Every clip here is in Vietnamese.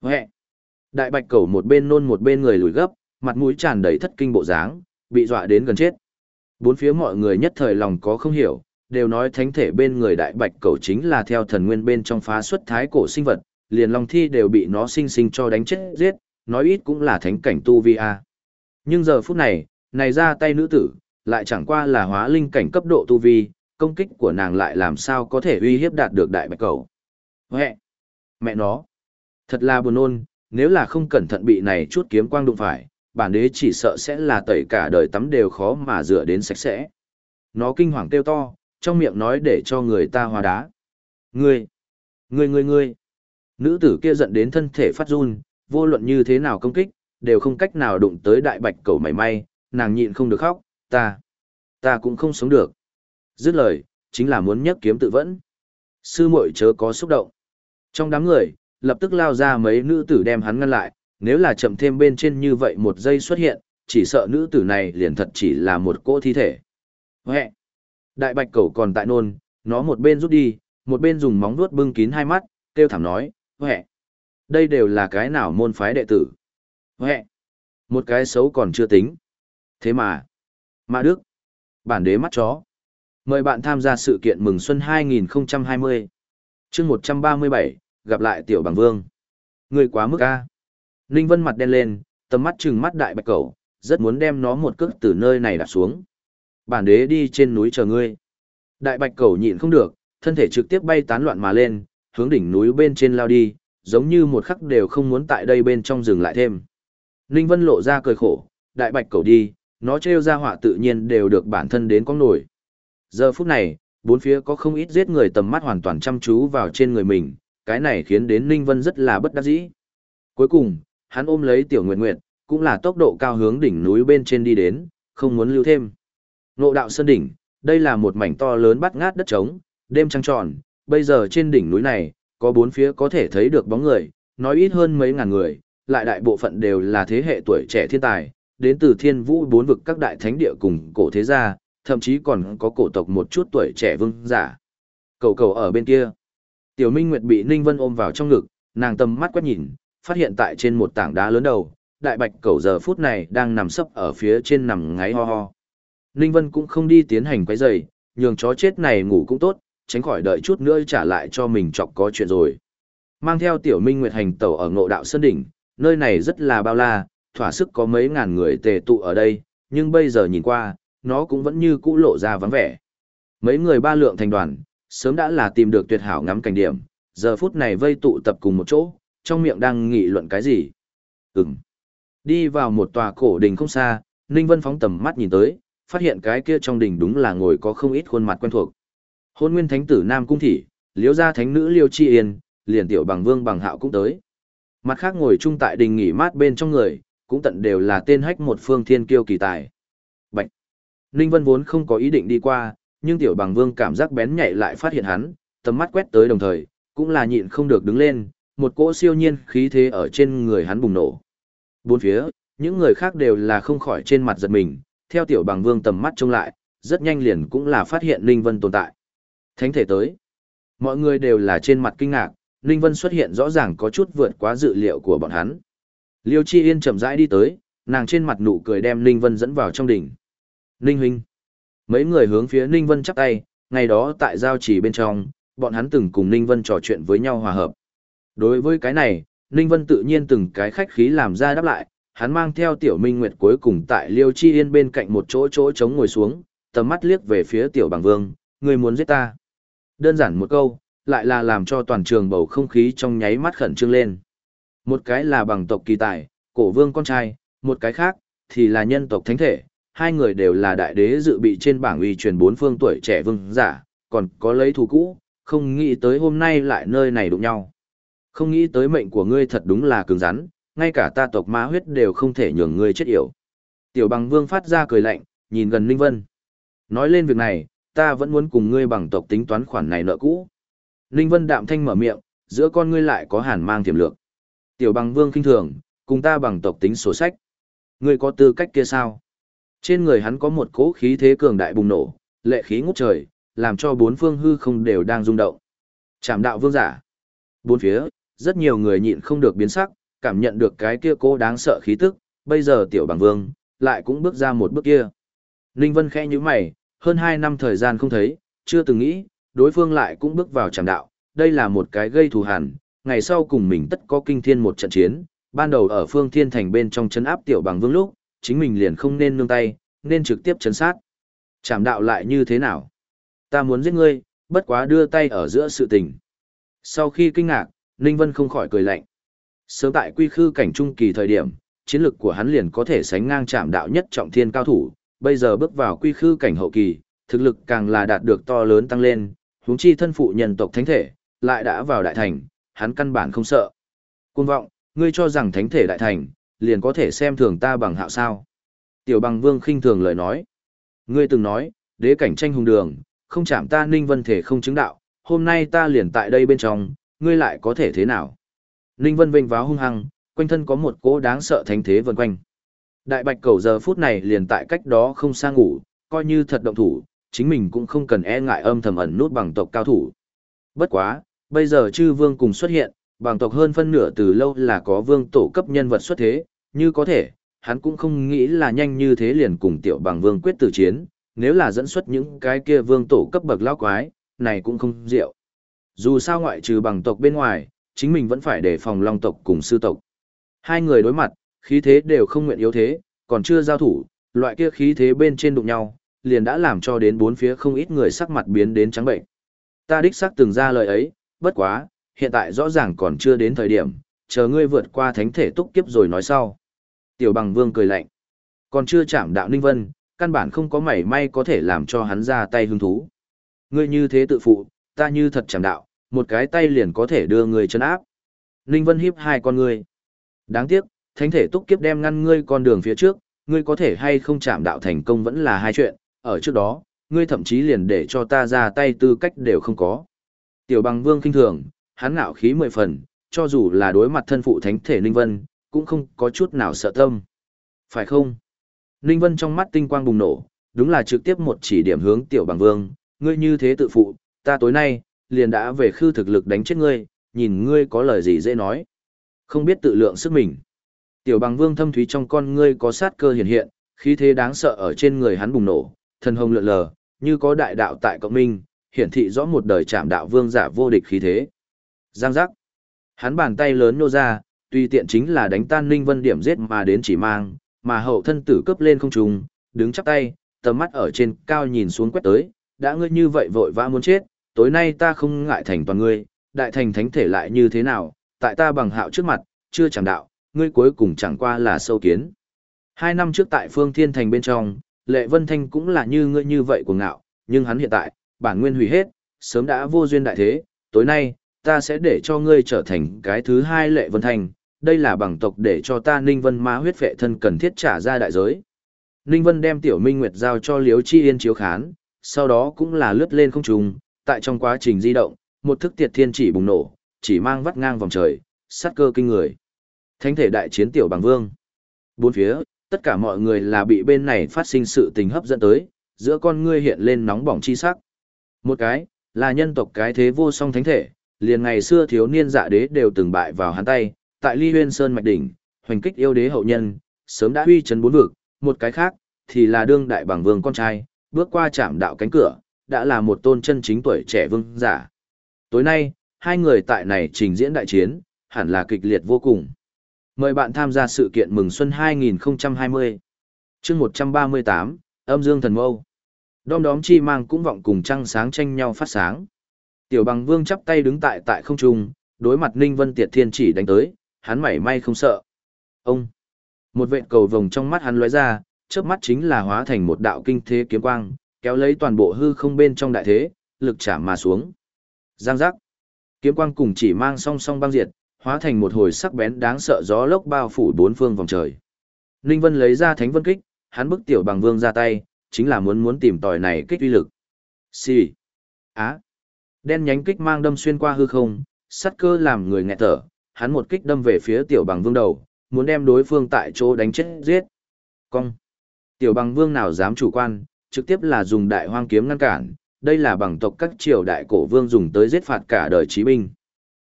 Huệ! Đại bạch cẩu một bên nôn một bên người lùi gấp, mặt mũi tràn đầy thất kinh bộ dáng, bị dọa đến gần chết. Bốn phía mọi người nhất thời lòng có không hiểu, đều nói thánh thể bên người đại bạch cẩu chính là theo thần nguyên bên trong phá xuất thái cổ sinh vật, liền long thi đều bị nó sinh sinh cho đánh chết giết, nói ít cũng là thánh cảnh tu vi a. Nhưng giờ phút này, này ra tay nữ tử, lại chẳng qua là hóa linh cảnh cấp độ tu vi, công kích của nàng lại làm sao có thể uy hiếp đạt được đại bạch cầu. Huệ! Mẹ nó! Thật là buồn ôn, nếu là không cẩn thận bị này chút kiếm quang đụng phải, bản đế chỉ sợ sẽ là tẩy cả đời tắm đều khó mà rửa đến sạch sẽ. Nó kinh hoàng kêu to, trong miệng nói để cho người ta hòa đá. Ngươi! Ngươi ngươi ngươi! Nữ tử kia giận đến thân thể phát run, vô luận như thế nào công kích, đều không cách nào đụng tới đại bạch cầu mảy may, nàng nhịn không được khóc, ta, ta cũng không sống được. Dứt lời, chính là muốn nhấc kiếm tự vẫn. Sư muội chớ có xúc động. Trong đám người, lập tức lao ra mấy nữ tử đem hắn ngăn lại, nếu là chậm thêm bên trên như vậy một giây xuất hiện, chỉ sợ nữ tử này liền thật chỉ là một cỗ thi thể. Huệ! Đại bạch cẩu còn tại nôn, nó một bên rút đi, một bên dùng móng vuốt bưng kín hai mắt, kêu thảm nói, Huệ! Đây đều là cái nào môn phái đệ tử. Huệ! Một cái xấu còn chưa tính. Thế mà, Mã Đức, bản đế mắt chó. Mời bạn tham gia sự kiện mừng xuân 2020. chương 137, gặp lại tiểu bằng vương. Người quá mức ca. Ninh Vân mặt đen lên, tầm mắt trừng mắt đại bạch cầu, rất muốn đem nó một cước từ nơi này đạp xuống. Bản đế đi trên núi chờ ngươi. Đại bạch cầu nhịn không được, thân thể trực tiếp bay tán loạn mà lên, hướng đỉnh núi bên trên lao đi, giống như một khắc đều không muốn tại đây bên trong dừng lại thêm. Ninh Vân lộ ra cười khổ, đại bạch cầu đi, nó trêu ra họa tự nhiên đều được bản thân đến con nổi. Giờ phút này, bốn phía có không ít giết người tầm mắt hoàn toàn chăm chú vào trên người mình, cái này khiến đến Ninh Vân rất là bất đắc dĩ. Cuối cùng, hắn ôm lấy Tiểu Nguyệt Nguyệt, cũng là tốc độ cao hướng đỉnh núi bên trên đi đến, không muốn lưu thêm. Ngộ đạo sơn đỉnh, đây là một mảnh to lớn bắt ngát đất trống, đêm trăng tròn, bây giờ trên đỉnh núi này, có bốn phía có thể thấy được bóng người, nói ít hơn mấy ngàn người, lại đại bộ phận đều là thế hệ tuổi trẻ thiên tài, đến từ thiên vũ bốn vực các đại thánh địa cùng cổ thế gia, thậm chí còn có cổ tộc một chút tuổi trẻ vương giả. Cầu cầu ở bên kia. Tiểu Minh Nguyệt bị Ninh Vân ôm vào trong ngực, nàng tầm mắt quét nhìn, phát hiện tại trên một tảng đá lớn đầu, đại bạch Cẩu giờ phút này đang nằm sấp ở phía trên nằm ngáy ho ho. Ninh Vân cũng không đi tiến hành quấy rầy, nhường chó chết này ngủ cũng tốt, tránh khỏi đợi chút nữa trả lại cho mình chọc có chuyện rồi. Mang theo Tiểu Minh Nguyệt hành tẩu ở ngộ đạo sơn đỉnh, nơi này rất là bao la, thỏa sức có mấy ngàn người tề tụ ở đây, nhưng bây giờ nhìn qua, nó cũng vẫn như cũ lộ ra vắng vẻ. Mấy người ba lượng thành đoàn, sớm đã là tìm được tuyệt hảo ngắm cảnh điểm, giờ phút này vây tụ tập cùng một chỗ, trong miệng đang nghị luận cái gì. Ừm. Đi vào một tòa cổ đình không xa, Ninh Vân phóng tầm mắt nhìn tới, phát hiện cái kia trong đình đúng là ngồi có không ít khuôn mặt quen thuộc. Hôn nguyên thánh tử Nam Cung Thị, liếu gia thánh nữ Liêu Chi Yên, liền tiểu bằng vương bằng hạo cũng tới. Mặt khác ngồi chung tại đình nghỉ mát bên trong người, cũng tận đều là tên hách một phương thiên kiêu kỳ tài. Bạch! Ninh Vân vốn không có ý định đi qua, nhưng tiểu bằng vương cảm giác bén nhạy lại phát hiện hắn, tầm mắt quét tới đồng thời, cũng là nhịn không được đứng lên, một cỗ siêu nhiên khí thế ở trên người hắn bùng nổ. Bốn phía, những người khác đều là không khỏi trên mặt giật mình, theo tiểu bằng vương tầm mắt trông lại, rất nhanh liền cũng là phát hiện Ninh Vân tồn tại. Thánh thể tới. Mọi người đều là trên mặt kinh ngạc, Ninh Vân xuất hiện rõ ràng có chút vượt quá dự liệu của bọn hắn. Liêu Chi Yên chậm rãi đi tới, nàng trên mặt nụ cười đem Ninh Vân dẫn vào trong đỉnh. Ninh huynh. Mấy người hướng phía Ninh Vân chắp tay, ngày đó tại giao chỉ bên trong, bọn hắn từng cùng Ninh Vân trò chuyện với nhau hòa hợp. Đối với cái này, Ninh Vân tự nhiên từng cái khách khí làm ra đáp lại, hắn mang theo Tiểu Minh Nguyệt cuối cùng tại Liêu Chi Yên bên cạnh một chỗ chỗ trống ngồi xuống, tầm mắt liếc về phía Tiểu Bằng Vương, người muốn giết ta. Đơn giản một câu, lại là làm cho toàn trường bầu không khí trong nháy mắt khẩn trương lên. Một cái là bằng tộc kỳ tài, cổ vương con trai, một cái khác, thì là nhân tộc thánh thể, hai người đều là đại đế dự bị trên bảng uy truyền bốn phương tuổi trẻ vương giả, còn có lấy thù cũ, không nghĩ tới hôm nay lại nơi này đụng nhau. Không nghĩ tới mệnh của ngươi thật đúng là cứng rắn, ngay cả ta tộc ma huyết đều không thể nhường ngươi chết yểu. Tiểu bằng vương phát ra cười lạnh, nhìn gần Ninh Vân. Nói lên việc này, ta vẫn muốn cùng ngươi bằng tộc tính toán khoản này nợ cũ. Ninh Vân đạm thanh mở miệng, giữa con ngươi lại có hàn mang tiềm lược. Tiểu bằng vương kinh thường, cùng ta bằng tộc tính sổ sách. Ngươi có tư cách kia sao? Trên người hắn có một cỗ khí thế cường đại bùng nổ, lệ khí ngút trời, làm cho bốn phương hư không đều đang rung động. Trảm đạo vương giả. Bốn phía, rất nhiều người nhịn không được biến sắc, cảm nhận được cái kia cố đáng sợ khí tức, bây giờ tiểu bằng vương, lại cũng bước ra một bước kia. Ninh Vân khẽ như mày, hơn hai năm thời gian không thấy, chưa từng nghĩ, đối phương lại cũng bước vào trảm đạo, đây là một cái gây thù hằn, ngày sau cùng mình tất có kinh thiên một trận chiến, ban đầu ở phương thiên thành bên trong chấn áp tiểu bằng vương lúc, chính mình liền không nên nương tay, nên trực tiếp chấn sát. Chảm đạo lại như thế nào? Ta muốn giết ngươi, bất quá đưa tay ở giữa sự tình. Sau khi kinh ngạc, Ninh Vân không khỏi cười lạnh. Sớm tại quy khư cảnh trung kỳ thời điểm, chiến lực của hắn liền có thể sánh ngang chạm đạo nhất trọng thiên cao thủ, bây giờ bước vào quy khư cảnh hậu kỳ, thực lực càng là đạt được to lớn tăng lên, huống chi thân phụ nhân tộc thánh thể, lại đã vào đại thành, hắn căn bản không sợ. Cuồng vọng, ngươi cho rằng thánh thể đại thành, liền có thể xem thường ta bằng hạo sao. Tiểu bằng vương khinh thường lời nói. Ngươi từng nói, đế cảnh tranh hùng đường, không chạm ta ninh vân thể không chứng đạo, hôm nay ta liền tại đây bên trong, ngươi lại có thể thế nào? Ninh vân vênh váo hung hăng, quanh thân có một cỗ đáng sợ thánh thế vần quanh. Đại bạch cầu giờ phút này liền tại cách đó không sang ngủ, coi như thật động thủ, chính mình cũng không cần e ngại âm thầm ẩn nút bằng tộc cao thủ. Bất quá, bây giờ chư vương cùng xuất hiện, bằng tộc hơn phân nửa từ lâu là có vương tổ cấp nhân vật xuất thế, như có thể, hắn cũng không nghĩ là nhanh như thế liền cùng tiểu bằng vương quyết tử chiến, nếu là dẫn xuất những cái kia vương tổ cấp bậc lao quái, này cũng không diệu. Dù sao ngoại trừ bằng tộc bên ngoài, chính mình vẫn phải đề phòng long tộc cùng sư tộc. Hai người đối mặt, khí thế đều không nguyện yếu thế, còn chưa giao thủ, loại kia khí thế bên trên đụng nhau, liền đã làm cho đến bốn phía không ít người sắc mặt biến đến trắng bệnh. Ta đích xác từng ra lời ấy, bất quá, hiện tại rõ ràng còn chưa đến thời điểm, chờ ngươi vượt qua thánh thể túc kiếp rồi nói sau. Tiểu bằng vương cười lạnh. Còn chưa chạm đạo ninh vân, căn bản không có mảy may có thể làm cho hắn ra tay hứng thú. Ngươi như thế tự phụ, ta như thật chạm đạo, một cái tay liền có thể đưa người chân áp. Ninh vân hiếp hai con ngươi. Đáng tiếc, thánh thể túc kiếp đem ngăn ngươi con đường phía trước, ngươi có thể hay không chạm đạo thành công vẫn là hai chuyện, ở trước đó, ngươi thậm chí liền để cho ta ra tay tư cách đều không có. Tiểu bằng vương kinh thường, hắn ngạo khí mười phần, cho dù là đối mặt thân phụ thánh thể Ninh Vân, cũng không có chút nào sợ tâm. Phải không? Ninh Vân trong mắt tinh quang bùng nổ, đúng là trực tiếp một chỉ điểm hướng tiểu bằng vương, ngươi như thế tự phụ, ta tối nay, liền đã về khư thực lực đánh chết ngươi, nhìn ngươi có lời gì dễ nói. Không biết tự lượng sức mình. Tiểu bằng vương thâm thúy trong con ngươi có sát cơ hiện hiện, khí thế đáng sợ ở trên người hắn bùng nổ, thần hồng lượn lờ, như có đại đạo tại cộng minh, hiển thị rõ một đời chạm đạo vương giả vô địch khí thế. Giang giác. Hắn bàn tay lớn nô ra, tùy tiện chính là đánh tan Ninh Vân điểm giết mà đến chỉ mang, mà hậu thân tử cấp lên không trùng, đứng chắp tay, tầm mắt ở trên cao nhìn xuống quét tới, đã ngươi như vậy vội vã muốn chết, tối nay ta không ngại thành toàn ngươi, đại thành thánh thể lại như thế nào, tại ta bằng hạo trước mặt, chưa chẳng đạo, ngươi cuối cùng chẳng qua là sâu kiến. Hai năm trước tại phương thiên thành bên trong, lệ vân thanh cũng là như ngươi như vậy của ngạo, nhưng hắn hiện tại, bản nguyên hủy hết, sớm đã vô duyên đại thế, tối nay, ta sẽ để cho ngươi trở thành cái thứ hai lệ vân thanh, đây là bằng tộc để cho ta Ninh Vân ma huyết vệ thân cần thiết trả ra đại giới. Ninh Vân đem Tiểu Minh Nguyệt giao cho Liếu Chi Yên chiếu khán, sau đó cũng là lướt lên không trung, tại trong quá trình di động, một thức tiệt thiên chỉ bùng nổ, chỉ mang vắt ngang vòng trời, sát cơ kinh người. Thánh thể đại chiến Tiểu Bằng Vương. Bốn phía, tất cả mọi người là bị bên này phát sinh sự tình hấp dẫn tới, giữa con ngươi hiện lên nóng bỏng chi sắc. Một cái, là nhân tộc cái thế vô song thánh thể, liền ngày xưa thiếu niên dạ đế đều từng bại vào hắn tay, tại Ly Huyên Sơn mạch đỉnh, hoành kích yêu đế hậu nhân, sớm đã huy chấn bốn vực, một cái khác thì là đương đại bằng vương con trai, bước qua chạm đạo cánh cửa, đã là một tôn chân chính tuổi trẻ vương giả. Tối nay, hai người tại này trình diễn đại chiến, hẳn là kịch liệt vô cùng. Mời bạn tham gia sự kiện mừng xuân 2020. chương 138, âm dương thần mâu. Đom đóm chi mang cũng vọng cùng trăng sáng tranh nhau phát sáng. Tiểu bằng vương chắp tay đứng tại tại không trung, đối mặt Ninh Vân Tiệt Thiên chỉ đánh tới, hắn mảy may không sợ. Ông! Một vệt cầu vồng trong mắt hắn lóe ra, chớp mắt chính là hóa thành một đạo kinh thế kiếm quang, kéo lấy toàn bộ hư không bên trong đại thế, lực chạm mà xuống. Giang giác! Kiếm quang cùng chỉ mang song song băng diệt, hóa thành một hồi sắc bén đáng sợ gió lốc bao phủ bốn phương vòng trời. Ninh Vân lấy ra Thánh Vân Kích, hắn bức tiểu bằng vương ra tay, chính là muốn muốn tìm tòi này kích uy lực. Xì. Á. Đen nhánh kích mang đâm xuyên qua hư không, sắt cơ làm người nghẹt thở, hắn một kích đâm về phía tiểu bằng vương đầu, muốn đem đối phương tại chỗ đánh chết giết. Cong. Tiểu bằng vương nào dám chủ quan, trực tiếp là dùng đại hoang kiếm ngăn cản, đây là bằng tộc các triều đại cổ vương dùng tới giết phạt cả đời chí binh.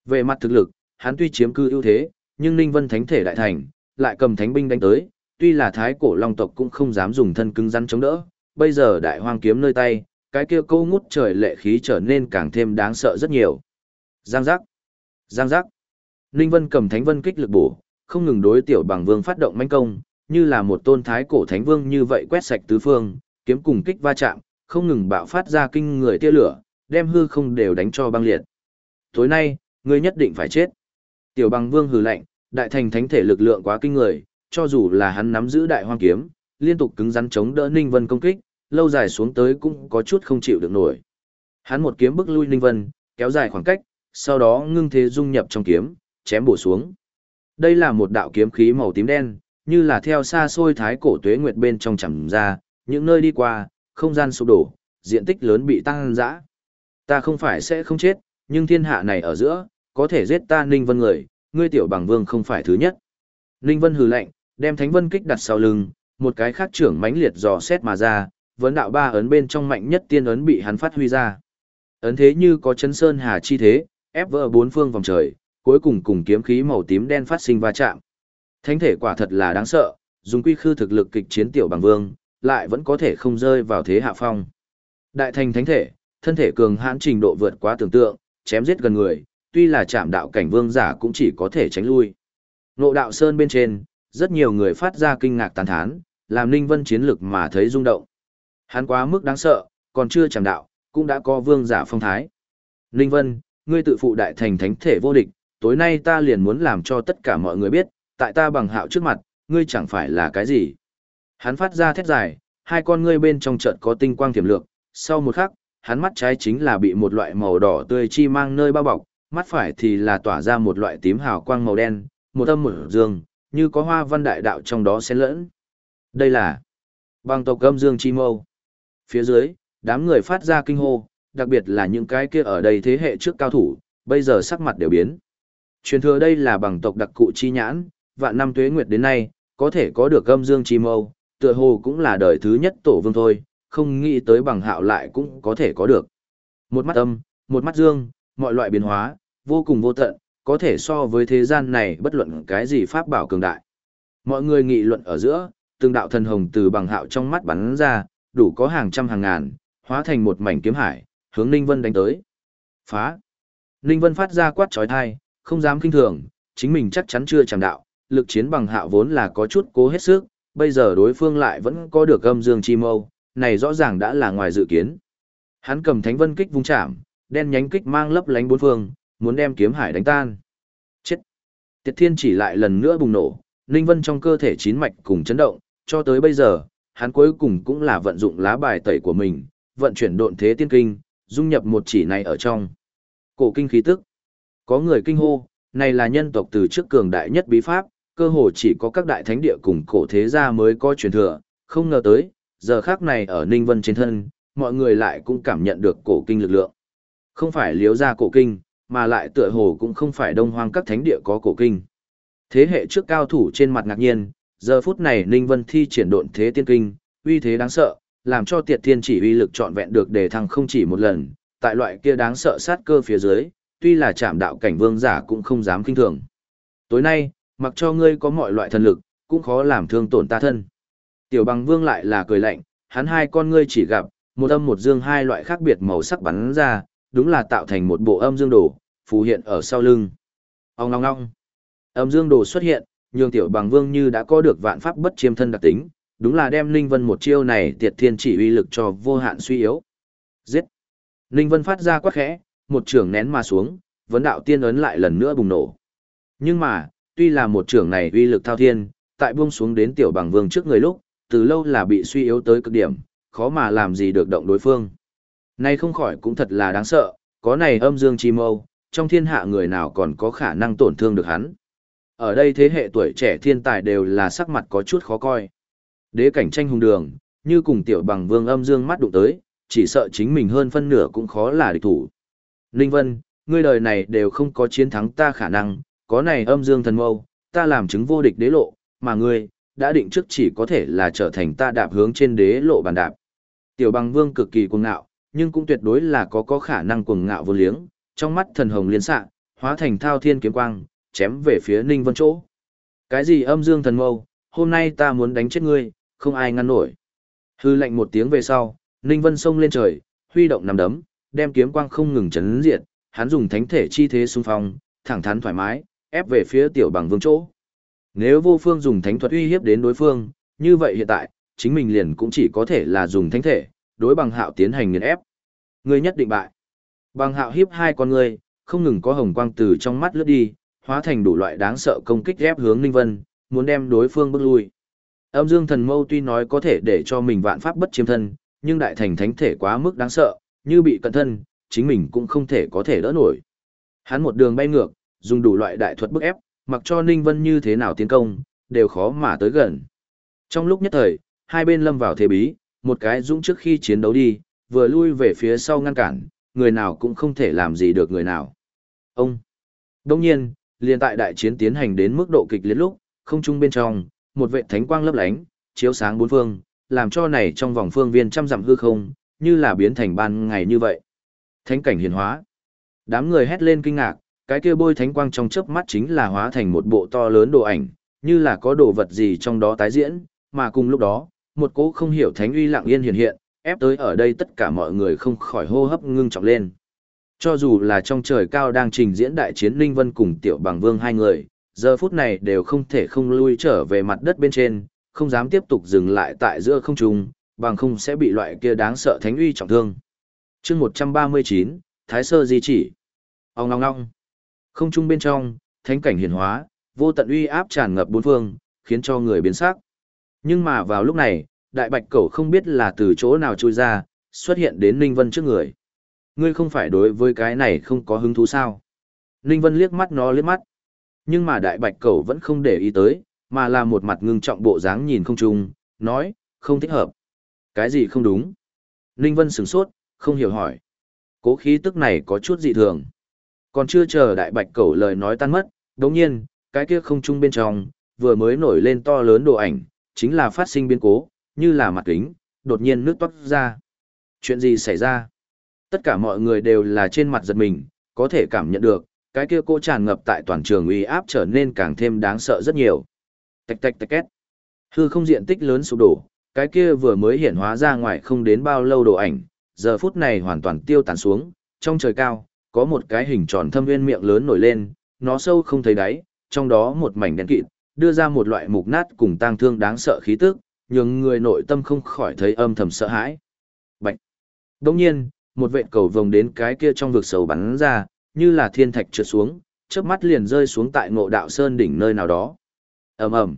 Về mặt thực lực, hắn tuy chiếm cư ưu thế, nhưng Ninh Vân thánh thể đại thành, lại cầm thánh binh đánh tới, tuy là thái cổ long tộc cũng không dám dùng thân cứng rắn chống đỡ, bây giờ đại hoang kiếm nơi tay, cái kia câu ngút trời lệ khí trở nên càng thêm đáng sợ rất nhiều. Giang giác, giang giác. Ninh Vân cầm thánh vân kích lực bổ, không ngừng đối tiểu bằng vương phát động manh công, như là một tôn thái cổ thánh vương như vậy quét sạch tứ phương, kiếm cùng kích va chạm, không ngừng bạo phát ra kinh người tia lửa, đem hư không đều đánh cho băng liệt. Tối nay, ngươi nhất định phải chết. Tiểu bằng vương hừ lạnh, đại thành thánh thể lực lượng quá kinh người, cho dù là hắn nắm giữ đại hoang kiếm, liên tục cứng rắn chống đỡ Ninh Vân công kích, lâu dài xuống tới cũng có chút không chịu được nổi. Hắn một kiếm bức lui Ninh Vân, kéo dài khoảng cách, sau đó ngưng thế dung nhập trong kiếm, chém bổ xuống. Đây là một đạo kiếm khí màu tím đen, như là theo xa xôi thái cổ tuế nguyệt bên trong chẳng ra, những nơi đi qua, không gian sụp đổ, diện tích lớn bị tăng dã. Ta không phải sẽ không chết, nhưng thiên hạ này ở giữa, có thể giết ta Ninh Vân người, ngươi tiểu bằng vương không phải thứ nhất. Ninh Vân hừ lạnh, đem Thánh Vân kích đặt sau lưng, một cái khác trưởng mãnh liệt dò xét mà ra, vấn đạo ba ấn bên trong mạnh nhất tiên ấn bị hắn phát huy ra. Ấn thế như có chấn sơn hà chi thế, ép vỡ bốn phương vòng trời, cuối cùng cùng kiếm khí màu tím đen phát sinh va chạm. Thánh thể quả thật là đáng sợ, dùng quy khư thực lực kịch chiến tiểu bằng vương, lại vẫn có thể không rơi vào thế hạ phong. Đại thành thánh thể, thân thể cường hãn trình độ vượt quá tưởng tượng, chém giết gần người, tuy là chạm đạo cảnh vương giả cũng chỉ có thể tránh lui. Ngộ đạo sơn bên trên, rất nhiều người phát ra kinh ngạc tán thán, làm Ninh Vân chiến lực mà thấy rung động. Hắn quá mức đáng sợ, còn chưa chẳng đạo, cũng đã có vương giả phong thái. Ninh Vân, ngươi tự phụ đại thành thánh thể vô địch, tối nay ta liền muốn làm cho tất cả mọi người biết, tại ta bằng hạo trước mặt, ngươi chẳng phải là cái gì. Hắn phát ra thét dài, hai con ngươi bên trong trận có tinh quang tiềm lược, sau một khắc, hắn mắt trái chính là bị một loại màu đỏ tươi chi mang nơi bao bọc, mắt phải thì là tỏa ra một loại tím hào quang màu đen, một âm một dương, như có hoa văn đại đạo trong đó xen lẫn. Đây là băng tộc âm dương chi mâu. Phía dưới, đám người phát ra kinh hô, đặc biệt là những cái kia ở đây thế hệ trước cao thủ, bây giờ sắc mặt đều biến. Truyền thừa đây là bằng tộc đặc cụ chi nhãn, vạn năm tuế nguyệt đến nay, có thể có được âm dương chi mâu, tựa hồ cũng là đời thứ nhất tổ vương thôi, không nghĩ tới bằng hạo lại cũng có thể có được. Một mắt âm, một mắt dương, mọi loại biến hóa, vô cùng vô tận, có thể so với thế gian này bất luận cái gì pháp bảo cường đại. Mọi người nghị luận ở giữa, từng đạo thần hồng từ bằng hạo trong mắt bắn ra, đủ có hàng trăm hàng ngàn, hóa thành một mảnh kiếm hải, hướng Ninh Vân đánh tới. Phá! Ninh Vân phát ra quát trói thai, không dám kinh thường, chính mình chắc chắn chưa chẳng đạo, lực chiến bằng hạo vốn là có chút cố hết sức, bây giờ đối phương lại vẫn có được âm dương chi mâu, này rõ ràng đã là ngoài dự kiến. Hắn cầm thánh vân kích vung chạm, đen nhánh kích mang lấp lánh bốn phương, muốn đem kiếm hải đánh tan. Chết! Tiệt thiên chỉ lại lần nữa bùng nổ, Ninh Vân trong cơ thể chín mạch cùng chấn động, cho tới bây giờ, hắn cuối cùng cũng là vận dụng lá bài tẩy của mình, vận chuyển độn thế tiên kinh, dung nhập một chỉ này ở trong. Cổ kinh khí tức. Có người kinh hô, này là nhân tộc từ trước cường đại nhất bí pháp, cơ hồ chỉ có các đại thánh địa cùng cổ thế gia mới có truyền thừa, không ngờ tới, giờ khác này ở Ninh Vân trên thân, mọi người lại cũng cảm nhận được cổ kinh lực lượng. Không phải liếu ra cổ kinh, mà lại tựa hồ cũng không phải đông hoang các thánh địa có cổ kinh. Thế hệ trước cao thủ trên mặt ngạc nhiên, giờ phút này Ninh Vân thi triển độn thế tiên kinh, uy thế đáng sợ, làm cho tiệt thiên chỉ uy lực trọn vẹn được đề thăng không chỉ một lần, tại loại kia đáng sợ sát cơ phía dưới, tuy là chạm đạo cảnh vương giả cũng không dám kinh thường. Tối nay, mặc cho ngươi có mọi loại thần lực, cũng khó làm thương tổn ta thân. Tiểu bằng vương lại là cười lạnh, hắn hai con ngươi chỉ gặp, một âm một dương hai loại khác biệt màu sắc bắn ra, đúng là tạo thành một bộ âm dương đồ, phù hiện ở sau lưng. Ông ngong ngong. Âm dương đồ xuất hiện, nhường tiểu bằng vương như đã có được vạn pháp bất chiêm thân đặc tính, đúng là đem Ninh Vân một chiêu này tiệt thiên chỉ uy lực cho vô hạn suy yếu. Giết! Ninh Vân phát ra quát khẽ, một trường nén mà xuống, vấn đạo tiên ấn lại lần nữa bùng nổ. Nhưng mà, tuy là một trường này uy lực thao thiên, tại buông xuống đến tiểu bằng vương trước người lúc, từ lâu là bị suy yếu tới cực điểm, khó mà làm gì được động đối phương. Nay không khỏi cũng thật là đáng sợ, có này âm dương chi mâu, trong thiên hạ người nào còn có khả năng tổn thương được hắn. Ở đây thế hệ tuổi trẻ thiên tài đều là sắc mặt có chút khó coi. Đế cảnh tranh hùng đường, như cùng tiểu bằng vương âm dương mắt đụng tới, chỉ sợ chính mình hơn phân nửa cũng khó là địch thủ. Ninh Vân, ngươi đời này đều không có chiến thắng ta khả năng, có này âm dương thần mâu, ta làm chứng vô địch đế lộ, mà ngươi, đã định trước chỉ có thể là trở thành ta đạp hướng trên đế lộ bàn đạp. Tiểu bằng vương cực kỳ cuồng ngạo, nhưng cũng tuyệt đối là có có khả năng cuồng ngạo vô liếng, trong mắt thần hồng liên xạ, hóa thành thao thiên kiếm quang, chém về phía Ninh Vân chỗ. Cái gì âm dương thần mâu, hôm nay ta muốn đánh chết ngươi, không ai ngăn nổi. Hư lệnh một tiếng về sau, Ninh Vân xông lên trời, huy động nằm đấm, đem kiếm quang không ngừng chấn diệt, hắn dùng thánh thể chi thế xung phong, thẳng thắn thoải mái, ép về phía tiểu bằng vương chỗ. Nếu vô phương dùng thánh thuật uy hiếp đến đối phương, như vậy hiện tại, chính mình liền cũng chỉ có thể là dùng thánh thể, đối bằng hạo tiến hành nghiền ép. Ngươi nhất định bại. Bằng hạo hiếp hai con ngươi, không ngừng có hồng quang từ trong mắt lướt đi, hóa thành đủ loại đáng sợ công kích ép hướng Ninh Vân, muốn đem đối phương bước lui. Âm Dương Thần Mâu tuy nói có thể để cho mình vạn pháp bất chiếm thân, nhưng đại thành thánh thể quá mức đáng sợ, như bị cận thân, chính mình cũng không thể có thể đỡ nổi. Hắn một đường bay ngược, dùng đủ loại đại thuật bức ép, mặc cho Ninh Vân như thế nào tiến công, đều khó mà tới gần. Trong lúc nhất thời, hai bên lâm vào thế bí, một cái dũng trước khi chiến đấu đi, vừa lui về phía sau ngăn cản, người nào cũng không thể làm gì được người nào. Ông! Đông nhiên, liền tại đại chiến tiến hành đến mức độ kịch liệt lúc, không trung bên trong, một vệ thánh quang lấp lánh, chiếu sáng bốn phương, làm cho này trong vòng phương viên trăm dặm hư không, như là biến thành ban ngày như vậy. Thánh cảnh hiển hóa. Đám người hét lên kinh ngạc, cái kia bôi thánh quang trong chớp mắt chính là hóa thành một bộ to lớn đồ ảnh, như là có đồ vật gì trong đó tái diễn, mà cùng lúc đó, một cỗ không hiểu thánh uy lặng yên hiện hiện, ép tới ở đây tất cả mọi người không khỏi hô hấp ngưng trọng lên. Cho dù là trong trời cao đang trình diễn đại chiến Linh Vân cùng Tiểu Bằng Vương hai người, giờ phút này đều không thể không lui trở về mặt đất bên trên, không dám tiếp tục dừng lại tại giữa không trung, bằng không sẽ bị loại kia đáng sợ thánh uy trọng thương. chương 139, Thái Sơ Di chỉ. Ông ngong ngong. Không trung bên trong, thánh cảnh hiển hóa, vô tận uy áp tràn ngập bốn phương, khiến cho người biến sắc. Nhưng mà vào lúc này, đại bạch cẩu không biết là từ chỗ nào trôi ra, xuất hiện đến Ninh Vân trước người. Ngươi không phải đối với cái này không có hứng thú sao? Ninh Vân liếc mắt nó liếc mắt. Nhưng mà đại bạch cẩu vẫn không để ý tới, mà là một mặt ngưng trọng bộ dáng nhìn không trung, nói, không thích hợp. Cái gì không đúng? Ninh Vân sửng sốt, không hiểu hỏi. Cố khí tức này có chút dị thường. Còn chưa chờ đại bạch cẩu lời nói tan mất, đồng nhiên, cái kia không trung bên trong, vừa mới nổi lên to lớn đồ ảnh, chính là phát sinh biến cố, như là mặt kính, đột nhiên nước toát ra. Chuyện gì xảy ra? Tất cả mọi người đều là trên mặt giật mình, có thể cảm nhận được, cái kia cô tràn ngập tại toàn trường uy áp trở nên càng thêm đáng sợ rất nhiều. Tạch tạch tạch két. Hư không diện tích lớn sụp đổ, cái kia vừa mới hiện hóa ra ngoài không đến bao lâu đồ ảnh, giờ phút này hoàn toàn tiêu tán xuống, trong trời cao, có một cái hình tròn thâm nguyên miệng lớn nổi lên, nó sâu không thấy đáy, trong đó một mảnh đen kịt, đưa ra một loại mục nát cùng tang thương đáng sợ khí tức, nhường người nội tâm không khỏi thấy âm thầm sợ hãi. Bạch. Đồng nhiên, một vệ cầu vồng đến cái kia trong vực sầu bắn ra, như là thiên thạch trượt xuống, chớp mắt liền rơi xuống tại ngộ đạo sơn đỉnh nơi nào đó. ầm ầm,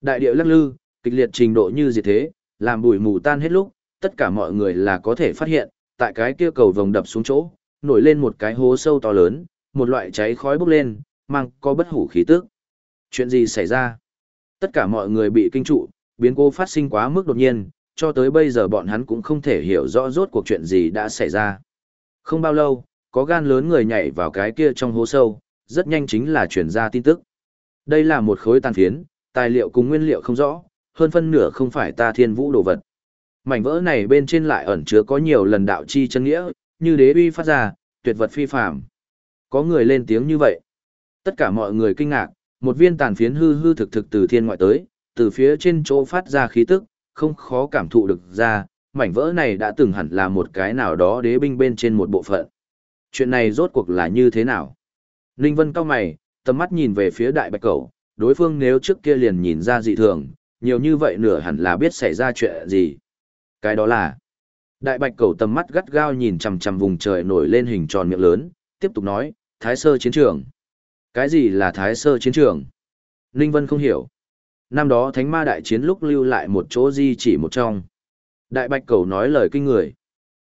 Đại địa lắc lư, kịch liệt trình độ như diệt thế, làm bụi mù tan hết lúc, tất cả mọi người là có thể phát hiện, tại cái kia cầu vồng đập xuống chỗ, nổi lên một cái hố sâu to lớn, một loại cháy khói bốc lên, mang có bất hủ khí tức. Chuyện gì xảy ra? Tất cả mọi người bị kinh trụ, biến cố phát sinh quá mức đột nhiên, cho tới bây giờ bọn hắn cũng không thể hiểu rõ rốt cuộc chuyện gì đã xảy ra. Không bao lâu, có gan lớn người nhảy vào cái kia trong hố sâu, rất nhanh chính là chuyển ra tin tức. Đây là một khối tàn phiến, tài liệu cùng nguyên liệu không rõ, hơn phân nửa không phải ta thiên vũ đồ vật. Mảnh vỡ này bên trên lại ẩn chứa có nhiều lần đạo chi chân nghĩa, như đế uy phát ra, tuyệt vật phi phàm. Có người lên tiếng như vậy. Tất cả mọi người kinh ngạc, một viên tàn phiến hư hư thực thực từ thiên ngoại tới, từ phía trên chỗ phát ra khí tức, không khó cảm thụ được ra, mảnh vỡ này đã từng hẳn là một cái nào đó đế binh bên trên một bộ phận. Chuyện này rốt cuộc là như thế nào? Ninh Vân cao mày, tầm mắt nhìn về phía đại bạch cầu, đối phương nếu trước kia liền nhìn ra dị thường, nhiều như vậy nửa hẳn là biết xảy ra chuyện gì. Cái đó là, đại bạch cầu tầm mắt gắt gao nhìn chằm chằm vùng trời nổi lên hình tròn miệng lớn, tiếp tục nói, thái sơ chiến trường. Cái gì là thái sơ chiến trường? Ninh Vân không hiểu. Năm đó thánh ma đại chiến lúc lưu lại một chỗ di chỉ một trong. Đại bạch cầu nói lời kinh người.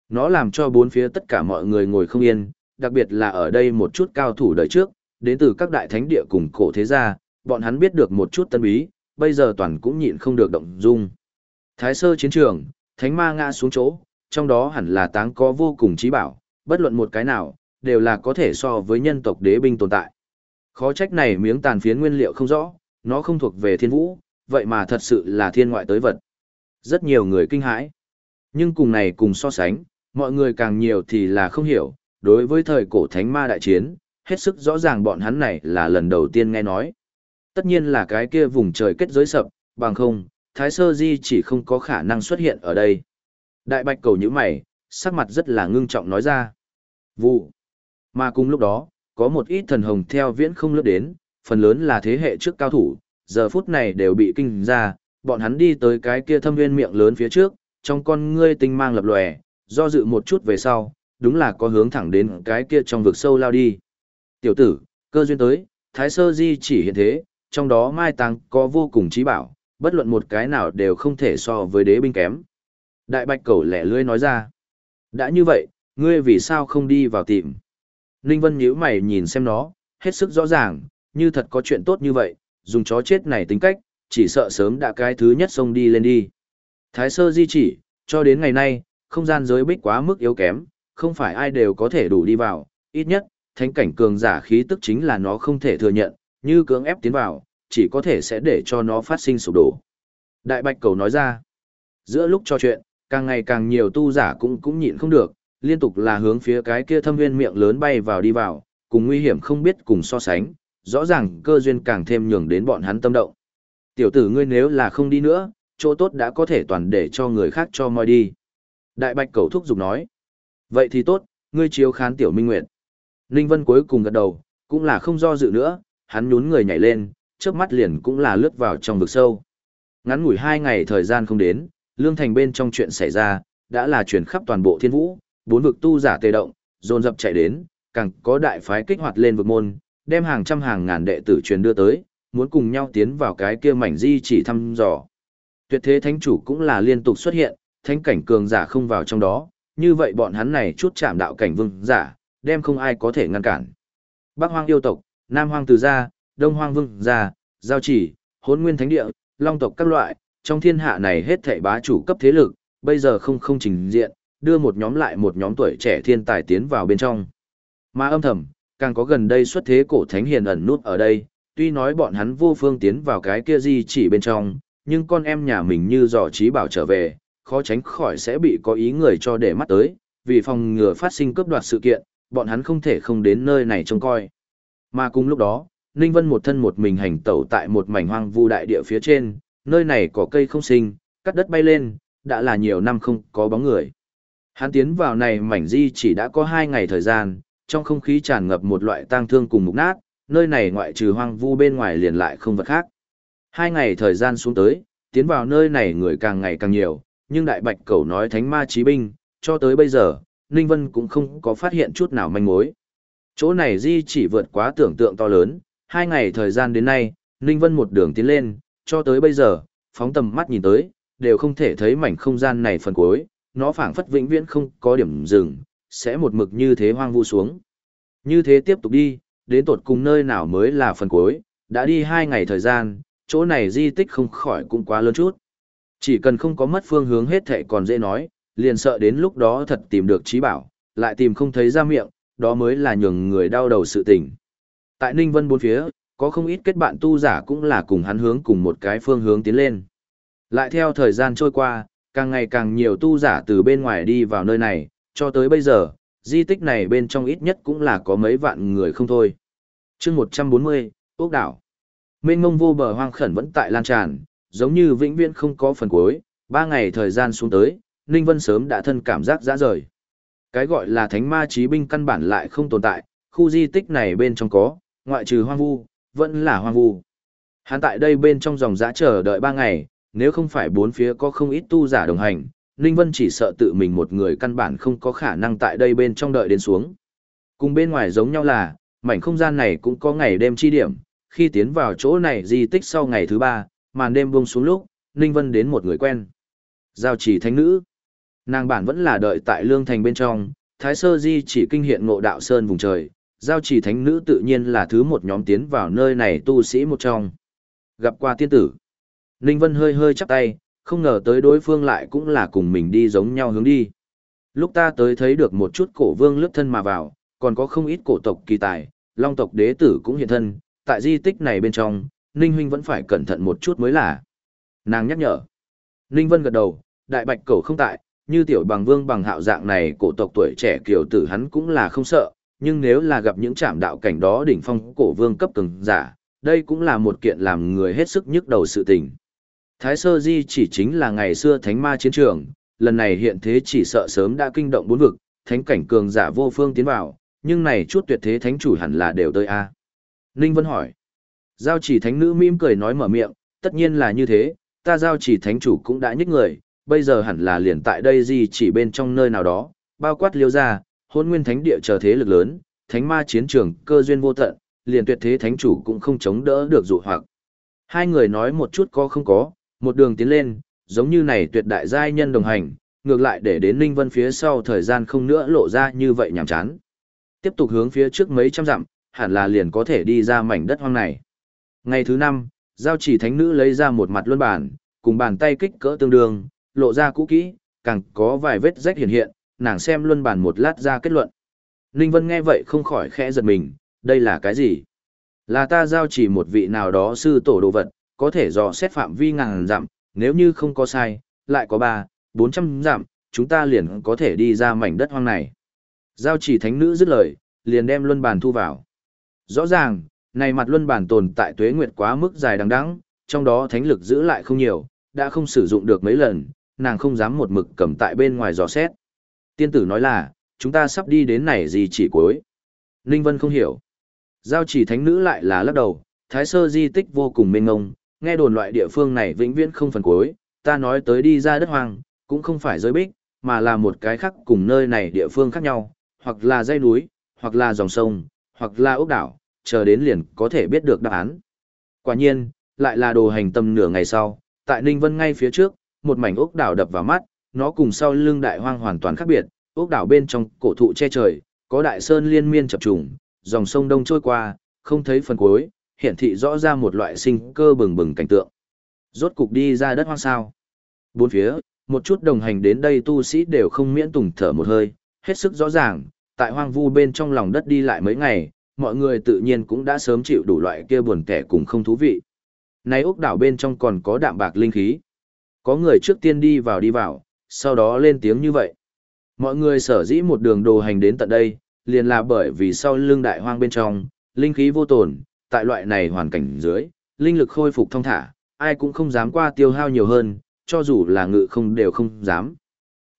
Nó làm cho bốn phía tất cả mọi người ngồi không yên, đặc biệt là ở đây một chút cao thủ đời trước, đến từ các đại thánh địa cùng cổ thế gia, bọn hắn biết được một chút tân bí, bây giờ toàn cũng nhịn không được động dung. Thái sơ chiến trường, thánh ma ngã xuống chỗ, trong đó hẳn là táng có vô cùng trí bảo, bất luận một cái nào, đều là có thể so với nhân tộc đế binh tồn tại. Khó trách này miếng tàn phiến nguyên liệu không rõ, nó không thuộc về thiên vũ, vậy mà thật sự là thiên ngoại tới vật. Rất nhiều người kinh hãi. Nhưng cùng này cùng so sánh, mọi người càng nhiều thì là không hiểu, đối với thời cổ thánh ma đại chiến, hết sức rõ ràng bọn hắn này là lần đầu tiên nghe nói. Tất nhiên là cái kia vùng trời kết giới sập, bằng không, Thái Sơ Di chỉ không có khả năng xuất hiện ở đây. Đại bạch cầu như mày, sắc mặt rất là ngưng trọng nói ra. Vụ. Mà cùng lúc đó, có một ít thần hồng theo viễn không lướt đến, phần lớn là thế hệ trước cao thủ, giờ phút này đều bị kinh ra, bọn hắn đi tới cái kia thâm viên miệng lớn phía trước, trong con ngươi tinh mang lập lòe, do dự một chút về sau, đúng là có hướng thẳng đến cái kia trong vực sâu lao đi. Tiểu tử, cơ duyên tới, Thái Sơ Di chỉ hiện thế, trong đó mai tăng có vô cùng trí bảo, bất luận một cái nào đều không thể so với đế binh kém. Đại bạch cầu lẻ lưỡi nói ra. Đã như vậy, ngươi vì sao không đi vào tìm? Ninh Vân nhíu mày nhìn xem nó, hết sức rõ ràng, như thật có chuyện tốt như vậy, dùng chó chết này tính cách, chỉ sợ sớm đã cái thứ nhất xông đi lên đi. Thái sơ di chỉ, cho đến ngày nay, không gian giới bích quá mức yếu kém, không phải ai đều có thể đủ đi vào, ít nhất, thánh cảnh cường giả khí tức chính là nó không thể thừa nhận, như cưỡng ép tiến vào, chỉ có thể sẽ để cho nó phát sinh sụp đổ. Đại Bạch Cầu nói ra, giữa lúc trò chuyện, càng ngày càng nhiều tu giả cũng cũng nhịn không được, liên tục là hướng phía cái kia thâm viên miệng lớn bay vào đi vào, cùng nguy hiểm không biết cùng so sánh, rõ ràng cơ duyên càng thêm nhường đến bọn hắn tâm động. Tiểu tử ngươi nếu là không đi nữa, chỗ tốt đã có thể toàn để cho người khác cho moi đi. Đại bạch cầu thúc giục nói. Vậy thì tốt, ngươi chiếu khán tiểu minh nguyệt. Ninh Vân cuối cùng gật đầu, cũng là không do dự nữa, hắn nhún người nhảy lên, trước mắt liền cũng là lướt vào trong vực sâu. Ngắn ngủi hai ngày thời gian không đến, lương thành bên trong chuyện xảy ra, đã là chuyển khắp toàn bộ thiên vũ, bốn vực tu giả tề động, dồn dập chạy đến, càng có đại phái kích hoạt lên vực môn, đem hàng trăm hàng ngàn đệ tử truyền đưa tới, muốn cùng nhau tiến vào cái kia mảnh di chỉ thăm dò. Tuyệt thế thánh chủ cũng là liên tục xuất hiện, thánh cảnh cường giả không vào trong đó, như vậy bọn hắn này chút chạm đạo cảnh vương giả, đem không ai có thể ngăn cản. Bắc hoang yêu tộc, Nam hoang từ gia, Đông hoang vương gia, giao chỉ, hốn nguyên thánh địa, long tộc các loại, trong thiên hạ này hết thảy bá chủ cấp thế lực, bây giờ không không trình diện, đưa một nhóm lại một nhóm tuổi trẻ thiên tài tiến vào bên trong. Mà âm thầm, càng có gần đây xuất thế cổ thánh hiền ẩn nút ở đây, tuy nói bọn hắn vô phương tiến vào cái kia gì chỉ bên trong, nhưng con em nhà mình như dò trí bảo trở về, khó tránh khỏi sẽ bị có ý người cho để mắt tới, vì phòng ngừa phát sinh cướp đoạt sự kiện, bọn hắn không thể không đến nơi này trông coi. Mà cùng lúc đó, Ninh Vân một thân một mình hành tẩu tại một mảnh hoang vu đại địa phía trên, nơi này có cây không sinh, cắt đất bay lên, đã là nhiều năm không có bóng người. Hắn tiến vào này mảnh di chỉ đã có hai ngày thời gian, trong không khí tràn ngập một loại tang thương cùng mục nát, nơi này ngoại trừ hoang vu bên ngoài liền lại không vật khác. Hai ngày thời gian xuống tới, tiến vào nơi này người càng ngày càng nhiều, nhưng đại bạch cầu nói thánh ma chí binh, cho tới bây giờ, Ninh Vân cũng không có phát hiện chút nào manh mối. Chỗ này di chỉ vượt quá tưởng tượng to lớn, hai ngày thời gian đến nay, Ninh Vân một đường tiến lên, cho tới bây giờ, phóng tầm mắt nhìn tới, đều không thể thấy mảnh không gian này phần cuối, nó phảng phất vĩnh viễn không có điểm dừng, sẽ một mực như thế hoang vu xuống. Như thế tiếp tục đi, đến tột cùng nơi nào mới là phần cuối, đã đi hai ngày thời gian, chỗ này di tích không khỏi cũng quá lớn chút. Chỉ cần không có mất phương hướng hết thệ còn dễ nói, liền sợ đến lúc đó thật tìm được trí bảo, lại tìm không thấy ra miệng, đó mới là nhường người đau đầu sự tình. Tại Ninh Vân bốn phía, có không ít kết bạn tu giả cũng là cùng hắn hướng cùng một cái phương hướng tiến lên. Lại theo thời gian trôi qua, càng ngày càng nhiều tu giả từ bên ngoài đi vào nơi này, cho tới bây giờ, di tích này bên trong ít nhất cũng là có mấy vạn người không thôi. chương 140, Ốc đảo. Mênh mông vô bờ hoang khẩn vẫn tại lan tràn, giống như vĩnh viễn không có phần cuối, ba ngày thời gian xuống tới, Ninh Vân sớm đã thân cảm giác dã rời. Cái gọi là thánh ma chí binh căn bản lại không tồn tại, khu di tích này bên trong có, ngoại trừ hoang vu, vẫn là hoang vu. Hắn tại đây bên trong dòng dã chờ đợi ba ngày, nếu không phải bốn phía có không ít tu giả đồng hành, Ninh Vân chỉ sợ tự mình một người căn bản không có khả năng tại đây bên trong đợi đến xuống. Cùng bên ngoài giống nhau là, mảnh không gian này cũng có ngày đêm chi điểm, khi tiến vào chỗ này di tích sau ngày thứ ba, màn đêm buông xuống lúc, Ninh Vân đến một người quen. Giao chỉ thánh nữ. Nàng bản vẫn là đợi tại lương thành bên trong, Thái Sơ Di chỉ kinh hiện ngộ đạo sơn vùng trời, giao chỉ thánh nữ tự nhiên là thứ một nhóm tiến vào nơi này tu sĩ một trong. Gặp qua tiên tử. Ninh Vân hơi hơi chắp tay, không ngờ tới đối phương lại cũng là cùng mình đi giống nhau hướng đi. Lúc ta tới thấy được một chút cổ vương lướt thân mà vào, còn có không ít cổ tộc kỳ tài, long tộc đế tử cũng hiện thân, tại di tích này bên trong, Ninh Huynh vẫn phải cẩn thận một chút mới là. Nàng nhắc nhở. Ninh Vân gật đầu, đại bạch cầu không tại, như tiểu bằng vương bằng hạo dạng này cổ tộc tuổi trẻ kiểu tử hắn cũng là không sợ, nhưng nếu là gặp những trạm đạo cảnh đó đỉnh phong cổ vương cấp cường giả, đây cũng là một kiện làm người hết sức nhức đầu sự tình. Thái Sơ Di chỉ chính là ngày xưa thánh ma chiến trường, lần này hiện thế chỉ sợ sớm đã kinh động bốn vực, thánh cảnh cường giả vô phương tiến vào, nhưng này chút tuyệt thế thánh chủ hẳn là đều tới a. Ninh Vân hỏi. Giao chỉ thánh nữ mỉm cười nói mở miệng, tất nhiên là như thế, ta giao chỉ thánh chủ cũng đã nhích người, bây giờ hẳn là liền tại đây gì chỉ bên trong nơi nào đó, bao quát liêu ra, hôn nguyên thánh địa chờ thế lực lớn, thánh ma chiến trường, cơ duyên vô tận, liền tuyệt thế thánh chủ cũng không chống đỡ được dụ hoặc. Hai người nói một chút có không có, một đường tiến lên, giống như này tuyệt đại giai nhân đồng hành, ngược lại để đến Ninh Vân phía sau thời gian không nữa lộ ra như vậy nhảm chán. Tiếp tục hướng phía trước mấy trăm dặm, hẳn là liền có thể đi ra mảnh đất hoang này. Ngày thứ năm, giao chỉ thánh nữ lấy ra một mặt luân bản, cùng bàn tay kích cỡ tương đương, lộ ra cũ kỹ, càng có vài vết rách hiện hiện, nàng xem luân bản một lát ra kết luận. Ninh Vân nghe vậy không khỏi khẽ giật mình, đây là cái gì? Là ta giao chỉ một vị nào đó sư tổ đồ vật, có thể dò xét phạm vi ngàn dặm, nếu như không có sai, lại có ba, bốn trăm dặm, chúng ta liền có thể đi ra mảnh đất hoang này. Giao chỉ thánh nữ dứt lời, liền đem luân bàn thu vào. Rõ ràng, này mặt luân bàn tồn tại tuế nguyệt quá mức dài đằng đẵng, trong đó thánh lực giữ lại không nhiều, đã không sử dụng được mấy lần, nàng không dám một mực cầm tại bên ngoài dò xét. Tiên tử nói là, chúng ta sắp đi đến này gì chỉ cuối. Ninh Vân không hiểu. Giao chỉ thánh nữ lại là lắc đầu, thái sơ di tích vô cùng mênh ngông, nghe đồn loại địa phương này vĩnh viễn không phần cuối, ta nói tới đi ra đất hoang, cũng không phải giới bích, mà là một cái khác cùng nơi này địa phương khác nhau, hoặc là dãy núi, hoặc là dòng sông, hoặc là ốc đảo, chờ đến liền có thể biết được đáp án. Quả nhiên, lại là đồ hành tâm nửa ngày sau, tại Ninh Vân ngay phía trước, một mảnh ốc đảo đập vào mắt, nó cùng sau lưng đại hoang hoàn toàn khác biệt, ốc đảo bên trong cổ thụ che trời, có đại sơn liên miên chập trùng, dòng sông đông trôi qua, không thấy phần cuối, hiển thị rõ ra một loại sinh cơ bừng bừng cảnh tượng. Rốt cục đi ra đất hoang sao. Bốn phía, một chút đồng hành đến đây tu sĩ đều không miễn tùng thở một hơi, hết sức rõ ràng, tại hoang vu bên trong lòng đất đi lại mấy ngày, mọi người tự nhiên cũng đã sớm chịu đủ loại kia buồn kẻ cùng không thú vị. Này ốc đảo bên trong còn có đạm bạc linh khí. Có người trước tiên đi vào đi vào, sau đó lên tiếng như vậy. Mọi người sở dĩ một đường đồ hành đến tận đây, liền là bởi vì sau lưng đại hoang bên trong, linh khí vô tồn, tại loại này hoàn cảnh dưới, linh lực khôi phục thông thả, ai cũng không dám qua tiêu hao nhiều hơn, cho dù là ngự không đều không dám.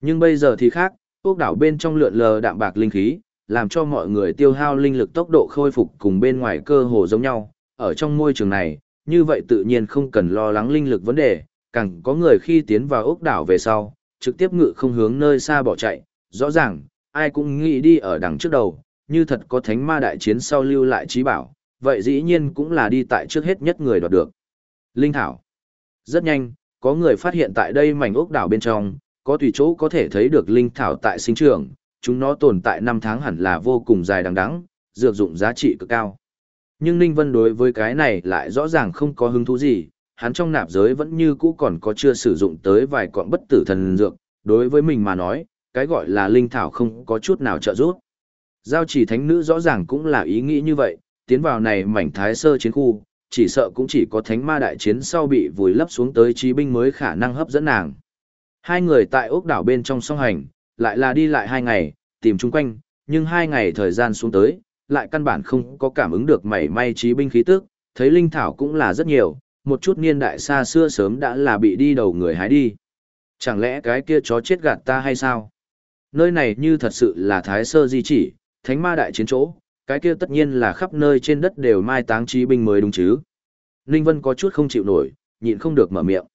Nhưng bây giờ thì khác, quốc đảo bên trong lượn lờ đạm bạc linh khí, làm cho mọi người tiêu hao linh lực tốc độ khôi phục cùng bên ngoài cơ hồ giống nhau, ở trong môi trường này, như vậy tự nhiên không cần lo lắng linh lực vấn đề, càng có người khi tiến vào ốc đảo về sau, trực tiếp ngự không hướng nơi xa bỏ chạy, rõ ràng, ai cũng nghĩ đi ở đằng trước đầu, như thật có thánh ma đại chiến sau lưu lại trí bảo, vậy dĩ nhiên cũng là đi tại trước hết nhất người đoạt được. Linh Thảo Rất nhanh, có người phát hiện tại đây mảnh ốc đảo bên trong, có tùy chỗ có thể thấy được Linh Thảo tại sinh trường, chúng nó tồn tại năm tháng hẳn là vô cùng dài đằng đẵng, dược dụng giá trị cực cao. Nhưng Ninh Vân đối với cái này lại rõ ràng không có hứng thú gì, hắn trong nạp giới vẫn như cũ còn có chưa sử dụng tới vài cọng bất tử thần dược, đối với mình mà nói, cái gọi là linh thảo không có chút nào trợ giúp. Giao chỉ thánh nữ rõ ràng cũng là ý nghĩ như vậy, tiến vào này mảnh thái sơ chiến khu, chỉ sợ cũng chỉ có thánh ma đại chiến sau bị vùi lấp xuống tới trí binh mới khả năng hấp dẫn nàng. Hai người tại ốc đảo bên trong song hành, lại là đi lại hai ngày, tìm chung quanh, nhưng hai ngày thời gian xuống tới, lại căn bản không có cảm ứng được mảy may trí binh khí tức, thấy linh thảo cũng là rất nhiều, một chút niên đại xa xưa sớm đã là bị đi đầu người hái đi. Chẳng lẽ cái kia chó chết gạt ta hay sao? Nơi này như thật sự là thái sơ di chỉ, thánh ma đại chiến chỗ, cái kia tất nhiên là khắp nơi trên đất đều mai táng trí binh mới đúng chứ. Ninh Vân có chút không chịu nổi, nhịn không được mở miệng.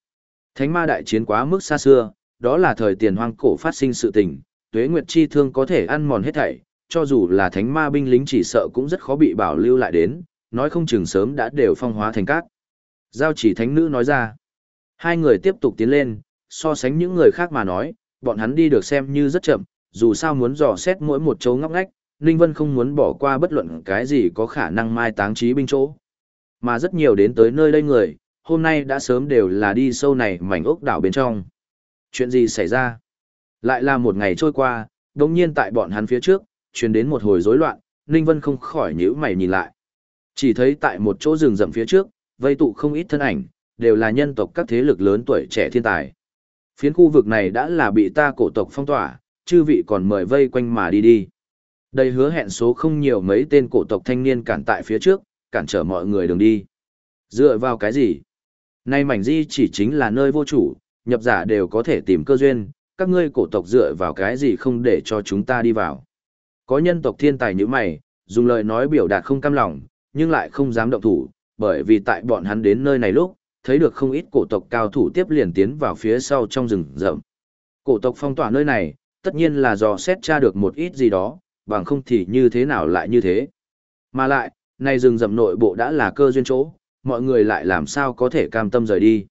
Thánh ma đại chiến quá mức xa xưa, đó là thời tiền hoang cổ phát sinh sự tình, tuế nguyệt chi thương có thể ăn mòn hết thảy, cho dù là thánh ma binh lính chỉ sợ cũng rất khó bị bảo lưu lại đến, nói không chừng sớm đã đều phong hóa thành cát. Giao chỉ thánh nữ nói ra. Hai người tiếp tục tiến lên, so sánh những người khác mà nói, bọn hắn đi được xem như rất chậm, dù sao muốn dò xét mỗi một chỗ ngóc ngách, Ninh Vân không muốn bỏ qua bất luận cái gì có khả năng mai táng trí binh chỗ. Mà rất nhiều đến tới nơi đây người, hôm nay đã sớm đều là đi sâu này mảnh ốc đảo bên trong. Chuyện gì xảy ra? Lại là một ngày trôi qua, đồng nhiên tại bọn hắn phía trước, truyền đến một hồi rối loạn, Ninh Vân không khỏi nhíu mày nhìn lại. Chỉ thấy tại một chỗ rừng rậm phía trước, vây tụ không ít thân ảnh, đều là nhân tộc các thế lực lớn tuổi trẻ thiên tài. Phiến khu vực này đã là bị ta cổ tộc phong tỏa, chư vị còn mời vây quanh mà đi đi. Đây hứa hẹn số không nhiều mấy tên cổ tộc thanh niên cản tại phía trước, cản trở mọi người đường đi. Dựa vào cái gì? Nay mảnh di chỉ chính là nơi vô chủ, nhập giả đều có thể tìm cơ duyên, các ngươi cổ tộc dựa vào cái gì không để cho chúng ta đi vào. Có nhân tộc thiên tài như mày, dùng lời nói biểu đạt không cam lòng, nhưng lại không dám động thủ, bởi vì tại bọn hắn đến nơi này lúc, thấy được không ít cổ tộc cao thủ tiếp liền tiến vào phía sau trong rừng rậm. Cổ tộc phong tỏa nơi này, tất nhiên là do xét tra được một ít gì đó, bằng không thì như thế nào lại như thế. Mà lại, nay rừng rậm nội bộ đã là cơ duyên chỗ, mọi người lại làm sao có thể cam tâm rời đi.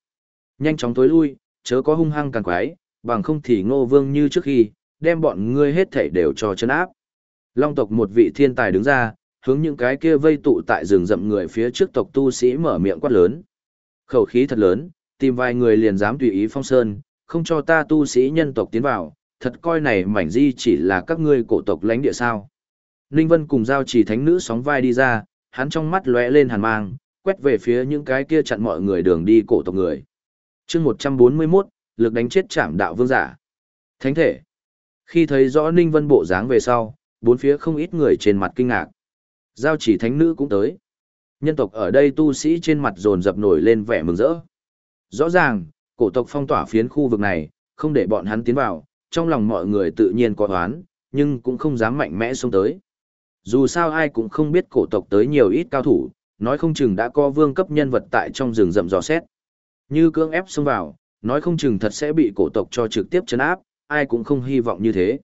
Nhanh chóng tối lui, chớ có hung hăng càng quái, bằng không thì ngô vương như trước khi, đem bọn ngươi hết thảy đều cho chân áp. Long tộc một vị thiên tài đứng ra, hướng những cái kia vây tụ tại rừng rậm người phía trước tộc tu sĩ mở miệng quát lớn. Khẩu khí thật lớn, tìm vài người liền dám tùy ý phong sơn, không cho ta tu sĩ nhân tộc tiến vào, thật coi này mảnh di chỉ là các ngươi cổ tộc lãnh địa sao. Ninh Vân cùng giao chỉ thánh nữ sóng vai đi ra, hắn trong mắt lóe lên hàn mang, quét về phía những cái kia chặn mọi người đường đi cổ tộc người. chương 141, lực đánh chết chảm đạo vương giả. Thánh thể. Khi thấy rõ Ninh Vân bộ dáng về sau, bốn phía không ít người trên mặt kinh ngạc. Giao chỉ thánh nữ cũng tới. Nhân tộc ở đây tu sĩ trên mặt dồn dập nổi lên vẻ mừng rỡ. Rõ ràng, cổ tộc phong tỏa phiến khu vực này, không để bọn hắn tiến vào, trong lòng mọi người tự nhiên có oán, nhưng cũng không dám mạnh mẽ xông tới. Dù sao ai cũng không biết cổ tộc tới nhiều ít cao thủ, nói không chừng đã có vương cấp nhân vật tại trong rừng rậm dò xét. Như cưỡng ép xông vào, nói không chừng thật sẽ bị cổ tộc cho trực tiếp chấn áp, ai cũng không hy vọng như thế.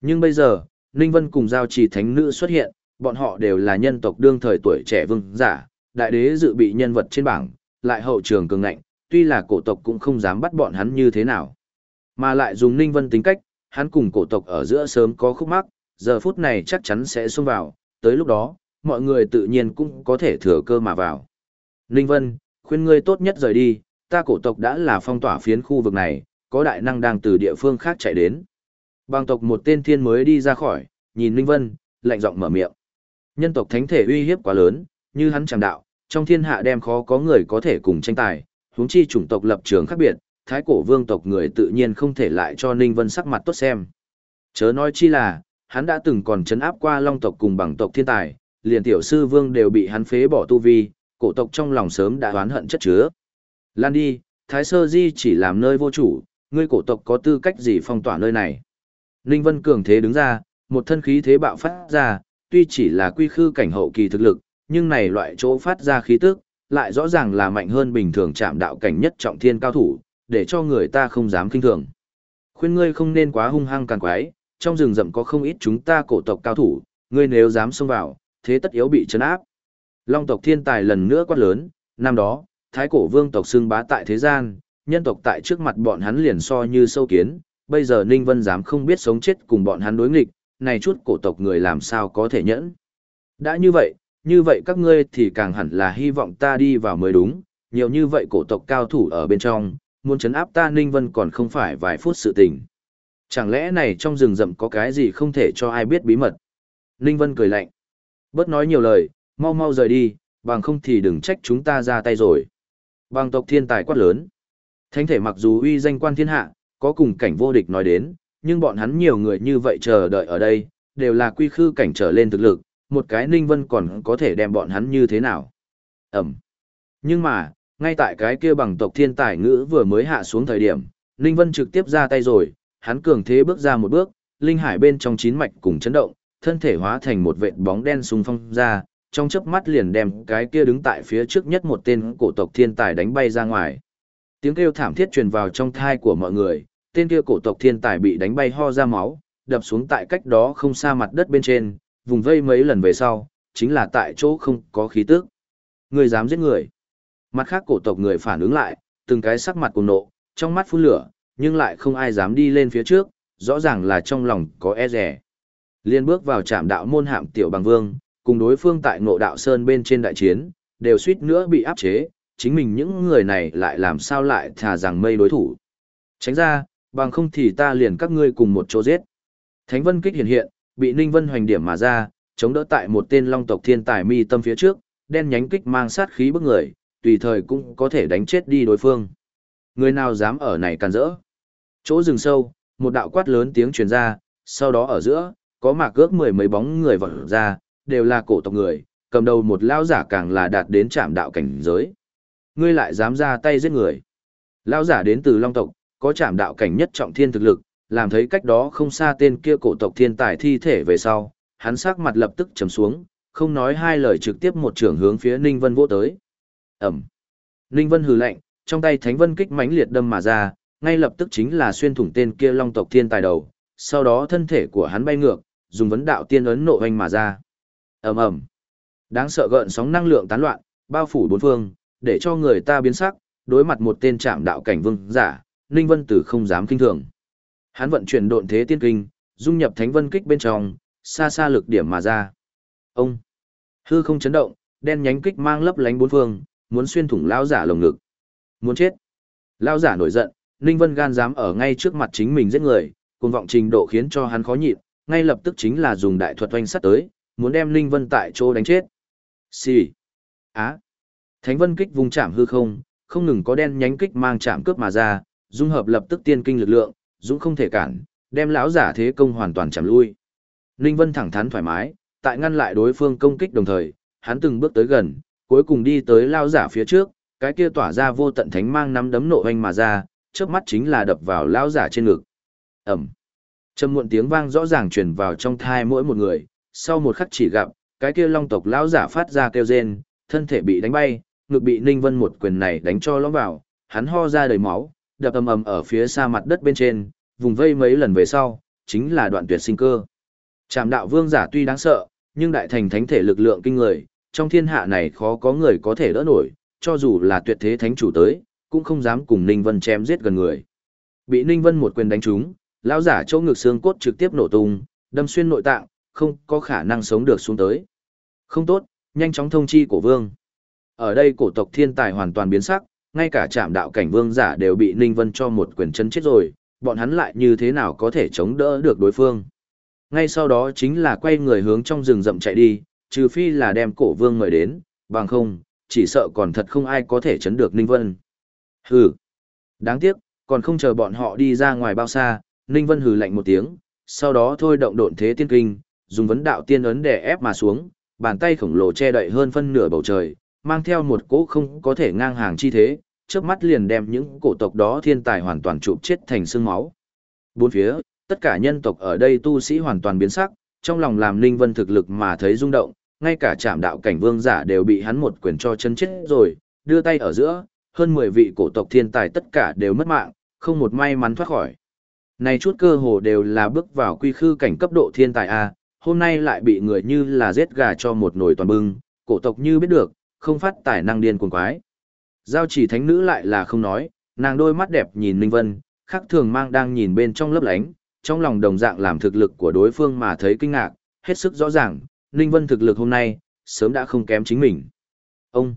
Nhưng bây giờ, Ninh Vân cùng giao trì thánh nữ xuất hiện, bọn họ đều là nhân tộc đương thời tuổi trẻ vương giả, đại đế dự bị nhân vật trên bảng, lại hậu trường cường ngạnh, tuy là cổ tộc cũng không dám bắt bọn hắn như thế nào. Mà lại dùng Ninh Vân tính cách, hắn cùng cổ tộc ở giữa sớm có khúc mắc, giờ phút này chắc chắn sẽ xông vào, tới lúc đó, mọi người tự nhiên cũng có thể thừa cơ mà vào. Ninh Vân, khuyên ngươi tốt nhất rời đi, ta cổ tộc đã là phong tỏa phiến khu vực này, có đại năng đang từ địa phương khác chạy đến. Bang tộc một tên thiên mới đi ra khỏi, nhìn Ninh Vân, lạnh giọng mở miệng. Nhân tộc thánh thể uy hiếp quá lớn, như hắn chẳng đạo, trong thiên hạ đem khó có người có thể cùng tranh tài, huống chi chủng tộc lập trường khác biệt, thái cổ vương tộc người tự nhiên không thể lại cho Ninh Vân sắc mặt tốt xem. Chớ nói chi là, hắn đã từng còn chấn áp qua long tộc cùng bằng tộc thiên tài, liền tiểu sư vương đều bị hắn phế bỏ tu vi, cổ tộc trong lòng sớm đã oán hận chất chứa. Lan đi, thái sơ di chỉ làm nơi vô chủ, ngươi cổ tộc có tư cách gì phong tỏa nơi này. Ninh Vân cường thế đứng ra, một thân khí thế bạo phát ra, tuy chỉ là quy khư cảnh hậu kỳ thực lực, nhưng này loại chỗ phát ra khí tức, lại rõ ràng là mạnh hơn bình thường chạm đạo cảnh nhất trọng thiên cao thủ, để cho người ta không dám kinh thường. Khuyên ngươi không nên quá hung hăng càng quái, trong rừng rậm có không ít chúng ta cổ tộc cao thủ, ngươi nếu dám xông vào, thế tất yếu bị chấn áp. Long tộc thiên tài lần nữa quát lớn, năm đó, thái cổ vương tộc xưng bá tại thế gian, nhân tộc tại trước mặt bọn hắn liền so như sâu kiến, bây giờ Ninh Vân dám không biết sống chết cùng bọn hắn đối nghịch, này chút cổ tộc người làm sao có thể nhẫn. Đã như vậy, như vậy các ngươi thì càng hẳn là hy vọng ta đi vào mới đúng, nhiều như vậy cổ tộc cao thủ ở bên trong, muốn chấn áp ta Ninh Vân còn không phải vài phút sự tình. Chẳng lẽ này trong rừng rậm có cái gì không thể cho ai biết bí mật? Ninh Vân cười lạnh. Bớt nói nhiều lời, mau mau rời đi, bằng không thì đừng trách chúng ta ra tay rồi. Bằng tộc thiên tài quát lớn. Thánh thể mặc dù uy danh quan thiên hạ, có cùng cảnh vô địch nói đến, nhưng bọn hắn nhiều người như vậy chờ đợi ở đây, đều là quy khư cảnh trở lên thực lực, một cái Ninh Vân còn có thể đem bọn hắn như thế nào. Ẩm. Nhưng mà, ngay tại cái kia bằng tộc thiên tài ngữ vừa mới hạ xuống thời điểm, Ninh Vân trực tiếp ra tay rồi, hắn cường thế bước ra một bước, linh hải bên trong chín mạch cùng chấn động, thân thể hóa thành một vệt bóng đen xung phong ra, trong chớp mắt liền đem cái kia đứng tại phía trước nhất một tên cổ tộc thiên tài đánh bay ra ngoài. Tiếng kêu thảm thiết truyền vào trong thai của mọi người, tên kia cổ tộc thiên tài bị đánh bay ho ra máu, đập xuống tại cách đó không xa mặt đất bên trên, vùng vây mấy lần về sau, chính là tại chỗ không có khí tức. Người dám giết người. Mặt khác cổ tộc người phản ứng lại, từng cái sắc mặt cùng nộ, trong mắt phun lửa, nhưng lại không ai dám đi lên phía trước, rõ ràng là trong lòng có e rẻ. Liên bước vào trạm đạo môn hạm tiểu bằng vương, cùng đối phương tại ngộ đạo sơn bên trên đại chiến, đều suýt nữa bị áp chế, chính mình những người này lại làm sao lại thà rằng mây đối thủ. Tránh ra, bằng không thì ta liền các ngươi cùng một chỗ giết. Thánh vân kích hiện hiện, bị Ninh Vân hoành điểm mà ra, chống đỡ tại một tên long tộc thiên tài mi tâm phía trước, đen nhánh kích mang sát khí bức người, tùy thời cũng có thể đánh chết đi đối phương. Người nào dám ở này càn rỡ. Chỗ rừng sâu, một đạo quát lớn tiếng truyền ra, sau đó ở giữa, có mạc cước mười mấy bóng người vọt ra, đều là cổ tộc người, cầm đầu một lão giả càng là đạt đến trạm đạo cảnh giới. Ngươi lại dám ra tay giết người. Lão giả đến từ Long tộc, có trạm đạo cảnh nhất trọng thiên thực lực, làm thấy cách đó không xa tên kia cổ tộc thiên tài thi thể về sau, hắn sắc mặt lập tức trầm xuống, không nói hai lời trực tiếp một trường hướng phía Ninh Vân vỗ tới. Ẩm. Ninh Vân hừ lạnh, trong tay Thánh Vân kích mãnh liệt đâm mà ra, ngay lập tức chính là xuyên thủng tên kia Long tộc thiên tài đầu, sau đó thân thể của hắn bay ngược, dùng vấn đạo tiên ấn nộ hoành mà ra. Ầm ầm. Đáng sợ gợn sóng năng lượng tán loạn, bao phủ bốn phương, để cho người ta biến sắc, đối mặt một tên trạm đạo cảnh vương giả, Ninh Vân Tử không dám kinh thường. Hắn vận chuyển độn thế tiên kinh, dung nhập thánh vân kích bên trong, xa xa lực điểm mà ra. Ông hư không chấn động, đen nhánh kích mang lấp lánh bốn phương, muốn xuyên thủng lão giả lồng ngực. Muốn chết. Lão giả nổi giận, Ninh Vân gan dám ở ngay trước mặt chính mình giết người, cuồng vọng trình độ khiến cho hắn khó nhịn, ngay lập tức chính là dùng đại thuật oanh sắt tới, muốn đem Ninh Vân tại chỗ đánh chết. Xì. Á. Thánh Vân kích vùng chạm hư không, không ngừng có đen nhánh kích mang chạm cướp mà ra, dung hợp lập tức tiên kinh lực lượng, dũng không thể cản, đem lão giả thế công hoàn toàn chạm lui. Ninh Vân thẳng thắn thoải mái, tại ngăn lại đối phương công kích đồng thời, hắn từng bước tới gần, cuối cùng đi tới lao giả phía trước, cái kia tỏa ra vô tận thánh mang nắm đấm nộ hoanh mà ra, chớp mắt chính là đập vào lao giả trên ngực. Ẩm. Trầm muộn tiếng vang rõ ràng truyền vào trong thai mỗi một người, sau một khắc chỉ gặp, cái kia long tộc lão giả phát ra kêu rên, thân thể bị đánh bay, ngực bị Ninh Vân một quyền này đánh cho lõm vào, hắn ho ra đầy máu, đập ầm ầm ở phía xa mặt đất bên trên, vùng vây mấy lần về sau, chính là đoạn tuyệt sinh cơ. Trảm đạo vương giả tuy đáng sợ, nhưng đại thành thánh thể lực lượng kinh người, trong thiên hạ này khó có người có thể đỡ nổi, cho dù là tuyệt thế thánh chủ tới, cũng không dám cùng Ninh Vân chém giết gần người. Bị Ninh Vân một quyền đánh trúng, lão giả chỗ ngực xương cốt trực tiếp nổ tung, đâm xuyên nội tạng, không có khả năng sống được xuống tới. Không tốt, nhanh chóng thông chi cổ vương. Ở đây cổ tộc thiên tài hoàn toàn biến sắc, ngay cả trạm đạo cảnh vương giả đều bị Ninh Vân cho một quyền chân chết rồi, bọn hắn lại như thế nào có thể chống đỡ được đối phương. Ngay sau đó chính là quay người hướng trong rừng rậm chạy đi, trừ phi là đem cổ vương mời đến, bằng không, chỉ sợ còn thật không ai có thể chấn được Ninh Vân. Hừ. Đáng tiếc, còn không chờ bọn họ đi ra ngoài bao xa, Ninh Vân hừ lạnh một tiếng, sau đó thôi động độn thế tiên kinh, dùng vấn đạo tiên ấn để ép mà xuống, bàn tay khổng lồ che đậy hơn phân nửa bầu trời, mang theo một cỗ không có thể ngang hàng chi thế, trước mắt liền đem những cổ tộc đó thiên tài hoàn toàn chụp chết thành xương máu. Bốn phía, tất cả nhân tộc ở đây tu sĩ hoàn toàn biến sắc, trong lòng làm Ninh Vân thực lực mà thấy rung động, ngay cả trạm đạo cảnh vương giả đều bị hắn một quyền cho chân chết rồi, đưa tay ở giữa, hơn 10 vị cổ tộc thiên tài tất cả đều mất mạng, không một may mắn thoát khỏi. Này chút cơ hồ đều là bước vào quy khư cảnh cấp độ thiên tài A, hôm nay lại bị người như là giết gà cho một nồi toàn bưng, cổ tộc như biết được, không phát tài năng điên cuồng quái. Giao chỉ thánh nữ lại là không nói, nàng đôi mắt đẹp nhìn Ninh Vân, khắc thường mang đang nhìn bên trong lấp lánh, trong lòng đồng dạng làm thực lực của đối phương mà thấy kinh ngạc, hết sức rõ ràng, Ninh Vân thực lực hôm nay, sớm đã không kém chính mình. Ông!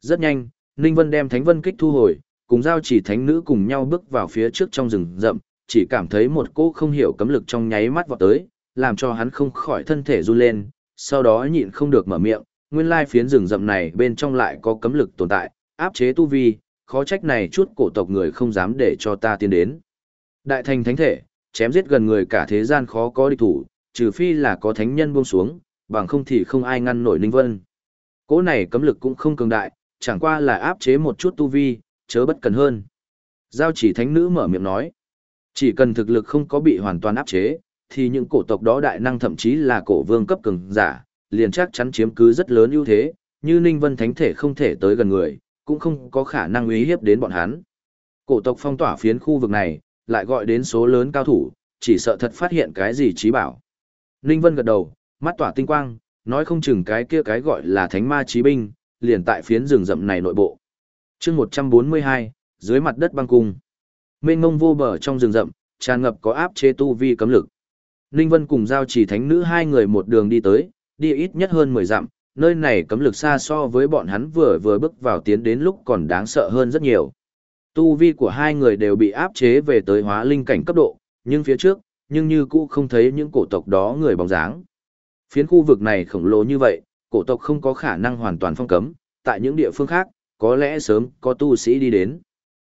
Rất nhanh, Ninh Vân đem Thánh Vân kích thu hồi, cùng giao chỉ thánh nữ cùng nhau bước vào phía trước trong rừng rậm, chỉ cảm thấy một cỗ không hiểu cấm lực trong nháy mắt vọt tới, làm cho hắn không khỏi thân thể run lên, sau đó nhịn không được mở miệng, nguyên lai phiến rừng rậm này bên trong lại có cấm lực tồn tại, áp chế tu vi, khó trách này chút cổ tộc người không dám để cho ta tiến đến. Đại thành thánh thể, chém giết gần người cả thế gian khó có địch thủ, trừ phi là có thánh nhân buông xuống, bằng không thì không ai ngăn nổi Ninh Vân. Cỗ này cấm lực cũng không cường đại, chẳng qua là áp chế một chút tu vi, chớ bất cần hơn. Giao chỉ thánh nữ mở miệng nói, chỉ cần thực lực không có bị hoàn toàn áp chế, thì những cổ tộc đó đại năng thậm chí là cổ vương cấp cường giả, liền chắc chắn chiếm cứ rất lớn ưu thế, như Ninh Vân thánh thể không thể tới gần người, cũng không có khả năng uy hiếp đến bọn hắn. Cổ tộc phong tỏa phiến khu vực này, lại gọi đến số lớn cao thủ, chỉ sợ thật phát hiện cái gì trí bảo. Ninh Vân gật đầu, mắt tỏa tinh quang, nói không chừng cái kia cái gọi là thánh ma trí binh, liền tại phiến rừng rậm này nội bộ. chương 142, dưới mặt đất băng cung. Mênh ngông vô bờ trong rừng rậm, tràn ngập có áp chế tu vi cấm lực. Ninh Vân cùng giao chỉ thánh nữ hai người một đường đi tới, đi ít nhất hơn 10 dặm, nơi này cấm lực xa so với bọn hắn vừa vừa bước vào tiến đến lúc còn đáng sợ hơn rất nhiều. Tu vi của hai người đều bị áp chế về tới hóa linh cảnh cấp độ, nhưng phía trước, nhưng như cũ không thấy những cổ tộc đó người bóng dáng. Phiến khu vực này khổng lồ như vậy, cổ tộc không có khả năng hoàn toàn phong cấm, tại những địa phương khác, có lẽ sớm có tu sĩ đi đến.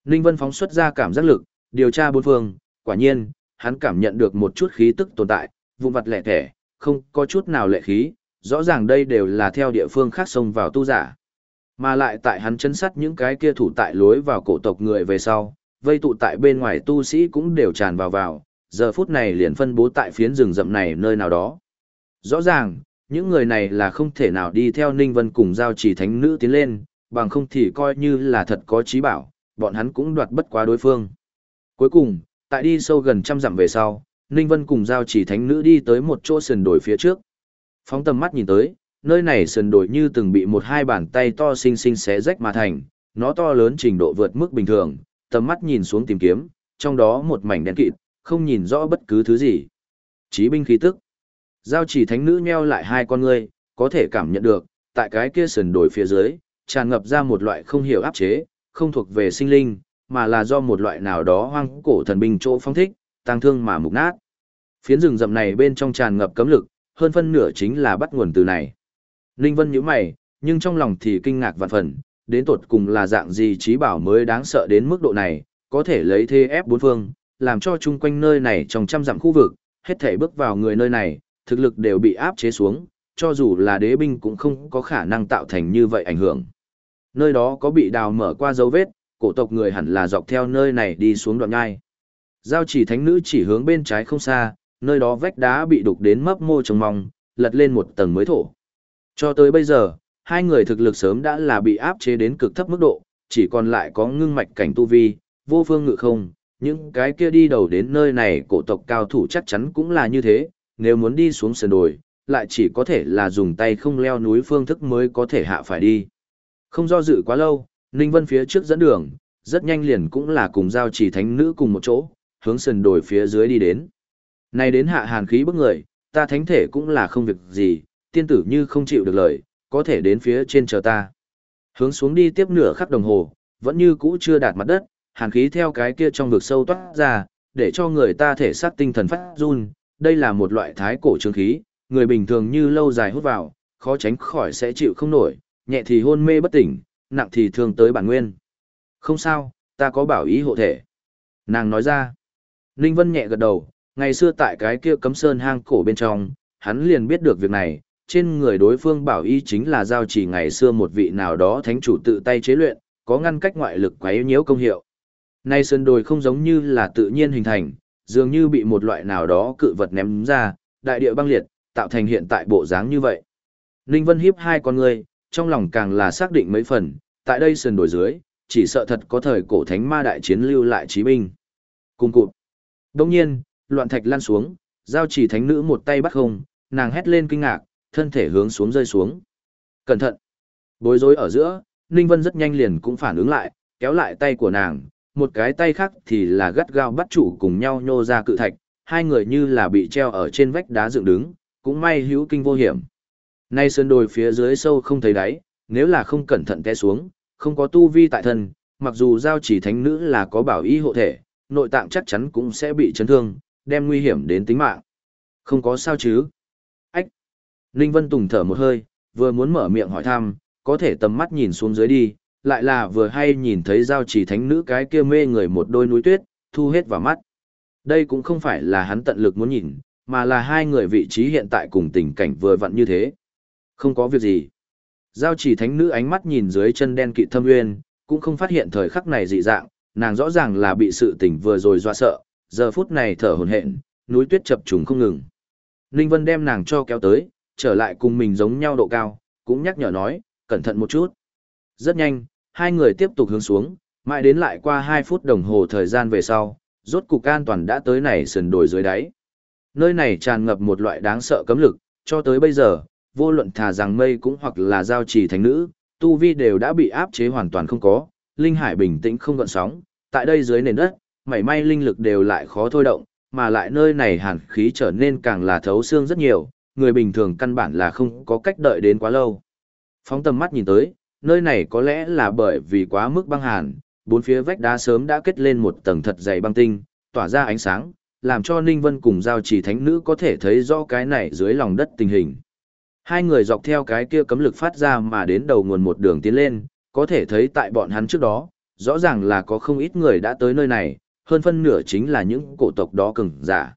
Ninh Vân phóng xuất ra cảm giác lực, điều tra bốn phương, quả nhiên, hắn cảm nhận được một chút khí tức tồn tại, vụn vặt lẻ thẻ, không có chút nào lệ khí, rõ ràng đây đều là theo địa phương khác xông vào tu giả. Mà lại tại hắn chân sắt những cái kia thủ tại lối vào cổ tộc người về sau, vây tụ tại bên ngoài tu sĩ cũng đều tràn vào vào, giờ phút này liền phân bố tại phiến rừng rậm này nơi nào đó. Rõ ràng, những người này là không thể nào đi theo Ninh Vân cùng giao chỉ thánh nữ tiến lên, bằng không thì coi như là thật có trí bảo, bọn hắn cũng đoạt bất quá đối phương. Cuối cùng, tại đi sâu gần trăm dặm về sau, Ninh Vân cùng giao chỉ thánh nữ đi tới một chỗ sườn đồi phía trước. Phóng tầm mắt nhìn tới, nơi này sườn đồi như từng bị một hai bàn tay to xinh xinh xé rách mà thành, nó to lớn trình độ vượt mức bình thường, tầm mắt nhìn xuống tìm kiếm, trong đó một mảnh đen kịt, không nhìn rõ bất cứ thứ gì. Chí binh khí tức. Giao chỉ thánh nữ nheo lại hai con ngươi, có thể cảm nhận được, tại cái kia sườn đồi phía dưới, tràn ngập ra một loại không hiểu áp chế, không thuộc về sinh linh, mà là do một loại nào đó hoang cổ thần binh chỗ phong thích, tăng thương mà mục nát. Phiến rừng rậm này bên trong tràn ngập cấm lực, hơn phân nửa chính là bắt nguồn từ này. Ninh Vân nhíu mày, nhưng trong lòng thì kinh ngạc vạn phần, đến tột cùng là dạng gì trí bảo mới đáng sợ đến mức độ này, có thể lấy thế ép bốn phương, làm cho chung quanh nơi này trong trăm dặm khu vực, hết thể bước vào người nơi này, thực lực đều bị áp chế xuống, cho dù là đế binh cũng không có khả năng tạo thành như vậy ảnh hưởng. Nơi đó có bị đào mở qua dấu vết, cổ tộc người hẳn là dọc theo nơi này đi xuống đoạn ngai. Giao chỉ thánh nữ chỉ hướng bên trái không xa, nơi đó vách đá bị đục đến mấp mô trồng mong, lật lên một tầng mới thổ. Cho tới bây giờ, hai người thực lực sớm đã là bị áp chế đến cực thấp mức độ, chỉ còn lại có ngưng mạch cảnh tu vi, vô phương ngự không, những cái kia đi đầu đến nơi này cổ tộc cao thủ chắc chắn cũng là như thế, nếu muốn đi xuống sườn đồi, lại chỉ có thể là dùng tay không leo núi phương thức mới có thể hạ phải đi. Không do dự quá lâu, Ninh Vân phía trước dẫn đường, rất nhanh liền cũng là cùng giao chỉ thánh nữ cùng một chỗ, hướng sườn đồi phía dưới đi đến. Này đến hạ hàn khí bức người, ta thánh thể cũng là không việc gì, tiên tử như không chịu được lời, có thể đến phía trên chờ ta. Hướng xuống đi tiếp nửa khắc đồng hồ, vẫn như cũ chưa đạt mặt đất, hàn khí theo cái kia trong vực sâu toát ra, để cho người ta thể xác tinh thần phát run, đây là một loại thái cổ trương khí, người bình thường như lâu dài hút vào, khó tránh khỏi sẽ chịu không nổi, nhẹ thì hôn mê bất tỉnh, nặng thì thương tới bản nguyên. Không sao, ta có bảo ý hộ thể. Nàng nói ra. Ninh Vân nhẹ gật đầu, ngày xưa tại cái kia cấm sơn hang cổ bên trong, hắn liền biết được việc này, trên người đối phương bảo y chính là giao chỉ ngày xưa một vị nào đó thánh chủ tự tay chế luyện, có ngăn cách ngoại lực quấy nhiễu công hiệu. Nay sơn đồi không giống như là tự nhiên hình thành, dường như bị một loại nào đó cự vật ném ra, đại địa băng liệt, tạo thành hiện tại bộ dáng như vậy. Ninh Vân hiếp hai con người, trong lòng càng là xác định mấy phần, tại đây sơn đồi dưới, chỉ sợ thật có thời cổ thánh ma đại chiến lưu lại chí binh. Cùng cụt. Đồng nhiên, loạn thạch lan xuống, giao chỉ thánh nữ một tay bắt hùng, nàng hét lên kinh ngạc, thân thể hướng xuống rơi xuống. Cẩn thận! Bối rối ở giữa, Ninh Vân rất nhanh liền cũng phản ứng lại, kéo lại tay của nàng, một cái tay khác thì là gắt gao bắt chủ cùng nhau nhô ra cự thạch, hai người như là bị treo ở trên vách đá dựng đứng, cũng may hữu kinh vô hiểm. Nay sơn đồi phía dưới sâu không thấy đáy, nếu là không cẩn thận té xuống, không có tu vi tại thân, mặc dù giao chỉ thánh nữ là có bảo y hộ thể, nội tạng chắc chắn cũng sẽ bị chấn thương, đem nguy hiểm đến tính mạng. Không có sao chứ. Ninh Vân Tùng thở một hơi, vừa muốn mở miệng hỏi thăm, có thể tầm mắt nhìn xuống dưới đi, lại là vừa hay nhìn thấy giao chỉ thánh nữ cái kia mê người một đôi núi tuyết, thu hết vào mắt. Đây cũng không phải là hắn tận lực muốn nhìn, mà là hai người vị trí hiện tại cùng tình cảnh vừa vặn như thế. Không có việc gì. Giao chỉ thánh nữ ánh mắt nhìn dưới chân đen kịt thâm uyên, cũng không phát hiện thời khắc này dị dạng, nàng rõ ràng là bị sự tình vừa rồi dọa sợ, giờ phút này thở hổn hển, núi tuyết chập trùng không ngừng. Ninh Vân đem nàng cho kéo tới, trở lại cùng mình giống nhau độ cao, cũng nhắc nhở nói, cẩn thận một chút. Rất nhanh, hai người tiếp tục hướng xuống, mãi đến lại qua 2 phút đồng hồ thời gian về sau, rốt cục an toàn đã tới này sườn đồi dưới đáy. Nơi này tràn ngập một loại đáng sợ cấm lực, cho tới bây giờ, vô luận thà rằng mây cũng hoặc là giao trì thánh nữ, tu vi đều đã bị áp chế hoàn toàn không có, linh hải bình tĩnh không gợn sóng, tại đây dưới nền đất, mảy may linh lực đều lại khó thôi động, mà lại nơi này hàn khí trở nên càng là thấu xương rất nhiều, người bình thường căn bản là không có cách đợi đến quá lâu. Phóng tầm mắt nhìn tới, nơi này có lẽ là bởi vì quá mức băng hàn, bốn phía vách đá sớm đã kết lên một tầng thật dày băng tinh, tỏa ra ánh sáng, làm cho Ninh Vân cùng giao chỉ thánh nữ có thể thấy rõ cái này dưới lòng đất tình hình. Hai người dọc theo cái kia cấm lực phát ra mà đến đầu nguồn một đường tiến lên, có thể thấy tại bọn hắn trước đó, rõ ràng là có không ít người đã tới nơi này, hơn phân nửa chính là những cổ tộc đó cứng giả.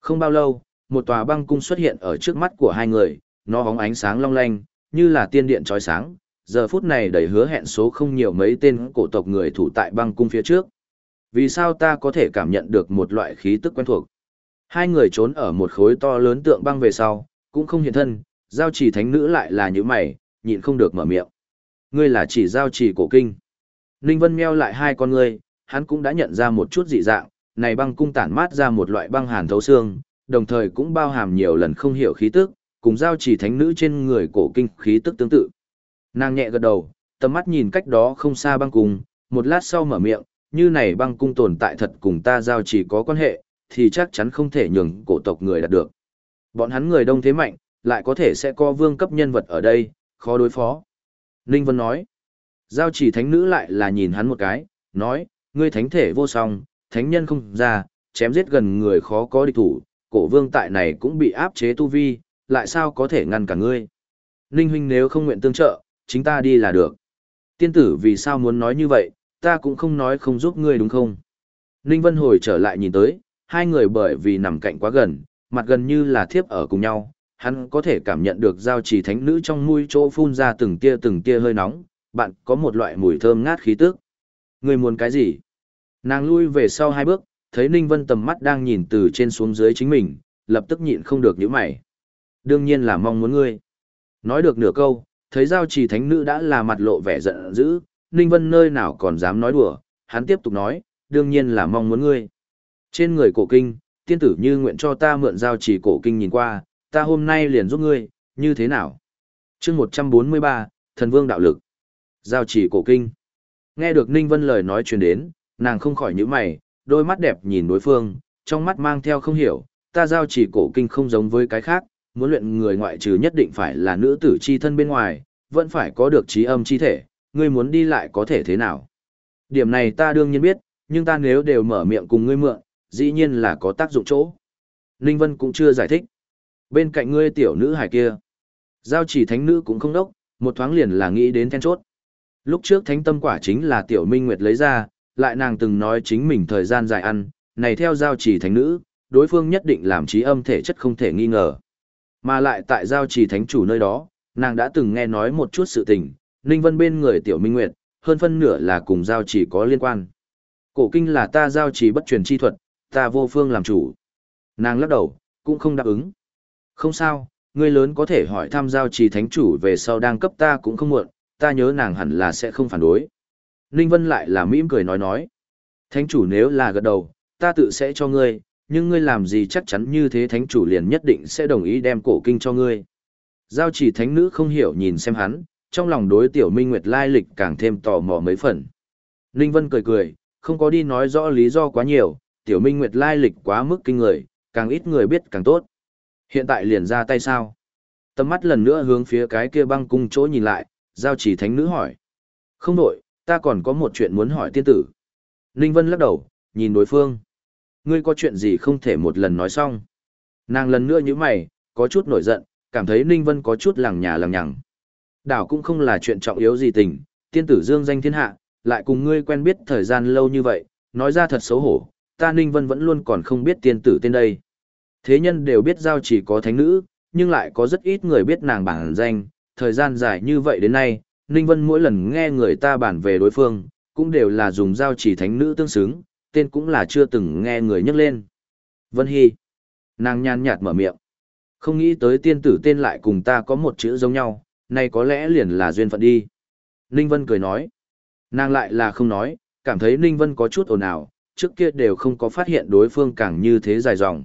Không bao lâu, một tòa băng cung xuất hiện ở trước mắt của hai người, nó hóng ánh sáng long lanh, như là tiên điện trói sáng, giờ phút này đầy hứa hẹn số không nhiều mấy tên cổ tộc người thủ tại băng cung phía trước. Vì sao ta có thể cảm nhận được một loại khí tức quen thuộc? Hai người trốn ở một khối to lớn tượng băng về sau, cũng không hiện thân, giao chỉ thánh nữ lại là như mày, nhịn không được mở miệng. Ngươi là chỉ giao chỉ cổ kinh. Ninh Vân meo lại hai con ngươi, hắn cũng đã nhận ra một chút dị dạng, này băng cung tản mát ra một loại băng hàn thấu xương, đồng thời cũng bao hàm nhiều lần không hiểu khí tức, cùng giao chỉ thánh nữ trên người cổ kinh khí tức tương tự. Nàng nhẹ gật đầu, tầm mắt nhìn cách đó không xa băng cung, một lát sau mở miệng, như này băng cung tồn tại thật cùng ta giao chỉ có quan hệ, thì chắc chắn không thể nhường cổ tộc người đạt được. Bọn hắn người đông thế mạnh, lại có thể sẽ có vương cấp nhân vật ở đây, khó đối phó. Ninh Vân nói, giao chỉ thánh nữ lại là nhìn hắn một cái, nói, ngươi thánh thể vô song, thánh nhân không ra, chém giết gần người khó có địch thủ, cổ vương tại này cũng bị áp chế tu vi, lại sao có thể ngăn cả ngươi. Ninh huynh nếu không nguyện tương trợ, chính ta đi là được. Tiên tử vì sao muốn nói như vậy, ta cũng không nói không giúp ngươi đúng không? Ninh Vân hồi trở lại nhìn tới, hai người bởi vì nằm cạnh quá gần, mặt gần như là thiếp ở cùng nhau, hắn có thể cảm nhận được giao trì thánh nữ trong mũi chỗ phun ra từng tia từng tia hơi nóng, bạn có một loại mùi thơm ngát khí tức. Ngươi muốn cái gì? Nàng lui về sau hai bước, thấy Ninh Vân tầm mắt đang nhìn từ trên xuống dưới chính mình, lập tức nhịn không được nhíu mày. Đương nhiên là mong muốn ngươi. Nói được nửa câu, thấy giao trì thánh nữ đã là mặt lộ vẻ giận dữ, Ninh Vân nơi nào còn dám nói đùa, hắn tiếp tục nói, đương nhiên là mong muốn ngươi. Trên người cổ kinh, tiên tử như nguyện cho ta mượn giao trì cổ kinh nhìn qua, ta hôm nay liền giúp ngươi, như thế nào? chương 143, thần vương đạo lực. Giao trì cổ kinh. Nghe được Ninh Vân lời nói truyền đến, nàng không khỏi nhíu mày, đôi mắt đẹp nhìn đối phương, trong mắt mang theo không hiểu, ta giao chỉ cổ kinh không giống với cái khác, muốn luyện người ngoại trừ nhất định phải là nữ tử chi thân bên ngoài, vẫn phải có được trí âm chi thể, ngươi muốn đi lại có thể thế nào? Điểm này ta đương nhiên biết, nhưng ta nếu đều mở miệng cùng ngươi mượn, dĩ nhiên là có tác dụng chỗ. Ninh Vân cũng chưa giải thích. Bên cạnh ngươi tiểu nữ hải kia, giao chỉ thánh nữ cũng không đốc, một thoáng liền là nghĩ đến then chốt. Lúc trước thánh tâm quả chính là tiểu minh nguyệt lấy ra, lại nàng từng nói chính mình thời gian dài ăn, này theo giao chỉ thánh nữ, đối phương nhất định làm trí âm thể chất không thể nghi ngờ. Mà lại tại giao chỉ thánh chủ nơi đó, nàng đã từng nghe nói một chút sự tình, Ninh Vân bên người tiểu minh nguyệt, hơn phân nửa là cùng giao chỉ có liên quan. Cổ kinh là ta giao chỉ bất truyền chi thuật, ta vô phương làm chủ. Nàng lắc đầu, cũng không đáp ứng. Không sao, người lớn có thể hỏi thăm giao trì thánh chủ về sau đang cấp ta cũng không muộn, ta nhớ nàng hẳn là sẽ không phản đối. Ninh Vân lại là mỉm cười nói nói. Thánh chủ nếu là gật đầu, ta tự sẽ cho ngươi, nhưng ngươi làm gì chắc chắn như thế thánh chủ liền nhất định sẽ đồng ý đem cổ kinh cho ngươi. Giao chỉ thánh nữ không hiểu nhìn xem hắn, trong lòng đối tiểu minh nguyệt lai lịch càng thêm tò mò mấy phần. Ninh Vân cười cười, không có đi nói rõ lý do quá nhiều, tiểu minh nguyệt lai lịch quá mức kinh người, càng ít người biết càng tốt. Hiện tại liền ra tay sao? Tầm mắt lần nữa hướng phía cái kia băng cung chỗ nhìn lại, giao chỉ thánh nữ hỏi. Không đổi, ta còn có một chuyện muốn hỏi tiên tử. Ninh Vân lắc đầu, nhìn đối phương. Ngươi có chuyện gì không thể một lần nói xong. Nàng lần nữa như mày, có chút nổi giận, cảm thấy Ninh Vân có chút lằng nhà lằng nhằng. Đảo cũng không là chuyện trọng yếu gì tình, tiên tử dương danh thiên hạ, lại cùng ngươi quen biết thời gian lâu như vậy, nói ra thật xấu hổ, ta Ninh Vân vẫn luôn còn không biết tiên tử tên đây. Thế nhân đều biết giao chỉ có thánh nữ, nhưng lại có rất ít người biết nàng bản danh, thời gian dài như vậy đến nay, Ninh Vân mỗi lần nghe người ta bản về đối phương, cũng đều là dùng giao chỉ thánh nữ tương xứng, tên cũng là chưa từng nghe người nhắc lên. Vân Hy. Nàng nhàn nhạt mở miệng. Không nghĩ tới tiên tử tên lại cùng ta có một chữ giống nhau, này có lẽ liền là duyên phận đi. Ninh Vân cười nói. Nàng lại là không nói, cảm thấy Ninh Vân có chút ồn ào, trước kia đều không có phát hiện đối phương càng như thế dài dòng.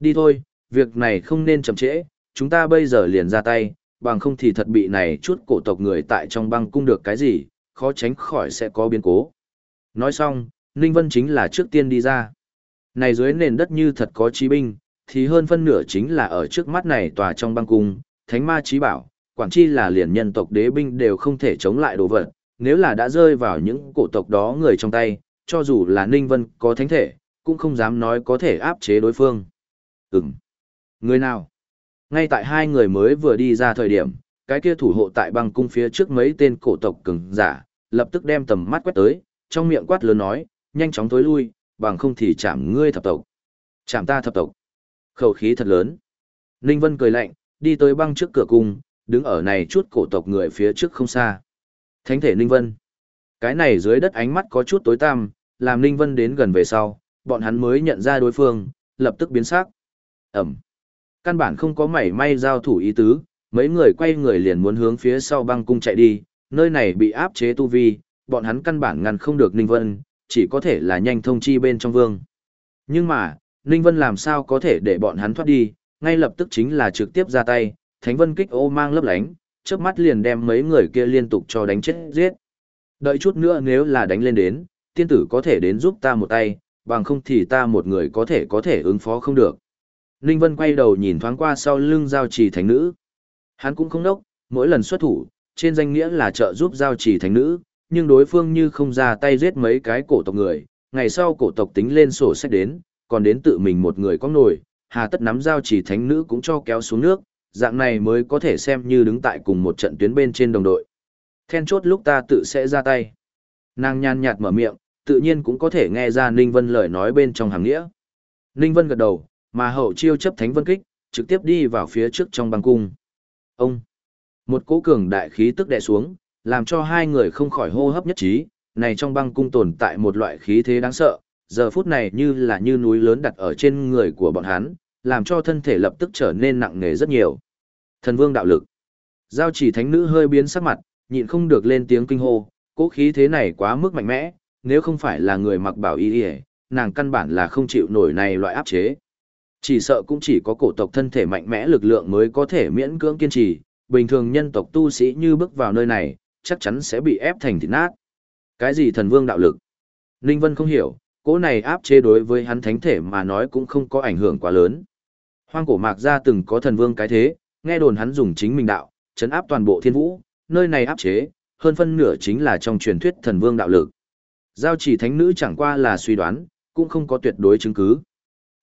Đi thôi, việc này không nên chậm trễ, chúng ta bây giờ liền ra tay, bằng không thì thật bị này chút cổ tộc người tại trong băng cung được cái gì, khó tránh khỏi sẽ có biến cố. Nói xong, Ninh Vân chính là trước tiên đi ra. Này dưới nền đất như thật có trí binh, thì hơn phân nửa chính là ở trước mắt này tòa trong băng cung, thánh ma trí bảo, quản chi là liền nhân tộc đế binh đều không thể chống lại đồ vật, nếu là đã rơi vào những cổ tộc đó người trong tay, cho dù là Ninh Vân có thánh thể, cũng không dám nói có thể áp chế đối phương. Ừm. Người nào? Ngay tại hai người mới vừa đi ra thời điểm, cái kia thủ hộ tại băng cung phía trước mấy tên cổ tộc cường giả, lập tức đem tầm mắt quét tới, trong miệng quát lớn nói, nhanh chóng tối lui, bằng không thì chạm ngươi thập tộc. Chạm ta thập tộc. Khẩu khí thật lớn. Ninh Vân cười lạnh, đi tới băng trước cửa cung, đứng ở này chút cổ tộc người phía trước không xa. Thánh thể Ninh Vân. Cái này dưới đất ánh mắt có chút tối tăm, làm Ninh Vân đến gần về sau, bọn hắn mới nhận ra đối phương, lập tức biến sắc. Ẩm. Căn bản không có mảy may giao thủ ý tứ, mấy người quay người liền muốn hướng phía sau băng cung chạy đi, nơi này bị áp chế tu vi, bọn hắn căn bản ngăn không được Ninh Vân, chỉ có thể là nhanh thông chi bên trong vương. Nhưng mà, Ninh Vân làm sao có thể để bọn hắn thoát đi, ngay lập tức chính là trực tiếp ra tay, Thánh Vân kích ô mang lấp lánh, chớp mắt liền đem mấy người kia liên tục cho đánh chết giết. Đợi chút nữa nếu là đánh lên đến, tiên tử có thể đến giúp ta một tay, bằng không thì ta một người có thể có thể ứng phó không được. Ninh Vân quay đầu nhìn thoáng qua sau lưng giao trì thánh nữ. Hắn cũng không đốc, mỗi lần xuất thủ, trên danh nghĩa là trợ giúp giao trì thánh nữ, nhưng đối phương như không ra tay giết mấy cái cổ tộc người, ngày sau cổ tộc tính lên sổ sách đến, còn đến tự mình một người có nổi, hà tất nắm giao trì thánh nữ cũng cho kéo xuống nước, dạng này mới có thể xem như đứng tại cùng một trận tuyến bên trên đồng đội. Then chốt lúc ta tự sẽ ra tay. Nàng nhàn nhạt mở miệng, tự nhiên cũng có thể nghe ra Ninh Vân lời nói bên trong hàng nghĩa. Ninh Vân gật đầu, mà hậu chiêu chấp thánh vân kích, trực tiếp đi vào phía trước trong băng cung. Ông! Một cỗ cường đại khí tức đè xuống, làm cho hai người không khỏi hô hấp nhất trí, này trong băng cung tồn tại một loại khí thế đáng sợ, giờ phút này như là như núi lớn đặt ở trên người của bọn hắn, làm cho thân thể lập tức trở nên nặng nề rất nhiều. Thần vương đạo lực. Giao chỉ thánh nữ hơi biến sắc mặt, nhịn không được lên tiếng kinh hô, cỗ khí thế này quá mức mạnh mẽ, nếu không phải là người mặc bảo y y, nàng căn bản là không chịu nổi này loại áp chế. Chỉ sợ cũng chỉ có cổ tộc thân thể mạnh mẽ lực lượng mới có thể miễn cưỡng kiên trì, bình thường nhân tộc tu sĩ như bước vào nơi này, chắc chắn sẽ bị ép thành thịt nát. Cái gì thần vương đạo lực? Ninh Vân không hiểu, cỗ này áp chế đối với hắn thánh thể mà nói cũng không có ảnh hưởng quá lớn. Hoang cổ mạc gia từng có thần vương cái thế, nghe đồn hắn dùng chính mình đạo, chấn áp toàn bộ thiên vũ, nơi này áp chế, hơn phân nửa chính là trong truyền thuyết thần vương đạo lực. Giao chỉ thánh nữ chẳng qua là suy đoán, cũng không có tuyệt đối chứng cứ.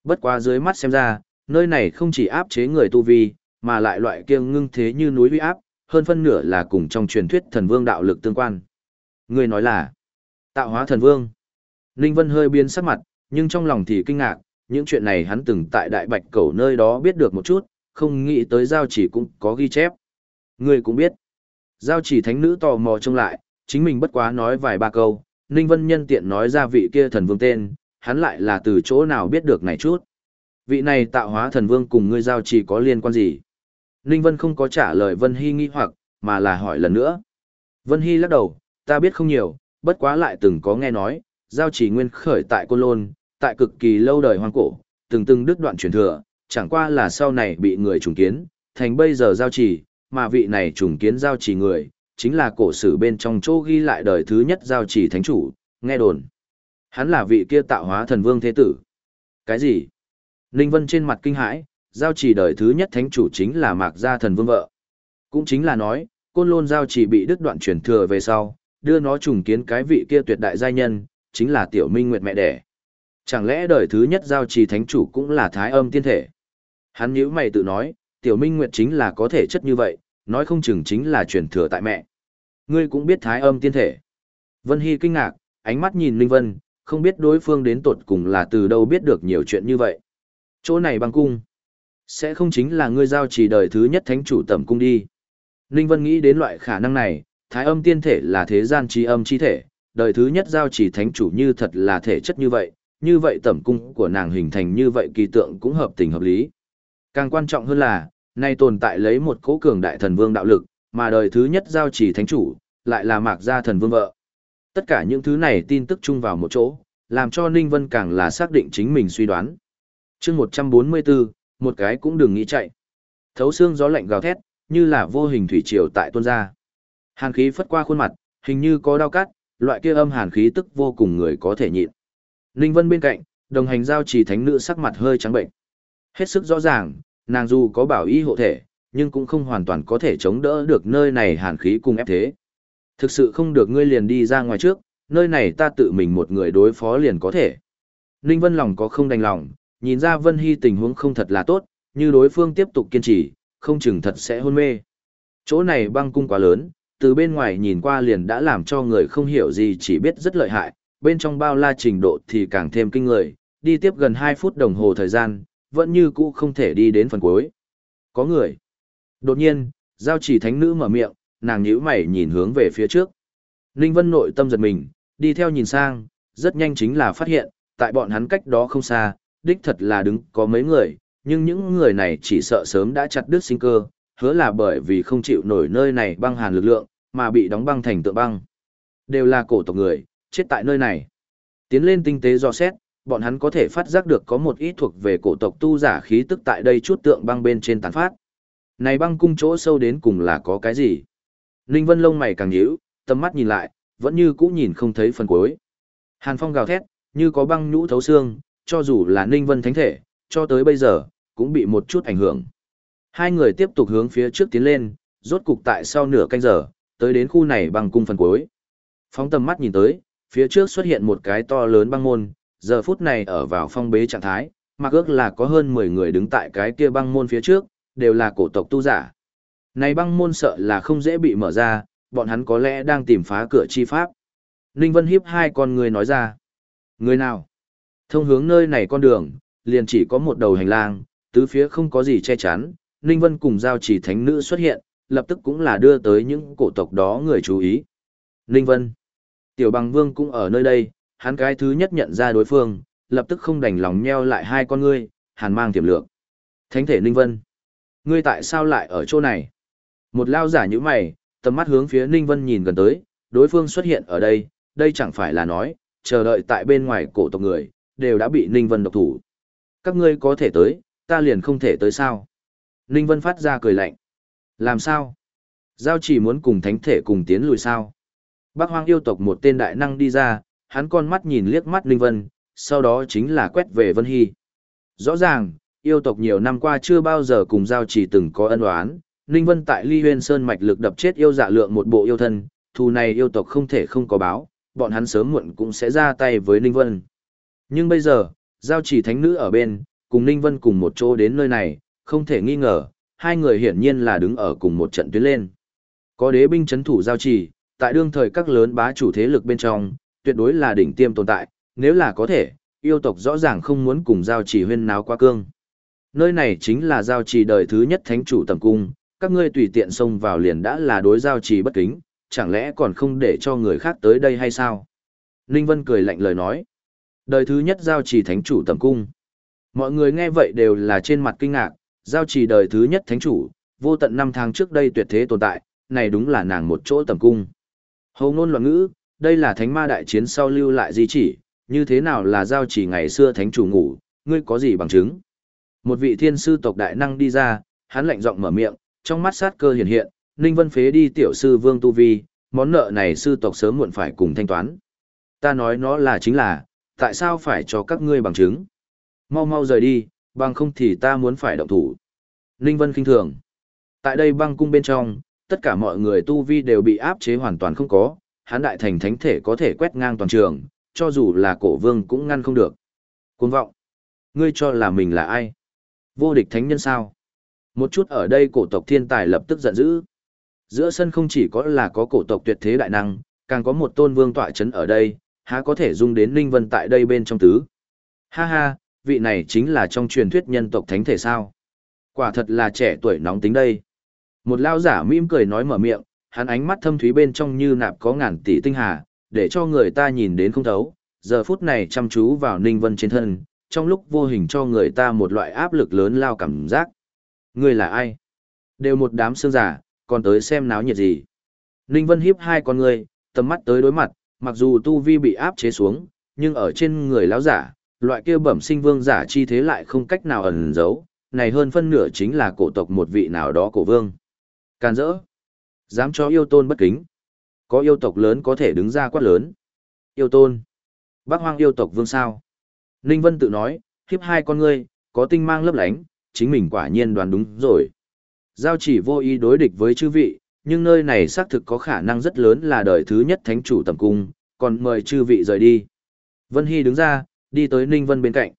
Bất quá dưới mắt xem ra, nơi này không chỉ áp chế người tu vi, mà lại loại kia ngưng thế như núi uy áp, hơn phân nửa là cùng trong truyền thuyết thần vương đạo lực tương quan. Người nói là tạo hóa thần vương. Ninh Vân hơi biến sắc mặt, nhưng trong lòng thì kinh ngạc, những chuyện này hắn từng tại Đại Bạch Cầu nơi đó biết được một chút, không nghĩ tới giao chỉ cũng có ghi chép. Người cũng biết. Giao chỉ thánh nữ tò mò trông lại, chính mình bất quá nói vài ba câu, Ninh Vân nhân tiện nói ra vị kia thần vương tên, hắn lại là từ chỗ nào biết được này chút. Vị này tạo hóa thần vương cùng ngươi giao chỉ có liên quan gì? Ninh Vân không có trả lời Vân Hy nghi hoặc, mà là hỏi lần nữa. Vân Hy lắc đầu, ta biết không nhiều, bất quá lại từng có nghe nói, giao chỉ nguyên khởi tại Côn Lôn, tại cực kỳ lâu đời hoang cổ, từng từng đứt đoạn truyền thừa, chẳng qua là sau này bị người trùng kiến, thành bây giờ giao chỉ, mà vị này trùng kiến giao chỉ người, chính là cổ sử bên trong chỗ ghi lại đời thứ nhất giao chỉ thánh chủ, nghe đồn. Hắn là vị kia tạo hóa thần vương thế tử. Cái gì? Ninh Vân trên mặt kinh hãi, giao chỉ đời thứ nhất thánh chủ chính là mạc gia thần vương vợ. Cũng chính là nói, côn lôn giao chỉ bị đứt đoạn truyền thừa về sau, đưa nó trùng kiến cái vị kia tuyệt đại giai nhân, chính là tiểu minh nguyệt mẹ đẻ. Chẳng lẽ đời thứ nhất giao trì thánh chủ cũng là thái âm tiên thể? Hắn nhíu mày tự nói, tiểu minh nguyệt chính là có thể chất như vậy, nói không chừng chính là truyền thừa tại mẹ. Ngươi cũng biết thái âm tiên thể. Vân Hy kinh ngạc, ánh mắt nhìn Linh Vân, không biết đối phương đến tột cùng là từ đâu biết được nhiều chuyện như vậy. Chỗ này băng cung. Sẽ không chính là ngươi giao chỉ đời thứ nhất thánh chủ tẩm cung đi. Ninh Vân nghĩ đến loại khả năng này, thái âm tiên thể là thế gian trí âm chi thể, đời thứ nhất giao chỉ thánh chủ như thật là thể chất như vậy, như vậy tẩm cung của nàng hình thành như vậy kỳ tượng cũng hợp tình hợp lý. Càng quan trọng hơn là, nay tồn tại lấy một cố cường đại thần vương đạo lực, mà đời thứ nhất giao chỉ thánh chủ, lại là mạc gia thần vương vợ. Tất cả những thứ này tin tức chung vào một chỗ, làm cho Ninh Vân càng là xác định chính mình suy đoán. chương 144, một cái cũng đừng nghĩ chạy. Thấu xương gió lạnh gào thét, như là vô hình thủy triều tại tuôn ra. Hàn khí phất qua khuôn mặt, hình như có đau cắt, loại kia âm hàn khí tức vô cùng người có thể nhịn. Ninh Vân bên cạnh, đồng hành giao trì thánh nữ sắc mặt hơi trắng bệnh. Hết sức rõ ràng, nàng dù có bảo y hộ thể, nhưng cũng không hoàn toàn có thể chống đỡ được nơi này hàn khí cùng ép thế. Thực sự không được ngươi liền đi ra ngoài trước, nơi này ta tự mình một người đối phó liền có thể. Ninh Vân lòng có không đành lòng, nhìn ra Vân Hy tình huống không thật là tốt, như đối phương tiếp tục kiên trì, không chừng thật sẽ hôn mê. Chỗ này băng cung quá lớn, từ bên ngoài nhìn qua liền đã làm cho người không hiểu gì chỉ biết rất lợi hại, bên trong bao la trình độ thì càng thêm kinh người, đi tiếp gần 2 phút đồng hồ thời gian, vẫn như cũ không thể đi đến phần cuối. Có người. Đột nhiên, giao chỉ thánh nữ mở miệng, nàng nhíu mày nhìn hướng về phía trước. Ninh Vân nội tâm giật mình, đi theo nhìn sang, rất nhanh chính là phát hiện, tại bọn hắn cách đó không xa, đích thật là đứng có mấy người, nhưng những người này chỉ sợ sớm đã chặt đứt sinh cơ, hứa là bởi vì không chịu nổi nơi này băng hàn lực lượng, mà bị đóng băng thành tượng băng. Đều là cổ tộc người, chết tại nơi này. Tiến lên tinh tế do xét, bọn hắn có thể phát giác được có một ít thuộc về cổ tộc tu giả khí tức tại đây chút tượng băng bên trên tán phát. Này băng cung chỗ sâu đến cùng là có cái gì? Ninh Vân lông mày càng nhíu, tầm mắt nhìn lại, vẫn như cũ nhìn không thấy phần cuối. Hàn Phong gào thét, như có băng nhũ thấu xương, cho dù là Ninh Vân thánh thể, cho tới bây giờ, cũng bị một chút ảnh hưởng. Hai người tiếp tục hướng phía trước tiến lên, rốt cục tại sau nửa canh giờ, tới đến khu này băng cung phần cuối. Phóng tầm mắt nhìn tới, phía trước xuất hiện một cái to lớn băng môn, giờ phút này ở vào phong bế trạng thái, mặc ước là có hơn 10 người đứng tại cái kia băng môn phía trước, đều là cổ tộc tu giả. Này băng môn sợ là không dễ bị mở ra, bọn hắn có lẽ đang tìm phá cửa chi pháp. Ninh Vân hiếp hai con người nói ra. Người nào? Thông hướng nơi này con đường, liền chỉ có một đầu hành lang, tứ phía không có gì che chắn. Ninh Vân cùng giao chỉ thánh nữ xuất hiện, lập tức cũng là đưa tới những cổ tộc đó người chú ý. Ninh Vân. Tiểu bằng vương cũng ở nơi đây, hắn cái thứ nhất nhận ra đối phương, lập tức không đành lòng nheo lại hai con ngươi, hàn mang tiềm lượng. Thánh thể Ninh Vân. Ngươi tại sao lại ở chỗ này? Một lao giả như mày, tầm mắt hướng phía Ninh Vân nhìn gần tới, đối phương xuất hiện ở đây, đây chẳng phải là nói, chờ đợi tại bên ngoài cổ tộc người, đều đã bị Ninh Vân độc thủ. Các ngươi có thể tới, ta liền không thể tới sao? Ninh Vân phát ra cười lạnh. Làm sao? Giao chỉ muốn cùng thánh thể cùng tiến lùi sao? Bác hoang yêu tộc một tên đại năng đi ra, hắn con mắt nhìn liếc mắt Ninh Vân, sau đó chính là quét về Vân Hy. Rõ ràng, yêu tộc nhiều năm qua chưa bao giờ cùng giao chỉ từng có ân oán. Ninh Vân tại Ly Huyên Sơn mạch lực đập chết yêu dạ lượng một bộ yêu thân, thù này yêu tộc không thể không có báo, bọn hắn sớm muộn cũng sẽ ra tay với Ninh Vân. Nhưng bây giờ, giao chỉ thánh nữ ở bên, cùng Ninh Vân cùng một chỗ đến nơi này, không thể nghi ngờ, hai người hiển nhiên là đứng ở cùng một trận tuyến lên. Có đế binh chấn thủ giao chỉ, tại đương thời các lớn bá chủ thế lực bên trong, tuyệt đối là đỉnh tiêm tồn tại, nếu là có thể, yêu tộc rõ ràng không muốn cùng giao chỉ huyên náo qua cương. Nơi này chính là giao chỉ đời thứ nhất thánh chủ tầm cung, các ngươi tùy tiện xông vào liền đã là đối giao chỉ bất kính, chẳng lẽ còn không để cho người khác tới đây hay sao? Ninh Vân cười lạnh lời nói. Đời thứ nhất giao chỉ thánh chủ tầm cung. Mọi người nghe vậy đều là trên mặt kinh ngạc, giao chỉ đời thứ nhất thánh chủ, vô tận năm tháng trước đây tuyệt thế tồn tại, này đúng là nàng một chỗ tầm cung. Hầu ngôn loạn ngữ, đây là thánh ma đại chiến sau lưu lại di chỉ, như thế nào là giao chỉ ngày xưa thánh chủ ngủ, ngươi có gì bằng chứng? Một vị thiên sư tộc đại năng đi ra, hắn lạnh giọng mở miệng, trong mắt sát cơ hiện hiện, Ninh Vân phế đi tiểu sư Vương Tu Vi, món nợ này sư tộc sớm muộn phải cùng thanh toán. Ta nói nó là chính là, tại sao phải cho các ngươi bằng chứng? Mau mau rời đi, bằng không thì ta muốn phải động thủ. Ninh Vân kinh thường. Tại đây băng cung bên trong, tất cả mọi người tu vi đều bị áp chế hoàn toàn không có, hán đại thành thánh thể có thể quét ngang toàn trường, cho dù là cổ vương cũng ngăn không được. Cuốn vọng. Ngươi cho là mình là ai? Vô địch thánh nhân sao? Một chút ở đây cổ tộc thiên tài lập tức giận dữ. Giữa sân không chỉ có là có cổ tộc tuyệt thế đại năng, càng có một tôn vương tọa chấn ở đây, há có thể dung đến Ninh Vân tại đây bên trong tứ. Ha ha, vị này chính là trong truyền thuyết nhân tộc thánh thể sao. Quả thật là trẻ tuổi nóng tính đây. Một lao giả mỉm cười nói mở miệng, hắn ánh mắt thâm thúy bên trong như nạp có ngàn tỷ tinh hà, để cho người ta nhìn đến không thấu. Giờ phút này chăm chú vào Ninh Vân trên thân, trong lúc vô hình cho người ta một loại áp lực lớn lao cảm giác. Người là ai? Đều một đám xương giả, còn tới xem náo nhiệt gì. Ninh Vân hiếp hai con người, tầm mắt tới đối mặt, mặc dù tu vi bị áp chế xuống, nhưng ở trên người lão giả, loại kia bẩm sinh vương giả chi thế lại không cách nào ẩn giấu, này hơn phân nửa chính là cổ tộc một vị nào đó cổ vương. Can dỡ, dám cho yêu tôn bất kính. Có yêu tộc lớn có thể đứng ra quát lớn. Yêu tôn, bác hoang yêu tộc vương sao. Ninh Vân tự nói, hiếp hai con ngươi, có tinh mang lấp lánh, chính mình quả nhiên đoán đúng rồi. Giao chỉ vô ý đối địch với chư vị, nhưng nơi này xác thực có khả năng rất lớn là đời thứ nhất thánh chủ tầm cung, còn mời chư vị rời đi. Vân Hy đứng ra, đi tới Ninh Vân bên cạnh.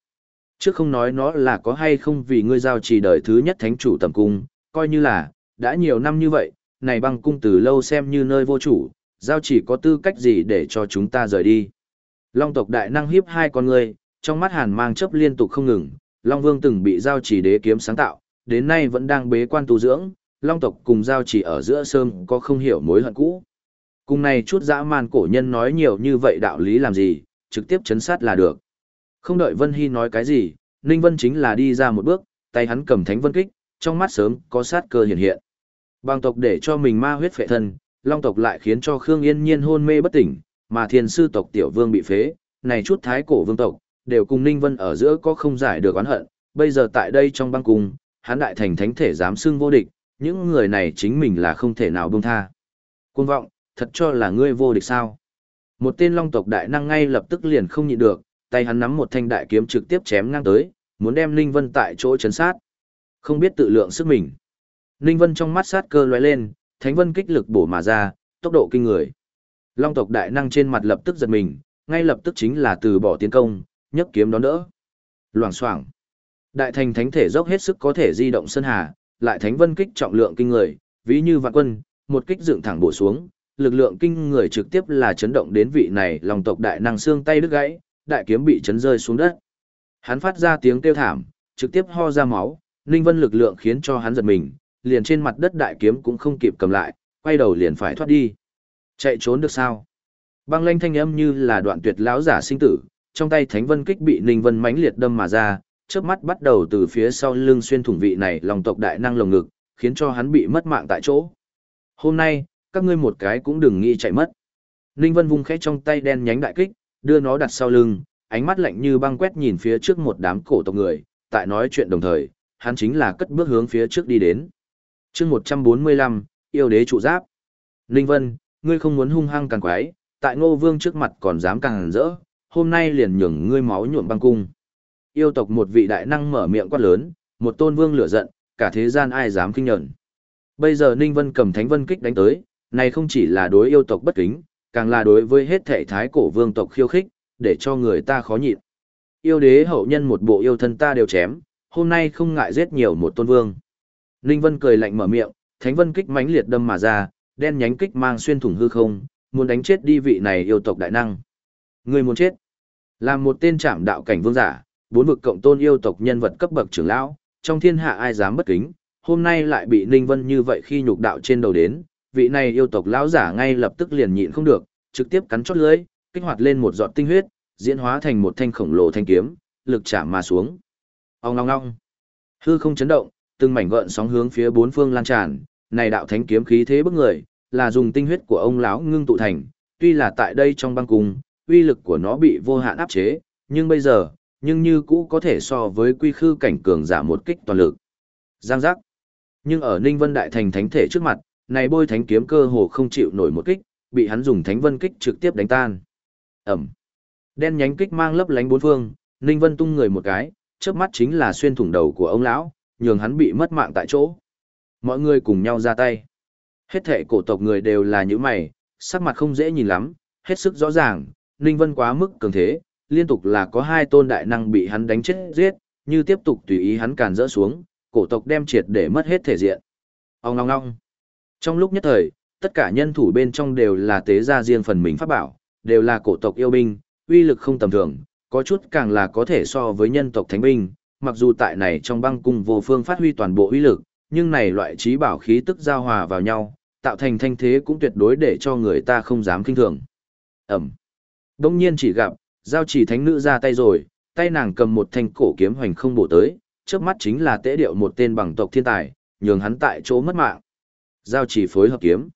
Trước không nói nó là có hay không vì ngươi giao chỉ đời thứ nhất thánh chủ tầm cung, coi như là, đã nhiều năm như vậy, này băng cung từ lâu xem như nơi vô chủ, giao chỉ có tư cách gì để cho chúng ta rời đi. Long tộc đại năng hiếp hai con ngươi, trong mắt hàn mang chấp liên tục không ngừng, Long Vương từng bị giao chỉ đế kiếm sáng tạo, đến nay vẫn đang bế quan tu dưỡng, Long tộc cùng giao chỉ ở giữa sơm có không hiểu mối hận cũ. Cùng này chút dã man cổ nhân nói nhiều như vậy đạo lý làm gì, trực tiếp chấn sát là được. Không đợi Vân Hy nói cái gì, Ninh Vân chính là đi ra một bước, tay hắn cầm thánh vân kích, trong mắt sớm có sát cơ hiện hiện. Bang tộc để cho mình ma huyết phệ thân, Long tộc lại khiến cho Khương Yên Nhiên hôn mê bất tỉnh, mà Thiên sư tộc Tiểu Vương bị phế, này chút thái cổ vương tộc, đều cùng Ninh Vân ở giữa có không giải được oán hận, bây giờ tại đây trong băng cung, hắn đại thành thánh thể dám xưng vô địch, những người này chính mình là không thể nào buông tha. Cuồng vọng, thật cho là ngươi vô địch sao? Một tên long tộc đại năng ngay lập tức liền không nhịn được, tay hắn nắm một thanh đại kiếm trực tiếp chém ngang tới, muốn đem Ninh Vân tại chỗ chấn sát. Không biết tự lượng sức mình. Ninh Vân trong mắt sát cơ lóe lên, thánh vân kích lực bổ mà ra, tốc độ kinh người. Long tộc đại năng trên mặt lập tức giật mình, ngay lập tức chính là từ bỏ tiến công, nhấc kiếm đón đỡ. Loảng xoảng. Đại thành thánh thể dốc hết sức có thể di động sơn hà, lại thánh vân kích trọng lượng kinh người, ví như vạn quân, một kích dựng thẳng bổ xuống, lực lượng kinh người trực tiếp là chấn động đến vị này, lòng tộc đại năng xương tay đứt gãy, đại kiếm bị chấn rơi xuống đất. Hắn phát ra tiếng kêu thảm, trực tiếp ho ra máu, Ninh Vân lực lượng khiến cho hắn giật mình, liền trên mặt đất đại kiếm cũng không kịp cầm lại, quay đầu liền phải thoát đi. Chạy trốn được sao? Băng lanh thanh âm như là đoạn tuyệt lão giả sinh tử, trong tay Thánh Vân kích bị Ninh Vân mãnh liệt đâm mà ra, chớp mắt bắt đầu từ phía sau lưng xuyên thủng vị này lòng tộc đại năng lồng ngực, khiến cho hắn bị mất mạng tại chỗ. Hôm nay, các ngươi một cái cũng đừng nghĩ chạy mất. Ninh Vân vung khẽ trong tay đen nhánh đại kích, đưa nó đặt sau lưng, ánh mắt lạnh như băng quét nhìn phía trước một đám cổ tộc người, tại nói chuyện đồng thời, hắn chính là cất bước hướng phía trước đi đến. chương 145, yêu đế trụ giáp. Ninh Vân, ngươi không muốn hung hăng càng quái, tại ngô vương trước mặt còn dám càng rỡ, hôm nay liền nhường ngươi máu nhuộm băng cung. Yêu tộc một vị đại năng mở miệng quát lớn, một tôn vương lửa giận, cả thế gian ai dám kinh nhận. Bây giờ Ninh Vân cầm Thánh Vân kích đánh tới, này không chỉ là đối yêu tộc bất kính, càng là đối với hết thể thái cổ vương tộc khiêu khích, để cho người ta khó nhịn. Yêu đế hậu nhân một bộ yêu thân ta đều chém, hôm nay không ngại giết nhiều một tôn vương. Ninh Vân cười lạnh mở miệng, Thánh Vân kích mãnh liệt đâm mà ra, đen nhánh kích mang xuyên thủng hư không, muốn đánh chết đi vị này yêu tộc đại năng. Người muốn chết. Làm một tên trạm đạo cảnh vương giả, bốn vực cộng tôn yêu tộc nhân vật cấp bậc trưởng lão, trong thiên hạ ai dám bất kính, hôm nay lại bị Ninh Vân như vậy khi nhục đạo trên đầu đến, vị này yêu tộc lão giả ngay lập tức liền nhịn không được, trực tiếp cắn chót lưỡi, kích hoạt lên một giọt tinh huyết, diễn hóa thành một thanh khổng lồ thanh kiếm, lực chạm mà xuống. Ong ong ong. Hư không chấn động, từng mảnh gợn sóng hướng phía bốn phương lan tràn, này đạo thánh kiếm khí thế bức người, là dùng tinh huyết của ông lão ngưng tụ thành, tuy là tại đây trong băng cung, uy lực của nó bị vô hạn áp chế, nhưng bây giờ, nhưng như cũ có thể so với quy khư cảnh cường giả một kích toàn lực. Giang giác. Nhưng ở Ninh Vân Đại Thành thánh thể trước mặt, này bôi thánh kiếm cơ hồ không chịu nổi một kích, bị hắn dùng thánh vân kích trực tiếp đánh tan. Ẩm. Đen nhánh kích mang lấp lánh bốn phương, Ninh Vân tung người một cái, chớp mắt chính là xuyên thủng đầu của ông lão, nhường hắn bị mất mạng tại chỗ. Mọi người cùng nhau ra tay. Hết thể cổ tộc người đều là những mày, sắc mặt không dễ nhìn lắm, hết sức rõ ràng, Ninh Vân quá mức cường thế, liên tục là có hai tôn đại năng bị hắn đánh chết giết, như tiếp tục tùy ý hắn càn rỡ xuống, cổ tộc đem triệt để mất hết thể diện. Ông ngong ngong. Trong lúc nhất thời, tất cả nhân thủ bên trong đều là tế gia riêng phần mình pháp bảo, đều là cổ tộc yêu binh, uy lực không tầm thường, có chút càng là có thể so với nhân tộc thánh binh, mặc dù tại này trong băng cung vô phương phát huy toàn bộ uy lực, nhưng này loại trí bảo khí tức giao hòa vào nhau, tạo thành thanh thế cũng tuyệt đối để cho người ta không dám kinh thường. Ẩm. Đông nhiên chỉ gặp, giao chỉ thánh nữ ra tay rồi, tay nàng cầm một thanh cổ kiếm hoành không bổ tới, trước mắt chính là tế điệu một tên bằng tộc thiên tài, nhường hắn tại chỗ mất mạng. Giao chỉ phối hợp kiếm.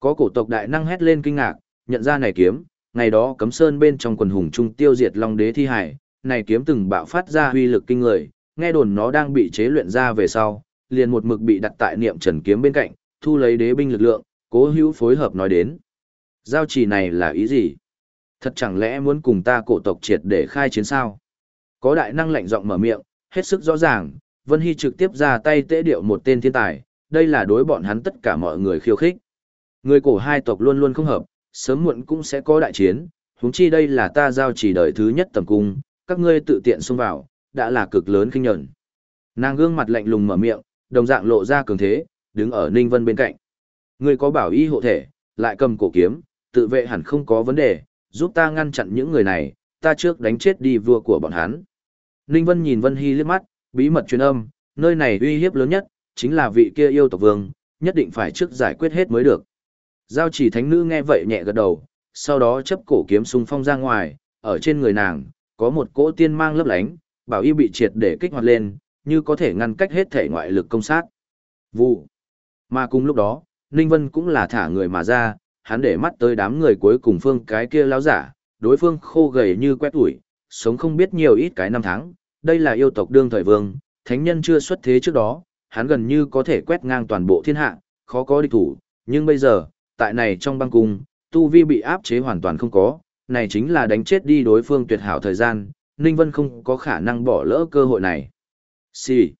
Có cổ tộc đại năng hét lên kinh ngạc, nhận ra này kiếm, ngày đó cấm sơn bên trong quần hùng trung tiêu diệt long đế thi hải, này kiếm từng bạo phát ra huy lực kinh người, nghe đồn nó đang bị chế luyện ra về sau, liền một mực bị đặt tại niệm trần kiếm bên cạnh, thu lấy đế binh lực lượng, cố hữu phối hợp nói đến. Giao chỉ này là ý gì? Thật chẳng lẽ muốn cùng ta cổ tộc triệt để khai chiến sao? Có đại năng lạnh giọng mở miệng, hết sức rõ ràng, Vân Hy trực tiếp ra tay tế điệu một tên thiên tài, đây là đối bọn hắn tất cả mọi người khiêu khích. Người cổ hai tộc luôn luôn không hợp, sớm muộn cũng sẽ có đại chiến, huống chi đây là ta giao chỉ đời thứ nhất tầm cung, các ngươi tự tiện xông vào, đã là cực lớn kinh nhận. Nàng gương mặt lạnh lùng mở miệng, đồng dạng lộ ra cường thế, đứng ở Ninh Vân bên cạnh. Ngươi có bảo y hộ thể, lại cầm cổ kiếm, tự vệ hẳn không có vấn đề, giúp ta ngăn chặn những người này, ta trước đánh chết đi vua của bọn hắn. Ninh Vân nhìn Vân Hy liếc mắt, bí mật truyền âm, nơi này uy hiếp lớn nhất, chính là vị kia yêu tộc vương, nhất định phải trước giải quyết hết mới được. Giao chỉ thánh nữ nghe vậy nhẹ gật đầu, sau đó chấp cổ kiếm xung phong ra ngoài, ở trên người nàng, có một cỗ tiên mang lấp lánh, bảo y bị triệt để kích hoạt lên, như có thể ngăn cách hết thể ngoại lực công sát. Vụ. Mà cùng lúc đó, Ninh Vân cũng là thả người mà ra, hắn để mắt tới đám người cuối cùng phương cái kia lão giả, đối phương khô gầy như quét ủi, sống không biết nhiều ít cái năm tháng, đây là yêu tộc đương thời vương, thánh nhân chưa xuất thế trước đó, hắn gần như có thể quét ngang toàn bộ thiên hạ, khó có địch thủ, nhưng bây giờ, tại này trong băng cung, tu vi bị áp chế hoàn toàn không có, này chính là đánh chết đi đối phương tuyệt hảo thời gian, Ninh Vân không có khả năng bỏ lỡ cơ hội này. Xì.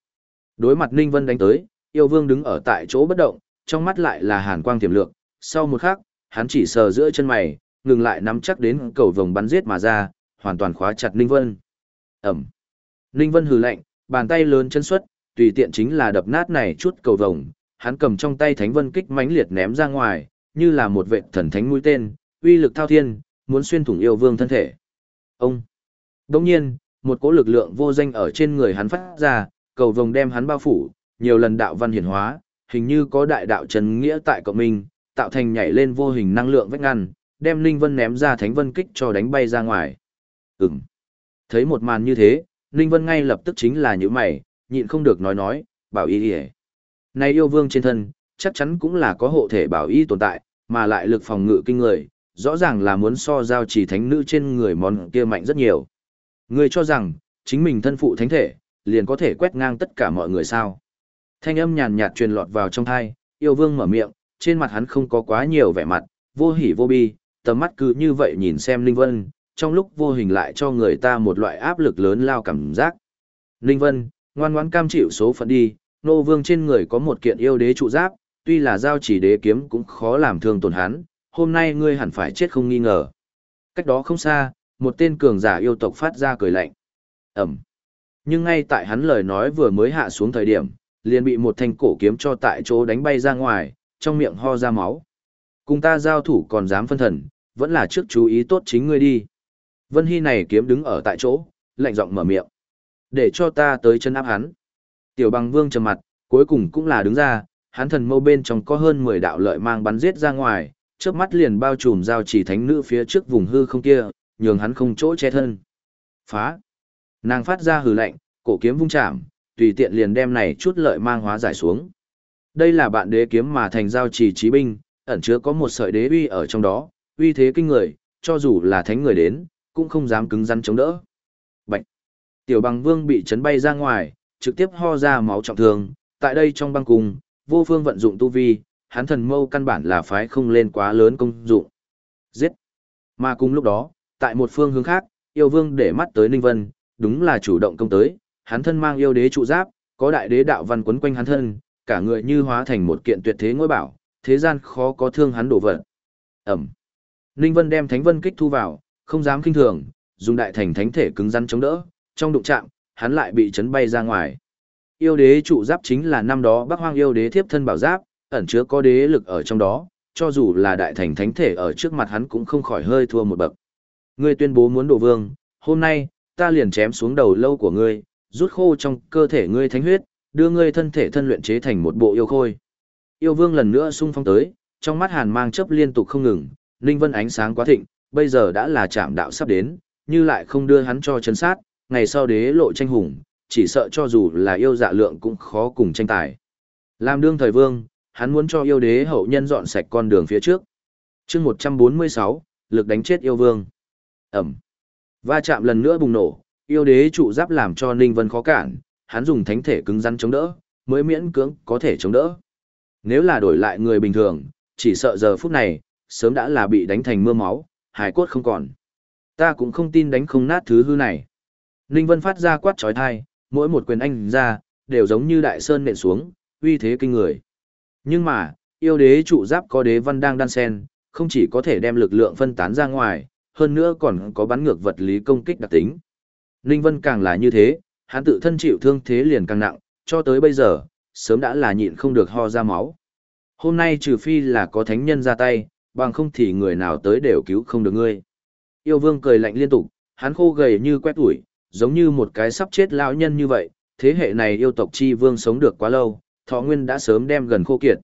Đối mặt Ninh Vân đánh tới, yêu vương đứng ở tại chỗ bất động, trong mắt lại là hàn quang tiềm lượng, sau một khắc, hắn chỉ sờ giữa chân mày, ngừng lại nắm chắc đến cầu vồng bắn giết mà ra, hoàn toàn khóa chặt Ninh Vân. Ẩm. Ninh Vân hừ lạnh, bàn tay lớn chân xuất, tùy tiện chính là đập nát này chút cầu vồng, hắn cầm trong tay thánh vân kích mãnh liệt ném ra ngoài, như là một vệ thần thánh mũi tên, uy lực thao thiên, muốn xuyên thủng yêu vương thân thể. Ông. Đồng nhiên, một cỗ lực lượng vô danh ở trên người hắn phát ra, cầu vồng đem hắn bao phủ, nhiều lần đạo văn hiển hóa, hình như có đại đạo trần nghĩa tại cộng minh, tạo thành nhảy lên vô hình năng lượng vách ngăn, đem Ninh Vân ném ra thánh vân kích cho đánh bay ra ngoài. Ừm. Thấy một màn như thế, Ninh Vân ngay lập tức chính là những mày, nhịn không được nói nói, bảo y đi Này yêu vương trên thân, chắc chắn cũng là có hộ thể bảo y tồn tại, mà lại lực phòng ngự kinh người, rõ ràng là muốn so giao chỉ thánh nữ trên người món kia mạnh rất nhiều. Người cho rằng, chính mình thân phụ thánh thể, liền có thể quét ngang tất cả mọi người sao. Thanh âm nhàn nhạt truyền lọt vào trong thai, yêu vương mở miệng, trên mặt hắn không có quá nhiều vẻ mặt, vô hỉ vô bi, tầm mắt cứ như vậy nhìn xem Linh Vân, trong lúc vô hình lại cho người ta một loại áp lực lớn lao cảm giác. Linh Vân, ngoan ngoãn cam chịu số phận đi, nô vương trên người có một kiện yêu đế trụ giáp, tuy là giao chỉ đế kiếm cũng khó làm thương tổn hắn, hôm nay ngươi hẳn phải chết không nghi ngờ. Cách đó không xa, một tên cường giả yêu tộc phát ra cười lạnh. Ẩm. Nhưng ngay tại hắn lời nói vừa mới hạ xuống thời điểm, liền bị một thanh cổ kiếm cho tại chỗ đánh bay ra ngoài, trong miệng ho ra máu. Cùng ta giao thủ còn dám phân thần, vẫn là trước chú ý tốt chính ngươi đi. Vân Hy này kiếm đứng ở tại chỗ, lạnh giọng mở miệng. Để cho ta tới chân áp hắn. Tiểu bằng vương trầm mặt, cuối cùng cũng là đứng ra, hắn thần mâu bên trong có hơn 10 đạo lợi mang bắn giết ra ngoài, chớp mắt liền bao trùm giao chỉ thánh nữ phía trước vùng hư không kia, nhường hắn không chỗ che thân. Phá! Nàng phát ra hừ lạnh, cổ kiếm vung chạm, tùy tiện liền đem này chút lợi mang hóa giải xuống. Đây là bạn đế kiếm mà thành giao chỉ trí binh, ẩn chứa có một sợi đế uy ở trong đó, uy thế kinh người, cho dù là thánh người đến, cũng không dám cứng rắn chống đỡ. Bạch! Tiểu bằng vương bị chấn bay ra ngoài, trực tiếp ho ra máu trọng thương, tại đây trong băng cung, vô phương vận dụng tu vi, hắn thần mâu căn bản là phái không lên quá lớn công dụng. Giết! Mà cùng lúc đó, tại một phương hướng khác, yêu vương để mắt tới Ninh Vân, đúng là chủ động công tới, hắn thân mang yêu đế trụ giáp, có đại đế đạo văn quấn quanh hắn thân, cả người như hóa thành một kiện tuyệt thế ngôi bảo, thế gian khó có thương hắn đổ vật. Ẩm. Ninh Vân đem Thánh Vân kích thu vào, không dám kinh thường, dùng đại thành thánh thể cứng rắn chống đỡ, trong đụng chạm, hắn lại bị chấn bay ra ngoài. Yêu đế trụ giáp chính là năm đó Bắc Hoang yêu đế thiếp thân bảo giáp, ẩn chứa có đế lực ở trong đó, cho dù là đại thành thánh thể ở trước mặt hắn cũng không khỏi hơi thua một bậc. Ngươi tuyên bố muốn đổ vương, hôm nay, ta liền chém xuống đầu lâu của ngươi, rút khô trong cơ thể ngươi thánh huyết, đưa ngươi thân thể thân luyện chế thành một bộ yêu khôi. Yêu vương lần nữa sung phong tới, trong mắt hàn mang chấp liên tục không ngừng, ninh vân ánh sáng quá thịnh, bây giờ đã là chạm đạo sắp đến, như lại không đưa hắn cho chân sát, ngày sau đế lộ tranh hùng, chỉ sợ cho dù là yêu dạ lượng cũng khó cùng tranh tài. Làm đương thời vương, hắn muốn cho yêu đế hậu nhân dọn sạch con đường phía trước. chương 146, lực đánh chết yêu vương. Ẩm. Va chạm lần nữa bùng nổ, yêu đế trụ giáp làm cho Ninh Vân khó cản, hắn dùng thánh thể cứng rắn chống đỡ, mới miễn cưỡng có thể chống đỡ. Nếu là đổi lại người bình thường, chỉ sợ giờ phút này, sớm đã là bị đánh thành mưa máu, hài cốt không còn. Ta cũng không tin đánh không nát thứ hư này. Ninh Vân phát ra quát trói thai, mỗi một quyền anh ra, đều giống như đại sơn nện xuống, uy thế kinh người. Nhưng mà, yêu đế trụ giáp có đế văn đang đan sen, không chỉ có thể đem lực lượng phân tán ra ngoài, hơn nữa còn có bắn ngược vật lý công kích đặc tính. Ninh Vân càng là như thế, hắn tự thân chịu thương thế liền càng nặng, cho tới bây giờ, sớm đã là nhịn không được ho ra máu. Hôm nay trừ phi là có thánh nhân ra tay, bằng không thì người nào tới đều cứu không được ngươi. Yêu vương cười lạnh liên tục, hắn khô gầy như quét ủi, giống như một cái sắp chết lão nhân như vậy, thế hệ này yêu tộc chi vương sống được quá lâu, thọ nguyên đã sớm đem gần khô kiệt.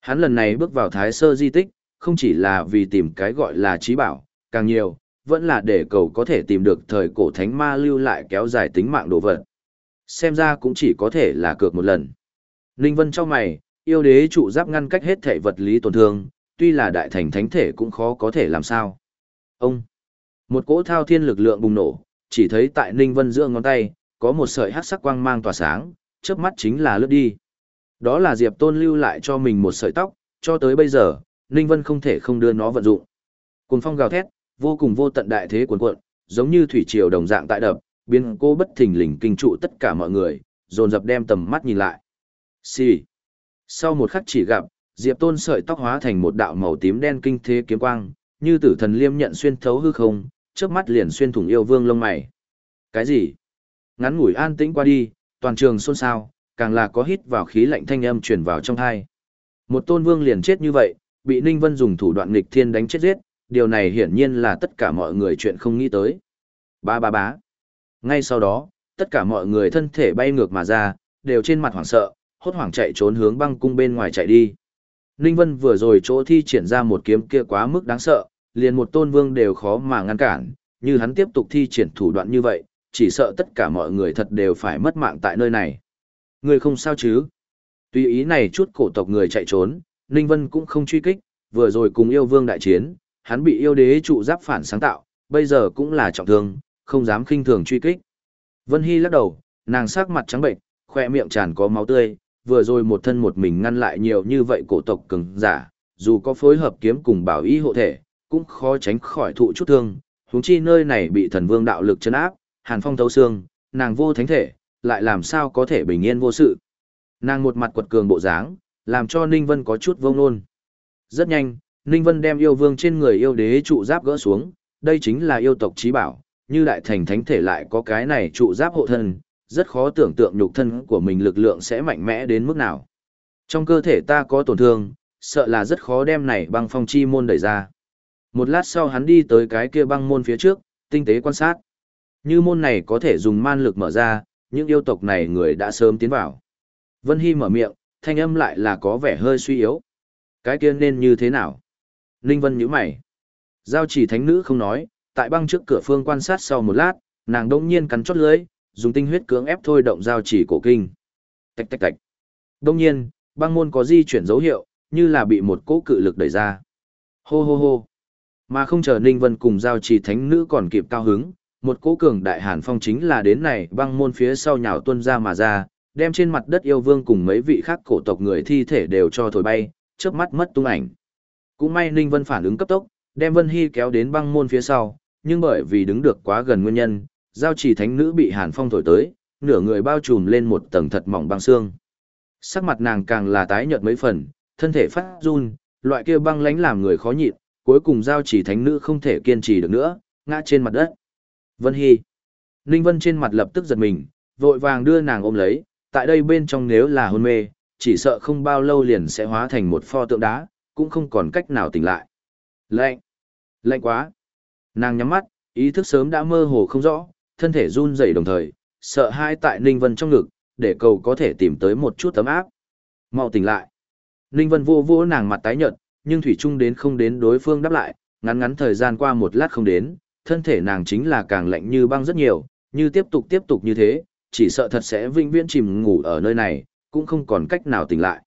Hắn lần này bước vào thái sơ di tích, không chỉ là vì tìm cái gọi là trí bảo, càng nhiều, vẫn là để cầu có thể tìm được thời cổ thánh ma lưu lại kéo dài tính mạng đồ vật. Xem ra cũng chỉ có thể là cược một lần. Ninh Vân cho mày, yêu đế trụ giáp ngăn cách hết thể vật lý tổn thương, tuy là đại thành thánh thể cũng khó có thể làm sao. Ông, một cỗ thao thiên lực lượng bùng nổ, chỉ thấy tại Ninh Vân giữa ngón tay, có một sợi hắc sắc quang mang tỏa sáng, chớp mắt chính là lướt đi. Đó là Diệp Tôn lưu lại cho mình một sợi tóc, cho tới bây giờ, Ninh Vân không thể không đưa nó vận dụng. Cùng phong gào thét, vô cùng vô tận đại thế cuồn cuộn, giống như thủy triều đồng dạng tại đập, biến cô bất thình lình kinh trụ tất cả mọi người, dồn dập đem tầm mắt nhìn lại. Xì. Sau một khắc chỉ gặp, Diệp Tôn sợi tóc hóa thành một đạo màu tím đen kinh thế kiếm quang, như tử thần liêm nhận xuyên thấu hư không, chớp mắt liền xuyên thủng yêu vương lông mày. Cái gì? Ngắn ngủi an tĩnh qua đi, toàn trường xôn xao, càng là có hít vào khí lạnh thanh âm truyền vào trong tai. Một tôn vương liền chết như vậy, bị Ninh Vân dùng thủ đoạn nghịch thiên đánh chết giết, điều này hiển nhiên là tất cả mọi người chuyện không nghĩ tới. Ba ba bá. Ngay sau đó, tất cả mọi người thân thể bay ngược mà ra, đều trên mặt hoảng sợ, hốt hoảng chạy trốn hướng băng cung bên ngoài chạy đi. Ninh Vân vừa rồi chỗ thi triển ra một kiếm kia quá mức đáng sợ, liền một tôn vương đều khó mà ngăn cản, như hắn tiếp tục thi triển thủ đoạn như vậy, chỉ sợ tất cả mọi người thật đều phải mất mạng tại nơi này. Người không sao chứ? Tuy ý này chút cổ tộc người chạy trốn, Ninh Vân cũng không truy kích, vừa rồi cùng yêu vương đại chiến, hắn bị yêu đế trụ giáp phản sáng tạo, bây giờ cũng là trọng thương, không dám khinh thường truy kích. Vân Hy lắc đầu, nàng sắc mặt trắng bệnh, khoe miệng tràn có máu tươi, vừa rồi một thân một mình ngăn lại nhiều như vậy cổ tộc cứng giả, dù có phối hợp kiếm cùng bảo ý hộ thể, cũng khó tránh khỏi thụ chút thương, huống chi nơi này bị thần vương đạo lực chấn áp, hàn phong thấu xương, nàng vô thánh thể, lại làm sao có thể bình yên vô sự. Nàng một mặt quật cường bộ dáng, làm cho Ninh Vân có chút vông nôn. Rất nhanh, Ninh Vân đem yêu vương trên người yêu đế trụ giáp gỡ xuống, đây chính là yêu tộc trí bảo, như đại thành thánh thể lại có cái này trụ giáp hộ thân, rất khó tưởng tượng nhục thân của mình lực lượng sẽ mạnh mẽ đến mức nào. Trong cơ thể ta có tổn thương, sợ là rất khó đem này băng phong chi môn đẩy ra. Một lát sau hắn đi tới cái kia băng môn phía trước, tinh tế quan sát. Như môn này có thể dùng man lực mở ra, những yêu tộc này người đã sớm tiến vào. Vân Hy mở miệng, thanh âm lại là có vẻ hơi suy yếu. Cái kia nên như thế nào? Ninh Vân nhíu mày. Giao chỉ thánh nữ không nói, tại băng trước cửa phương quan sát sau một lát, nàng đông nhiên cắn chót lưỡi, dùng tinh huyết cưỡng ép thôi động giao chỉ cổ kinh. Tạch tạch tạch. Đông nhiên, băng môn có di chuyển dấu hiệu, như là bị một cỗ cự lực đẩy ra. Hô hô hô. Mà không chờ Ninh Vân cùng giao chỉ thánh nữ còn kịp cao hứng, một cỗ cường đại hàn phong chính là đến này băng môn phía sau nhào tuân ra mà ra, đem trên mặt đất yêu vương cùng mấy vị khác cổ tộc người thi thể đều cho thổi bay, chớp mắt mất tung ảnh. Cũng may Ninh Vân phản ứng cấp tốc, đem Vân Hy kéo đến băng môn phía sau, nhưng bởi vì đứng được quá gần nguyên nhân, giao chỉ thánh nữ bị hàn phong thổi tới, nửa người bao trùm lên một tầng thật mỏng băng xương. Sắc mặt nàng càng là tái nhợt mấy phần, thân thể phát run, loại kia băng lánh làm người khó nhịn, cuối cùng giao chỉ thánh nữ không thể kiên trì được nữa, ngã trên mặt đất. Vân Hy. Ninh Vân trên mặt lập tức giật mình, vội vàng đưa nàng ôm lấy, tại đây bên trong nếu là hôn mê, chỉ sợ không bao lâu liền sẽ hóa thành một pho tượng đá, cũng không còn cách nào tỉnh lại. Lạnh! Lạnh quá! Nàng nhắm mắt, ý thức sớm đã mơ hồ không rõ, thân thể run rẩy đồng thời, sợ hai tại Ninh Vân trong ngực, để cầu có thể tìm tới một chút tấm áp. Mau tỉnh lại! Ninh Vân vô vô nàng mặt tái nhợt, nhưng Thủy Trung đến không đến đối phương đáp lại, ngắn ngắn thời gian qua một lát không đến, thân thể nàng chính là càng lạnh như băng rất nhiều, như tiếp tục tiếp tục như thế, chỉ sợ thật sẽ vinh viễn chìm ngủ ở nơi này, cũng không còn cách nào tỉnh lại.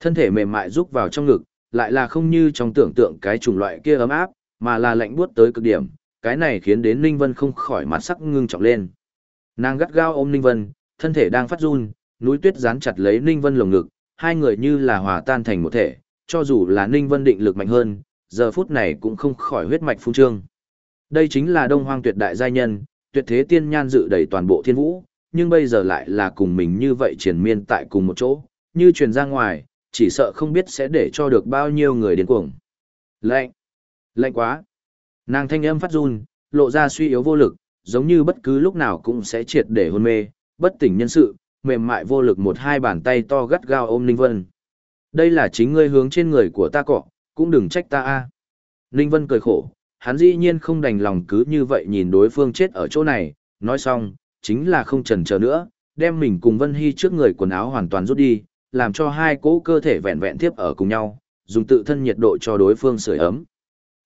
Thân thể mềm mại rúc vào trong ngực, lại là không như trong tưởng tượng cái chủng loại kia ấm áp, mà là lạnh buốt tới cực điểm, cái này khiến đến Ninh Vân không khỏi mặt sắc ngưng trọng lên. Nàng gắt gao ôm Ninh Vân, thân thể đang phát run, núi tuyết dán chặt lấy Ninh Vân lồng ngực, hai người như là hòa tan thành một thể, cho dù là Ninh Vân định lực mạnh hơn, giờ phút này cũng không khỏi huyết mạch phun trương. Đây chính là Đông Hoang tuyệt đại giai nhân, tuyệt thế tiên nhan dự đầy toàn bộ thiên vũ, nhưng bây giờ lại là cùng mình như vậy triển miên tại cùng một chỗ, như truyền ra ngoài, chỉ sợ không biết sẽ để cho được bao nhiêu người điên cuồng. Lạnh! Lạnh quá! Nàng thanh âm phát run, lộ ra suy yếu vô lực, giống như bất cứ lúc nào cũng sẽ triệt để hôn mê, bất tỉnh nhân sự, mềm mại vô lực một hai bàn tay to gắt gao ôm Ninh Vân. Đây là chính ngươi hướng trên người của ta cọ, cũng đừng trách ta a. Ninh Vân cười khổ, hắn dĩ nhiên không đành lòng cứ như vậy nhìn đối phương chết ở chỗ này, nói xong, chính là không chần chờ nữa, đem mình cùng Vân Hy trước người quần áo hoàn toàn rút đi, làm cho hai cỗ cơ thể vẹn vẹn tiếp ở cùng nhau, dùng tự thân nhiệt độ cho đối phương sưởi ấm.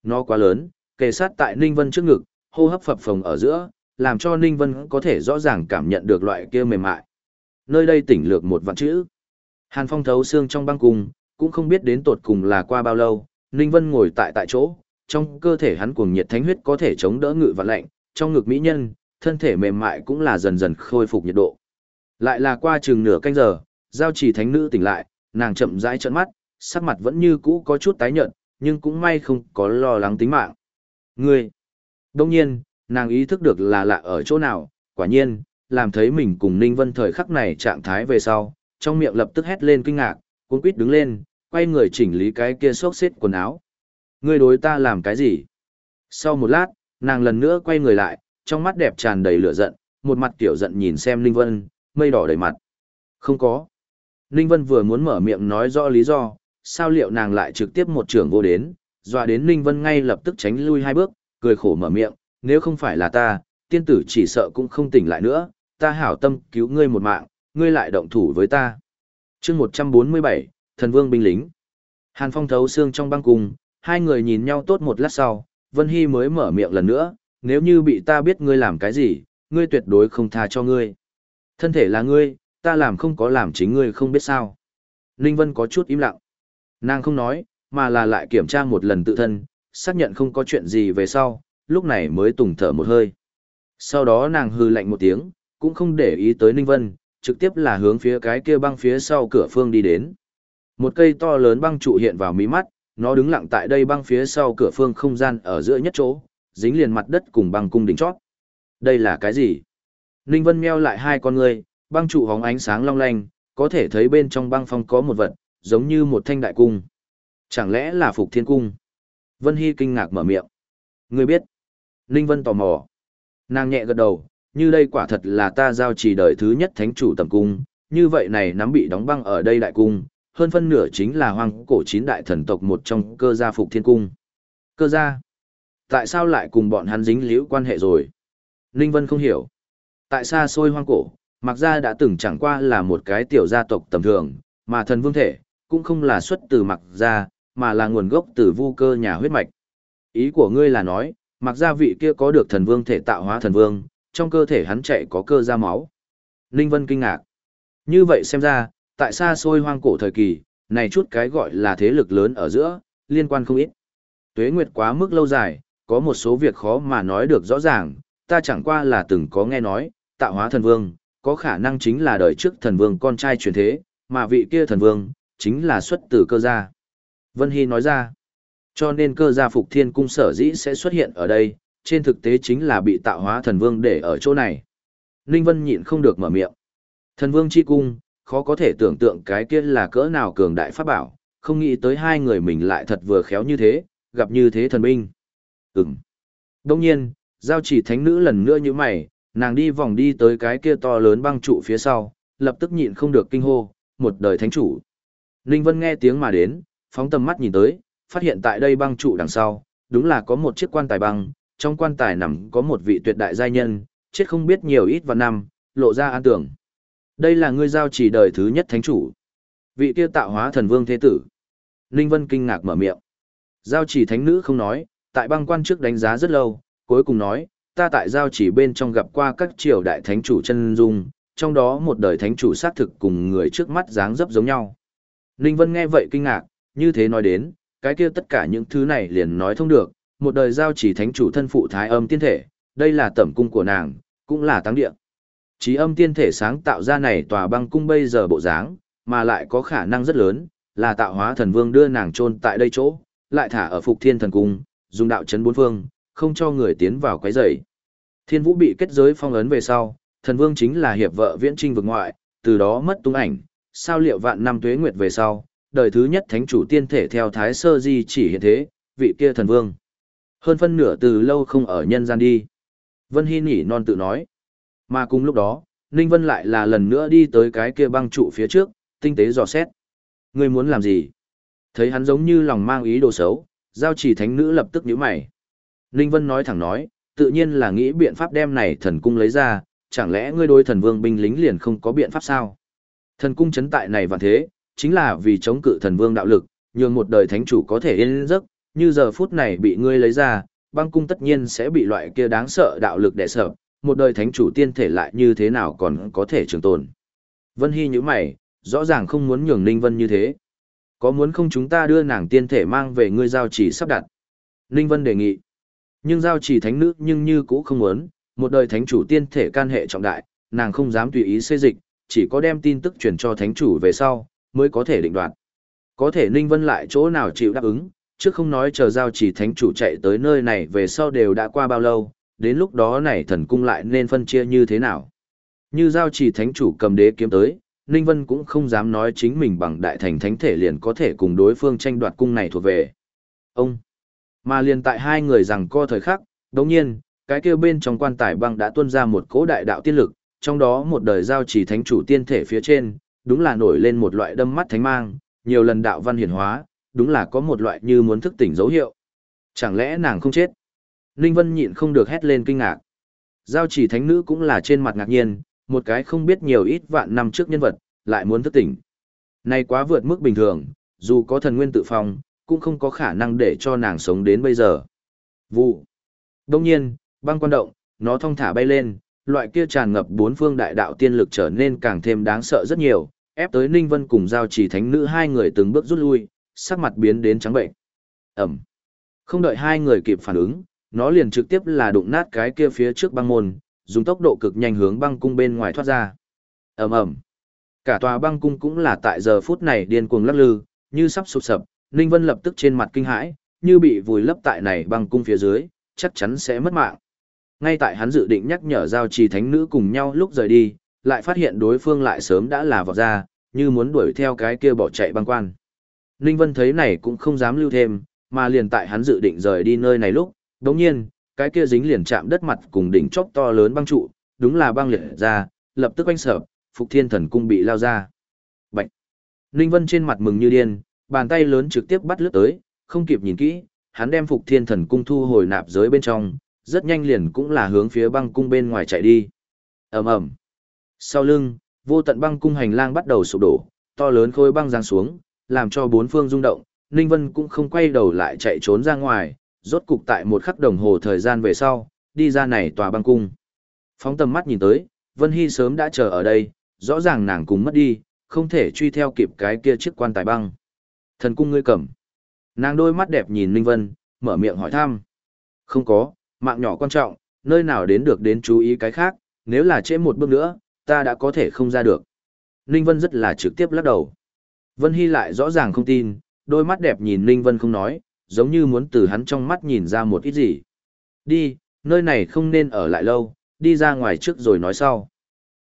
Nó quá lớn, kề sát tại Ninh Vân trước ngực, hô hấp phập phồng ở giữa, làm cho Ninh Vân có thể rõ ràng cảm nhận được loại kia mềm mại. Nơi đây tỉnh lược một vạn chữ. Hàn Phong thấu xương trong băng cung, cũng không biết đến tột cùng là qua bao lâu, Ninh Vân ngồi tại tại chỗ, trong cơ thể hắn cuồng nhiệt thánh huyết có thể chống đỡ ngự và lạnh, trong ngực mỹ nhân, thân thể mềm mại cũng là dần dần khôi phục nhiệt độ. Lại là qua chừng nửa canh giờ, giao chỉ thánh nữ tỉnh lại, nàng chậm rãi trợn mắt, sắc mặt vẫn như cũ có chút tái nhợt, nhưng cũng may không có lo lắng tính mạng. Ngươi! Đông nhiên, nàng ý thức được là lạ ở chỗ nào, quả nhiên, làm thấy mình cùng Ninh Vân thời khắc này trạng thái về sau, trong miệng lập tức hét lên kinh ngạc, cuống quýt đứng lên, quay người chỉnh lý cái kia xốc xếp quần áo. Ngươi đối ta làm cái gì? Sau một lát, nàng lần nữa quay người lại, trong mắt đẹp tràn đầy lửa giận, một mặt tiểu giận nhìn xem Ninh Vân, mây đỏ đầy mặt. Không có. Ninh Vân vừa muốn mở miệng nói rõ lý do, sao liệu nàng lại trực tiếp một trưởng vô đến, dọa đến Ninh Vân ngay lập tức tránh lui hai bước, cười khổ mở miệng, nếu không phải là ta, tiên tử chỉ sợ cũng không tỉnh lại nữa, ta hảo tâm cứu ngươi một mạng, ngươi lại động thủ với ta. chương 147, thần vương binh lính. Hàn Phong thấu xương trong băng cung, hai người nhìn nhau tốt một lát sau, Vân Hy mới mở miệng lần nữa, nếu như bị ta biết ngươi làm cái gì, ngươi tuyệt đối không tha cho ngươi. Thân thể là ngươi, ta làm không có làm chính ngươi không biết sao. Ninh Vân có chút im lặng. Nàng không nói, mà là lại kiểm tra một lần tự thân, xác nhận không có chuyện gì về sau, lúc này mới tùng thở một hơi. Sau đó nàng hư lạnh một tiếng, cũng không để ý tới Ninh Vân, trực tiếp là hướng phía cái kia băng phía sau cửa phương đi đến. Một cây to lớn băng trụ hiện vào mí mắt, nó đứng lặng tại đây băng phía sau cửa phương không gian ở giữa nhất chỗ, dính liền mặt đất cùng băng cung đỉnh chót. Đây là cái gì? Ninh Vân meo lại hai con người, băng trụ hóng ánh sáng long lanh, có thể thấy bên trong băng phong có một vật, giống như một thanh đại cung. Chẳng lẽ là Phục Thiên Cung? Vân Hy kinh ngạc mở miệng. Người biết. Ninh Vân tò mò. Nàng nhẹ gật đầu, như đây quả thật là ta giao chỉ đời thứ nhất thánh chủ tầm cung, như vậy này nắm bị đóng băng ở đây đại cung, hơn phân nửa chính là hoang cổ chín đại thần tộc một trong cơ gia Phục Thiên Cung. Cơ gia? Tại sao lại cùng bọn hắn dính liễu quan hệ rồi? Ninh Vân không hiểu. Tại xa xôi hoang cổ, mặc gia đã từng chẳng qua là một cái tiểu gia tộc tầm thường, mà thần vương thể, cũng không là xuất từ mặc gia, mà là nguồn gốc từ vu cơ nhà huyết mạch. Ý của ngươi là nói, mặc gia vị kia có được thần vương thể tạo hóa thần vương, trong cơ thể hắn chạy có cơ ra máu. Ninh Vân kinh ngạc. Như vậy xem ra, tại xa xôi hoang cổ thời kỳ, này chút cái gọi là thế lực lớn ở giữa, liên quan không ít. Tuế nguyệt quá mức lâu dài, có một số việc khó mà nói được rõ ràng, ta chẳng qua là từng có nghe nói, tạo hóa thần vương, có khả năng chính là đời trước thần vương con trai truyền thế, mà vị kia thần vương, chính là xuất từ cơ gia. Vân Hy nói ra, cho nên cơ gia phục thiên cung sở dĩ sẽ xuất hiện ở đây, trên thực tế chính là bị tạo hóa thần vương để ở chỗ này. Ninh Vân nhịn không được mở miệng. Thần vương chi cung, khó có thể tưởng tượng cái kia là cỡ nào cường đại pháp bảo, không nghĩ tới hai người mình lại thật vừa khéo như thế, gặp như thế thần binh. Ừm. Đông nhiên, giao chỉ thánh nữ lần nữa như mày, nàng đi vòng đi tới cái kia to lớn băng trụ phía sau, lập tức nhịn không được kinh hô, một đời thánh chủ. Ninh Vân nghe tiếng mà đến, phóng tầm mắt nhìn tới, phát hiện tại đây băng trụ đằng sau, đúng là có một chiếc quan tài băng, trong quan tài nằm có một vị tuyệt đại giai nhân, chết không biết nhiều ít và năm, lộ ra an tưởng. Đây là ngươi giao chỉ đời thứ nhất thánh chủ. Vị kia tạo hóa thần vương thế tử. Ninh Vân kinh ngạc mở miệng. Giao chỉ thánh nữ không nói, tại băng quan trước đánh giá rất lâu, cuối cùng nói, ta tại giao chỉ bên trong gặp qua các triều đại thánh chủ chân dung, trong đó một đời thánh chủ xác thực cùng người trước mắt dáng dấp giống nhau. Ninh Vân nghe vậy kinh ngạc, như thế nói đến, cái kia tất cả những thứ này liền nói thông được, một đời giao chỉ thánh chủ thân phụ thái âm tiên thể, đây là tẩm cung của nàng, cũng là tăng địa. Chí âm tiên thể sáng tạo ra này tòa băng cung bây giờ bộ dáng, mà lại có khả năng rất lớn, là tạo hóa thần vương đưa nàng chôn tại đây chỗ, lại thả ở phục thiên thần cung, dùng đạo chấn bốn phương, không cho người tiến vào quấy rầy. Thiên vũ bị kết giới phong ấn về sau, thần vương chính là hiệp vợ viễn trinh vực ngoại, từ đó mất tung ảnh, sao liệu vạn năm tuế nguyệt về sau, đời thứ nhất thánh chủ tiên thể theo thái sơ di chỉ hiện thế, vị kia thần vương. Hơn phân nửa từ lâu không ở nhân gian đi. Vân Hy nhỉ non tự nói. Mà cùng lúc đó, Ninh Vân lại là lần nữa đi tới cái kia băng trụ phía trước, tinh tế dò xét. Ngươi muốn làm gì? Thấy hắn giống như lòng mang ý đồ xấu, giao chỉ thánh nữ lập tức nhíu mày. Ninh Vân nói thẳng nói, tự nhiên là nghĩ biện pháp đem này thần cung lấy ra, chẳng lẽ ngươi đối thần vương binh lính liền không có biện pháp sao? Thần cung chấn tại này và thế, chính là vì chống cự thần vương đạo lực, nhường một đời thánh chủ có thể yên giấc, như giờ phút này bị ngươi lấy ra, băng cung tất nhiên sẽ bị loại kia đáng sợ đạo lực đè sợ, một đời thánh chủ tiên thể lại như thế nào còn có thể trường tồn. Vân Hy như mày, rõ ràng không muốn nhường Ninh Vân như thế. Có muốn không chúng ta đưa nàng tiên thể mang về ngươi giao chỉ sắp đặt? Ninh Vân đề nghị. Nhưng giao chỉ thánh nữ nhưng như cũ không muốn, một đời thánh chủ tiên thể can hệ trọng đại, nàng không dám tùy ý xê dịch, chỉ có đem tin tức truyền cho thánh chủ về sau, mới có thể định đoạt. Có thể Ninh Vân lại chỗ nào chịu đáp ứng, trước không nói chờ giao chỉ thánh chủ chạy tới nơi này về sau đều đã qua bao lâu, đến lúc đó này thần cung lại nên phân chia như thế nào. Như giao chỉ thánh chủ cầm đế kiếm tới, Ninh Vân cũng không dám nói chính mình bằng đại thành thánh thể liền có thể cùng đối phương tranh đoạt cung này thuộc về. Ông! Mà liền tại hai người rằng co thời khắc, đồng nhiên, cái kia bên trong quan tài băng đã tuôn ra một cỗ đại đạo tiên lực, trong đó một đời giao chỉ thánh chủ tiên thể phía trên, đúng là nổi lên một loại đâm mắt thánh mang, nhiều lần đạo văn hiển hóa, đúng là có một loại như muốn thức tỉnh dấu hiệu. Chẳng lẽ nàng không chết? Ninh Vân nhịn không được hét lên kinh ngạc. Giao chỉ thánh nữ cũng là trên mặt ngạc nhiên, một cái không biết nhiều ít vạn năm trước nhân vật, lại muốn thức tỉnh. Này quá vượt mức bình thường, dù có thần nguyên tự phong, cũng không có khả năng để cho nàng sống đến bây giờ. Vụ. Đông nhiên, băng quan động, nó thong thả bay lên, loại kia tràn ngập bốn phương đại đạo tiên lực trở nên càng thêm đáng sợ rất nhiều, ép tới Ninh Vân cùng giao trì thánh nữ hai người từng bước rút lui, sắc mặt biến đến trắng bệnh. Ẩm. Không đợi hai người kịp phản ứng, nó liền trực tiếp là đụng nát cái kia phía trước băng môn, dùng tốc độ cực nhanh hướng băng cung bên ngoài thoát ra. Ầm ầm. Cả tòa băng cung cũng là tại giờ phút này điên cuồng lắc lư, như sắp sụp sập, Ninh Vân lập tức trên mặt kinh hãi, như bị vùi lấp tại này băng cung phía dưới, chắc chắn sẽ mất mạng. Ngay tại hắn dự định nhắc nhở giao trì thánh nữ cùng nhau lúc rời đi, lại phát hiện đối phương lại sớm đã là vọt ra, như muốn đuổi theo cái kia bỏ chạy băng quan. Ninh Vân thấy này cũng không dám lưu thêm, mà liền tại hắn dự định rời đi nơi này lúc, đồng nhiên, cái kia dính liền chạm đất mặt cùng đỉnh chóp to lớn băng trụ, đúng là băng liệt ra, lập tức quanh sở, Phục Thiên Thần Cung bị lao ra. Bạch! Ninh Vân trên mặt mừng như điên, bàn tay lớn trực tiếp bắt lướt tới, không kịp nhìn kỹ, hắn đem Phục Thiên Thần Cung thu hồi nạp giới bên trong, rất nhanh liền cũng là hướng phía băng cung bên ngoài chạy đi. ầm ầm. Sau lưng, vô tận băng cung hành lang bắt đầu sụp đổ, to lớn khối băng giáng xuống, làm cho bốn phương rung động, Ninh Vân cũng không quay đầu lại chạy trốn ra ngoài, rốt cục tại một khắc đồng hồ thời gian về sau, đi ra này tòa băng cung. Phóng tầm mắt nhìn tới, Vân Hy sớm đã chờ ở đây, rõ ràng nàng cũng mất đi, không thể truy theo kịp cái kia chiếc quan tài băng. Thần cung ngươi cầm. Nàng đôi mắt đẹp nhìn Ninh Vân, mở miệng hỏi thăm. Không có, mạng nhỏ quan trọng, nơi nào đến được đến chú ý cái khác, nếu là trễ một bước nữa, ta đã có thể không ra được. Ninh Vân rất là trực tiếp lắc đầu. Vân Hy lại rõ ràng không tin, đôi mắt đẹp nhìn Ninh Vân không nói, giống như muốn từ hắn trong mắt nhìn ra một ít gì. Đi, nơi này không nên ở lại lâu, đi ra ngoài trước rồi nói sau.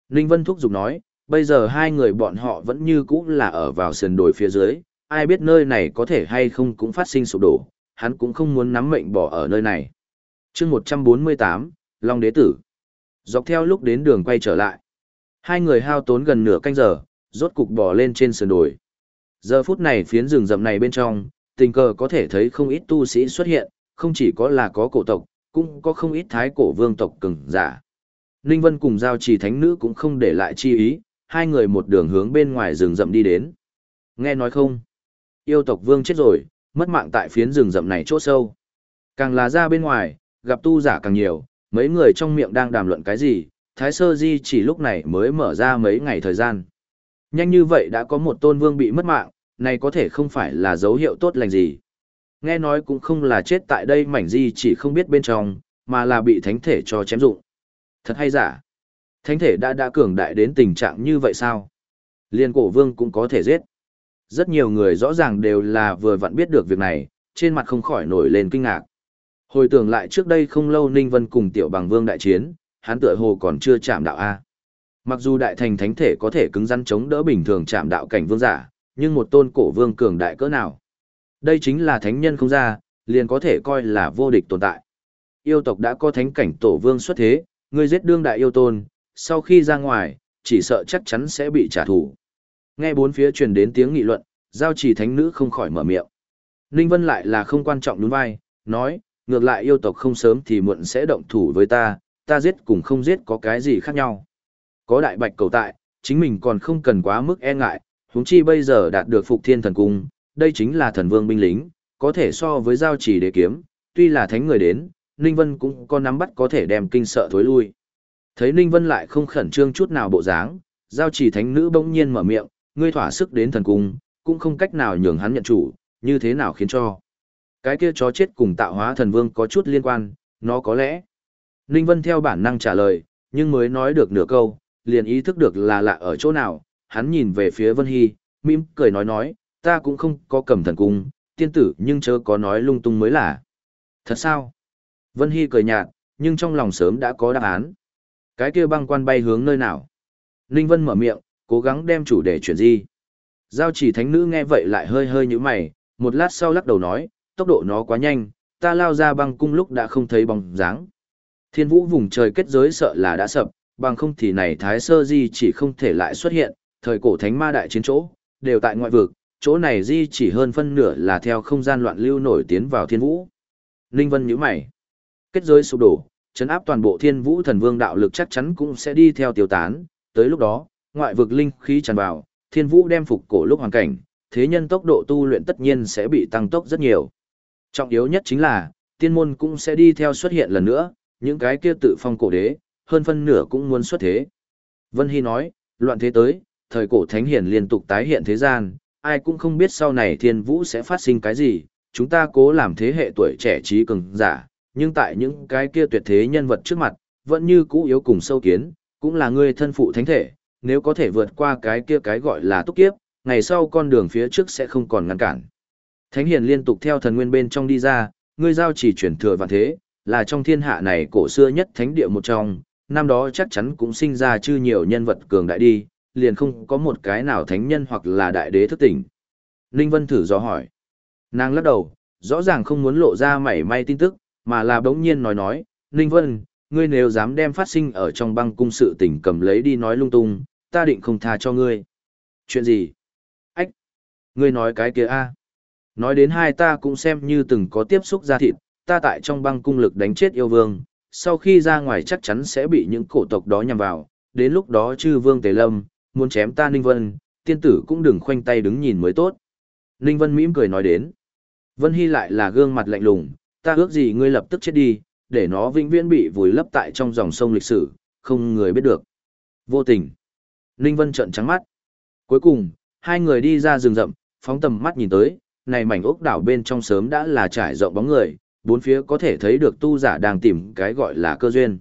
Ninh Vân thúc giục nói, bây giờ hai người bọn họ vẫn như cũ là ở vào sườn đồi phía dưới, ai biết nơi này có thể hay không cũng phát sinh sụp đổ, hắn cũng không muốn nắm mệnh bỏ ở nơi này. chương 148, Long Đế Tử. Dọc theo lúc đến đường quay trở lại. Hai người hao tốn gần nửa canh giờ, rốt cục bỏ lên trên sườn đồi. Giờ phút này phiến rừng rậm này bên trong, tình cờ có thể thấy không ít tu sĩ xuất hiện, không chỉ có là có cổ tộc, cũng có không ít thái cổ vương tộc cường giả. Ninh Vân cùng giao trì thánh nữ cũng không để lại chi ý, hai người một đường hướng bên ngoài rừng rậm đi đến. Nghe nói không? Yêu tộc vương chết rồi, mất mạng tại phiến rừng rậm này chỗ sâu. Càng là ra bên ngoài, gặp tu giả càng nhiều, mấy người trong miệng đang đàm luận cái gì, Thái Sơ Di chỉ lúc này mới mở ra mấy ngày thời gian. Nhanh như vậy đã có một tôn vương bị mất mạng, này có thể không phải là dấu hiệu tốt lành gì. Nghe nói cũng không là chết tại đây mảnh di chỉ không biết bên trong, mà là bị thánh thể cho chém dụng. Thật hay giả? Thánh thể đã đã cường đại đến tình trạng như vậy sao? Liên cổ vương cũng có thể giết. Rất nhiều người rõ ràng đều là vừa vặn biết được việc này, trên mặt không khỏi nổi lên kinh ngạc. Hồi tưởng lại trước đây không lâu Ninh Vân cùng tiểu bằng vương đại chiến, hắn tựa hồ còn chưa chạm đạo A. Mặc dù đại thành thánh thể có thể cứng rắn chống đỡ bình thường chạm đạo cảnh vương giả, nhưng một tôn cổ vương cường đại cỡ nào. Đây chính là thánh nhân không ra, liền có thể coi là vô địch tồn tại. Yêu tộc đã có thánh cảnh tổ vương xuất thế, người giết đương đại yêu tôn, sau khi ra ngoài, chỉ sợ chắc chắn sẽ bị trả thù. Nghe bốn phía truyền đến tiếng nghị luận, giao chỉ thánh nữ không khỏi mở miệng. Ninh Vân lại là không quan trọng đúng vai, nói, ngược lại yêu tộc không sớm thì muộn sẽ động thủ với ta, ta giết cùng không giết có cái gì khác nhau. Có đại bạch cầu tại, chính mình còn không cần quá mức e ngại, huống chi bây giờ đạt được phục thiên thần cung, đây chính là thần vương binh lính, có thể so với giao chỉ đế kiếm, tuy là thánh người đến, Ninh Vân cũng có nắm bắt có thể đem kinh sợ thối lui. Thấy Ninh Vân lại không khẩn trương chút nào bộ dáng, giao chỉ thánh nữ bỗng nhiên mở miệng, ngươi thỏa sức đến thần cung, cũng không cách nào nhường hắn nhận chủ, như thế nào khiến cho. Cái kia chó chết cùng tạo hóa thần vương có chút liên quan, nó có lẽ. Ninh Vân theo bản năng trả lời, nhưng mới nói được nửa câu, liền ý thức được là lạ ở chỗ nào, hắn nhìn về phía Vân Hy, mỉm cười nói nói, ta cũng không có cầm thần cung, tiên tử nhưng chớ có nói lung tung mới là. Thật sao? Vân Hy cười nhạt, nhưng trong lòng sớm đã có đáp án. Cái kia băng quan bay hướng nơi nào? Ninh Vân mở miệng, cố gắng đem chủ đề chuyển di. Giao chỉ thánh nữ nghe vậy lại hơi hơi như mày, một lát sau lắc đầu nói, tốc độ nó quá nhanh, ta lao ra băng cung lúc đã không thấy bóng dáng. Thiên vũ vùng trời kết giới sợ là đã sập, bằng không thì này thái sơ di chỉ không thể lại xuất hiện, thời cổ thánh ma đại chiến chỗ, đều tại ngoại vực, chỗ này di chỉ hơn phân nửa là theo không gian loạn lưu nổi tiến vào thiên vũ. Ninh Vân nhíu mày. Kết giới sụp đổ, chấn áp toàn bộ thiên vũ thần vương đạo lực chắc chắn cũng sẽ đi theo tiêu tán, tới lúc đó, ngoại vực linh khí tràn vào, thiên vũ đem phục cổ lúc hoàn cảnh, thế nhân tốc độ tu luyện tất nhiên sẽ bị tăng tốc rất nhiều. Trọng yếu nhất chính là, tiên môn cũng sẽ đi theo xuất hiện lần nữa, những cái kia tự phong cổ đế, hơn phân nửa cũng muốn xuất thế. Vân Hy nói, loạn thế tới, thời cổ thánh hiển liên tục tái hiện thế gian, ai cũng không biết sau này thiên vũ sẽ phát sinh cái gì, chúng ta cố làm thế hệ tuổi trẻ trí cường giả, nhưng tại những cái kia tuyệt thế nhân vật trước mặt, vẫn như cũ yếu cùng sâu kiến, cũng là người thân phụ thánh thể, nếu có thể vượt qua cái kia cái gọi là túc kiếp, ngày sau con đường phía trước sẽ không còn ngăn cản. Thánh hiền liên tục theo thần nguyên bên trong đi ra, ngươi giao chỉ chuyển thừa vạn thế, là trong thiên hạ này cổ xưa nhất thánh địa một trong, năm đó chắc chắn cũng sinh ra chư nhiều nhân vật cường đại đi, liền không có một cái nào thánh nhân hoặc là đại đế thức tỉnh. Ninh Vân thử do hỏi. Nàng lắc đầu, rõ ràng không muốn lộ ra mảy may tin tức, mà là bỗng nhiên nói nói, Ninh Vân, ngươi nếu dám đem phát sinh ở trong băng cung sự tình cầm lấy đi nói lung tung, ta định không tha cho ngươi. Chuyện gì? Ách! Ngươi nói cái kia a Nói đến hai ta cũng xem như từng có tiếp xúc ra thịt, ta tại trong băng cung lực đánh chết yêu vương, sau khi ra ngoài chắc chắn sẽ bị những cổ tộc đó nhằm vào, đến lúc đó chư vương tề lâm, muốn chém ta Ninh Vân, tiên tử cũng đừng khoanh tay đứng nhìn mới tốt. Ninh Vân mỉm cười nói đến. Vân Hy lại là gương mặt lạnh lùng, ta ước gì ngươi lập tức chết đi, để nó vĩnh viễn bị vùi lấp tại trong dòng sông lịch sử, không người biết được. Vô tình. Ninh Vân trợn trắng mắt. Cuối cùng, hai người đi ra rừng rậm, phóng tầm mắt nhìn tới, này mảnh ốc đảo bên trong sớm đã là trải rộng bóng người, bốn phía có thể thấy được tu giả đang tìm cái gọi là cơ duyên.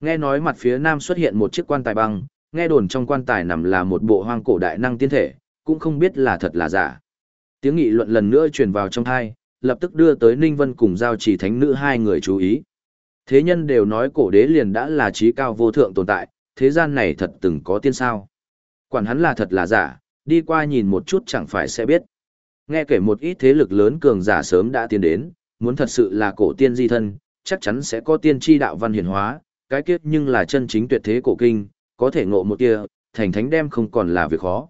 Nghe nói mặt phía nam xuất hiện một chiếc quan tài băng, nghe đồn trong quan tài nằm là một bộ hoang cổ đại năng tiên thể, cũng không biết là thật là giả. Tiếng nghị luận lần nữa truyền vào trong thai, lập tức đưa tới Ninh Vân cùng giao chỉ thánh nữ hai người chú ý. Thế nhân đều nói cổ đế liền đã là trí cao vô thượng tồn tại, thế gian này thật từng có tiên sao. Quản hắn là thật là giả, đi qua nhìn một chút chẳng phải sẽ biết. Nghe kể một ít thế lực lớn cường giả sớm đã tiến đến, muốn thật sự là cổ tiên di thân, chắc chắn sẽ có tiên tri đạo văn hiển hóa, cái kiếp nhưng là chân chính tuyệt thế cổ kinh, có thể ngộ một kia, thành thánh đem không còn là việc khó.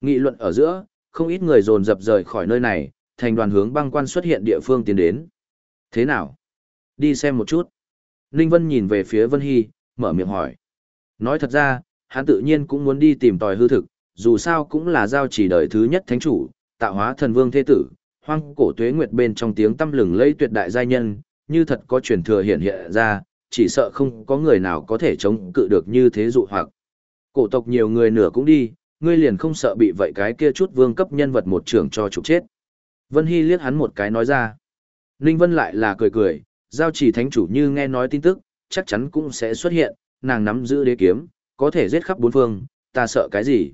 Nghị luận ở giữa, không ít người dồn dập rời khỏi nơi này, thành đoàn hướng băng quan xuất hiện địa phương tiến đến. Thế nào? Đi xem một chút. Ninh Vân nhìn về phía Vân Hy, mở miệng hỏi. Nói thật ra, hắn tự nhiên cũng muốn đi tìm tòi hư thực, dù sao cũng là giao chỉ đời thứ nhất thánh chủ, tạo hóa thần vương thế tử, hoang cổ tuế nguyệt bên trong tiếng tâm lừng lấy tuyệt đại giai nhân, như thật có truyền thừa hiện hiện ra, chỉ sợ không có người nào có thể chống cự được như thế dụ hoặc. Cổ tộc nhiều người nửa cũng đi, ngươi liền không sợ bị vậy cái kia chút vương cấp nhân vật một trưởng cho trục chết. Vân Hy liếc hắn một cái nói ra. Ninh Vân lại là cười cười, giao chỉ thánh chủ như nghe nói tin tức, chắc chắn cũng sẽ xuất hiện, nàng nắm giữ đế kiếm, có thể giết khắp bốn phương, ta sợ cái gì?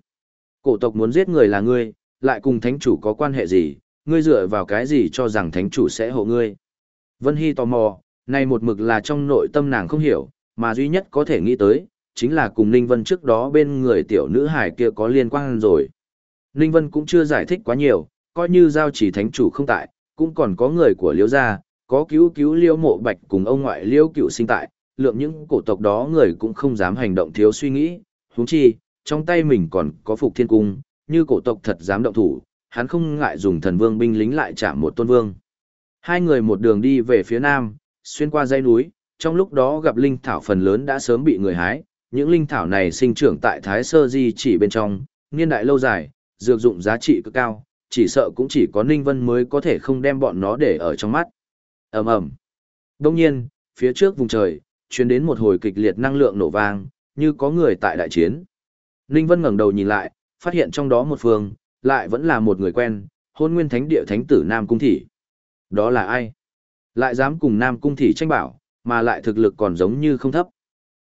Cổ tộc muốn giết người là ngươi, lại cùng thánh chủ có quan hệ gì, ngươi dựa vào cái gì cho rằng thánh chủ sẽ hộ ngươi? Vân Hy tò mò, này một mực là trong nội tâm nàng không hiểu, mà duy nhất có thể nghĩ tới, chính là cùng Ninh Vân trước đó bên người tiểu nữ hải kia có liên quan rồi. Ninh Vân cũng chưa giải thích quá nhiều, coi như giao chỉ thánh chủ không tại, cũng còn có người của liễu gia, có cứu cứu liễu mộ bạch cùng ông ngoại liễu cựu sinh tại, lượng những cổ tộc đó người cũng không dám hành động thiếu suy nghĩ, huống chi, trong tay mình còn có phục thiên cung, như cổ tộc thật dám động thủ, hắn không ngại dùng thần vương binh lính lại trả một tôn vương. Hai người một đường đi về phía nam, xuyên qua dãy núi, trong lúc đó gặp linh thảo phần lớn đã sớm bị người hái, những linh thảo này sinh trưởng tại Thái Sơ Di chỉ bên trong, niên đại lâu dài, dược dụng giá trị cực cao, chỉ sợ cũng chỉ có Ninh Vân mới có thể không đem bọn nó để ở trong mắt. Ầm ầm. Đương nhiên, phía trước vùng trời, truyền đến một hồi kịch liệt năng lượng nổ vang, như có người tại đại chiến. Ninh Vân ngẩng đầu nhìn lại, phát hiện trong đó một phương, lại vẫn là một người quen, hôn nguyên thánh địa thánh tử Nam Cung Thị. Đó là ai? Lại dám cùng Nam Cung Thị tranh bảo, mà lại thực lực còn giống như không thấp.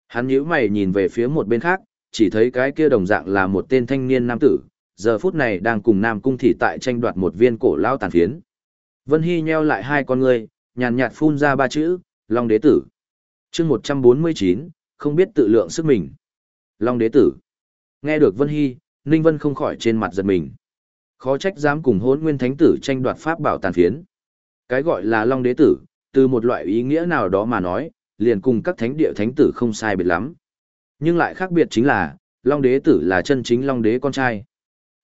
Hắn nhíu mày nhìn về phía một bên khác, chỉ thấy cái kia đồng dạng là một tên thanh niên nam tử, giờ phút này đang cùng Nam Cung Thị tại tranh đoạt một viên cổ lao tàn phiến. Vân Hy nheo lại hai con người, nhàn nhạt phun ra ba chữ, Long Đế Tử chương 149, không biết tự lượng sức mình. Long Đế Tử. Nghe được Vân Hy, Ninh Vân không khỏi trên mặt giật mình. Khó trách dám cùng hôn nguyên thánh tử tranh đoạt pháp bảo tàn phiến. Cái gọi là Long Đế Tử, từ một loại ý nghĩa nào đó mà nói, liền cùng các thánh địa thánh tử không sai biệt lắm. Nhưng lại khác biệt chính là, Long Đế Tử là chân chính Long Đế con trai.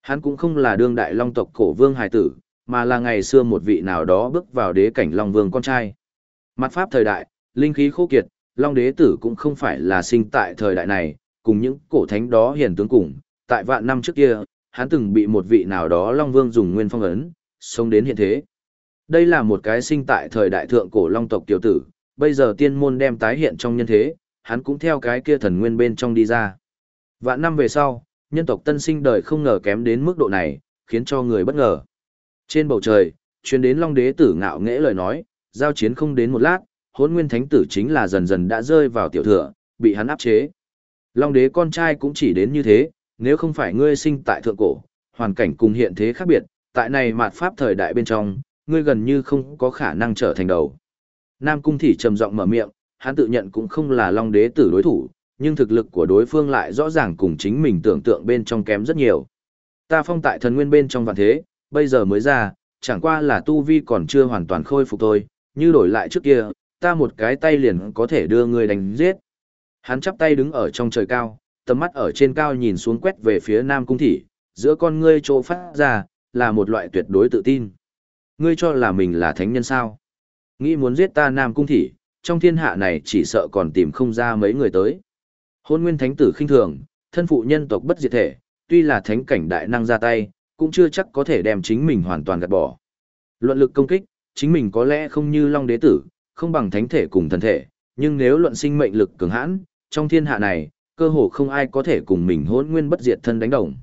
Hắn cũng không là đương đại Long tộc cổ vương hải tử, mà là ngày xưa một vị nào đó bước vào đế cảnh Long Vương con trai. Mặt pháp thời đại, linh khí khô kiệt, Long Đế Tử cũng không phải là sinh tại thời đại này, cùng những cổ thánh đó hiển tướng cùng, tại vạn năm trước kia, hắn từng bị một vị nào đó Long Vương dùng nguyên phong ấn, sống đến hiện thế. Đây là một cái sinh tại thời đại thượng cổ Long tộc tiểu tử, bây giờ tiên môn đem tái hiện trong nhân thế, hắn cũng theo cái kia thần nguyên bên trong đi ra. Vạn năm về sau, nhân tộc tân sinh đời không ngờ kém đến mức độ này, khiến cho người bất ngờ. Trên bầu trời, truyền đến Long Đế tử ngạo nghễ lời nói, giao chiến không đến một lát, hôn nguyên thánh tử chính là dần dần đã rơi vào tiểu thừa, bị hắn áp chế. Long đế con trai cũng chỉ đến như thế, nếu không phải ngươi sinh tại thượng cổ, hoàn cảnh cùng hiện thế khác biệt, tại này mạt pháp thời đại bên trong, ngươi gần như không có khả năng trở thành đầu. Nam Cung Thị trầm giọng mở miệng, hắn tự nhận cũng không là Long đế tử đối thủ, nhưng thực lực của đối phương lại rõ ràng cùng chính mình tưởng tượng bên trong kém rất nhiều. Ta phong tại thần nguyên bên trong vạn thế, bây giờ mới ra, chẳng qua là tu vi còn chưa hoàn toàn khôi phục thôi, như đổi lại trước kia, ta một cái tay liền có thể đưa ngươi đánh giết. Hắn chắp tay đứng ở trong trời cao, tầm mắt ở trên cao nhìn xuống quét về phía Nam Cung Thị, giữa con ngươi chỗ phát ra, là một loại tuyệt đối tự tin. Ngươi cho là mình là thánh nhân sao? Nghĩ muốn giết ta Nam Cung Thị, trong thiên hạ này chỉ sợ còn tìm không ra mấy người tới. Hôn nguyên thánh tử khinh thường, thân phụ nhân tộc bất diệt thể, tuy là thánh cảnh đại năng ra tay, cũng chưa chắc có thể đem chính mình hoàn toàn gạt bỏ. Luận lực công kích, chính mình có lẽ không như Long Đế Tử, không bằng thánh thể cùng thần thể, nhưng nếu luận sinh mệnh lực cường hãn, trong thiên hạ này, cơ hồ không ai có thể cùng mình hỗn nguyên bất diệt thân đánh đồng.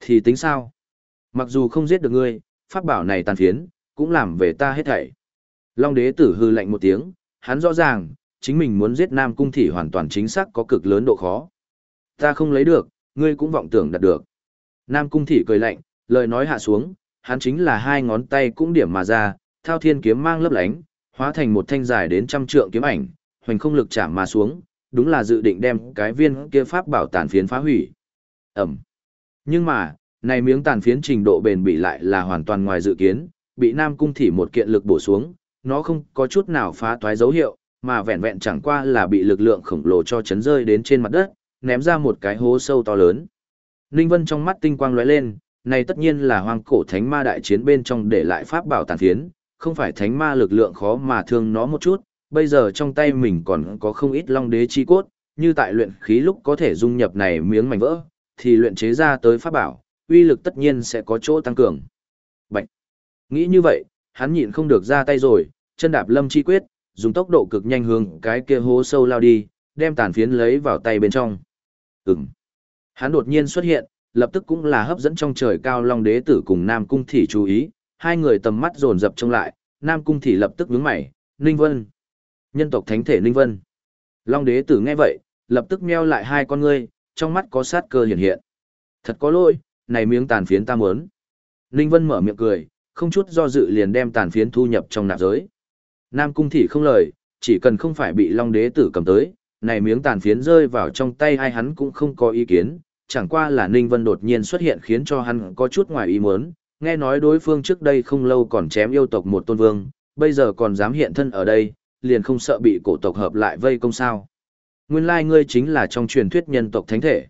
Thì tính sao? Mặc dù không giết được ngươi, pháp bảo này tàn phiến, cũng làm về ta hết thảy. Long đế tử hư lạnh một tiếng, hắn rõ ràng, chính mình muốn giết Nam Cung Thị hoàn toàn chính xác có cực lớn độ khó. Ta không lấy được, ngươi cũng vọng tưởng đạt được. Nam Cung Thị cười lạnh, lời nói hạ xuống, hắn chính là hai ngón tay cũng điểm mà ra, thao thiên kiếm mang lấp lánh, hóa thành một thanh dài đến trăm trượng kiếm ảnh, hoành không lực chạm mà xuống, đúng là dự định đem cái viên kia pháp bảo tàn phiến phá hủy. Ẩm. Nhưng mà, này miếng tàn phiến trình độ bền bị lại là hoàn toàn ngoài dự kiến, bị Nam Cung Thị một kiện lực bổ xuống, nó không có chút nào phá toái dấu hiệu, mà vẹn vẹn chẳng qua là bị lực lượng khổng lồ cho chấn rơi đến trên mặt đất, ném ra một cái hố sâu to lớn. Ninh Vân trong mắt tinh quang lóe lên, này tất nhiên là hoang cổ thánh ma đại chiến bên trong để lại pháp bảo tàn phiến, không phải thánh ma lực lượng khó mà thương nó một chút, bây giờ trong tay mình còn có không ít long đế chi cốt, như tại luyện khí lúc có thể dung nhập này miếng mảnh vỡ, thì luyện chế ra tới pháp bảo, uy lực tất nhiên sẽ có chỗ tăng cường. Bạch! Nghĩ như vậy, hắn nhịn không được ra tay rồi, chân đạp lâm chi quyết, dùng tốc độ cực nhanh hướng cái kia hố sâu lao đi, đem tàn phiến lấy vào tay bên trong. Ừm! Hắn đột nhiên xuất hiện, lập tức cũng là hấp dẫn trong trời cao long đế tử cùng Nam Cung Thị chú ý, hai người tầm mắt dồn dập trông lại, Nam Cung Thị lập tức nhướng mày, Ninh Vân. Nhân tộc thánh thể Ninh Vân. Long đế tử nghe vậy, lập tức meo lại hai con ngươi, trong mắt có sát cơ hiện hiện. Thật có lỗi, này miếng tàn phiến ta muốn. Ninh Vân mở miệng cười, không chút do dự liền đem tàn phiến thu nhập trong nạp giới. Nam Cung Thị không lời, chỉ cần không phải bị Long đế tử cầm tới, này miếng tàn phiến rơi vào trong tay ai hắn cũng không có ý kiến, chẳng qua là Ninh Vân đột nhiên xuất hiện khiến cho hắn có chút ngoài ý muốn, nghe nói đối phương trước đây không lâu còn chém yêu tộc một tôn vương, bây giờ còn dám hiện thân ở đây, liền không sợ bị cổ tộc hợp lại vây công sao. Nguyên lai ngươi chính là trong truyền thuyết nhân tộc thánh thể.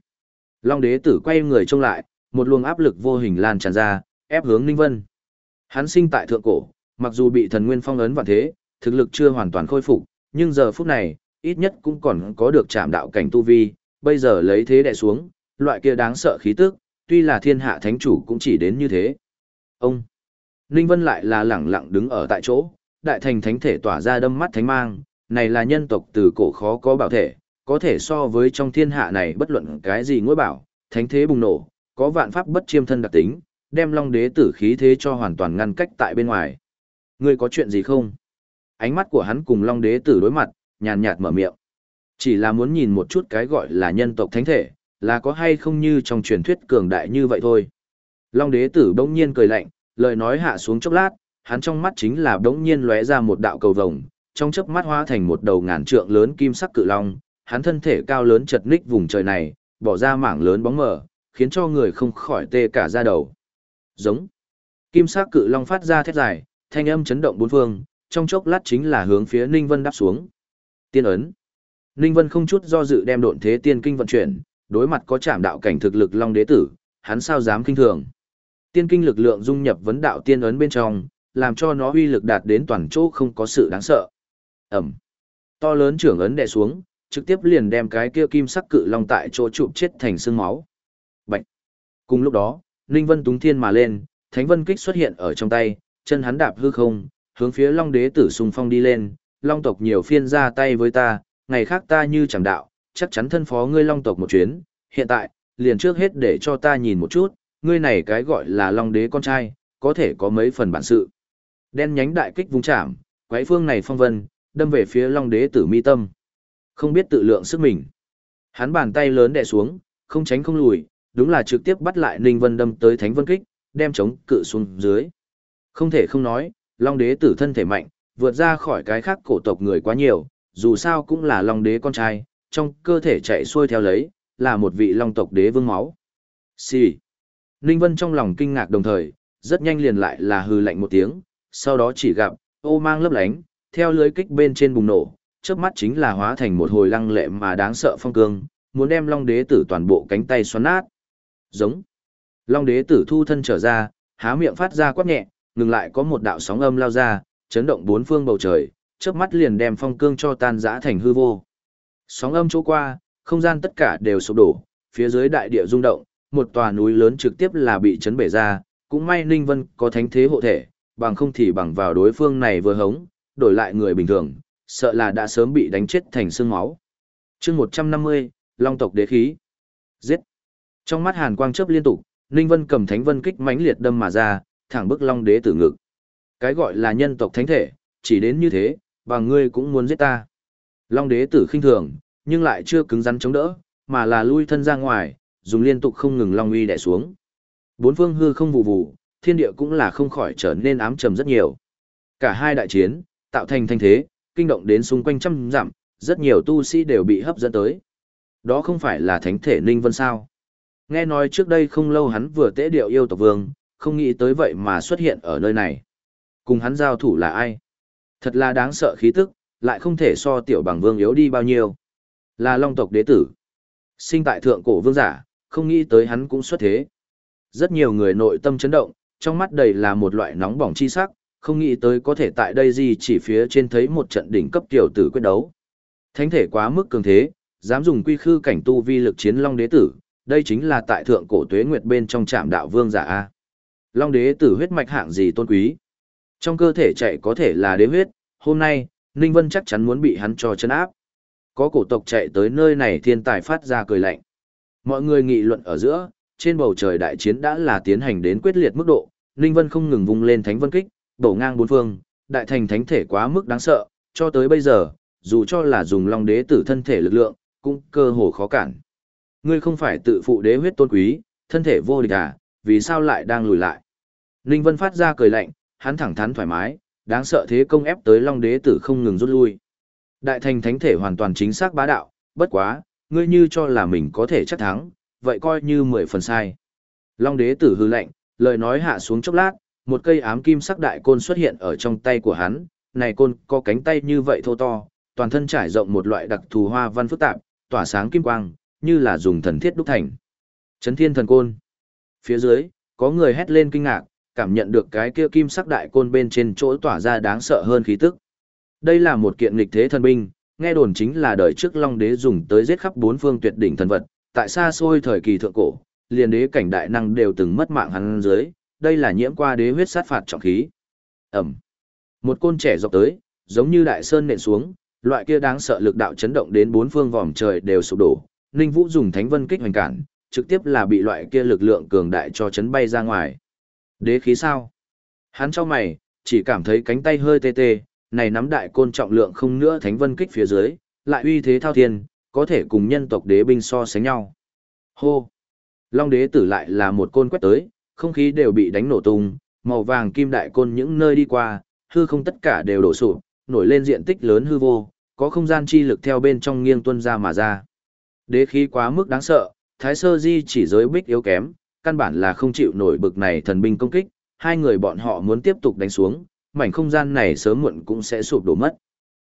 Long đế tử quay người trông lại, một luồng áp lực vô hình lan tràn ra, ép hướng Ninh Vân. Hắn sinh tại thượng cổ, Mặc dù bị thần nguyên phong ấn vạn thế, thực lực chưa hoàn toàn khôi phục, nhưng giờ phút này, ít nhất cũng còn có được chạm đạo cảnh tu vi, bây giờ lấy thế đè xuống, loại kia đáng sợ khí tức, tuy là thiên hạ thánh chủ cũng chỉ đến như thế. Ông Ninh Vân lại là lẳng lặng đứng ở tại chỗ, đại thành thánh thể tỏa ra đâm mắt thánh mang, này là nhân tộc từ cổ khó có bảo thể, có thể so với trong thiên hạ này bất luận cái gì ngôi bảo, thánh thế bùng nổ, có vạn pháp bất chiêm thân đặc tính, đem long đế tử khí thế cho hoàn toàn ngăn cách tại bên ngoài. Ngươi có chuyện gì không? Ánh mắt của hắn cùng long đế tử đối mặt, nhàn nhạt mở miệng. Chỉ là muốn nhìn một chút cái gọi là nhân tộc thánh thể, là có hay không như trong truyền thuyết cường đại như vậy thôi. Long đế tử bỗng nhiên cười lạnh, lời nói hạ xuống chốc lát, hắn trong mắt chính là bỗng nhiên lóe ra một đạo cầu vồng, trong chớp mắt hóa thành một đầu ngàn trượng lớn kim sắc cự long, hắn thân thể cao lớn chật ních vùng trời này, bỏ ra mảng lớn bóng mờ, khiến cho người không khỏi tê cả da đầu. Giống. Kim sắc cự long phát ra thét dài, thanh âm chấn động bốn phương, trong chốc lát chính là hướng phía Ninh Vân đáp xuống. Tiên ấn. Ninh Vân không chút do dự đem độn thế tiên kinh vận chuyển, đối mặt có chạm đạo cảnh thực lực long đế tử, hắn sao dám kinh thường. Tiên kinh lực lượng dung nhập vấn đạo tiên ấn bên trong, làm cho nó uy lực đạt đến toàn chỗ không có sự đáng sợ. Ẩm. To lớn trưởng ấn đè xuống, trực tiếp liền đem cái kia kim sắc cự long tại chỗ chụp chết thành xương máu. Bạch. Cùng lúc đó, Ninh Vân túng thiên mà lên, Thánh Vân kích xuất hiện ở trong tay, chân hắn đạp hư không, hướng phía Long Đế tử xung phong đi lên, Long tộc nhiều phiên ra tay với ta, ngày khác ta như chẳng đạo, chắc chắn thân phó ngươi Long tộc một chuyến, hiện tại, liền trước hết để cho ta nhìn một chút, ngươi này cái gọi là Long Đế con trai, có thể có mấy phần bản sự. Đen nhánh đại kích vung chạm, quái phương này phong vân, đâm về phía Long Đế tử mi tâm. Không biết tự lượng sức mình. Hắn bàn tay lớn đè xuống, không tránh không lùi, đúng là trực tiếp bắt lại Ninh Vân đâm tới Thánh Vân Kích, đem chống cự xuống dưới. Không thể không nói, Long Đế tử thân thể mạnh, vượt ra khỏi cái khác cổ tộc người quá nhiều, dù sao cũng là Long Đế con trai, trong cơ thể chạy xuôi theo lấy, là một vị Long tộc đế vương máu. Xì. Ninh Vân trong lòng kinh ngạc đồng thời, rất nhanh liền lại là hừ lạnh một tiếng, sau đó chỉ gặp, ô mang lấp lánh, theo lưới kích bên trên bùng nổ, chớp mắt chính là hóa thành một hồi lăng lệ mà đáng sợ phong cương, muốn đem Long Đế tử toàn bộ cánh tay xoắn nát. Giống. Long Đế tử thu thân trở ra, há miệng phát ra quát nhẹ, ngừng lại có một đạo sóng âm lao ra, chấn động bốn phương bầu trời, chớp mắt liền đem phong cương cho tan rã thành hư vô. Sóng âm chỗ qua, không gian tất cả đều sụp đổ, phía dưới đại địa rung động, một tòa núi lớn trực tiếp là bị chấn bể ra, cũng may Ninh Vân có thánh thế hộ thể, bằng không thì bằng vào đối phương này vừa hống, đổi lại người bình thường, sợ là đã sớm bị đánh chết thành xương máu. chương 150, Long tộc đế khí. Giết. Trong mắt hàn quang chớp liên tục, Ninh Vân cầm thánh vân kích mãnh liệt đâm mà ra, thẳng bức Long đế tử ngực. Cái gọi là nhân tộc thánh thể, chỉ đến như thế, và ngươi cũng muốn giết ta. Long đế tử khinh thường, nhưng lại chưa cứng rắn chống đỡ, mà là lui thân ra ngoài, dùng liên tục không ngừng long uy đè xuống. Bốn phương hư không vụ vụ, thiên địa cũng là không khỏi trở nên ám trầm rất nhiều. Cả hai đại chiến, tạo thành thanh thế, kinh động đến xung quanh trăm dặm, rất nhiều tu sĩ đều bị hấp dẫn tới. Đó không phải là thánh thể Ninh Vân sao? Nghe nói trước đây không lâu hắn vừa tế điệu yêu tộc vương, không nghĩ tới vậy mà xuất hiện ở nơi này. Cùng hắn giao thủ là ai? Thật là đáng sợ khí tức, lại không thể so tiểu bằng vương yếu đi bao nhiêu. Là long tộc đế tử. Sinh tại thượng cổ vương giả, không nghĩ tới hắn cũng xuất thế. Rất nhiều người nội tâm chấn động, trong mắt đầy là một loại nóng bỏng chi sắc, không nghĩ tới có thể tại đây gì chỉ phía trên thấy một trận đỉnh cấp tiểu tử quyết đấu. Thánh thể quá mức cường thế, dám dùng quy khư cảnh tu vi lực chiến long đế tử, đây chính là tại thượng cổ tuế nguyệt bên trong trạm đạo vương giả A. Long đế tử huyết mạch hạng gì tôn quý. Trong cơ thể chạy có thể là đế huyết, hôm nay, Ninh Vân chắc chắn muốn bị hắn cho chân áp. Có cổ tộc chạy tới nơi này thiên tài phát ra cười lạnh. Mọi người nghị luận ở giữa, trên bầu trời đại chiến đã là tiến hành đến quyết liệt mức độ, Ninh Vân không ngừng vung lên thánh vân kích, bổ ngang bốn phương, đại thành thánh thể quá mức đáng sợ, cho tới bây giờ, dù cho là dùng long đế tử thân thể lực lượng, cũng cơ hồ khó cản. Ngươi không phải tự phụ đế huyết tôn quý, thân thể vô địch à, vì sao lại đang lùi lại? Ninh Vân phát ra cười lạnh, hắn thẳng thắn thoải mái, đáng sợ thế công ép tới long đế tử không ngừng rút lui. Đại thành thánh thể hoàn toàn chính xác bá đạo, bất quá, ngươi như cho là mình có thể chắc thắng, vậy coi như mười phần sai. Long đế tử hư lạnh, lời nói hạ xuống chốc lát, một cây ám kim sắc đại côn xuất hiện ở trong tay của hắn, này côn có cánh tay như vậy thô to, toàn thân trải rộng một loại đặc thù hoa văn phức tạp, tỏa sáng kim quang, như là dùng thần thiết đúc thành. Chấn thiên thần côn. Phía dưới, có người hét lên kinh ngạc, cảm nhận được cái kia kim sắc đại côn bên trên chỗ tỏa ra đáng sợ hơn khí tức. Đây là một kiện nghịch thế thần binh, nghe đồn chính là đời trước Long Đế dùng tới giết khắp bốn phương tuyệt đỉnh thần vật, tại xa xôi thời kỳ thượng cổ, liền đế cảnh đại năng đều từng mất mạng hắn dưới, đây là nhiễm qua đế huyết sát phạt trọng khí. ầm, Một côn trẻ dọc tới, giống như đại sơn nện xuống, loại kia đáng sợ lực đạo chấn động đến bốn phương vòm trời đều sụp đổ. Ninh Vũ dùng Thánh Vân kích hoành cản, trực tiếp là bị loại kia lực lượng cường đại cho chấn bay ra ngoài. Đế khí sao? Hắn cho mày, chỉ cảm thấy cánh tay hơi tê tê, này nắm đại côn trọng lượng không nữa Thánh Vân kích phía dưới, lại uy thế thao thiên, có thể cùng nhân tộc đế binh so sánh nhau. Hô! Long đế tử lại là một côn quét tới, không khí đều bị đánh nổ tung, màu vàng kim đại côn những nơi đi qua, hư không tất cả đều đổ sụp, nổi lên diện tích lớn hư vô, có không gian chi lực theo bên trong nghiêng tuân ra mà ra. Đế khí quá mức đáng sợ, Thái Sơ Di chỉ giới bích yếu kém, căn bản là không chịu nổi bực này thần binh công kích, hai người bọn họ muốn tiếp tục đánh xuống, mảnh không gian này sớm muộn cũng sẽ sụp đổ mất.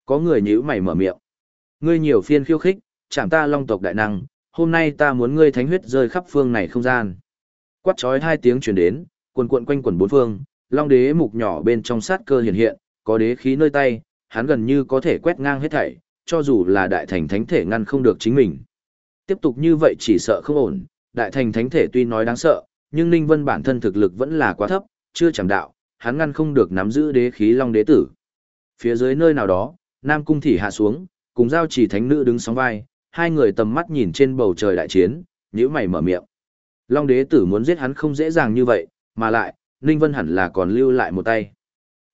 Có người nhíu mày mở miệng. Ngươi nhiều phiên khiêu khích, chẳng ta long tộc đại năng, hôm nay ta muốn ngươi thánh huyết rơi khắp phương này không gian. Quát chói hai tiếng truyền đến, quần cuộn quanh quần bốn phương, long đế mục nhỏ bên trong sát cơ hiện hiện, có đế khí nơi tay, hắn gần như có thể quét ngang hết thảy, cho dù là đại thành thánh thể ngăn không được chính mình. Tiếp tục như vậy chỉ sợ không ổn, đại thành thánh thể tuy nói đáng sợ, nhưng Ninh Vân bản thân thực lực vẫn là quá thấp, chưa chẳng đạo, hắn ngăn không được nắm giữ đế khí long đế tử. Phía dưới nơi nào đó, Nam Cung Thị hạ xuống, cùng giao chỉ thánh nữ đứng sóng vai, hai người tầm mắt nhìn trên bầu trời đại chiến, nhíu mày mở miệng. Long đế tử muốn giết hắn không dễ dàng như vậy, mà lại, Ninh Vân hẳn là còn lưu lại một tay.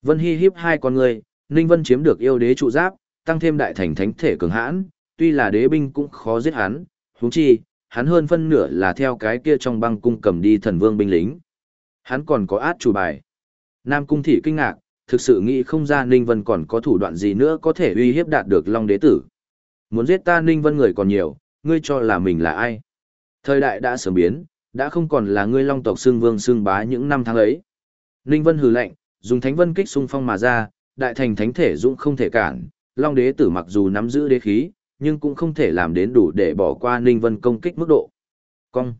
Vân hi hiếp hai con người, Ninh Vân chiếm được yêu đế trụ giáp, tăng thêm đại thành thánh thể cường hãn, tuy là đế binh cũng khó giết hắn, huống chi, hắn hơn phân nửa là theo cái kia trong băng cung cầm đi thần vương binh lính. Hắn còn có át chủ bài. Nam cung thị kinh ngạc, thực sự nghĩ không ra Ninh Vân còn có thủ đoạn gì nữa có thể uy hiếp đạt được Long đế tử. Muốn giết ta Ninh Vân người còn nhiều, ngươi cho là mình là ai? Thời đại đã sớm biến, đã không còn là ngươi Long tộc xương vương xương bá những năm tháng ấy. Ninh Vân hừ lạnh, dùng Thánh Vân kích xung phong mà ra, đại thành thánh thể dũng không thể cản, Long đế tử mặc dù nắm giữ đế khí, nhưng cũng không thể làm đến đủ để bỏ qua Ninh Vân công kích mức độ. Cong.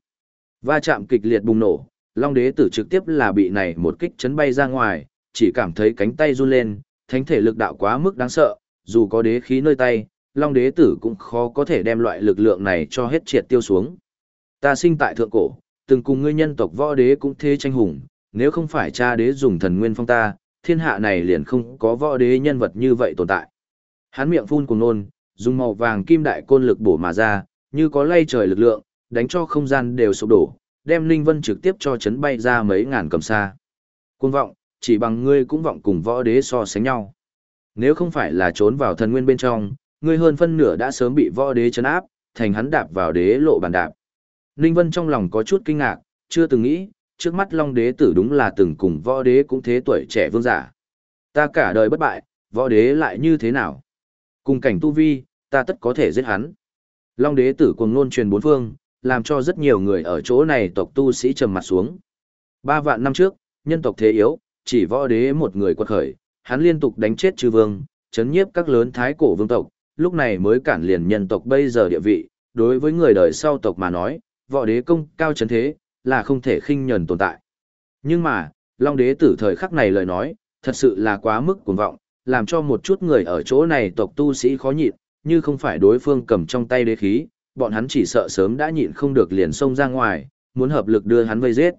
Va chạm kịch liệt bùng nổ, Long đế tử trực tiếp là bị này một kích chấn bay ra ngoài, chỉ cảm thấy cánh tay run lên, thánh thể lực đạo quá mức đáng sợ, dù có đế khí nơi tay, Long đế tử cũng khó có thể đem loại lực lượng này cho hết triệt tiêu xuống. Ta sinh tại thượng cổ, từng cùng ngươi nhân tộc võ đế cũng thế tranh hùng, nếu không phải cha đế dùng thần nguyên phong ta, thiên hạ này liền không có võ đế nhân vật như vậy tồn tại. Hắn miệng phun cùng nôn, dùng màu vàng kim đại côn lực bổ mà ra, như có lay trời lực lượng, đánh cho không gian đều sụp đổ, đem Linh Vân trực tiếp cho chấn bay ra mấy ngàn cầm xa. Cuồng vọng, chỉ bằng ngươi cũng vọng cùng võ đế so sánh nhau. Nếu không phải là trốn vào thần nguyên bên trong, ngươi hơn phân nửa đã sớm bị võ đế chấn áp, thành hắn đạp vào đế lộ bàn đạp. Ninh Vân trong lòng có chút kinh ngạc, chưa từng nghĩ, trước mắt Long đế tử đúng là từng cùng võ đế cũng thế tuổi trẻ vương giả. Ta cả đời bất bại, võ đế lại như thế nào? Cùng cảnh tu vi, ta tất có thể giết hắn. Long đế tử cuồng ngôn truyền bốn phương, làm cho rất nhiều người ở chỗ này tộc tu sĩ trầm mặt xuống. Ba vạn năm trước, nhân tộc thế yếu, chỉ võ đế một người quật khởi, hắn liên tục đánh chết chư vương, chấn nhiếp các lớn thái cổ vương tộc, lúc này mới cản liền nhân tộc bây giờ địa vị, đối với người đời sau tộc mà nói, võ đế công cao chấn thế, là không thể khinh nhẫn tồn tại. Nhưng mà, Long đế tử thời khắc này lời nói, thật sự là quá mức cuồng vọng, làm cho một chút người ở chỗ này tộc tu sĩ khó nhịn, như không phải đối phương cầm trong tay đế khí, bọn hắn chỉ sợ sớm đã nhịn không được liền xông ra ngoài, muốn hợp lực đưa hắn vây giết.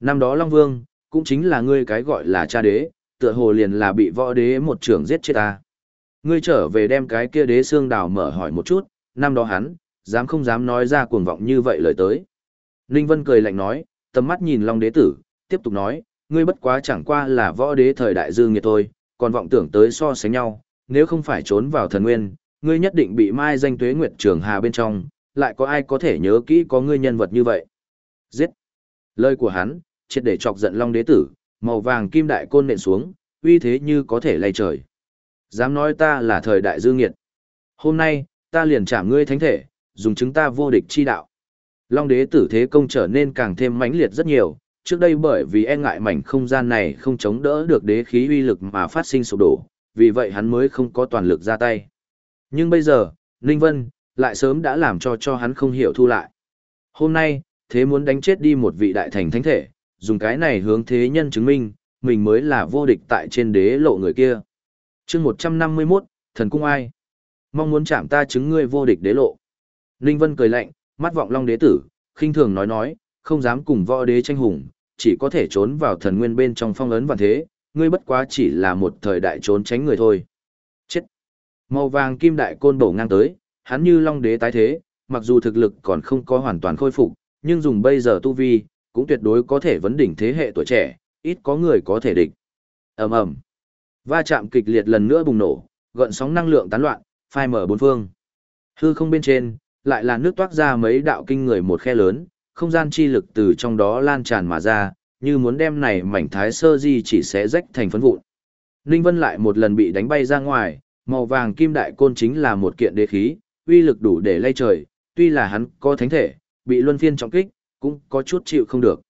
Năm đó Long Vương, cũng chính là ngươi cái gọi là cha đế, tựa hồ liền là bị võ đế một trưởng giết chết ta. Ngươi trở về đem cái kia đế xương đào mở hỏi một chút, năm đó hắn, dám không dám nói ra cuồng vọng như vậy lời tới. Ninh Vân cười lạnh nói, tầm mắt nhìn Long đế tử, tiếp tục nói, ngươi bất quá chẳng qua là võ đế thời đại dương nghiệt thôi, còn vọng tưởng tới so sánh nhau, nếu không phải trốn vào thần nguyên, ngươi nhất định bị mai danh tuế nguyệt trường hà bên trong, lại có ai có thể nhớ kỹ có ngươi nhân vật như vậy. Giết! Lời của hắn, triệt để chọc giận Long đế tử, màu vàng kim đại côn nện xuống, uy thế như có thể lay trời. Dám nói ta là thời đại dư nghiệt. Hôm nay, ta liền trả ngươi thánh thể, dùng chứng ta vô địch chi đạo. Long đế tử thế công trở nên càng thêm mãnh liệt rất nhiều, trước đây bởi vì e ngại mảnh không gian này không chống đỡ được đế khí uy lực mà phát sinh sụp đổ, vì vậy hắn mới không có toàn lực ra tay. Nhưng bây giờ, Ninh Vân, lại sớm đã làm cho cho hắn không hiểu thu lại. Hôm nay, thế muốn đánh chết đi một vị đại thành thánh thể, dùng cái này hướng thế nhân chứng minh, mình mới là vô địch tại trên đế lộ người kia. chương 151, thần cung ai? Mong muốn chạm ta chứng ngươi vô địch đế lộ. Ninh Vân cười lạnh, mắt vọng long đế tử, khinh thường nói nói, không dám cùng võ đế tranh hùng, chỉ có thể trốn vào thần nguyên bên trong phong ấn và thế, ngươi bất quá chỉ là một thời đại trốn tránh người thôi. Màu vàng kim đại côn bổ ngang tới, hắn như long đế tái thế, mặc dù thực lực còn không có hoàn toàn khôi phục, nhưng dùng bây giờ tu vi, cũng tuyệt đối có thể vấn đỉnh thế hệ tuổi trẻ, ít có người có thể địch. ầm ầm, va chạm kịch liệt lần nữa bùng nổ, gợn sóng năng lượng tán loạn, phai mở bốn phương. Hư không bên trên, lại là nước toát ra mấy đạo kinh người một khe lớn, không gian chi lực từ trong đó lan tràn mà ra, như muốn đem này mảnh thái sơ di chỉ sẽ rách thành phấn vụn. Ninh Vân lại một lần bị đánh bay ra ngoài, màu vàng kim đại côn chính là một kiện đế khí, uy lực đủ để lay trời, tuy là hắn có thánh thể, bị luân phiên trọng kích, cũng có chút chịu không được.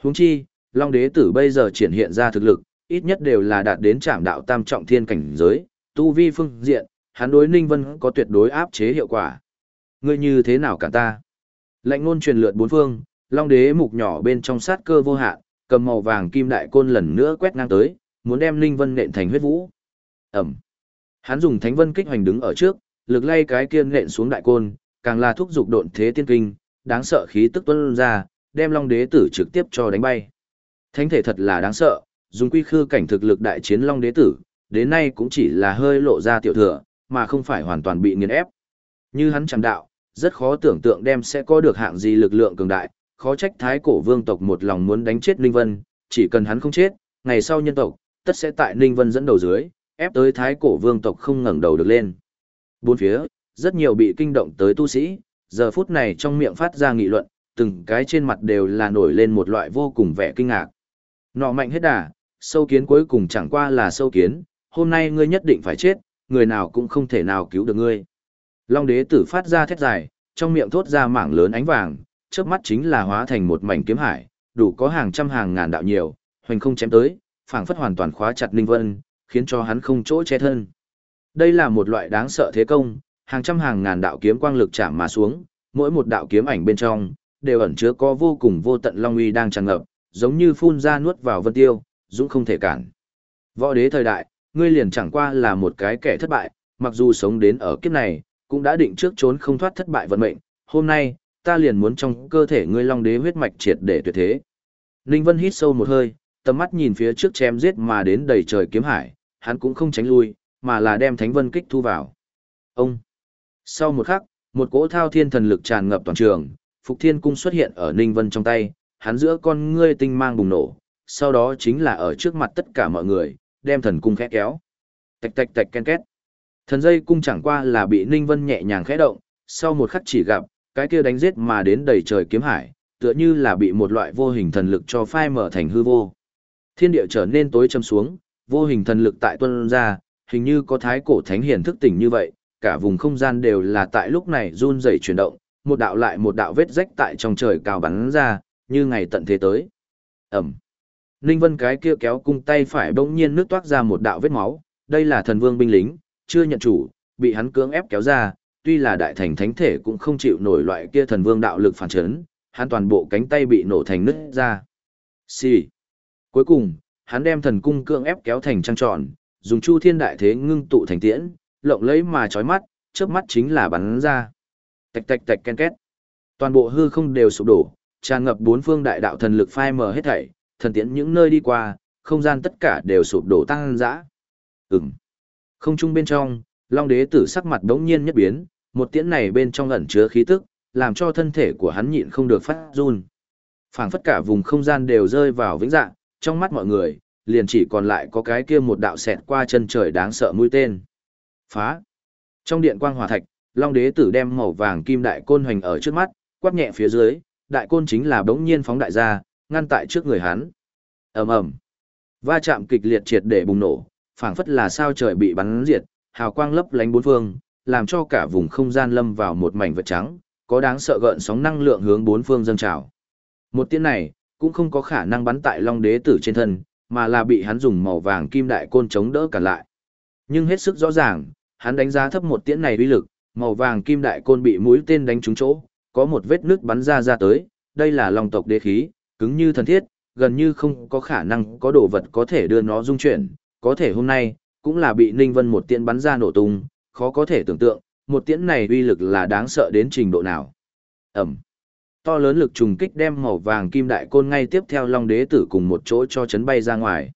Huống chi, Long đế tử bây giờ triển hiện ra thực lực, ít nhất đều là đạt đến trạm đạo tam trọng thiên cảnh giới, tu vi phương diện, hắn đối Ninh Vân có tuyệt đối áp chế hiệu quả. Ngươi như thế nào cả ta? Lệnh ngôn truyền lượt bốn phương, Long đế mục nhỏ bên trong sát cơ vô hạn, cầm màu vàng kim đại côn lần nữa quét ngang tới, muốn đem Ninh Vân nện thành huyết vũ. Ẩm. Hắn dùng Thánh Vân kích hoành đứng ở trước, lực lay cái kia nện xuống đại côn, càng là thúc dục độn thế tiên kinh, đáng sợ khí tức tuôn ra, đem Long đế tử trực tiếp cho đánh bay. Thánh thể thật là đáng sợ, dùng quy khư cảnh thực lực đại chiến Long đế tử, đến nay cũng chỉ là hơi lộ ra tiểu thừa, mà không phải hoàn toàn bị nghiền ép. Như hắn chẳng đạo, rất khó tưởng tượng đem sẽ có được hạng gì lực lượng cường đại, khó trách thái cổ vương tộc một lòng muốn đánh chết Ninh Vân, chỉ cần hắn không chết, ngày sau nhân tộc, tất sẽ tại Ninh Vân dẫn đầu dưới, ép tới thái cổ vương tộc không ngẩng đầu được lên. Bốn phía, rất nhiều bị kinh động tới tu sĩ, giờ phút này trong miệng phát ra nghị luận, từng cái trên mặt đều là nổi lên một loại vô cùng vẻ kinh ngạc. Nọ mạnh hết đà, sâu kiến cuối cùng chẳng qua là sâu kiến, hôm nay ngươi nhất định phải chết, người nào cũng không thể nào cứu được ngươi. Long đế tử phát ra thét dài, trong miệng thốt ra mảng lớn ánh vàng, chớp mắt chính là hóa thành một mảnh kiếm hải, đủ có hàng trăm hàng ngàn đạo nhiều, hoành không chém tới, phảng phất hoàn toàn khóa chặt Ninh Vân, khiến cho hắn không chỗ che thân. Đây là một loại đáng sợ thế công, hàng trăm hàng ngàn đạo kiếm quang lực chạm mà xuống, mỗi một đạo kiếm ảnh bên trong đều ẩn chứa có vô cùng vô tận long uy đang tràn ngập, giống như phun ra nuốt vào vân tiêu, dũng không thể cản. Võ đế thời đại, ngươi liền chẳng qua là một cái kẻ thất bại, mặc dù sống đến ở kiếp này, cũng đã định trước trốn không thoát thất bại vận mệnh, hôm nay, ta liền muốn trong cơ thể ngươi long đế huyết mạch triệt để tuyệt thế. Ninh Vân hít sâu một hơi, tầm mắt nhìn phía trước chém giết mà đến đầy trời kiếm hải, hắn cũng không tránh lui, mà là đem Thánh Vân kích thu vào. Ông. Sau một khắc, một cỗ thao thiên thần lực tràn ngập toàn trường, Phục Thiên cung xuất hiện ở Ninh Vân trong tay, hắn giữa con ngươi tinh mang bùng nổ, sau đó chính là ở trước mặt tất cả mọi người, đem thần cung khẽ kéo. Tạch tạch tạch ken két. Thần dây cung chẳng qua là bị Ninh Vân nhẹ nhàng khẽ động, sau một khắc chỉ gặp, cái kia đánh giết mà đến đầy trời kiếm hải, tựa như là bị một loại vô hình thần lực cho phai mở thành hư vô. Thiên địa trở nên tối châm xuống, vô hình thần lực tại tuân ra, hình như có thái cổ thánh hiển thức tỉnh như vậy, cả vùng không gian đều là tại lúc này run rẩy chuyển động, một đạo lại một đạo vết rách tại trong trời cao bắn ra, như ngày tận thế tới. Ẩm. Ninh Vân cái kia kéo cung tay phải bỗng nhiên nước toát ra một đạo vết máu, đây là thần vương binh lính, chưa nhận chủ, bị hắn cưỡng ép kéo ra, tuy là đại thành thánh thể cũng không chịu nổi loại kia thần vương đạo lực phản chấn, hắn toàn bộ cánh tay bị nổ thành nứt ra. Xì. Cuối cùng, hắn đem thần cung cưỡng ép kéo thành trăng tròn, dùng chu thiên đại thế ngưng tụ thành tiễn, lộng lấy mà chói mắt, chớp mắt chính là bắn ra. Tạch tạch tạch ken két. Toàn bộ hư không đều sụp đổ, tràn ngập bốn phương đại đạo thần lực phai mờ hết thảy, thần tiễn những nơi đi qua, không gian tất cả đều sụp đổ tăng dã. Ừm. Không trung bên trong, Long đế tử sắc mặt đống nhiên nhất biến, một tiễn này bên trong ẩn chứa khí tức, làm cho thân thể của hắn nhịn không được phát run. Phảng phất cả vùng không gian đều rơi vào vĩnh dạng, trong mắt mọi người, liền chỉ còn lại có cái kia một đạo xẹt qua chân trời đáng sợ mũi tên. Phá. Trong điện quang hỏa thạch, Long đế tử đem màu vàng kim đại côn hoành ở trước mắt, quát nhẹ phía dưới, đại côn chính là bỗng nhiên phóng đại ra, ngăn tại trước người hắn. Ầm ầm. Va chạm kịch liệt triệt để bùng nổ, phảng phất là sao trời bị bắn diệt, hào quang lấp lánh bốn phương, làm cho cả vùng không gian lâm vào một mảnh vật trắng, có đáng sợ gợn sóng năng lượng hướng bốn phương dâng trào. Một tiếng này, cũng không có khả năng bắn tại Long Đế tử trên thân, mà là bị hắn dùng màu vàng kim đại côn chống đỡ cả lại. Nhưng hết sức rõ ràng, hắn đánh giá thấp một tiễn này uy lực, màu vàng kim đại côn bị mũi tên đánh trúng chỗ, có một vết nước bắn ra ra tới, đây là long tộc đế khí, cứng như thần thiết, gần như không có khả năng có đồ vật có thể đưa nó dung chuyển, có thể hôm nay, cũng là bị Ninh Vân một tiễn bắn ra nổ tung, khó có thể tưởng tượng, một tiễn này uy lực là đáng sợ đến trình độ nào. Ẩm. To lớn lực trùng kích đem màu vàng kim đại côn ngay tiếp theo Long Đế tử cùng một chỗ cho chấn bay ra ngoài.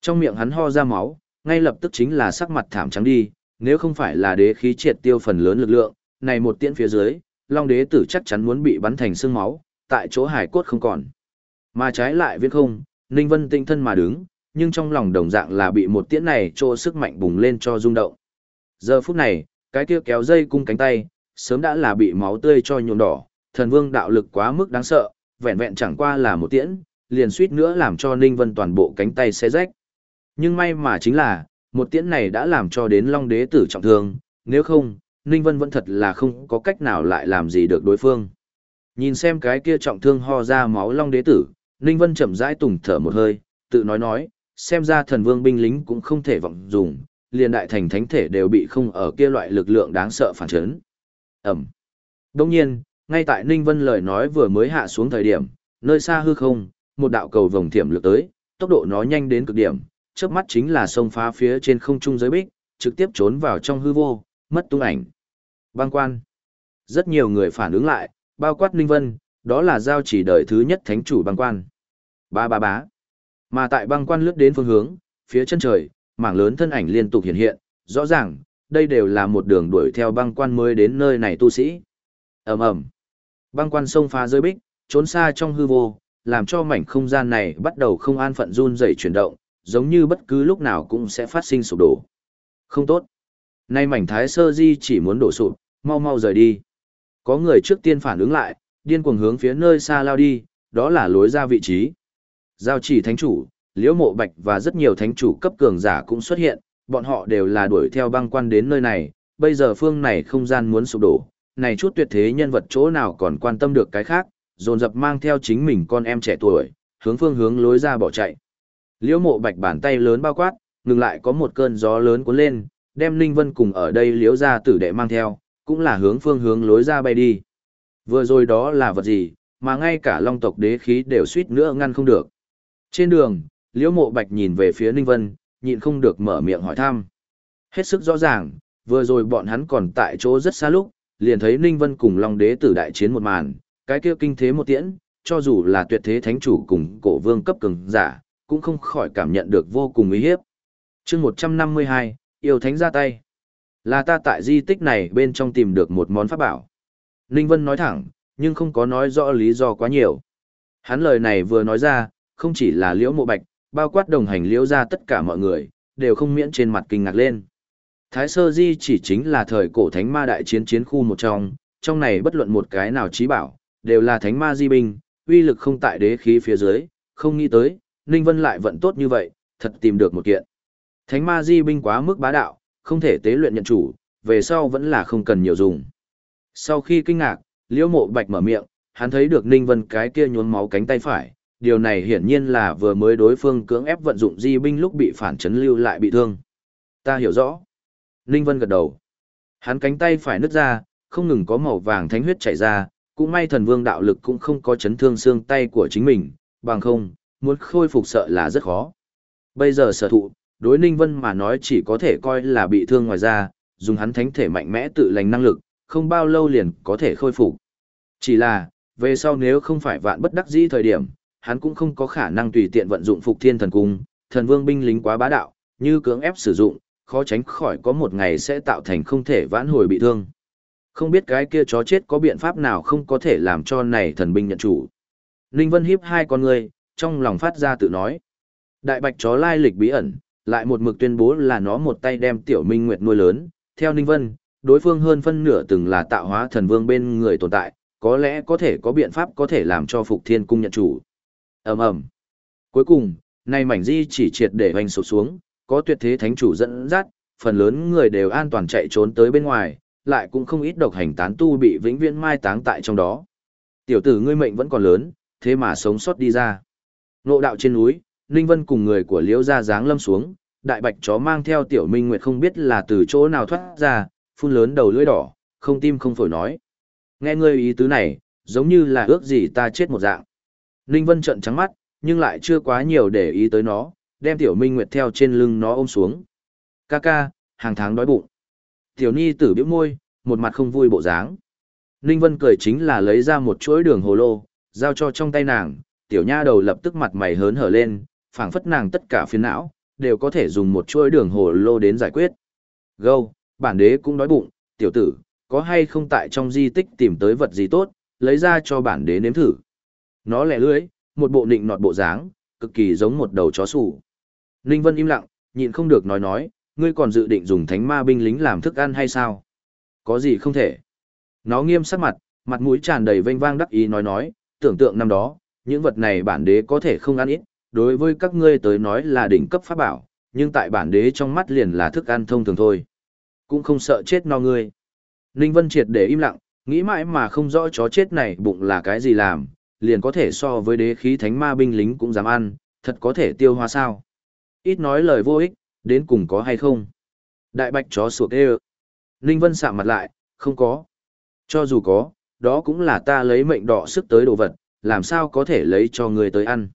Trong miệng hắn ho ra máu, ngay lập tức chính là sắc mặt thảm trắng đi, nếu không phải là đế khí triệt tiêu phần lớn lực lượng, này một tiễn phía dưới, Long Đế tử chắc chắn muốn bị bắn thành xương máu, tại chỗ hải cốt không còn. Mà trái lại viễn không, Ninh Vân tinh thân mà đứng, nhưng trong lòng đồng dạng là bị một tiễn này cho sức mạnh bùng lên cho rung động. Giờ phút này, cái kia kéo dây cung cánh tay, sớm đã là bị máu tươi cho nhuộm đỏ, thần vương đạo lực quá mức đáng sợ, vẹn vẹn chẳng qua là một tiễn, liền suýt nữa làm cho Ninh Vân toàn bộ cánh tay xé rách. Nhưng may mà chính là, một tiễn này đã làm cho đến Long Đế tử trọng thương, nếu không, Ninh Vân vẫn thật là không có cách nào lại làm gì được đối phương. Nhìn xem cái kia trọng thương ho ra máu Long Đế tử, Ninh Vân chậm rãi tùng thở một hơi, tự nói nói, xem ra thần vương binh lính cũng không thể vọng dùng, liền đại thành thánh thể đều bị không ở kia loại lực lượng đáng sợ phản chấn. Ẩm. Đông nhiên, ngay tại Ninh Vân lời nói vừa mới hạ xuống thời điểm, nơi xa hư không, một đạo cầu vồng thiểm lực tới, tốc độ nó nhanh đến cực điểm, chớp mắt chính là sông phá phía trên không trung giới bích, trực tiếp trốn vào trong hư vô, mất tung ảnh. Băng quan. Rất nhiều người phản ứng lại, bao quát Ninh Vân, đó là giao chỉ đời thứ nhất thánh chủ băng quan. Ba ba bá. Mà tại băng quan lướt đến phương hướng, phía chân trời, mảng lớn thân ảnh liên tục hiện hiện, rõ ràng, đây đều là một đường đuổi theo băng quan mới đến nơi này tu sĩ. ầm ầm, Băng quan sông phá giới bích, trốn xa trong hư vô, làm cho mảnh không gian này bắt đầu không an phận run rẩy chuyển động, giống như bất cứ lúc nào cũng sẽ phát sinh sụp đổ. Không tốt. Nay mảnh thái sơ di chỉ muốn đổ sụp, mau mau rời đi. Có người trước tiên phản ứng lại, điên cuồng hướng phía nơi xa lao đi, đó là lối ra vị trí. Giao chỉ thánh chủ, liễu mộ bạch và rất nhiều thánh chủ cấp cường giả cũng xuất hiện, bọn họ đều là đuổi theo băng quan đến nơi này, bây giờ phương này không gian muốn sụp đổ, này chút tuyệt thế nhân vật chỗ nào còn quan tâm được cái khác, dồn dập mang theo chính mình con em trẻ tuổi, hướng phương hướng lối ra bỏ chạy. Liễu mộ bạch bàn tay lớn bao quát, ngừng lại có một cơn gió lớn cuốn lên, đem Ninh Vân cùng ở đây liễu ra tử đệ mang theo, cũng là hướng phương hướng lối ra bay đi. Vừa rồi đó là vật gì, mà ngay cả long tộc đế khí đều suýt nữa ngăn không được. Trên đường, liễu mộ bạch nhìn về phía Ninh Vân, nhịn không được mở miệng hỏi thăm. Hết sức rõ ràng, vừa rồi bọn hắn còn tại chỗ rất xa lúc, liền thấy Ninh Vân cùng Long Đế tử đại chiến một màn, cái kia kinh thế một tiễn, cho dù là tuyệt thế thánh chủ cùng cổ vương cấp cường giả, cũng không khỏi cảm nhận được vô cùng uy hiếp. chương 152, yêu thánh ra tay. Là ta tại di tích này bên trong tìm được một món pháp bảo. Ninh Vân nói thẳng, nhưng không có nói rõ lý do quá nhiều. Hắn lời này vừa nói ra, không chỉ là liễu mộ bạch, bao quát đồng hành liễu ra tất cả mọi người, đều không miễn trên mặt kinh ngạc lên. Thái Sơ Di chỉ chính là thời cổ thánh ma đại chiến chiến khu một trong, trong này bất luận một cái nào trí bảo, đều là thánh ma di binh, uy lực không tại đế khí phía dưới, không nghĩ tới, Ninh Vân lại vận tốt như vậy, thật tìm được một kiện. Thánh ma di binh quá mức bá đạo, không thể tế luyện nhận chủ, về sau vẫn là không cần nhiều dùng. Sau khi kinh ngạc, Liễu Mộ Bạch mở miệng, hắn thấy được Ninh Vân cái kia nhuốm máu cánh tay phải, điều này hiển nhiên là vừa mới đối phương cưỡng ép vận dụng di binh lúc bị phản chấn lưu lại bị thương. Ta hiểu rõ. Ninh Vân gật đầu. Hắn cánh tay phải nứt ra, không ngừng có màu vàng thánh huyết chảy ra, cũng may thần vương đạo lực cũng không có chấn thương xương tay của chính mình, bằng không, muốn khôi phục sợ là rất khó. Bây giờ sở thụ, đối Ninh Vân mà nói chỉ có thể coi là bị thương ngoài ra, dùng hắn thánh thể mạnh mẽ tự lành năng lực, không bao lâu liền có thể khôi phục. Chỉ là, về sau nếu không phải vạn bất đắc dĩ thời điểm, hắn cũng không có khả năng tùy tiện vận dụng Phục Thiên Thần Cung, thần vương binh lính quá bá đạo, như cưỡng ép sử dụng, khó tránh khỏi có một ngày sẽ tạo thành không thể vãn hồi bị thương. Không biết cái kia chó chết có biện pháp nào không có thể làm cho này thần binh nhận chủ. Ninh Vân hiếp hai con người, trong lòng phát ra tự nói. Đại bạch chó lai lịch bí ẩn, lại một mực tuyên bố là nó một tay đem tiểu minh nguyệt nuôi lớn. Theo Ninh Vân, đối phương hơn phân nửa từng là tạo hóa thần vương bên người tồn tại, có lẽ có thể có biện pháp có thể làm cho Phục Thiên Cung nhận chủ ầm ầm cuối cùng nay mảnh di chỉ triệt để hoành sụp xuống có tuyệt thế thánh chủ dẫn dắt phần lớn người đều an toàn chạy trốn tới bên ngoài lại cũng không ít độc hành tán tu bị vĩnh viễn mai táng tại trong đó. Tiểu tử ngươi mệnh vẫn còn lớn thế mà sống sót đi ra. Nộ đạo trên núi ninh vân cùng người của liễu gia dáng lâm xuống đại bạch chó mang theo tiểu minh nguyệt không biết là từ chỗ nào thoát ra phun lớn đầu lưỡi đỏ không tim không phổi nói. Nghe ngươi ý tứ này giống như là ước gì ta chết một dạng. Ninh Vân trợn trắng mắt, nhưng lại chưa quá nhiều để ý tới nó, đem Tiểu Minh Nguyệt theo trên lưng nó ôm xuống. Ca ca, hàng tháng đói bụng. Tiểu Nhi tử biểu môi, một mặt không vui bộ dáng. Ninh Vân cười chính là lấy ra một chuỗi đường hồ lô, giao cho trong tay nàng, tiểu nha đầu lập tức mặt mày hớn hở lên, phảng phất nàng tất cả phiền não, đều có thể dùng một chuỗi đường hồ lô đến giải quyết. Gâu, bản đế cũng đói bụng, tiểu tử, có hay không tại trong di tích tìm tới vật gì tốt, lấy ra cho bản đế nếm thử. Nó lẻ lưới, một bộ nịnh nọt bộ dáng, cực kỳ giống một đầu chó sủ. Ninh Vân im lặng, nhịn không được nói nói, ngươi còn dự định dùng thánh ma binh lính làm thức ăn hay sao? Có gì không thể? Nó nghiêm sắc mặt, mặt mũi tràn đầy vênh vang đắc ý nói nói, tưởng tượng năm đó, những vật này bản đế có thể không ăn ít, đối với các ngươi tới nói là đỉnh cấp pháp bảo, nhưng tại bản đế trong mắt liền là thức ăn thông thường thôi. Cũng không sợ chết no ngươi. Ninh Vân triệt để im lặng, nghĩ mãi mà không rõ chó chết này bụng là cái gì làm, liền có thể so với đế khí thánh ma binh lính cũng dám ăn, thật có thể tiêu hóa sao. Ít nói lời vô ích, đến cùng có hay không. Đại bạch chó sủa kêu. Ninh Vân sạm mặt lại, không có. Cho dù có, đó cũng là ta lấy mệnh đỏ sức tới đồ vật, làm sao có thể lấy cho ngươi tới ăn.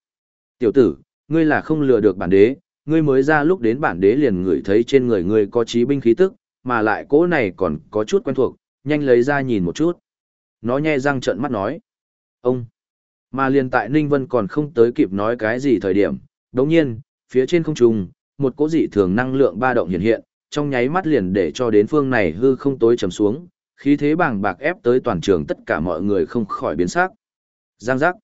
Tiểu tử, ngươi là không lừa được bản đế, ngươi mới ra lúc đến bản đế liền ngửi thấy trên người ngươi có trí binh khí tức, mà lại cỗ này còn có chút quen thuộc, nhanh lấy ra nhìn một chút. Nó nhe răng trợn mắt nói. Ông! Mà liền tại Ninh Vân còn không tới kịp nói cái gì thời điểm, đồng nhiên, phía trên không trung, một cỗ dị thường năng lượng ba động hiện hiện, trong nháy mắt liền để cho đến phương này hư không tối trầm xuống, khí thế bàng bạc ép tới toàn trường tất cả mọi người không khỏi biến sắc. Giang giác.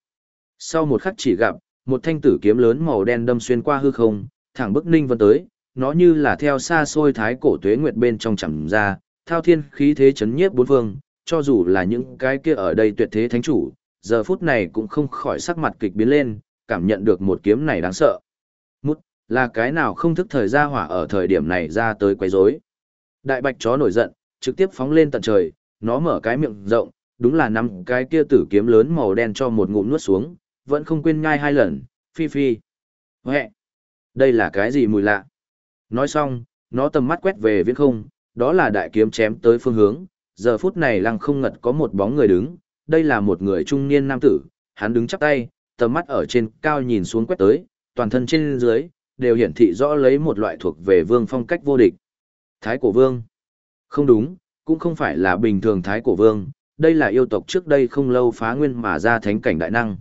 Sau một khắc chỉ gặp, một thanh tử kiếm lớn màu đen đâm xuyên qua hư không, thẳng bức Ninh Vân tới, nó như là theo xa xôi thái cổ tuế nguyệt bên trong chẳng ra, thao thiên khí thế chấn nhiếp bốn phương, cho dù là những cái kia ở đây tuyệt thế thánh chủ, giờ phút này cũng không khỏi sắc mặt kịch biến lên, cảm nhận được một kiếm này đáng sợ. Là cái nào không thức thời ra hỏa ở thời điểm này ra tới quấy rối. Đại bạch chó nổi giận, trực tiếp phóng lên tận trời, nó mở cái miệng rộng, đúng là năm cái kia tử kiếm lớn màu đen cho một ngụm nuốt xuống, vẫn không quên nhai hai lần, phi phi. Huệ! Đây là cái gì mùi lạ? Nói xong, nó tầm mắt quét về viễn không, đó là đại kiếm chém tới phương hướng, giờ phút này lăng không ngật có một bóng người đứng, đây là một người trung niên nam tử, hắn đứng chắp tay, tầm mắt ở trên cao nhìn xuống quét tới, toàn thân trên dưới, đều hiển thị rõ lấy một loại thuộc về vương phong cách vô địch. Thái cổ vương. Không đúng, cũng không phải là bình thường thái cổ vương, đây là yêu tộc trước đây không lâu phá nguyên mà ra thánh cảnh đại năng.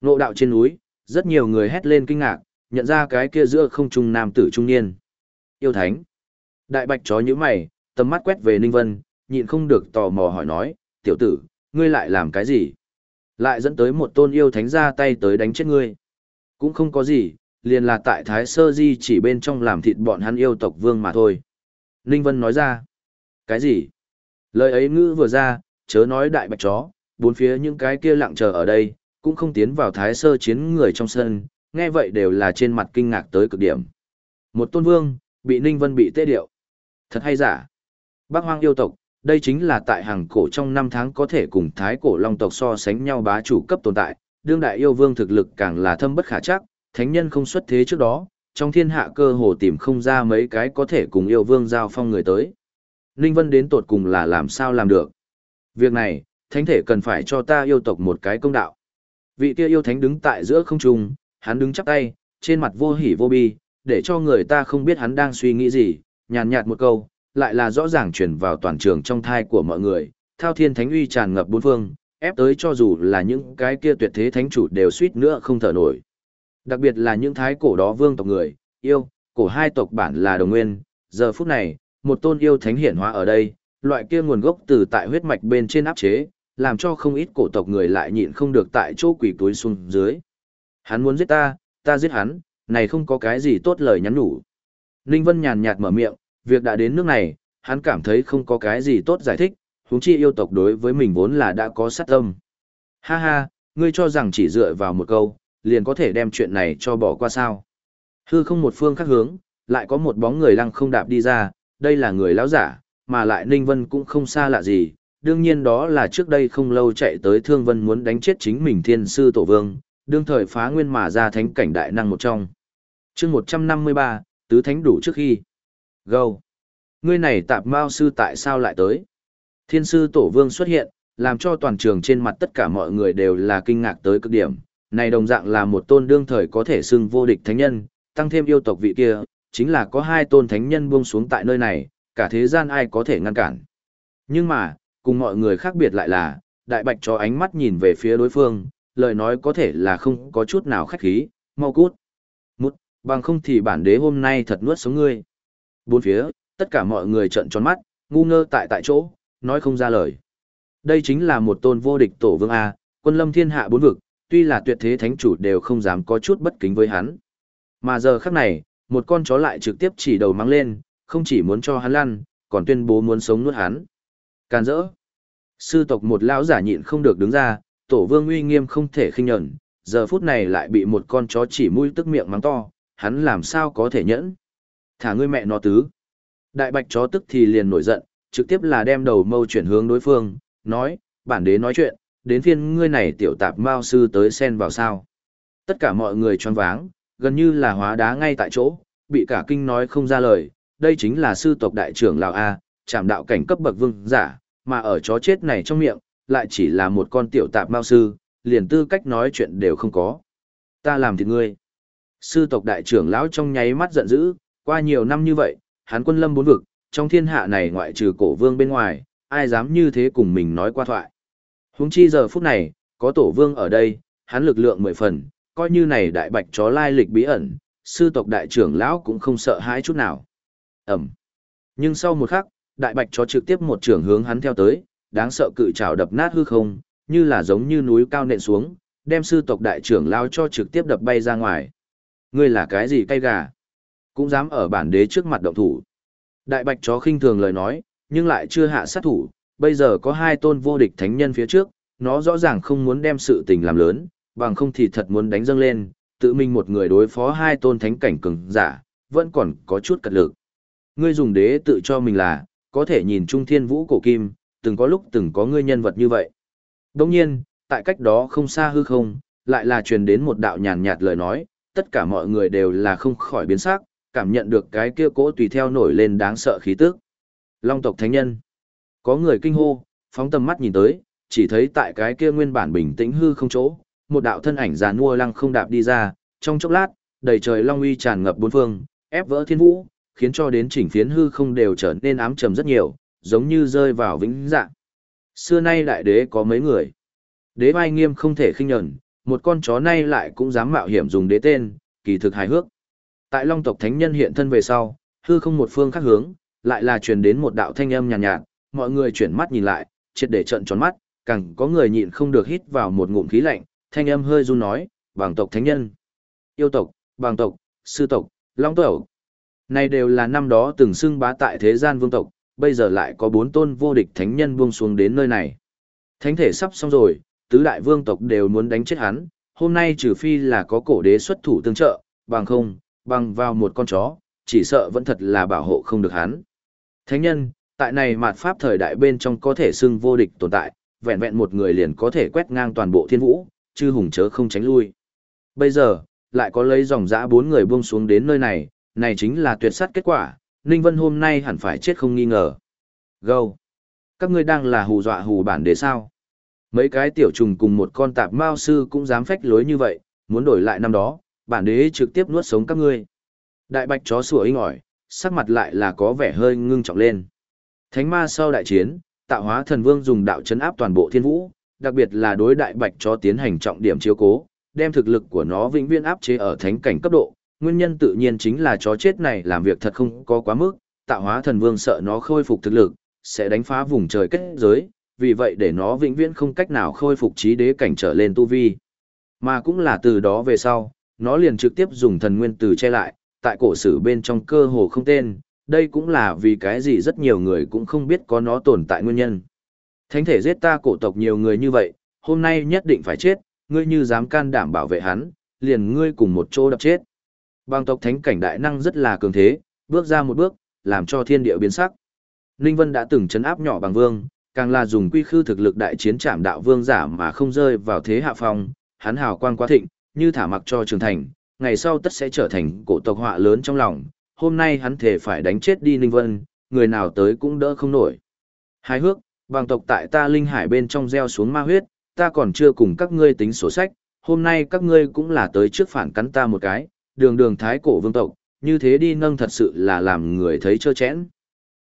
ngộ đạo trên núi, rất nhiều người hét lên kinh ngạc, nhận ra cái kia giữa không trung nam tử trung niên. Yêu thánh. Đại bạch chó như mày, tầm mắt quét về Ninh Vân, nhịn không được tò mò hỏi nói, tiểu tử, ngươi lại làm cái gì? Lại dẫn tới một tôn yêu thánh ra tay tới đánh chết ngươi. Cũng không có gì, liền là tại Thái Sơ Di chỉ bên trong làm thịt bọn hắn yêu tộc vương mà thôi. Ninh Vân nói ra. Cái gì? Lời ấy ngữ vừa ra, chớ nói đại bạch chó, bốn phía những cái kia lặng chờ ở đây, cũng không tiến vào Thái Sơ chiến người trong sân, nghe vậy đều là trên mặt kinh ngạc tới cực điểm. Một tôn vương, bị Ninh Vân bị tê điệu. Thật hay giả? Bác hoang yêu tộc, đây chính là tại hàng cổ trong năm tháng có thể cùng thái cổ long tộc so sánh nhau bá chủ cấp tồn tại, đương đại yêu vương thực lực càng là thâm bất khả chắc, thánh nhân không xuất thế trước đó, trong thiên hạ cơ hồ tìm không ra mấy cái có thể cùng yêu vương giao phong người tới. Ninh Vân đến tột cùng là làm sao làm được. Việc này, thánh thể cần phải cho ta yêu tộc một cái công đạo. Vị kia yêu thánh đứng tại giữa không trung, hắn đứng chắp tay, trên mặt vô hỉ vô bi, để cho người ta không biết hắn đang suy nghĩ gì, nhàn nhạt một câu, lại là rõ ràng chuyển vào toàn trường trong thai của mọi người, thao thiên thánh uy tràn ngập bốn phương, ép tới cho dù là những cái kia tuyệt thế thánh chủ đều suýt nữa không thở nổi. Đặc biệt là những thái cổ đó vương tộc người, yêu, cổ hai tộc bản là đồng nguyên, giờ phút này, một tôn yêu thánh hiển hóa ở đây, loại kia nguồn gốc từ tại huyết mạch bên trên áp chế, làm cho không ít cổ tộc người lại nhịn không được tại chỗ quỷ túi xuống dưới. Hắn muốn giết ta, ta giết hắn, này không có cái gì tốt lời nhắn nhủ. Ninh Vân nhàn nhạt mở miệng, việc đã đến nước này, hắn cảm thấy không có cái gì tốt giải thích, huống chi yêu tộc đối với mình vốn là đã có sát tâm. Ha ha, ngươi cho rằng chỉ dựa vào một câu, liền có thể đem chuyện này cho bỏ qua sao. Hư không một phương khác hướng, lại có một bóng người lăng không đạp đi ra, đây là người lão giả, mà lại Ninh Vân cũng không xa lạ gì, đương nhiên đó là trước đây không lâu chạy tới Thương Vân muốn đánh chết chính mình thiên sư tổ vương, đương thời phá nguyên mà ra thánh cảnh đại năng một trong. chương 153, tứ thánh đủ trước khi. Gâu! Ngươi này tạp mao sư tại sao lại tới? Thiên sư tổ vương xuất hiện, làm cho toàn trường trên mặt tất cả mọi người đều là kinh ngạc tới cực điểm, này đồng dạng là một tôn đương thời có thể xưng vô địch thánh nhân, tăng thêm yêu tộc vị kia, chính là có hai tôn thánh nhân buông xuống tại nơi này, cả thế gian ai có thể ngăn cản. Nhưng mà, cùng mọi người khác biệt lại là, đại bạch cho ánh mắt nhìn về phía đối phương, lời nói có thể là không có chút nào khách khí, mau cút. Mút, bằng không thì bản đế hôm nay thật nuốt sống ngươi. Bốn phía, tất cả mọi người trợn tròn mắt, ngu ngơ tại tại chỗ, nói không ra lời. Đây chính là một tôn vô địch tổ vương A, quân lâm thiên hạ bốn vực, tuy là tuyệt thế thánh chủ đều không dám có chút bất kính với hắn. Mà giờ khắc này, một con chó lại trực tiếp chỉ đầu mang lên, không chỉ muốn cho hắn lăn, còn tuyên bố muốn sống nuốt hắn. Can dỡ. Sư tộc một lão giả nhịn không được đứng ra, tổ vương uy nghiêm không thể khinh nhẫn, giờ phút này lại bị một con chó chỉ mũi tức miệng mắng to, hắn làm sao có thể nhẫn. Thả ngươi mẹ nó tứ. Đại bạch chó tức thì liền nổi giận, trực tiếp là đem đầu mâu chuyển hướng đối phương, nói, bản đế nói chuyện, đến phiên ngươi này tiểu tạp mao sư tới xen vào sao. Tất cả mọi người choáng váng, gần như là hóa đá ngay tại chỗ, bị cả kinh nói không ra lời, đây chính là sư tộc đại trưởng Lào A, chạm đạo cảnh cấp bậc vương giả, mà ở chó chết này trong miệng, lại chỉ là một con tiểu tạp mao sư, liền tư cách nói chuyện đều không có. Ta làm thì ngươi. Sư tộc đại trưởng lão trong nháy mắt giận dữ, qua nhiều năm như vậy, hắn quân lâm bốn vực, trong thiên hạ này ngoại trừ cổ vương bên ngoài, ai dám như thế cùng mình nói qua thoại. Huống chi giờ phút này, có tổ vương ở đây, hắn lực lượng mười phần, coi như này đại bạch chó lai lịch bí ẩn, sư tộc đại trưởng lão cũng không sợ hãi chút nào. Ẩm. Nhưng sau một khắc, đại bạch chó trực tiếp một trưởng hướng hắn theo tới, đáng sợ cự trảo đập nát hư không, như là giống như núi cao nện xuống, đem sư tộc đại trưởng lão cho trực tiếp đập bay ra ngoài. Ngươi là cái gì cay gà? Cũng dám ở bản đế trước mặt động thủ. Đại bạch chó khinh thường lời nói, nhưng lại chưa hạ sát thủ, bây giờ có hai tôn vô địch thánh nhân phía trước, nó rõ ràng không muốn đem sự tình làm lớn, bằng không thì thật muốn đánh dâng lên, tự mình một người đối phó hai tôn thánh cảnh cường giả, vẫn còn có chút cật lực. Ngươi dùng đế tự cho mình là, có thể nhìn trung thiên vũ cổ kim, từng có lúc từng có ngươi nhân vật như vậy. Đồng nhiên, tại cách đó không xa hư không, lại là truyền đến một đạo nhàn nhạt lời nói, tất cả mọi người đều là không khỏi biến sắc, cảm nhận được cái kia cỗ tùy theo nổi lên đáng sợ khí tức. Long tộc thánh nhân. Có người kinh hô, phóng tầm mắt nhìn tới, chỉ thấy tại cái kia nguyên bản bình tĩnh hư không chỗ, một đạo thân ảnh già nua lăng không đạp đi ra, trong chốc lát, đầy trời long uy tràn ngập bốn phương, ép vỡ thiên vũ, khiến cho đến chỉnh phiến hư không đều trở nên ám trầm rất nhiều, giống như rơi vào vĩnh dạng. Xưa nay đại đế có mấy người. Đế vai nghiêm không thể khinh nhẫn, một con chó nay lại cũng dám mạo hiểm dùng đế tên, kỳ thực hài hước. Tại long tộc thánh nhân hiện thân về sau, hư không một phương khác hướng, lại là truyền đến một đạo thanh âm nhàn nhạt, nhạt, mọi người chuyển mắt nhìn lại, triệt để trận tròn mắt, càng có người nhịn không được hít vào một ngụm khí lạnh, thanh âm hơi run nói, "Bàng tộc thánh nhân, yêu tộc, bàng tộc, sư tộc, long tộc. Này đều là năm đó từng xưng bá tại thế gian vương tộc, bây giờ lại có bốn tôn vô địch thánh nhân buông xuống đến nơi này. Thánh thể sắp xong rồi, tứ đại vương tộc đều muốn đánh chết hắn, hôm nay trừ phi là có cổ đế xuất thủ tương trợ, bằng không, bằng vào một con chó, chỉ sợ vẫn thật là bảo hộ không được hắn. Thánh nhân, tại này mạt pháp thời đại bên trong có thể xưng vô địch tồn tại, vẹn vẹn một người liền có thể quét ngang toàn bộ thiên vũ, chư hùng chớ không tránh lui. Bây giờ, lại có lấy dòng dã bốn người buông xuống đến nơi này, này chính là tuyệt sát kết quả, Ninh Vân hôm nay hẳn phải chết không nghi ngờ. Gâu! Các ngươi đang là hù dọa hù bản đế sao? Mấy cái tiểu trùng cùng một con tạp mao sư cũng dám phách lối như vậy, muốn đổi lại năm đó, bản đế trực tiếp nuốt sống các ngươi. Đại bạch chó sủa inh ỏi, sắc mặt lại là có vẻ hơi ngưng trọng lên. Thánh ma sau đại chiến, tạo hóa thần vương dùng đạo chấn áp toàn bộ thiên vũ, đặc biệt là đối đại bạch chó tiến hành trọng điểm chiếu cố, đem thực lực của nó vĩnh viễn áp chế ở thánh cảnh cấp độ, nguyên nhân tự nhiên chính là chó chết này làm việc thật không có quá mức, tạo hóa thần vương sợ nó khôi phục thực lực, sẽ đánh phá vùng trời kết giới, vì vậy để nó vĩnh viễn không cách nào khôi phục trí đế cảnh trở lên tu vi. Mà cũng là từ đó về sau, nó liền trực tiếp dùng thần nguyên từ che lại, tại cổ sử bên trong cơ hồ không tên, đây cũng là vì cái gì rất nhiều người cũng không biết có nó tồn tại nguyên nhân. Thánh thể giết ta cổ tộc nhiều người như vậy, hôm nay nhất định phải chết, ngươi như dám can đảm bảo vệ hắn, liền ngươi cùng một chỗ đập chết. Bang tộc thánh cảnh đại năng rất là cường thế, bước ra một bước, làm cho thiên địa biến sắc. Ninh Vân đã từng chấn áp nhỏ bằng vương, càng là dùng quy khư thực lực đại chiến trảm đạo vương giả mà không rơi vào thế hạ phong, hắn hào quang quá thịnh, như thả mặc cho trường thành, ngày sau tất sẽ trở thành cổ tộc họa lớn trong lòng, hôm nay hắn thể phải đánh chết đi Ninh Vân, người nào tới cũng đỡ không nổi. Hài hước, bằng tộc tại ta linh hải bên trong gieo xuống ma huyết, ta còn chưa cùng các ngươi tính sổ sách, hôm nay các ngươi cũng là tới trước phản cắn ta một cái, đường đường thái cổ vương tộc, như thế đi nâng thật sự là làm người thấy trơ chẽn.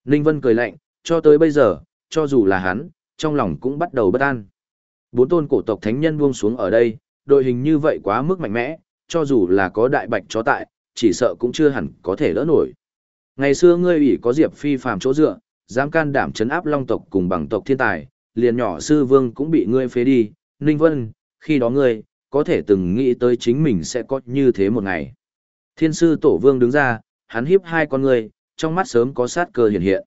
Ninh Vân cười lạnh, cho tới bây giờ, cho dù là hắn, trong lòng cũng bắt đầu bất an. Bốn tôn cổ tộc thánh nhân buông xuống ở đây, đội hình như vậy quá mức mạnh mẽ, cho dù là có đại bạch chó tại, chỉ sợ cũng chưa hẳn có thể lỡ nổi. Ngày xưa ngươi ủy có Diệp Phi phàm chỗ dựa, dám can đảm chấn áp long tộc cùng bằng tộc thiên tài, liền nhỏ sư vương cũng bị ngươi phế đi, Ninh Vân, khi đó ngươi, có thể từng nghĩ tới chính mình sẽ có như thế một ngày. Thiên sư tổ vương đứng ra, hắn hiếp hai con ngươi, trong mắt sớm có sát cơ hiện hiện.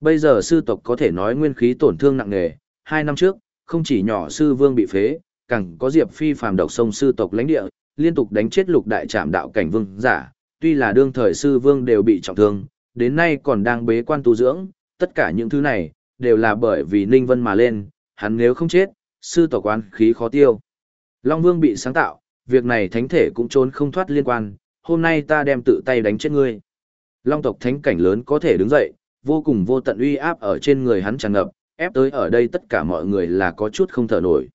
Bây giờ sư tộc có thể nói nguyên khí tổn thương nặng nề, hai năm trước, không chỉ nhỏ sư vương bị phế, càng có Diệp Phi phàm độc sông sư tộc lãnh địa, liên tục đánh chết lục đại trạm đạo cảnh vương giả, tuy là đương thời sư vương đều bị trọng thương, đến nay còn đang bế quan tu dưỡng, tất cả những thứ này, đều là bởi vì Ninh Vân mà lên, hắn nếu không chết, sư tổ quan khí khó tiêu. Long Vương bị sáng tạo, việc này thánh thể cũng trốn không thoát liên quan, hôm nay ta đem tự tay đánh chết ngươi. Long tộc thánh cảnh lớn có thể đứng dậy, vô cùng vô tận uy áp ở trên người hắn tràn ngập, ép tới ở đây tất cả mọi người là có chút không thở nổi.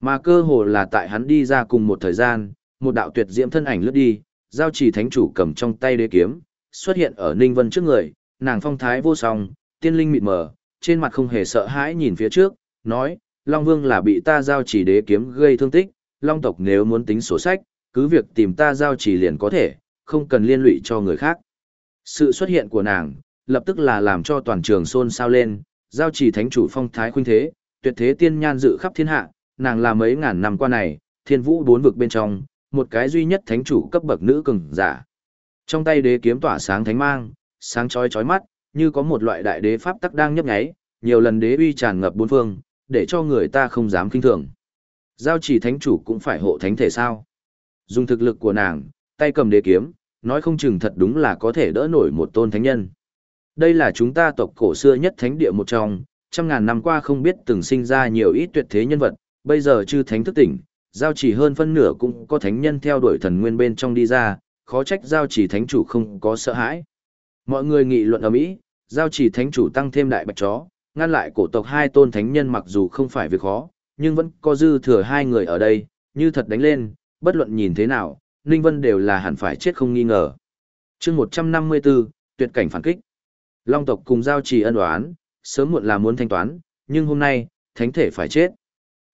Mà cơ hồ là tại hắn đi ra cùng một thời gian, một đạo tuyệt diễm thân ảnh lướt đi, giao chỉ thánh chủ cầm trong tay đế kiếm, xuất hiện ở Ninh Vân trước người, nàng phong thái vô song, tiên linh mịt mờ, trên mặt không hề sợ hãi nhìn phía trước, nói, Long Vương là bị ta giao chỉ đế kiếm gây thương tích, Long tộc nếu muốn tính sổ sách, cứ việc tìm ta giao chỉ liền có thể, không cần liên lụy cho người khác. Sự xuất hiện của nàng, lập tức là làm cho toàn trường xôn xao lên, giao chỉ thánh chủ phong thái khuynh thế, tuyệt thế tiên nhan dự khắp thiên hạ, nàng là mấy ngàn năm qua này, thiên vũ bốn vực bên trong, một cái duy nhất thánh chủ cấp bậc nữ cường giả. Trong tay đế kiếm tỏa sáng thánh mang, sáng chói chói mắt, như có một loại đại đế pháp tắc đang nhấp nháy, nhiều lần đế uy tràn ngập bốn phương, để cho người ta không dám kinh thường. Giao chỉ thánh chủ cũng phải hộ thánh thể sao? Dùng thực lực của nàng, tay cầm đế kiếm, nói không chừng thật đúng là có thể đỡ nổi một tôn thánh nhân. Đây là chúng ta tộc cổ xưa nhất thánh địa một trong, trăm ngàn năm qua không biết từng sinh ra nhiều ít tuyệt thế nhân vật, bây giờ chư thánh thức tỉnh, giao chỉ hơn phân nửa cũng có thánh nhân theo đuổi thần nguyên bên trong đi ra, khó trách giao chỉ thánh chủ không có sợ hãi. Mọi người nghị luận ở Mỹ, giao chỉ thánh chủ tăng thêm đại bạch chó, ngăn lại cổ tộc hai tôn thánh nhân mặc dù không phải việc khó, nhưng vẫn có dư thừa hai người ở đây, như thật đánh lên, bất luận nhìn thế nào, Ninh Vân đều là hẳn phải chết không nghi ngờ. chương 154, tuyệt cảnh phản kích. Long tộc cùng giao trì ân oán, sớm muộn là muốn thanh toán, nhưng hôm nay, thánh thể phải chết.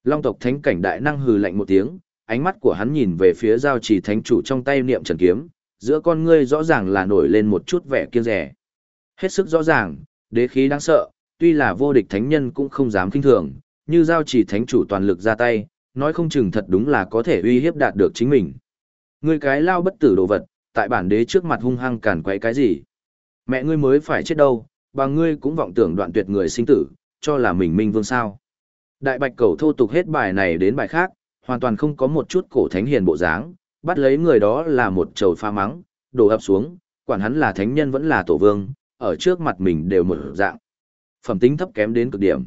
Long tộc thánh cảnh đại năng hừ lạnh một tiếng, ánh mắt của hắn nhìn về phía giao trì thánh chủ trong tay niệm trần kiếm, giữa con ngươi rõ ràng là nổi lên một chút vẻ kiêng rẻ. Hết sức rõ ràng, đế khí đáng sợ, tuy là vô địch thánh nhân cũng không dám kinh thường, như giao trì thánh chủ toàn lực ra tay, nói không chừng thật đúng là có thể uy hiếp đạt được chính mình. Ngươi cái lao bất tử đồ vật, tại bản đế trước mặt hung hăng cản quấy cái gì? Mẹ ngươi mới phải chết đâu, bà ngươi cũng vọng tưởng đoạn tuyệt người sinh tử, cho là mình minh vương sao. Đại bạch cầu thô tục hết bài này đến bài khác, hoàn toàn không có một chút cổ thánh hiền bộ dáng, bắt lấy người đó là một trầu pha mắng, đổ ập xuống, quản hắn là thánh nhân vẫn là tổ vương, ở trước mặt mình đều một dạng. Phẩm tính thấp kém đến cực điểm.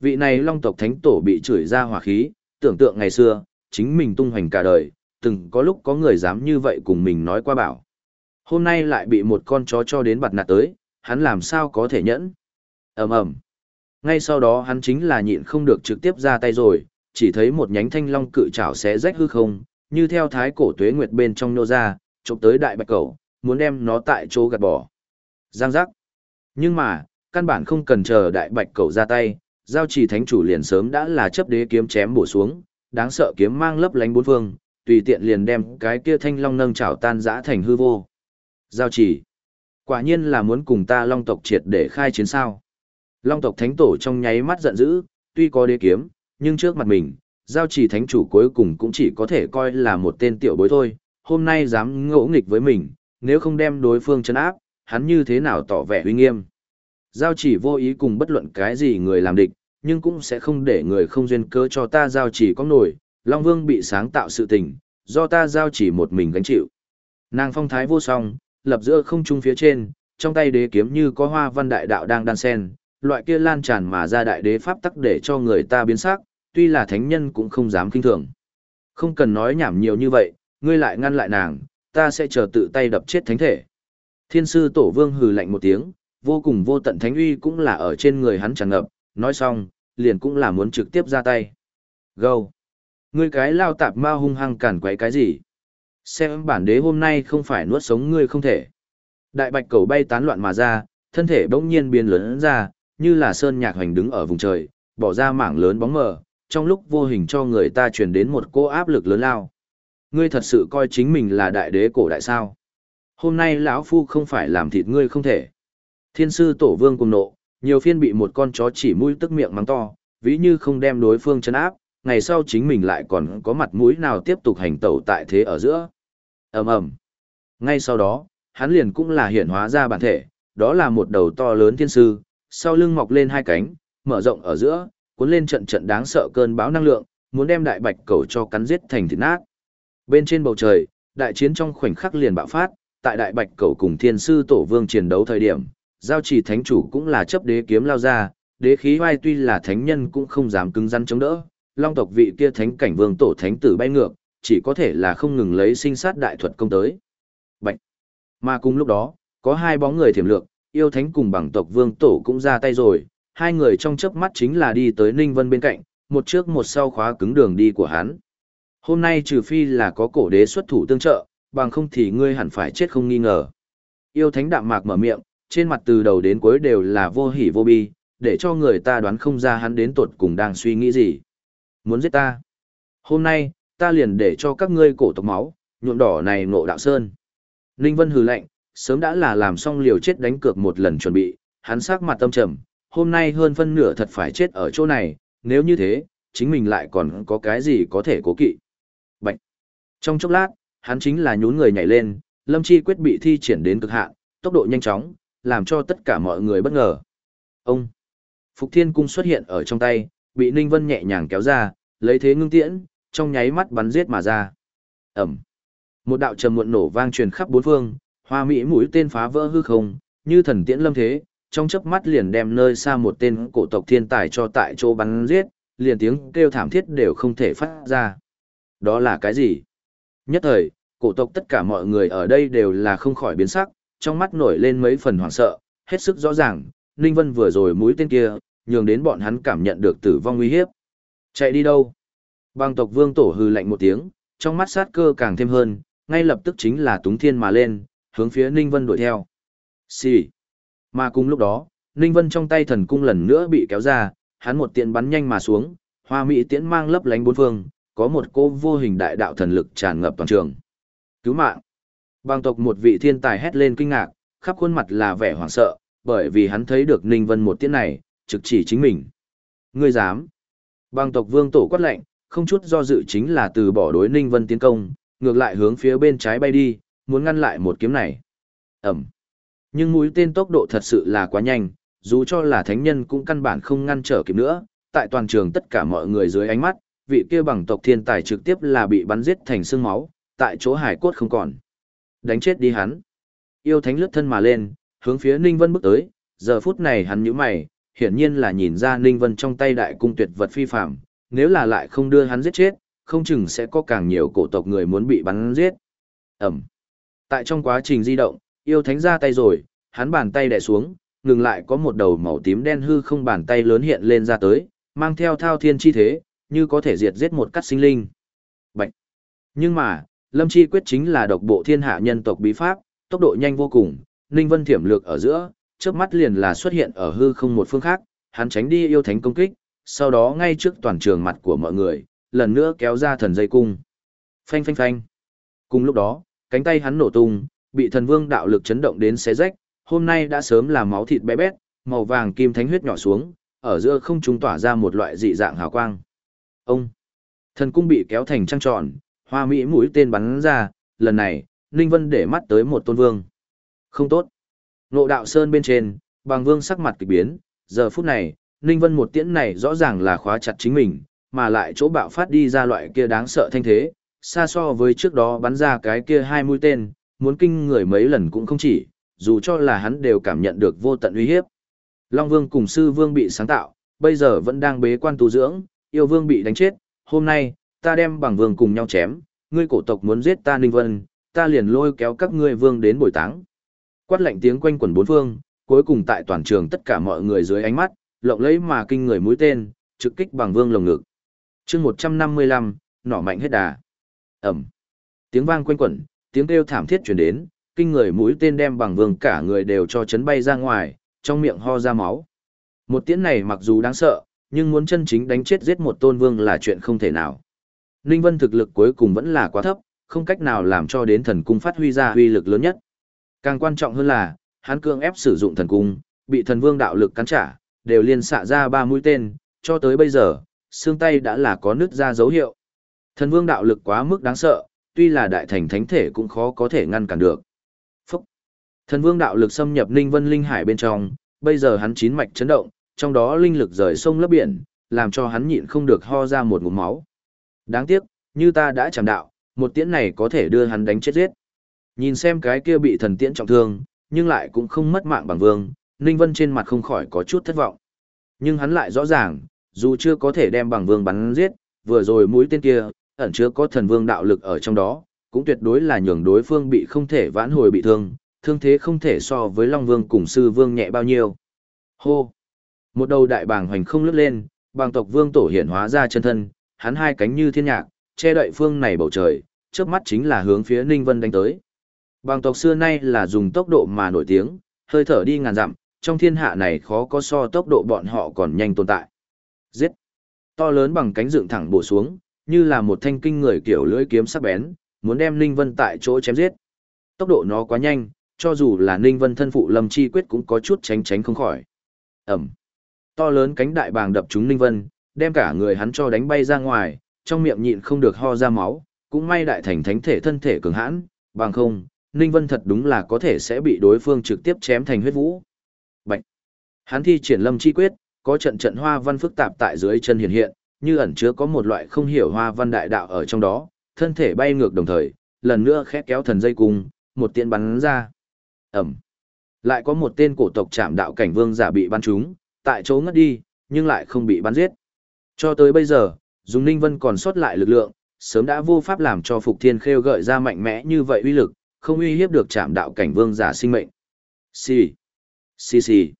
Vị này long tộc thánh tổ bị chửi ra hỏa khí, tưởng tượng ngày xưa, chính mình tung hoành cả đời, từng có lúc có người dám như vậy cùng mình nói qua bảo. Hôm nay lại bị một con chó cho đến bặt nạt tới, hắn làm sao có thể nhẫn. ầm ầm ngay sau đó hắn chính là nhịn không được trực tiếp ra tay rồi, chỉ thấy một nhánh thanh long cự trảo xé rách hư không, như theo thái cổ tuế nguyệt bên trong nô ra, chụp tới đại bạch cầu, muốn đem nó tại chỗ gạt bỏ. Giang giác. Nhưng mà, căn bản không cần chờ đại bạch cầu ra tay, giao trì thánh chủ liền sớm đã là chấp đế kiếm chém bổ xuống, đáng sợ kiếm mang lấp lánh bốn phương, tùy tiện liền đem cái kia thanh long nâng chảo tan rã thành hư vô. Giao trì. Quả nhiên là muốn cùng ta long tộc triệt để khai chiến sao. Long tộc thánh tổ trong nháy mắt giận dữ, tuy có đế kiếm, nhưng trước mặt mình, giao trì thánh chủ cuối cùng cũng chỉ có thể coi là một tên tiểu bối thôi, hôm nay dám ngỗ nghịch với mình, nếu không đem đối phương chấn áp, hắn như thế nào tỏ vẻ uy nghiêm. Giao chỉ vô ý cùng bất luận cái gì người làm địch, nhưng cũng sẽ không để người không duyên cớ cho ta giao chỉ có nổi, Long Vương bị sáng tạo sự tình, do ta giao chỉ một mình gánh chịu. Nàng phong thái vô song, lập giữa không trung phía trên, trong tay đế kiếm như có hoa văn đại đạo đang đan sen, loại kia lan tràn mà ra đại đế pháp tắc để cho người ta biến sắc, tuy là thánh nhân cũng không dám kinh thường. Không cần nói nhảm nhiều như vậy, ngươi lại ngăn lại nàng, ta sẽ chờ tự tay đập chết thánh thể. Thiên sư tổ vương hừ lạnh một tiếng, vô cùng vô tận thánh uy cũng là ở trên người hắn tràn ngập, nói xong, liền cũng là muốn trực tiếp ra tay. Gâu, Ngươi cái lao tạp ma hung hăng cản quấy cái gì? Xem bản đế hôm nay không phải nuốt sống ngươi không thể. Đại bạch cầu bay tán loạn mà ra, thân thể bỗng nhiên biến lớn ra, như là sơn nhạc hoành đứng ở vùng trời, bỏ ra mảng lớn bóng mờ, trong lúc vô hình cho người ta truyền đến một cô áp lực lớn lao. Ngươi thật sự coi chính mình là đại đế cổ đại sao? Hôm nay lão phu không phải làm thịt ngươi không thể. Thiên sư tổ vương cùng nộ, nhiều phiên bị một con chó chỉ mũi tức miệng mắng to, ví như không đem đối phương chấn áp, ngày sau chính mình lại còn có mặt mũi nào tiếp tục hành tẩu tại thế ở giữa. ầm ầm. Ngay sau đó, hắn liền cũng là hiện hóa ra bản thể, đó là một đầu to lớn thiên sư, sau lưng mọc lên hai cánh, mở rộng ở giữa, cuốn lên trận trận đáng sợ cơn bão năng lượng, muốn đem đại bạch cầu cho cắn giết thành thịt nát. Bên trên bầu trời, đại chiến trong khoảnh khắc liền bạo phát, tại đại bạch cầu cùng thiên sư tổ vương chiến đấu thời điểm, giao chỉ thánh chủ cũng là chấp đế kiếm lao ra, đế khí vai tuy là thánh nhân cũng không dám cứng rắn chống đỡ, long tộc vị kia thánh cảnh vương tổ thánh tử bay ngược, chỉ có thể là không ngừng lấy sinh sát đại thuật công tới. Bạch. Mà cùng lúc đó, có hai bóng người thiểm lược, yêu thánh cùng bằng tộc vương tổ cũng ra tay rồi, hai người trong chớp mắt chính là đi tới Ninh Vân bên cạnh, một trước một sau khóa cứng đường đi của hắn. Hôm nay trừ phi là có cổ đế xuất thủ tương trợ, bằng không thì ngươi hẳn phải chết không nghi ngờ. Yêu thánh đạm mạc mở miệng, trên mặt từ đầu đến cuối đều là vô hỉ vô bi, để cho người ta đoán không ra hắn đến tột cùng đang suy nghĩ gì. Muốn giết ta? Hôm nay, ta liền để cho các ngươi cổ tộc máu, nhuộm đỏ này nộ đạo sơn. Ninh Vân hừ lạnh, sớm đã là làm xong liều chết đánh cược một lần chuẩn bị, hắn sắc mặt tâm trầm, hôm nay hơn phân nửa thật phải chết ở chỗ này, nếu như thế, chính mình lại còn có cái gì có thể cố kỵ. Bạch! Trong chốc lát, hắn chính là nhún người nhảy lên, Lâm Chi quyết bị thi triển đến cực hạn, tốc độ nhanh chóng, làm cho tất cả mọi người bất ngờ. Ông! Phục Thiên Cung xuất hiện ở trong tay, bị Ninh Vân nhẹ nhàng kéo ra, lấy thế ngưng tiễn, trong nháy mắt bắn giết mà ra. Ẩm! Một đạo trầm muộn nổ vang truyền khắp bốn phương, hoa mỹ mũi tên phá vỡ hư không, như thần tiễn lâm thế, trong chớp mắt liền đem nơi xa một tên cổ tộc thiên tài cho tại chỗ bắn giết, liền tiếng kêu thảm thiết đều không thể phát ra. Đó là cái gì? Nhất thời, cổ tộc tất cả mọi người ở đây đều là không khỏi biến sắc, trong mắt nổi lên mấy phần hoảng sợ, hết sức rõ ràng, Ninh Vân vừa rồi mũi tên kia, nhường đến bọn hắn cảm nhận được tử vong nguy hiếp. Chạy đi đâu? Bang tộc vương tổ hư lạnh một tiếng, trong mắt sát cơ càng thêm hơn, ngay lập tức chính là túng thiên mà lên, hướng phía Ninh Vân đuổi theo. Xì. Mà cùng lúc đó, Ninh Vân trong tay thần cung lần nữa bị kéo ra, hắn một tiện bắn nhanh mà xuống, hoa mỹ tiễn mang lấp lánh bốn phương, có một cô vô hình đại đạo thần lực tràn ngập toàn trường. Cứu mạng! Bang tộc một vị thiên tài hét lên kinh ngạc, khắp khuôn mặt là vẻ hoảng sợ, bởi vì hắn thấy được Ninh Vân một tiễn này, trực chỉ chính mình. Ngươi dám! Bang tộc vương tổ quát lệnh, không chút do dự chính là từ bỏ đối Ninh Vân tiến công, ngược lại hướng phía bên trái bay đi, muốn ngăn lại một kiếm này. Ẩm! Nhưng mũi tên tốc độ thật sự là quá nhanh, dù cho là thánh nhân cũng căn bản không ngăn trở kịp nữa, tại toàn trường tất cả mọi người dưới ánh mắt, vị kia bằng tộc thiên tài trực tiếp là bị bắn giết thành xương máu, tại chỗ hải cốt không còn. Đánh chết đi hắn. Yêu thánh lướt thân mà lên, hướng phía Ninh Vân bước tới, giờ phút này hắn nhíu mày, hiển nhiên là nhìn ra Ninh Vân trong tay đại cung tuyệt vật phi phạm, nếu là lại không đưa hắn giết chết, không chừng sẽ có càng nhiều cổ tộc người muốn bị bắn giết. Ẩm. Tại trong quá trình di động, yêu thánh ra tay rồi, hắn bàn tay đè xuống, ngừng lại có một đầu màu tím đen hư không bàn tay lớn hiện lên ra tới, mang theo thao thiên chi thế, như có thể diệt giết một cắt sinh linh. Bạch. Nhưng mà, Lâm Chi quyết chính là độc bộ thiên hạ nhân tộc bí pháp, tốc độ nhanh vô cùng, Ninh Vân thiểm lược ở giữa, chớp mắt liền là xuất hiện ở hư không một phương khác, hắn tránh đi yêu thánh công kích, sau đó ngay trước toàn trường mặt của mọi người, lần nữa kéo ra thần dây cung. Phanh phanh phanh. Cùng lúc đó, cánh tay hắn nổ tung, bị thần vương đạo lực chấn động đến xé rách, hôm nay đã sớm là máu thịt bé bét, màu vàng kim thánh huyết nhỏ xuống, ở giữa không trung tỏa ra một loại dị dạng hào quang. Ông! Thần cung bị kéo thành trăng tròn, hoa mỹ mũi tên bắn ra, lần này, Ninh Vân để mắt tới một tôn vương. Không tốt. Nộ đạo sơn bên trên, bằng vương sắc mặt kịch biến, giờ phút này, Ninh Vân một tiễn này rõ ràng là khóa chặt chính mình, mà lại chỗ bạo phát đi ra loại kia đáng sợ thanh thế, xa so với trước đó bắn ra cái kia hai mũi tên, muốn kinh người mấy lần cũng không chỉ, dù cho là hắn đều cảm nhận được vô tận uy hiếp. Long Vương cùng Sư Vương bị sáng tạo, bây giờ vẫn đang bế quan tu dưỡng, yêu Vương bị đánh chết, hôm nay, ta đem bằng Vương cùng nhau chém, ngươi cổ tộc muốn giết ta Ninh Vân, ta liền lôi kéo các ngươi Vương đến bồi táng. Quát lạnh tiếng quanh quẩn bốn phương, cuối cùng tại toàn trường tất cả mọi người dưới ánh mắt, lộng lấy mà kinh người mũi tên, trực kích bằng Vương lồng ngực. chương 155, nỏ mạnh hết đà. Ẩm. Tiếng vang quanh quẩn, tiếng kêu thảm thiết truyền đến, kinh người mũi tên đem bằng vương cả người đều cho chấn bay ra ngoài, trong miệng ho ra máu. Một tiễn này mặc dù đáng sợ, nhưng muốn chân chính đánh chết giết một tôn vương là chuyện không thể nào. Ninh Vân thực lực cuối cùng vẫn là quá thấp, không cách nào làm cho đến thần cung phát huy ra huy lực lớn nhất. Càng quan trọng hơn là, hắn cương ép sử dụng thần cung, bị thần vương đạo lực cắn trả, đều liên xạ ra ba mũi tên, cho tới bây giờ, xương tay đã là có nứt ra dấu hiệu. Thần vương đạo lực quá mức đáng sợ, tuy là đại thành thánh thể cũng khó có thể ngăn cản được. Phúc! Thần vương đạo lực xâm nhập Ninh Vân Linh Hải bên trong, bây giờ hắn chín mạch chấn động, trong đó linh lực rời sông lấp biển, làm cho hắn nhịn không được ho ra một ngụm máu. Đáng tiếc, như ta đã chạm đạo, một tiễn này có thể đưa hắn đánh chết giết. Nhìn xem cái kia bị thần tiễn trọng thương, nhưng lại cũng không mất mạng bằng vương, Ninh Vân trên mặt không khỏi có chút thất vọng. Nhưng hắn lại rõ ràng, dù chưa có thể đem bằng vương bắn giết, vừa rồi mũi tên kia, ẩn chứa có thần vương đạo lực ở trong đó, cũng tuyệt đối là nhường đối phương bị không thể vãn hồi bị thương, thương thế không thể so với Long Vương cùng Sư Vương nhẹ bao nhiêu. Hô! Một đầu đại bàng hoành không lướt lên, bàng tộc vương tổ hiện hóa ra chân thân, hắn hai cánh như thiên nhạc, che đậy phương này bầu trời, trước mắt chính là hướng phía Ninh Vân đánh tới. Bàng tộc xưa nay là dùng tốc độ mà nổi tiếng, hơi thở đi ngàn dặm, trong thiên hạ này khó có so tốc độ bọn họ còn nhanh tồn tại. Giết! To lớn bằng cánh dựng thẳng bổ xuống, như là một thanh kinh người kiểu lưỡi kiếm sắc bén, muốn đem Ninh Vân tại chỗ chém giết. Tốc độ nó quá nhanh, cho dù là Ninh Vân thân phụ Lâm Chi Quyết cũng có chút tránh tránh không khỏi. Ẩm! To lớn cánh đại bàng đập trúng Ninh Vân, đem cả người hắn cho đánh bay ra ngoài, trong miệng nhịn không được ho ra máu, cũng may đại thành thánh thể thân thể cường hãn, bằng không, Ninh Vân thật đúng là có thể sẽ bị đối phương trực tiếp chém thành huyết vũ. Bạch! Hắn thi triển lâm chi quyết, có trận trận hoa văn phức tạp tại dưới chân hiện hiện, như ẩn chứa có một loại không hiểu hoa văn đại đạo ở trong đó, thân thể bay ngược đồng thời, lần nữa khẽ kéo thần dây cung, một tiện bắn ra. Ẩm! Lại có một tên cổ tộc chạm đạo cảnh vương giả bị bắn trúng, tại chỗ ngất đi, nhưng lại không bị bắn giết. Cho tới bây giờ, dùng Ninh Vân còn sót lại lực lượng, sớm đã vô pháp làm cho Phục Thiên Khêu gợi ra mạnh mẽ như vậy uy lực, không uy hiếp được chạm đạo cảnh vương giả sinh mệnh. Xì, xì xì.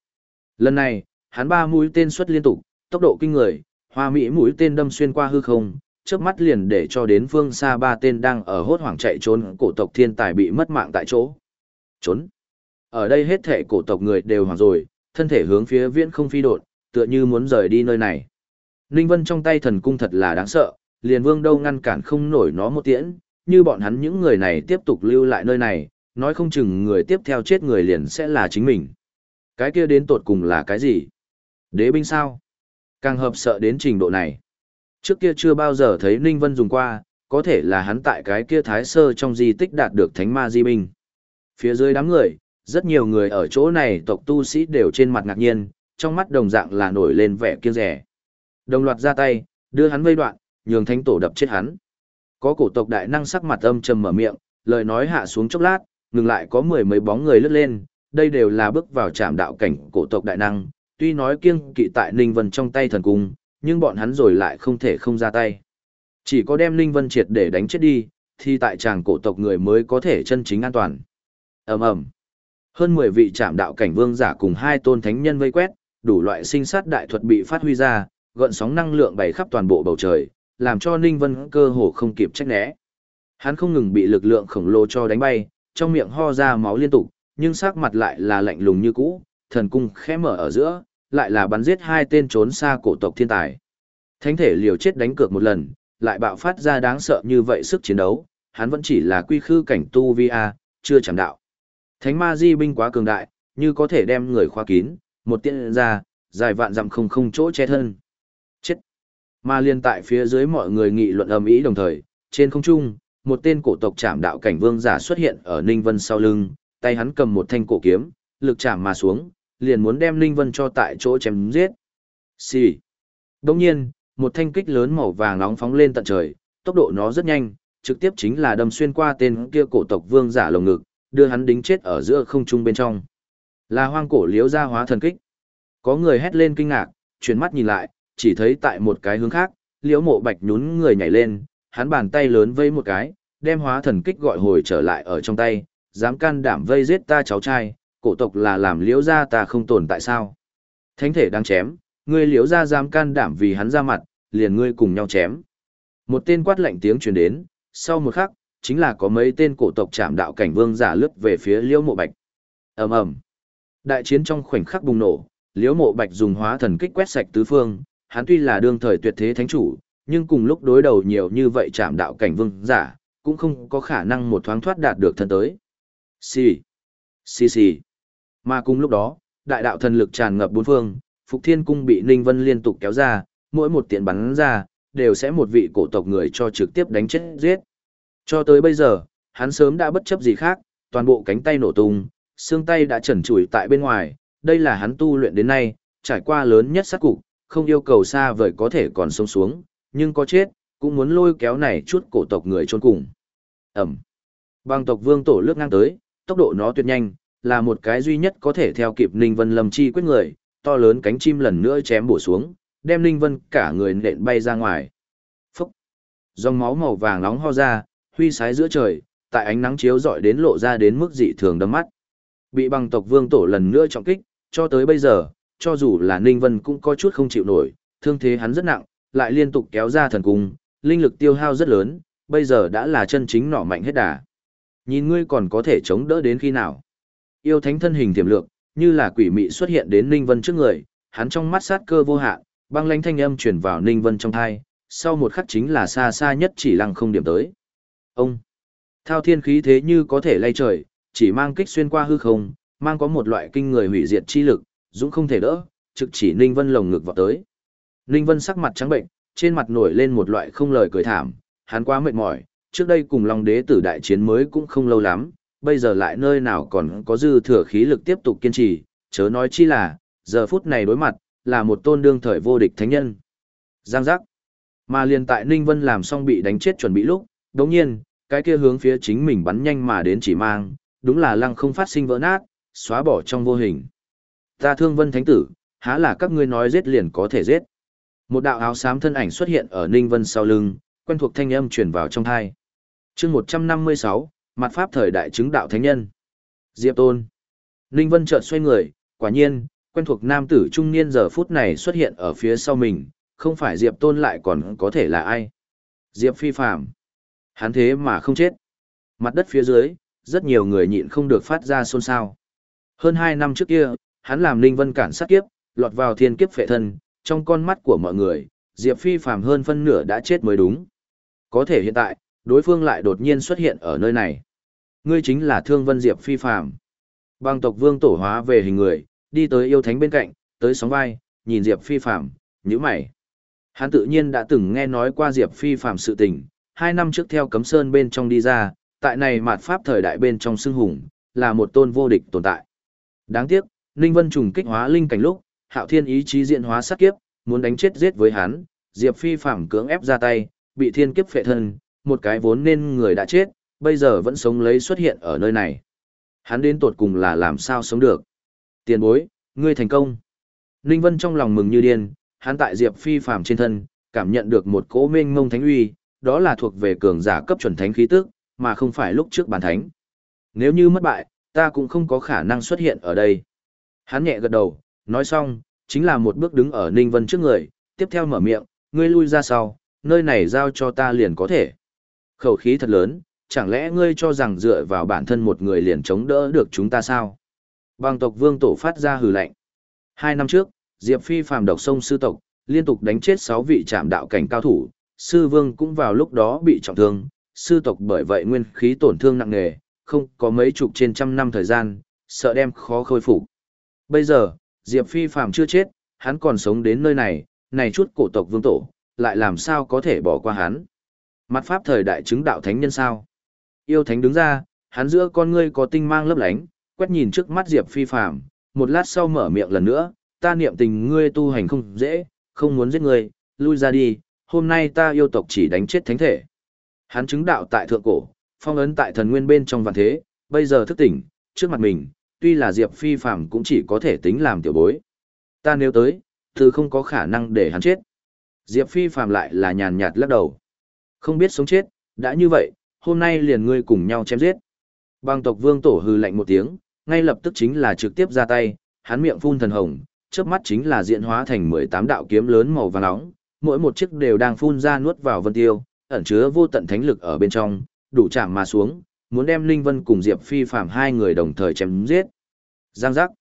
Lần này, hắn ba mũi tên xuất liên tục, tốc độ kinh người, hoa mỹ mũi tên đâm xuyên qua hư không, chớp mắt liền để cho đến phương xa ba tên đang ở hốt hoảng chạy trốn cổ tộc thiên tài bị mất mạng tại chỗ. Trốn. Ở đây hết thể cổ tộc người đều hoảng rồi, thân thể hướng phía viễn không phi đột, tựa như muốn rời đi nơi này. Ninh Vân trong tay thần cung thật là đáng sợ, liền vương đâu ngăn cản không nổi nó một tiễn, như bọn hắn những người này tiếp tục lưu lại nơi này, nói không chừng người tiếp theo chết người liền sẽ là chính mình. Cái kia đến tột cùng là cái gì? Đế binh sao? Càng hợp sợ đến trình độ này. Trước kia chưa bao giờ thấy Ninh Vân dùng qua, có thể là hắn tại cái kia thái sơ trong di tích đạt được thánh ma di binh. Phía dưới đám người, rất nhiều người ở chỗ này tộc tu sĩ đều trên mặt ngạc nhiên, trong mắt đồng dạng là nổi lên vẻ kiêng rẻ. Đồng loạt ra tay, đưa hắn vây đoạn, nhường thánh tổ đập chết hắn. Có cổ tộc đại năng sắc mặt âm trầm mở miệng, lời nói hạ xuống chốc lát, ngừng lại có mười mấy bóng người lướt lên, đây đều là bước vào trạm đạo cảnh cổ tộc đại năng, tuy nói kiêng kỵ tại Ninh Vân trong tay thần cung, nhưng bọn hắn rồi lại không thể không ra tay. Chỉ có đem Ninh Vân triệt để đánh chết đi, thì tại tràng cổ tộc người mới có thể chân chính an toàn. ầm ầm Hơn 10 vị trạm đạo cảnh vương giả cùng hai tôn thánh nhân vây quét, đủ loại sinh sát đại thuật bị phát huy ra, gợn sóng năng lượng bày khắp toàn bộ bầu trời, làm cho Ninh Vân cơ hồ không kịp trách né. Hắn không ngừng bị lực lượng khổng lồ cho đánh bay, trong miệng ho ra máu liên tục, nhưng sắc mặt lại là lạnh lùng như cũ, thần cung khẽ mở ở giữa, lại là bắn giết hai tên trốn xa cổ tộc thiên tài. Thánh thể liều chết đánh cược một lần, lại bạo phát ra đáng sợ như vậy sức chiến đấu, hắn vẫn chỉ là quy khư cảnh tu vi a, chưa chẳng đạo. Thánh ma di binh quá cường đại, như có thể đem người khoa kín, một tiện ra, dài vạn dặm không không chỗ che thân. Chết! Mà liên tại phía dưới mọi người nghị luận ầm ĩ đồng thời, trên không trung, một tên cổ tộc trảm đạo cảnh vương giả xuất hiện ở Ninh Vân sau lưng, tay hắn cầm một thanh cổ kiếm, lực chạm mà xuống, liền muốn đem Ninh Vân cho tại chỗ chém giết. Xì. Đồng nhiên, một thanh kích lớn màu vàng nóng phóng lên tận trời, tốc độ nó rất nhanh, trực tiếp chính là đâm xuyên qua tên kia cổ tộc vương giả lồng ngực, đưa hắn đính chết ở giữa không trung bên trong. Là hoang cổ liếu ra hóa thần kích. Có người hét lên kinh ngạc, chuyển mắt nhìn lại, chỉ thấy tại một cái hướng khác, liễu mộ bạch nhún người nhảy lên, hắn bàn tay lớn vây một cái, đem hóa thần kích gọi hồi trở lại ở trong tay, dám can đảm vây giết ta cháu trai, cổ tộc là làm liễu ra ta không tồn tại sao. Thánh thể đang chém, ngươi liễu gia dám can đảm vì hắn ra mặt, liền ngươi cùng nhau chém. Một tên quát lạnh tiếng truyền đến, sau một khắc, chính là có mấy tên cổ tộc chạm đạo cảnh vương giả lướt về phía Liễu Mộ Bạch. Ầm ầm. Đại chiến trong khoảnh khắc bùng nổ, Liễu Mộ Bạch dùng hóa thần kích quét sạch tứ phương, hắn tuy là đương thời tuyệt thế thánh chủ, nhưng cùng lúc đối đầu nhiều như vậy chạm đạo cảnh vương giả, cũng không có khả năng một thoáng thoát đạt được thân tới. Xì, xì xì. Mà cùng lúc đó, đại đạo thần lực tràn ngập bốn phương, Phục Thiên Cung bị Ninh Vân liên tục kéo ra, mỗi một tiện bắn ra, đều sẽ một vị cổ tộc người cho trực tiếp đánh chết giết. Cho tới bây giờ, hắn sớm đã bất chấp gì khác, toàn bộ cánh tay nổ tung, xương tay đã trần trụi tại bên ngoài, đây là hắn tu luyện đến nay, trải qua lớn nhất sát cục, không yêu cầu xa vời có thể còn sống xuống, nhưng có chết, cũng muốn lôi kéo này chút cổ tộc người chôn cùng. Ẩm. Bang tộc vương tổ lướt ngang tới, tốc độ nó tuyệt nhanh, là một cái duy nhất có thể theo kịp Ninh Vân Lâm chi quyết người, to lớn cánh chim lần nữa chém bổ xuống, đem Ninh Vân cả người nện bay ra ngoài. Phúc! Dòng máu màu vàng nóng ho ra, huy sái giữa trời, tại ánh nắng chiếu rọi đến lộ ra đến mức dị thường đâm mắt. Bị băng tộc vương tổ lần nữa trọng kích, cho tới bây giờ, cho dù là Ninh Vân cũng có chút không chịu nổi, thương thế hắn rất nặng, lại liên tục kéo ra thần cung, linh lực tiêu hao rất lớn, bây giờ đã là chân chính nỏ mạnh hết đà. Nhìn ngươi còn có thể chống đỡ đến khi nào? Yêu thánh thân hình tiềm lược, như là quỷ mị xuất hiện đến Ninh Vân trước người, hắn trong mắt sát cơ vô hạn, băng lãnh thanh âm truyền vào Ninh Vân trong tai, sau một khắc chính là xa xa nhất chỉ lăng không điểm tới. Ông! Thao thiên khí thế như có thể lay trời, chỉ mang kích xuyên qua hư không, mang có một loại kinh người hủy diệt chi lực, dũng không thể đỡ, trực chỉ Ninh Vân lồng ngực vọt tới. Ninh Vân sắc mặt trắng bệnh, trên mặt nổi lên một loại không lời cười thảm, hắn quá mệt mỏi, trước đây cùng Long Đế tử đại chiến mới cũng không lâu lắm, bây giờ lại nơi nào còn có dư thừa khí lực tiếp tục kiên trì, chớ nói chi là, giờ phút này đối mặt, là một tôn đương thời vô địch thánh nhân. Giang giác. Mà liền tại Ninh Vân làm xong bị đánh chết chuẩn bị lúc, đồng nhiên, cái kia hướng phía chính mình bắn nhanh mà đến chỉ mang, đúng là lăng không phát sinh vỡ nát, xóa bỏ trong vô hình. Ta thương vân thánh tử, há là các ngươi nói giết liền có thể giết. Một đạo áo xám thân ảnh xuất hiện ở Ninh Vân sau lưng, quen thuộc thanh âm truyền vào trong thai. chương 156, mặt pháp thời đại chứng đạo thánh nhân. Diệp Tôn. Ninh Vân chợt xoay người, quả nhiên, quen thuộc nam tử trung niên giờ phút này xuất hiện ở phía sau mình, không phải Diệp Tôn lại còn có thể là ai. Diệp Phi Phạm. Hắn thế mà không chết. Mặt đất phía dưới, rất nhiều người nhịn không được phát ra xôn xao. Hơn 2 năm trước kia, hắn làm Ninh Vân cản sát kiếp, lọt vào thiên kiếp phệ thân, trong con mắt của mọi người, Diệp Phi Phạm hơn phân nửa đã chết mới đúng. Có thể hiện tại, đối phương lại đột nhiên xuất hiện ở nơi này. Ngươi chính là Thương Vân Diệp Phi Phạm. Bang tộc vương tổ hóa về hình người, đi tới yêu thánh bên cạnh, tới sóng vai, nhìn Diệp Phi Phạm, nhíu mày. Hắn tự nhiên đã từng nghe nói qua Diệp Phi Phạm sự tình, hai năm trước theo cấm sơn bên trong đi ra, tại này mạt pháp thời đại bên trong xưng hùng, là một tôn vô địch tồn tại. Đáng tiếc, Ninh Vân trùng kích hóa linh cảnh lúc, Hạo Thiên ý chí diện hóa sát kiếp, muốn đánh chết giết với hắn, Diệp Phi Phạm cưỡng ép ra tay, bị thiên kiếp phệ thân, một cái vốn nên người đã chết, bây giờ vẫn sống lấy xuất hiện ở nơi này. Hắn đến tột cùng là làm sao sống được. Tiền bối, ngươi thành công. Ninh Vân trong lòng mừng như điên, hắn tại Diệp Phi phàm trên thân, cảm nhận được một cỗ mênh mông thánh uy, đó là thuộc về cường giả cấp chuẩn thánh khí tức, mà không phải lúc trước bản thánh. Nếu như mất bại, ta cũng không có khả năng xuất hiện ở đây. Hắn nhẹ gật đầu, nói xong, chính là một bước đứng ở Ninh Vân trước người, tiếp theo mở miệng, ngươi lui ra sau, nơi này giao cho ta liền có thể. Khẩu khí thật lớn, chẳng lẽ ngươi cho rằng dựa vào bản thân một người liền chống đỡ được chúng ta sao? Bang tộc vương tổ phát ra hừ lạnh. Hai năm trước, Diệp Phi phàm độc sông sư tộc, liên tục đánh chết sáu vị trạm đạo cảnh cao thủ, sư vương cũng vào lúc đó bị trọng thương, sư tộc bởi vậy nguyên khí tổn thương nặng nề, không có mấy chục trên trăm năm thời gian, sợ đem khó khôi phục. Bây giờ, Diệp Phi phàm chưa chết, hắn còn sống đến nơi này, này chút cổ tộc vương tổ, lại làm sao có thể bỏ qua hắn. Mặt pháp thời đại chứng đạo thánh nhân sao? Yêu thánh đứng ra, hắn giữa con ngươi có tinh mang lấp lánh, quét nhìn trước mắt Diệp Phi phàm, một lát sau mở miệng lần nữa, ta niệm tình ngươi tu hành không dễ, không muốn giết ngươi, lui ra đi, hôm nay ta yêu tộc chỉ đánh chết thánh thể. Hắn chứng đạo tại thượng cổ, phong ấn tại thần nguyên bên trong vạn thế, bây giờ thức tỉnh, trước mặt mình, tuy là Diệp Phi phàm cũng chỉ có thể tính làm tiểu bối. Ta nếu tới, từ không có khả năng để hắn chết. Diệp Phi phàm lại là nhàn nhạt lắc đầu. Không biết sống chết, đã như vậy, hôm nay liền ngươi cùng nhau chém giết. Bang tộc vương tổ hừ lạnh một tiếng, ngay lập tức chính là trực tiếp ra tay, hắn miệng phun thần hồng, chớp mắt chính là diễn hóa thành 18 đạo kiếm lớn màu vàng nóng, mỗi một chiếc đều đang phun ra nuốt vào vân tiêu, ẩn chứa vô tận thánh lực ở bên trong, đủ chạm mà xuống, muốn đem Linh Vân cùng Diệp Phi Phàm hai người đồng thời chém giết. Giang giác.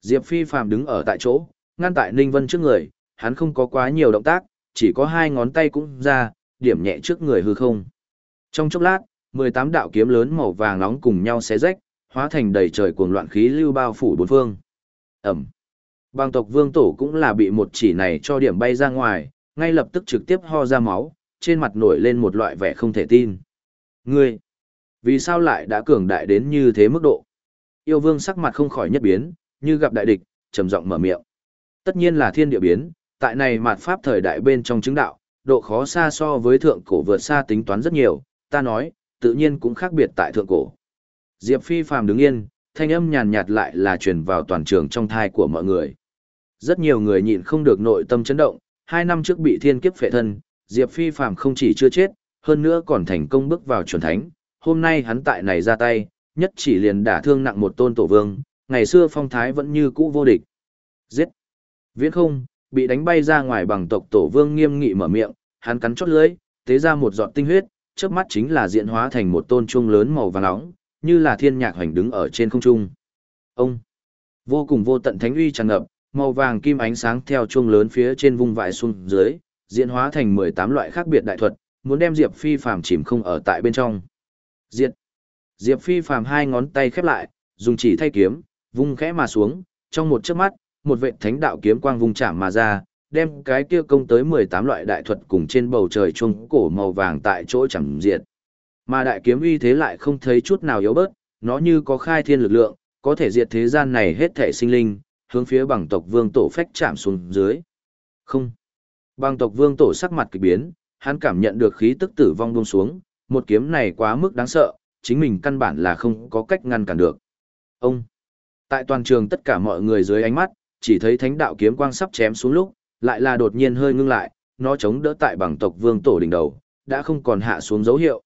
Diệp Phi Phàm đứng ở tại chỗ, ngăn tại Ninh Vân trước người, hắn không có quá nhiều động tác, chỉ có hai ngón tay cũng ra, điểm nhẹ trước người hư không. Trong chốc lát, 18 đạo kiếm lớn màu vàng nóng cùng nhau xé rách, hóa thành đầy trời cuồng loạn khí lưu bao phủ bốn phương. Ẩm. Bang tộc vương tổ cũng là bị một chỉ này cho điểm bay ra ngoài, ngay lập tức trực tiếp ho ra máu, trên mặt nổi lên một loại vẻ không thể tin. Ngươi, vì sao lại đã cường đại đến như thế mức độ? Yêu vương sắc mặt không khỏi nhất biến, như gặp đại địch, trầm giọng mở miệng. Tất nhiên là thiên địa biến, tại này mạt pháp thời đại bên trong chứng đạo, độ khó xa so với thượng cổ vượt xa tính toán rất nhiều, ta nói, tự nhiên cũng khác biệt tại thượng cổ. Diệp Phi phàm đứng yên, thanh âm nhàn nhạt lại là truyền vào toàn trường trong thai của mọi người. Rất nhiều người nhịn không được nội tâm chấn động, hai năm trước bị thiên kiếp phệ thân, Diệp Phi phàm không chỉ chưa chết, hơn nữa còn thành công bước vào chuẩn thánh, hôm nay hắn tại này ra tay, nhất chỉ liền đả thương nặng một tôn tổ vương, ngày xưa phong thái vẫn như cũ vô địch. Giết! Viễn không, bị đánh bay ra ngoài bằng tộc tổ vương nghiêm nghị mở miệng, hắn cắn chót lưỡi, tế ra một giọt tinh huyết, chớp mắt chính là diễn hóa thành một tôn chuông lớn màu vàng nóng, như là thiên nhạc hoành đứng ở trên không trung. Ông! Vô cùng vô tận thánh uy tràn ngập, màu vàng kim ánh sáng theo chuông lớn phía trên vùng vãi xuống dưới, diễn hóa thành 18 loại khác biệt đại thuật, muốn đem Diệp Phi phàm chìm không ở tại bên trong. Diệt. Diệp Phi phàm hai ngón tay khép lại, dùng chỉ thay kiếm, vung khẽ mà xuống, trong một chớp mắt, một vệ thánh đạo kiếm quang vung chạm mà ra, đem cái kia công tới 18 loại đại thuật cùng trên bầu trời chuông cổ màu vàng tại chỗ chẳng diệt. Mà đại kiếm uy thế lại không thấy chút nào yếu bớt, nó như có khai thiên lực lượng, có thể diệt thế gian này hết thể sinh linh, hướng phía bằng tộc vương tổ phách chạm xuống dưới. Không. Bằng tộc vương tổ sắc mặt kỳ biến, hắn cảm nhận được khí tức tử vong buông xuống, một kiếm này quá mức đáng sợ, chính mình căn bản là không có cách ngăn cản được. Ông. Tại toàn trường tất cả mọi người dưới ánh mắt, chỉ thấy thánh đạo kiếm quang sắp chém xuống lúc, lại là đột nhiên hơi ngưng lại, nó chống đỡ tại bằng tộc vương tổ đỉnh đầu, đã không còn hạ xuống dấu hiệu.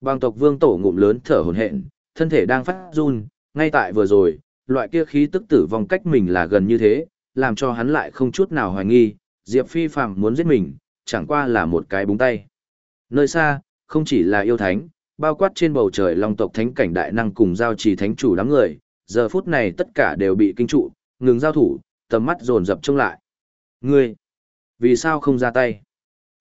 Bằng tộc vương tổ ngụm lớn thở hổn hển, thân thể đang phát run, ngay tại vừa rồi, loại kia khí tức tử vong cách mình là gần như thế, làm cho hắn lại không chút nào hoài nghi, Diệp Phi Phàm muốn giết mình, chẳng qua là một cái búng tay. Nơi xa, không chỉ là yêu thánh, bao quát trên bầu trời long tộc thánh cảnh đại năng cùng giao trì thánh chủ đám người, giờ phút này tất cả đều bị kinh trụ, ngừng giao thủ, tầm mắt dồn dập trông lại. Ngươi, vì sao không ra tay?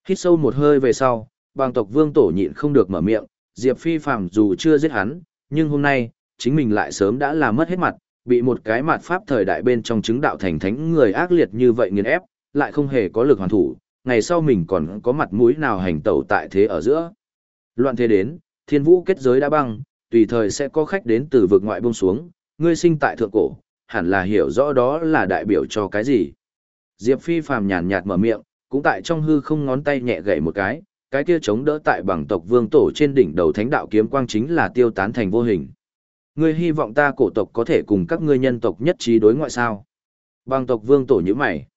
Hít sâu một hơi về sau, bàng tộc vương tổ nhịn không được mở miệng, Diệp Phi Phàm dù chưa giết hắn, nhưng hôm nay, chính mình lại sớm đã làm mất hết mặt, bị một cái mặt pháp thời đại bên trong chứng đạo thành thánh người ác liệt như vậy nghiền ép, lại không hề có lực hoàn thủ, ngày sau mình còn có mặt mũi nào hành tẩu tại thế ở giữa. Loạn thế đến, thiên vũ kết giới đã băng, tùy thời sẽ có khách đến từ vực ngoại buông xuống, ngươi sinh tại thượng cổ, hẳn là hiểu rõ đó là đại biểu cho cái gì. Diệp Phi phàm nhàn nhạt mở miệng, cũng tại trong hư không ngón tay nhẹ gậy một cái, cái kia chống đỡ tại bằng tộc vương tổ trên đỉnh đầu thánh đạo kiếm quang chính là tiêu tán thành vô hình. Ngươi hy vọng ta cổ tộc có thể cùng các ngươi nhân tộc nhất trí đối ngoại sao? Bằng tộc vương tổ như mày.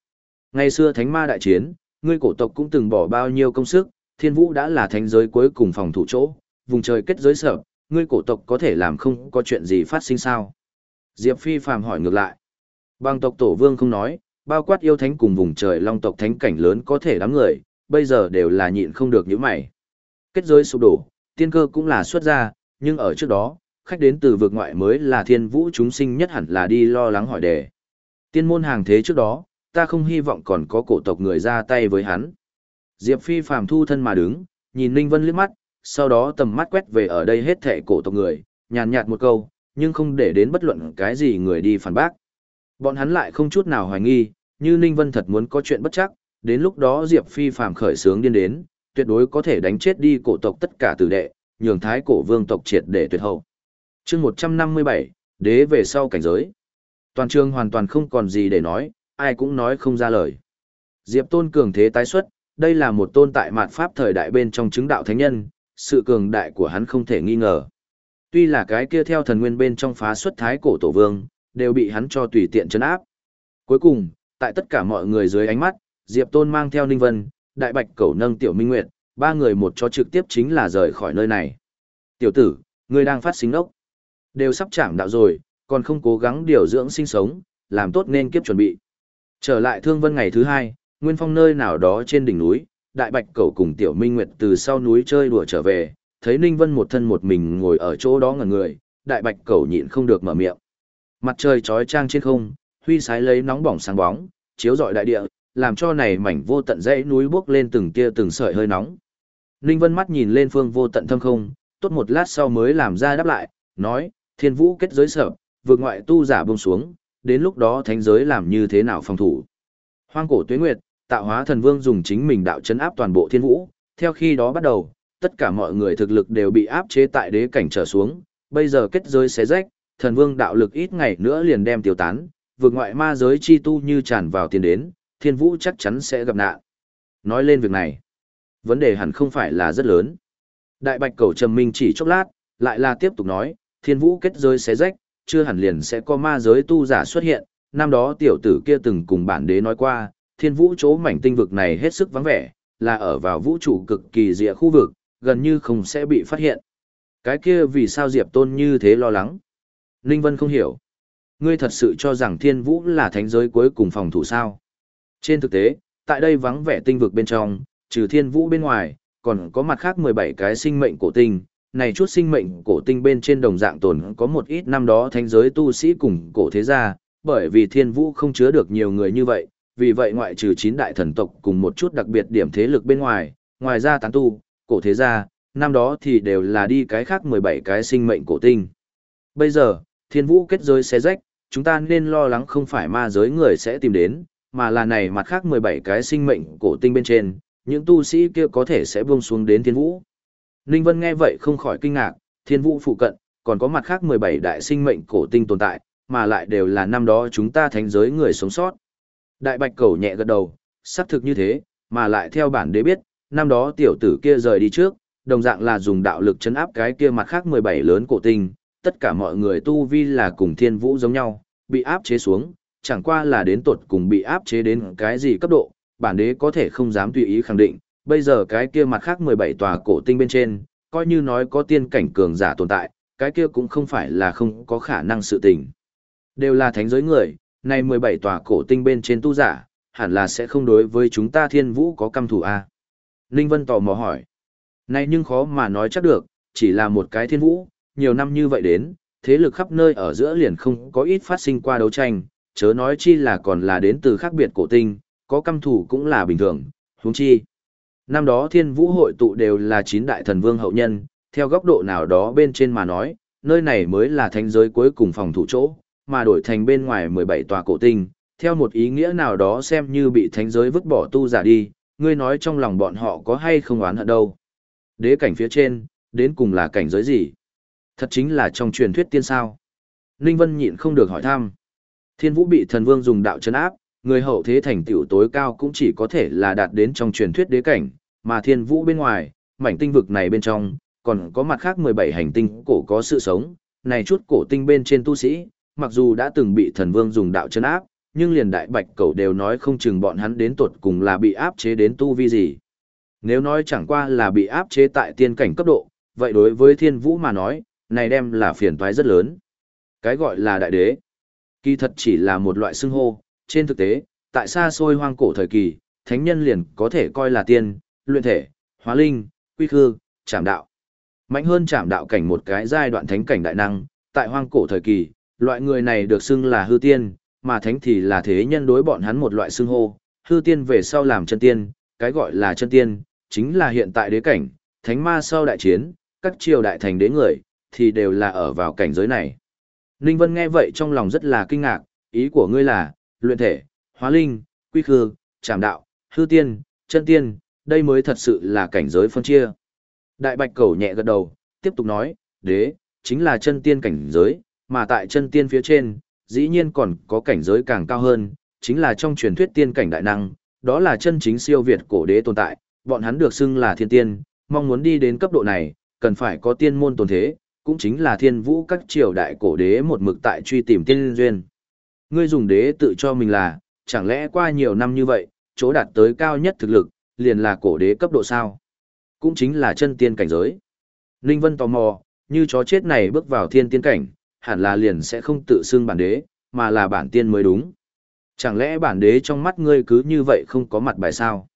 Ngày xưa thánh ma đại chiến, ngươi cổ tộc cũng từng bỏ bao nhiêu công sức, thiên vũ đã là thánh giới cuối cùng phòng thủ chỗ, vùng trời kết giới sở, ngươi cổ tộc có thể làm không có chuyện gì phát sinh sao? Diệp Phi phàm hỏi ngược lại. Bằng tộc tổ vương không nói, bao quát yêu thánh cùng vùng trời long tộc thánh cảnh lớn có thể đám người, bây giờ đều là nhịn không được những mày. Kết giới sụp đổ, tiên cơ cũng là xuất ra, nhưng ở trước đó, khách đến từ vực ngoại mới là thiên vũ chúng sinh nhất hẳn là đi lo lắng hỏi đề. Tiên môn hàng thế trước đó, ta không hy vọng còn có cổ tộc người ra tay với hắn. Diệp Phi phàm thu thân mà đứng, nhìn Ninh Vân liếc mắt, sau đó tầm mắt quét về ở đây hết thệ cổ tộc người, nhàn nhạt một câu, nhưng không để đến bất luận cái gì người đi phản bác. Bọn hắn lại không chút nào hoài nghi, như Ninh Vân thật muốn có chuyện bất chắc, đến lúc đó Diệp Phi phàm khởi sướng điên đến, tuyệt đối có thể đánh chết đi cổ tộc tất cả tử đệ, nhường thái cổ vương tộc triệt để tuyệt hậu. chương 157, đế về sau cảnh giới. Toàn trường hoàn toàn không còn gì để nói, ai cũng nói không ra lời. Diệp Tôn cường thế tái xuất, đây là một tôn tại mạt pháp thời đại bên trong chứng đạo thánh nhân, sự cường đại của hắn không thể nghi ngờ. Tuy là cái kia theo thần nguyên bên trong phá xuất thái cổ tổ vương, đều bị hắn cho tùy tiện chấn áp. Cuối cùng, tại tất cả mọi người dưới ánh mắt, Diệp Tôn mang theo Ninh Vân, Đại Bạch Cẩu nâng Tiểu Minh Nguyệt, ba người một cho trực tiếp chính là rời khỏi nơi này. Tiểu tử, ngươi đang phát sinh ốc. Đều sắp chạm đạo rồi, còn không cố gắng điều dưỡng sinh sống, làm tốt nên kiếp chuẩn bị. Trở lại Thương Vân ngày thứ hai, Nguyên Phong nơi nào đó trên đỉnh núi, đại bạch cẩu cùng tiểu minh nguyệt từ sau núi chơi đùa trở về, thấy Ninh Vân một thân một mình ngồi ở chỗ đó ngẩn người, đại bạch cẩu nhịn không được mở miệng. Mặt trời trói trang trên không, huy sái lấy nóng bỏng sáng bóng, chiếu rọi đại địa, làm cho này mảnh vô tận dãy núi bước lên từng tia từng sợi hơi nóng. Ninh Vân mắt nhìn lên phương vô tận thâm không, tốt một lát sau mới làm ra đáp lại, nói, thiên vũ kết giới sở, vượt ngoại tu giả buông xuống, đến lúc đó thánh giới làm như thế nào phòng thủ. Hoang cổ tuế nguyệt, tạo hóa thần vương dùng chính mình đạo chấn áp toàn bộ thiên vũ, theo khi đó bắt đầu, tất cả mọi người thực lực đều bị áp chế tại đế cảnh trở xuống, bây giờ kết giới xé rách, thần vương đạo lực ít ngày nữa liền đem tiêu tán, vượt ngoại ma giới chi tu như tràn vào tiền đến, thiên vũ chắc chắn sẽ gặp nạn. Nói lên việc này, vấn đề hẳn không phải là rất lớn. Đại bạch cầu trầm minh chỉ chốc lát, lại là tiếp tục nói, thiên vũ kết giới xé rách, chưa hẳn liền sẽ có ma giới tu giả xuất hiện, năm đó tiểu tử kia từng cùng bản đế nói qua, thiên vũ chỗ mảnh tinh vực này hết sức vắng vẻ, là ở vào vũ trụ cực kỳ dịa khu vực, gần như không sẽ bị phát hiện. Cái kia vì sao Diệp Tôn như thế lo lắng? Ninh Vân không hiểu. Ngươi thật sự cho rằng thiên vũ là thánh giới cuối cùng phòng thủ sao? Trên thực tế, tại đây vắng vẻ tinh vực bên trong, trừ thiên vũ bên ngoài, còn có mặt khác 17 cái sinh mệnh cổ tinh. Này chút sinh mệnh cổ tinh bên trên đồng dạng tồn có một ít năm đó thánh giới tu sĩ cùng cổ thế gia, bởi vì thiên vũ không chứa được nhiều người như vậy, vì vậy ngoại trừ 9 đại thần tộc cùng một chút đặc biệt điểm thế lực bên ngoài, ngoài ra tán tu, cổ thế gia, năm đó thì đều là đi cái khác 17 cái sinh mệnh cổ tinh. Bây giờ, thiên vũ kết giới xé rách, chúng ta nên lo lắng không phải ma giới người sẽ tìm đến, mà là này mặt khác 17 cái sinh mệnh cổ tinh bên trên, những tu sĩ kia có thể sẽ buông xuống đến thiên vũ. Ninh Vân nghe vậy không khỏi kinh ngạc, thiên vũ phụ cận, còn có mặt khác 17 đại sinh mệnh cổ tinh tồn tại, mà lại đều là năm đó chúng ta thánh giới người sống sót. Đại bạch cầu nhẹ gật đầu, xác thực như thế, mà lại theo bản đế biết, năm đó tiểu tử kia rời đi trước, đồng dạng là dùng đạo lực chấn áp cái kia mặt khác 17 lớn cổ tinh, tất cả mọi người tu vi là cùng thiên vũ giống nhau, bị áp chế xuống, chẳng qua là đến tột cùng bị áp chế đến cái gì cấp độ, bản đế có thể không dám tùy ý khẳng định, bây giờ cái kia mặt khác 17 tòa cổ tinh bên trên, coi như nói có tiên cảnh cường giả tồn tại, cái kia cũng không phải là không có khả năng sự tình. Đều là thánh giới người, này 17 tòa cổ tinh bên trên tu giả, hẳn là sẽ không đối với chúng ta thiên vũ có căm thù a à? Ninh Vân tò mò hỏi. Này nhưng khó mà nói chắc được, chỉ là một cái thiên vũ, nhiều năm như vậy đến, thế lực khắp nơi ở giữa liền không có ít phát sinh qua đấu tranh, chớ nói chi là còn là đến từ khác biệt cổ tinh, có căm thủ cũng là bình thường, huống chi. Năm đó thiên vũ hội tụ đều là chín đại thần vương hậu nhân, theo góc độ nào đó bên trên mà nói, nơi này mới là thánh giới cuối cùng phòng thủ chỗ, mà đổi thành bên ngoài 17 tòa cổ tinh, theo một ý nghĩa nào đó xem như bị thánh giới vứt bỏ tu giả đi, ngươi nói trong lòng bọn họ có hay không oán hận đâu. Đế cảnh phía trên, đến cùng là cảnh giới gì? Thật chính là trong truyền thuyết tiên sao. Ninh Vân nhịn không được hỏi thăm. Thiên vũ bị thần vương dùng đạo chấn áp, người hậu thế thành tựu tối cao cũng chỉ có thể là đạt đến trong truyền thuyết đế cảnh, mà thiên vũ bên ngoài, mảnh tinh vực này bên trong, còn có mặt khác 17 hành tinh cổ có sự sống, này chút cổ tinh bên trên tu sĩ, mặc dù đã từng bị thần vương dùng đạo chấn áp, nhưng liền đại bạch cầu đều nói không chừng bọn hắn đến tuột cùng là bị áp chế đến tu vi gì. Nếu nói chẳng qua là bị áp chế tại tiên cảnh cấp độ, vậy đối với thiên vũ mà nói, này đem là phiền toái rất lớn. Cái gọi là đại đế, kỳ thật chỉ là một loại xưng hô, trên thực tế, tại xa xôi hoang cổ thời kỳ, thánh nhân liền có thể coi là tiên, luyện thể, hóa linh, quy khư, trảm đạo. Mạnh hơn trảm đạo cảnh một cái giai đoạn thánh cảnh đại năng, tại hoang cổ thời kỳ, loại người này được xưng là hư tiên, mà thánh thì là thế nhân đối bọn hắn một loại xưng hô, hư tiên về sau làm chân tiên, cái gọi là chân tiên, chính là hiện tại đế cảnh, thánh ma sau đại chiến, các triều đại thành đế người, thì đều là ở vào cảnh giới này. Ninh Vân nghe vậy trong lòng rất là kinh ngạc, ý của ngươi là, luyện thể, hóa linh, quy khư, trảm đạo, hư tiên, chân tiên, đây mới thật sự là cảnh giới phân chia. Đại bạch cầu nhẹ gật đầu, tiếp tục nói, đế, chính là chân tiên cảnh giới, mà tại chân tiên phía trên, dĩ nhiên còn có cảnh giới càng cao hơn, chính là trong truyền thuyết tiên cảnh đại năng, đó là chân chính siêu việt cổ đế tồn tại, bọn hắn được xưng là thiên tiên, mong muốn đi đến cấp độ này, cần phải có tiên môn tồn thế, cũng chính là thiên vũ các triều đại cổ đế một mực tại truy tìm tiên duyên. Ngươi dùng đế tự cho mình là, chẳng lẽ qua nhiều năm như vậy, chỗ đạt tới cao nhất thực lực, liền là cổ đế cấp độ sao? Cũng chính là chân tiên cảnh giới. Ninh Vân tò mò, như chó chết này bước vào thiên tiên cảnh, hẳn là liền sẽ không tự xưng bản đế, mà là bản tiên mới đúng. Chẳng lẽ bản đế trong mắt ngươi cứ như vậy không có mặt bài sao?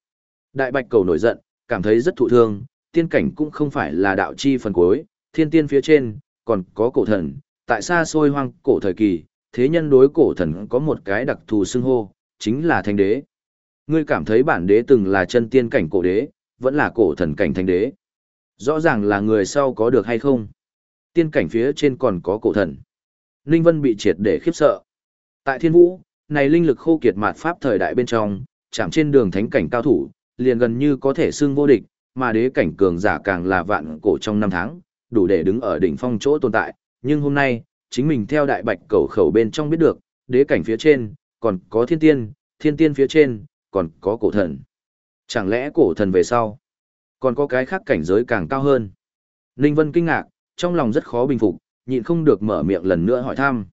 Đại bạch cầu nổi giận, cảm thấy rất thụ thương, tiên cảnh cũng không phải là đạo chi phần cuối, thiên tiên phía trên, còn có cổ thần, tại xa xôi hoang cổ thời kỳ, thế nhân đối cổ thần có một cái đặc thù xưng hô, chính là thánh đế. Ngươi cảm thấy bản đế từng là chân tiên cảnh cổ đế, vẫn là cổ thần cảnh thánh đế. Rõ ràng là người sau có được hay không? Tiên cảnh phía trên còn có cổ thần. Ninh Vân bị triệt để khiếp sợ. Tại thiên vũ, này linh lực khô kiệt mạt pháp thời đại bên trong, chạm trên đường thánh cảnh cao thủ, liền gần như có thể xưng vô địch, mà đế cảnh cường giả càng là vạn cổ trong năm tháng, đủ để đứng ở đỉnh phong chỗ tồn tại. Nhưng hôm nay, chính mình theo đại bạch cầu khẩu bên trong biết được, đế cảnh phía trên, còn có thiên tiên, thiên tiên phía trên, còn có cổ thần. Chẳng lẽ cổ thần về sau, còn có cái khác cảnh giới càng cao hơn? Ninh Vân kinh ngạc, trong lòng rất khó bình phục, nhịn không được mở miệng lần nữa hỏi thăm.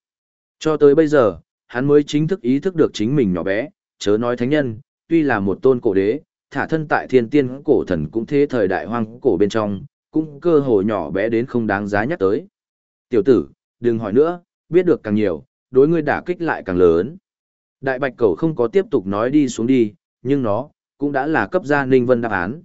Cho tới bây giờ, hắn mới chính thức ý thức được chính mình nhỏ bé, chớ nói thánh nhân, tuy là một tôn cổ đế, thả thân tại thiên tiên cổ thần cũng thế thời đại hoang cổ bên trong, cũng cơ hồ nhỏ bé đến không đáng giá nhắc tới. Tiểu tử, đừng hỏi nữa, biết được càng nhiều, đối ngươi đả kích lại càng lớn. Đại bạch cầu không có tiếp tục nói đi xuống đi, nhưng nó, cũng đã là cấp gia ninh vân đáp án.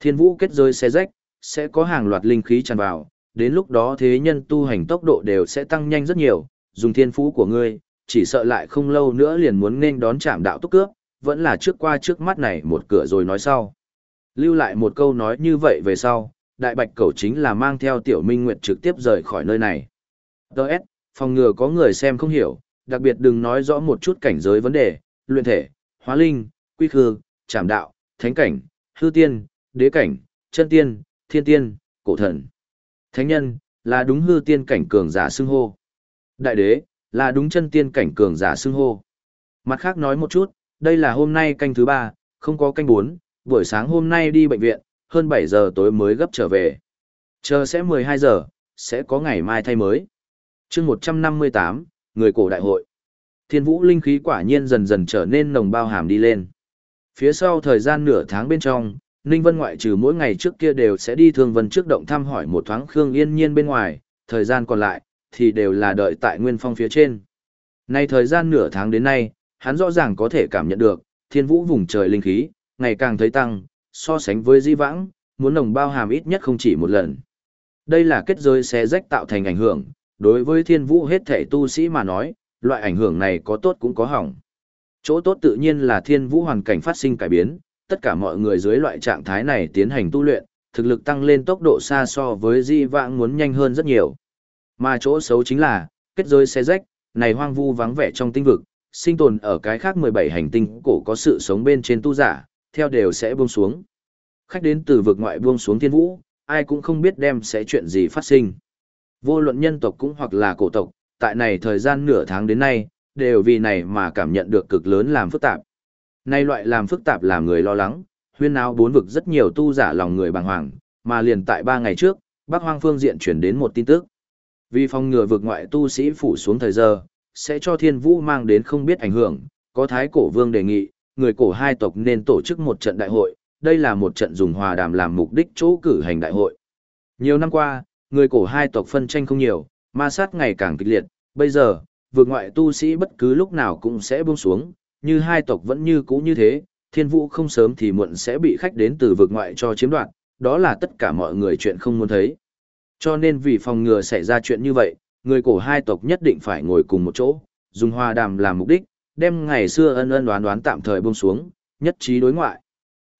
Thiên vũ kết rơi xe rách, sẽ có hàng loạt linh khí tràn vào, đến lúc đó thế nhân tu hành tốc độ đều sẽ tăng nhanh rất nhiều, dùng thiên phú của ngươi, chỉ sợ lại không lâu nữa liền muốn nên đón chạm đạo túc cướp, vẫn là trước qua trước mắt này một cửa rồi nói sau. Lưu lại một câu nói như vậy về sau, đại bạch cầu chính là mang theo tiểu minh nguyệt trực tiếp rời khỏi nơi này. Đợt, phòng ngừa có người xem không hiểu, đặc biệt đừng nói rõ một chút cảnh giới vấn đề, luyện thể, hóa linh, quy khư, trảm đạo, thánh cảnh, hư tiên, đế cảnh, chân tiên, thiên tiên, cổ thần. Thánh nhân, là đúng hư tiên cảnh cường giả xưng hô. Đại đế, là đúng chân tiên cảnh cường giả xưng hô. Mặt khác nói một chút, đây là hôm nay canh thứ ba, không có canh bốn, buổi sáng hôm nay đi bệnh viện, hơn 7 giờ tối mới gấp trở về. Chờ sẽ 12 giờ, sẽ có ngày mai thay mới. chương 158, người cổ đại hội. Thiên vũ linh khí quả nhiên dần dần trở nên nồng bao hàm đi lên. Phía sau thời gian nửa tháng bên trong, Ninh Vân ngoại trừ mỗi ngày trước kia đều sẽ đi thương vân trước động thăm hỏi một thoáng Khương Yên Nhiên bên ngoài, thời gian còn lại, thì đều là đợi tại Nguyên Phong phía trên. Nay thời gian nửa tháng đến nay, hắn rõ ràng có thể cảm nhận được, thiên vũ vùng trời linh khí, ngày càng thấy tăng, so sánh với di vãng, muốn nồng bao hàm ít nhất không chỉ một lần. Đây là kết giới xé rách tạo thành ảnh hưởng, đối với thiên vũ hết thể tu sĩ mà nói, loại ảnh hưởng này có tốt cũng có hỏng. Chỗ tốt tự nhiên là thiên vũ hoàn cảnh phát sinh cải biến, tất cả mọi người dưới loại trạng thái này tiến hành tu luyện, thực lực tăng lên tốc độ xa so với di vãng muốn nhanh hơn rất nhiều. Mà chỗ xấu chính là, kết giới xé rách, này hoang vu vắng vẻ trong tinh vực, sinh tồn ở cái khác 17 hành tinh cổ có sự sống bên trên tu giả, theo đều sẽ buông xuống. Khách đến từ vực ngoại buông xuống thiên vũ, ai cũng không biết đem sẽ chuyện gì phát sinh. Vô luận nhân tộc cũng hoặc là cổ tộc, tại này thời gian nửa tháng đến nay, đều vì này mà cảm nhận được cực lớn làm phức tạp. Nay loại làm phức tạp làm người lo lắng, huyên áo bốn vực rất nhiều tu giả lòng người bàng hoàng, mà liền tại ba ngày trước, Bắc Hoang phương diện chuyển đến một tin tức. Vì phòng ngừa vực ngoại tu sĩ phủ xuống thời giờ, sẽ cho thiên vũ mang đến không biết ảnh hưởng, có thái cổ vương đề nghị, người cổ hai tộc nên tổ chức một trận đại hội, đây là một trận dùng hòa đàm làm mục đích chỗ cử hành đại hội. Nhiều năm qua, người cổ hai tộc phân tranh không nhiều, ma sát ngày càng kịch liệt, bây giờ, vượt ngoại tu sĩ bất cứ lúc nào cũng sẽ buông xuống, như hai tộc vẫn như cũ như thế, thiên vũ không sớm thì muộn sẽ bị khách đến từ vượt ngoại cho chiếm đoạt, đó là tất cả mọi người chuyện không muốn thấy. Cho nên vì phòng ngừa xảy ra chuyện như vậy, người cổ hai tộc nhất định phải ngồi cùng một chỗ, dùng hòa đàm làm mục đích, đem ngày xưa ân ân đoán đoán tạm thời buông xuống, nhất trí đối ngoại.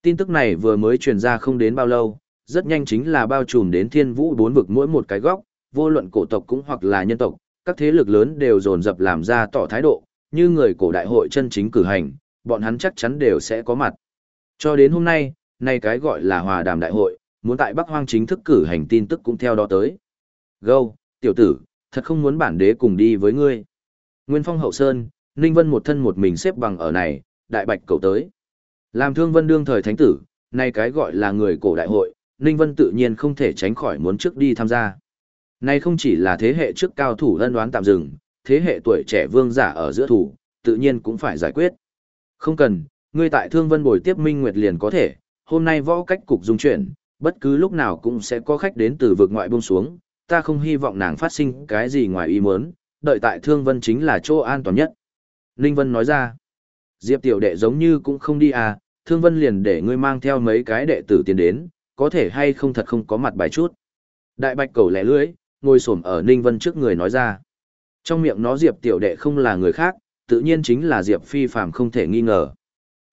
Tin tức này vừa mới truyền ra không đến bao lâu, rất nhanh chính là bao trùm đến thiên vũ bốn vực mỗi một cái góc, vô luận cổ tộc cũng hoặc là nhân tộc, các thế lực lớn đều dồn dập làm ra tỏ thái độ, như người cổ đại hội chân chính cử hành, bọn hắn chắc chắn đều sẽ có mặt. Cho đến hôm nay, nay cái gọi là hòa đàm đại hội, muốn tại Bắc Hoang chính thức cử hành tin tức cũng theo đó tới. Gâu, tiểu tử, thật không muốn bản đế cùng đi với ngươi. Nguyên Phong hậu sơn, Ninh Vân một thân một mình xếp bằng ở này, đại bạch cầu tới. Làm thương vân đương thời thánh tử, nay cái gọi là người cổ đại hội, Ninh Vân tự nhiên không thể tránh khỏi muốn trước đi tham gia. Nay không chỉ là thế hệ trước cao thủ ân đoán tạm dừng, thế hệ tuổi trẻ vương giả ở giữa thủ, tự nhiên cũng phải giải quyết. Không cần, ngươi tại Thương Vân buổi tiếp Minh Nguyệt liền có thể, hôm nay võ cách cục dung chuyển, bất cứ lúc nào cũng sẽ có khách đến từ vực ngoại buông xuống, ta không hy vọng nàng phát sinh cái gì ngoài ý muốn, đợi tại Thương Vân chính là chỗ an toàn nhất. Ninh Vân nói ra, Diệp tiểu đệ giống như cũng không đi à, Thương Vân liền để ngươi mang theo mấy cái đệ tử tiến đến, có thể hay không thật không có mặt bài chút. Đại bạch cầu lẻ lưới, ngồi xổm ở Ninh Vân trước người nói ra. Trong miệng nó Diệp tiểu đệ không là người khác, tự nhiên chính là Diệp phi phàm không thể nghi ngờ.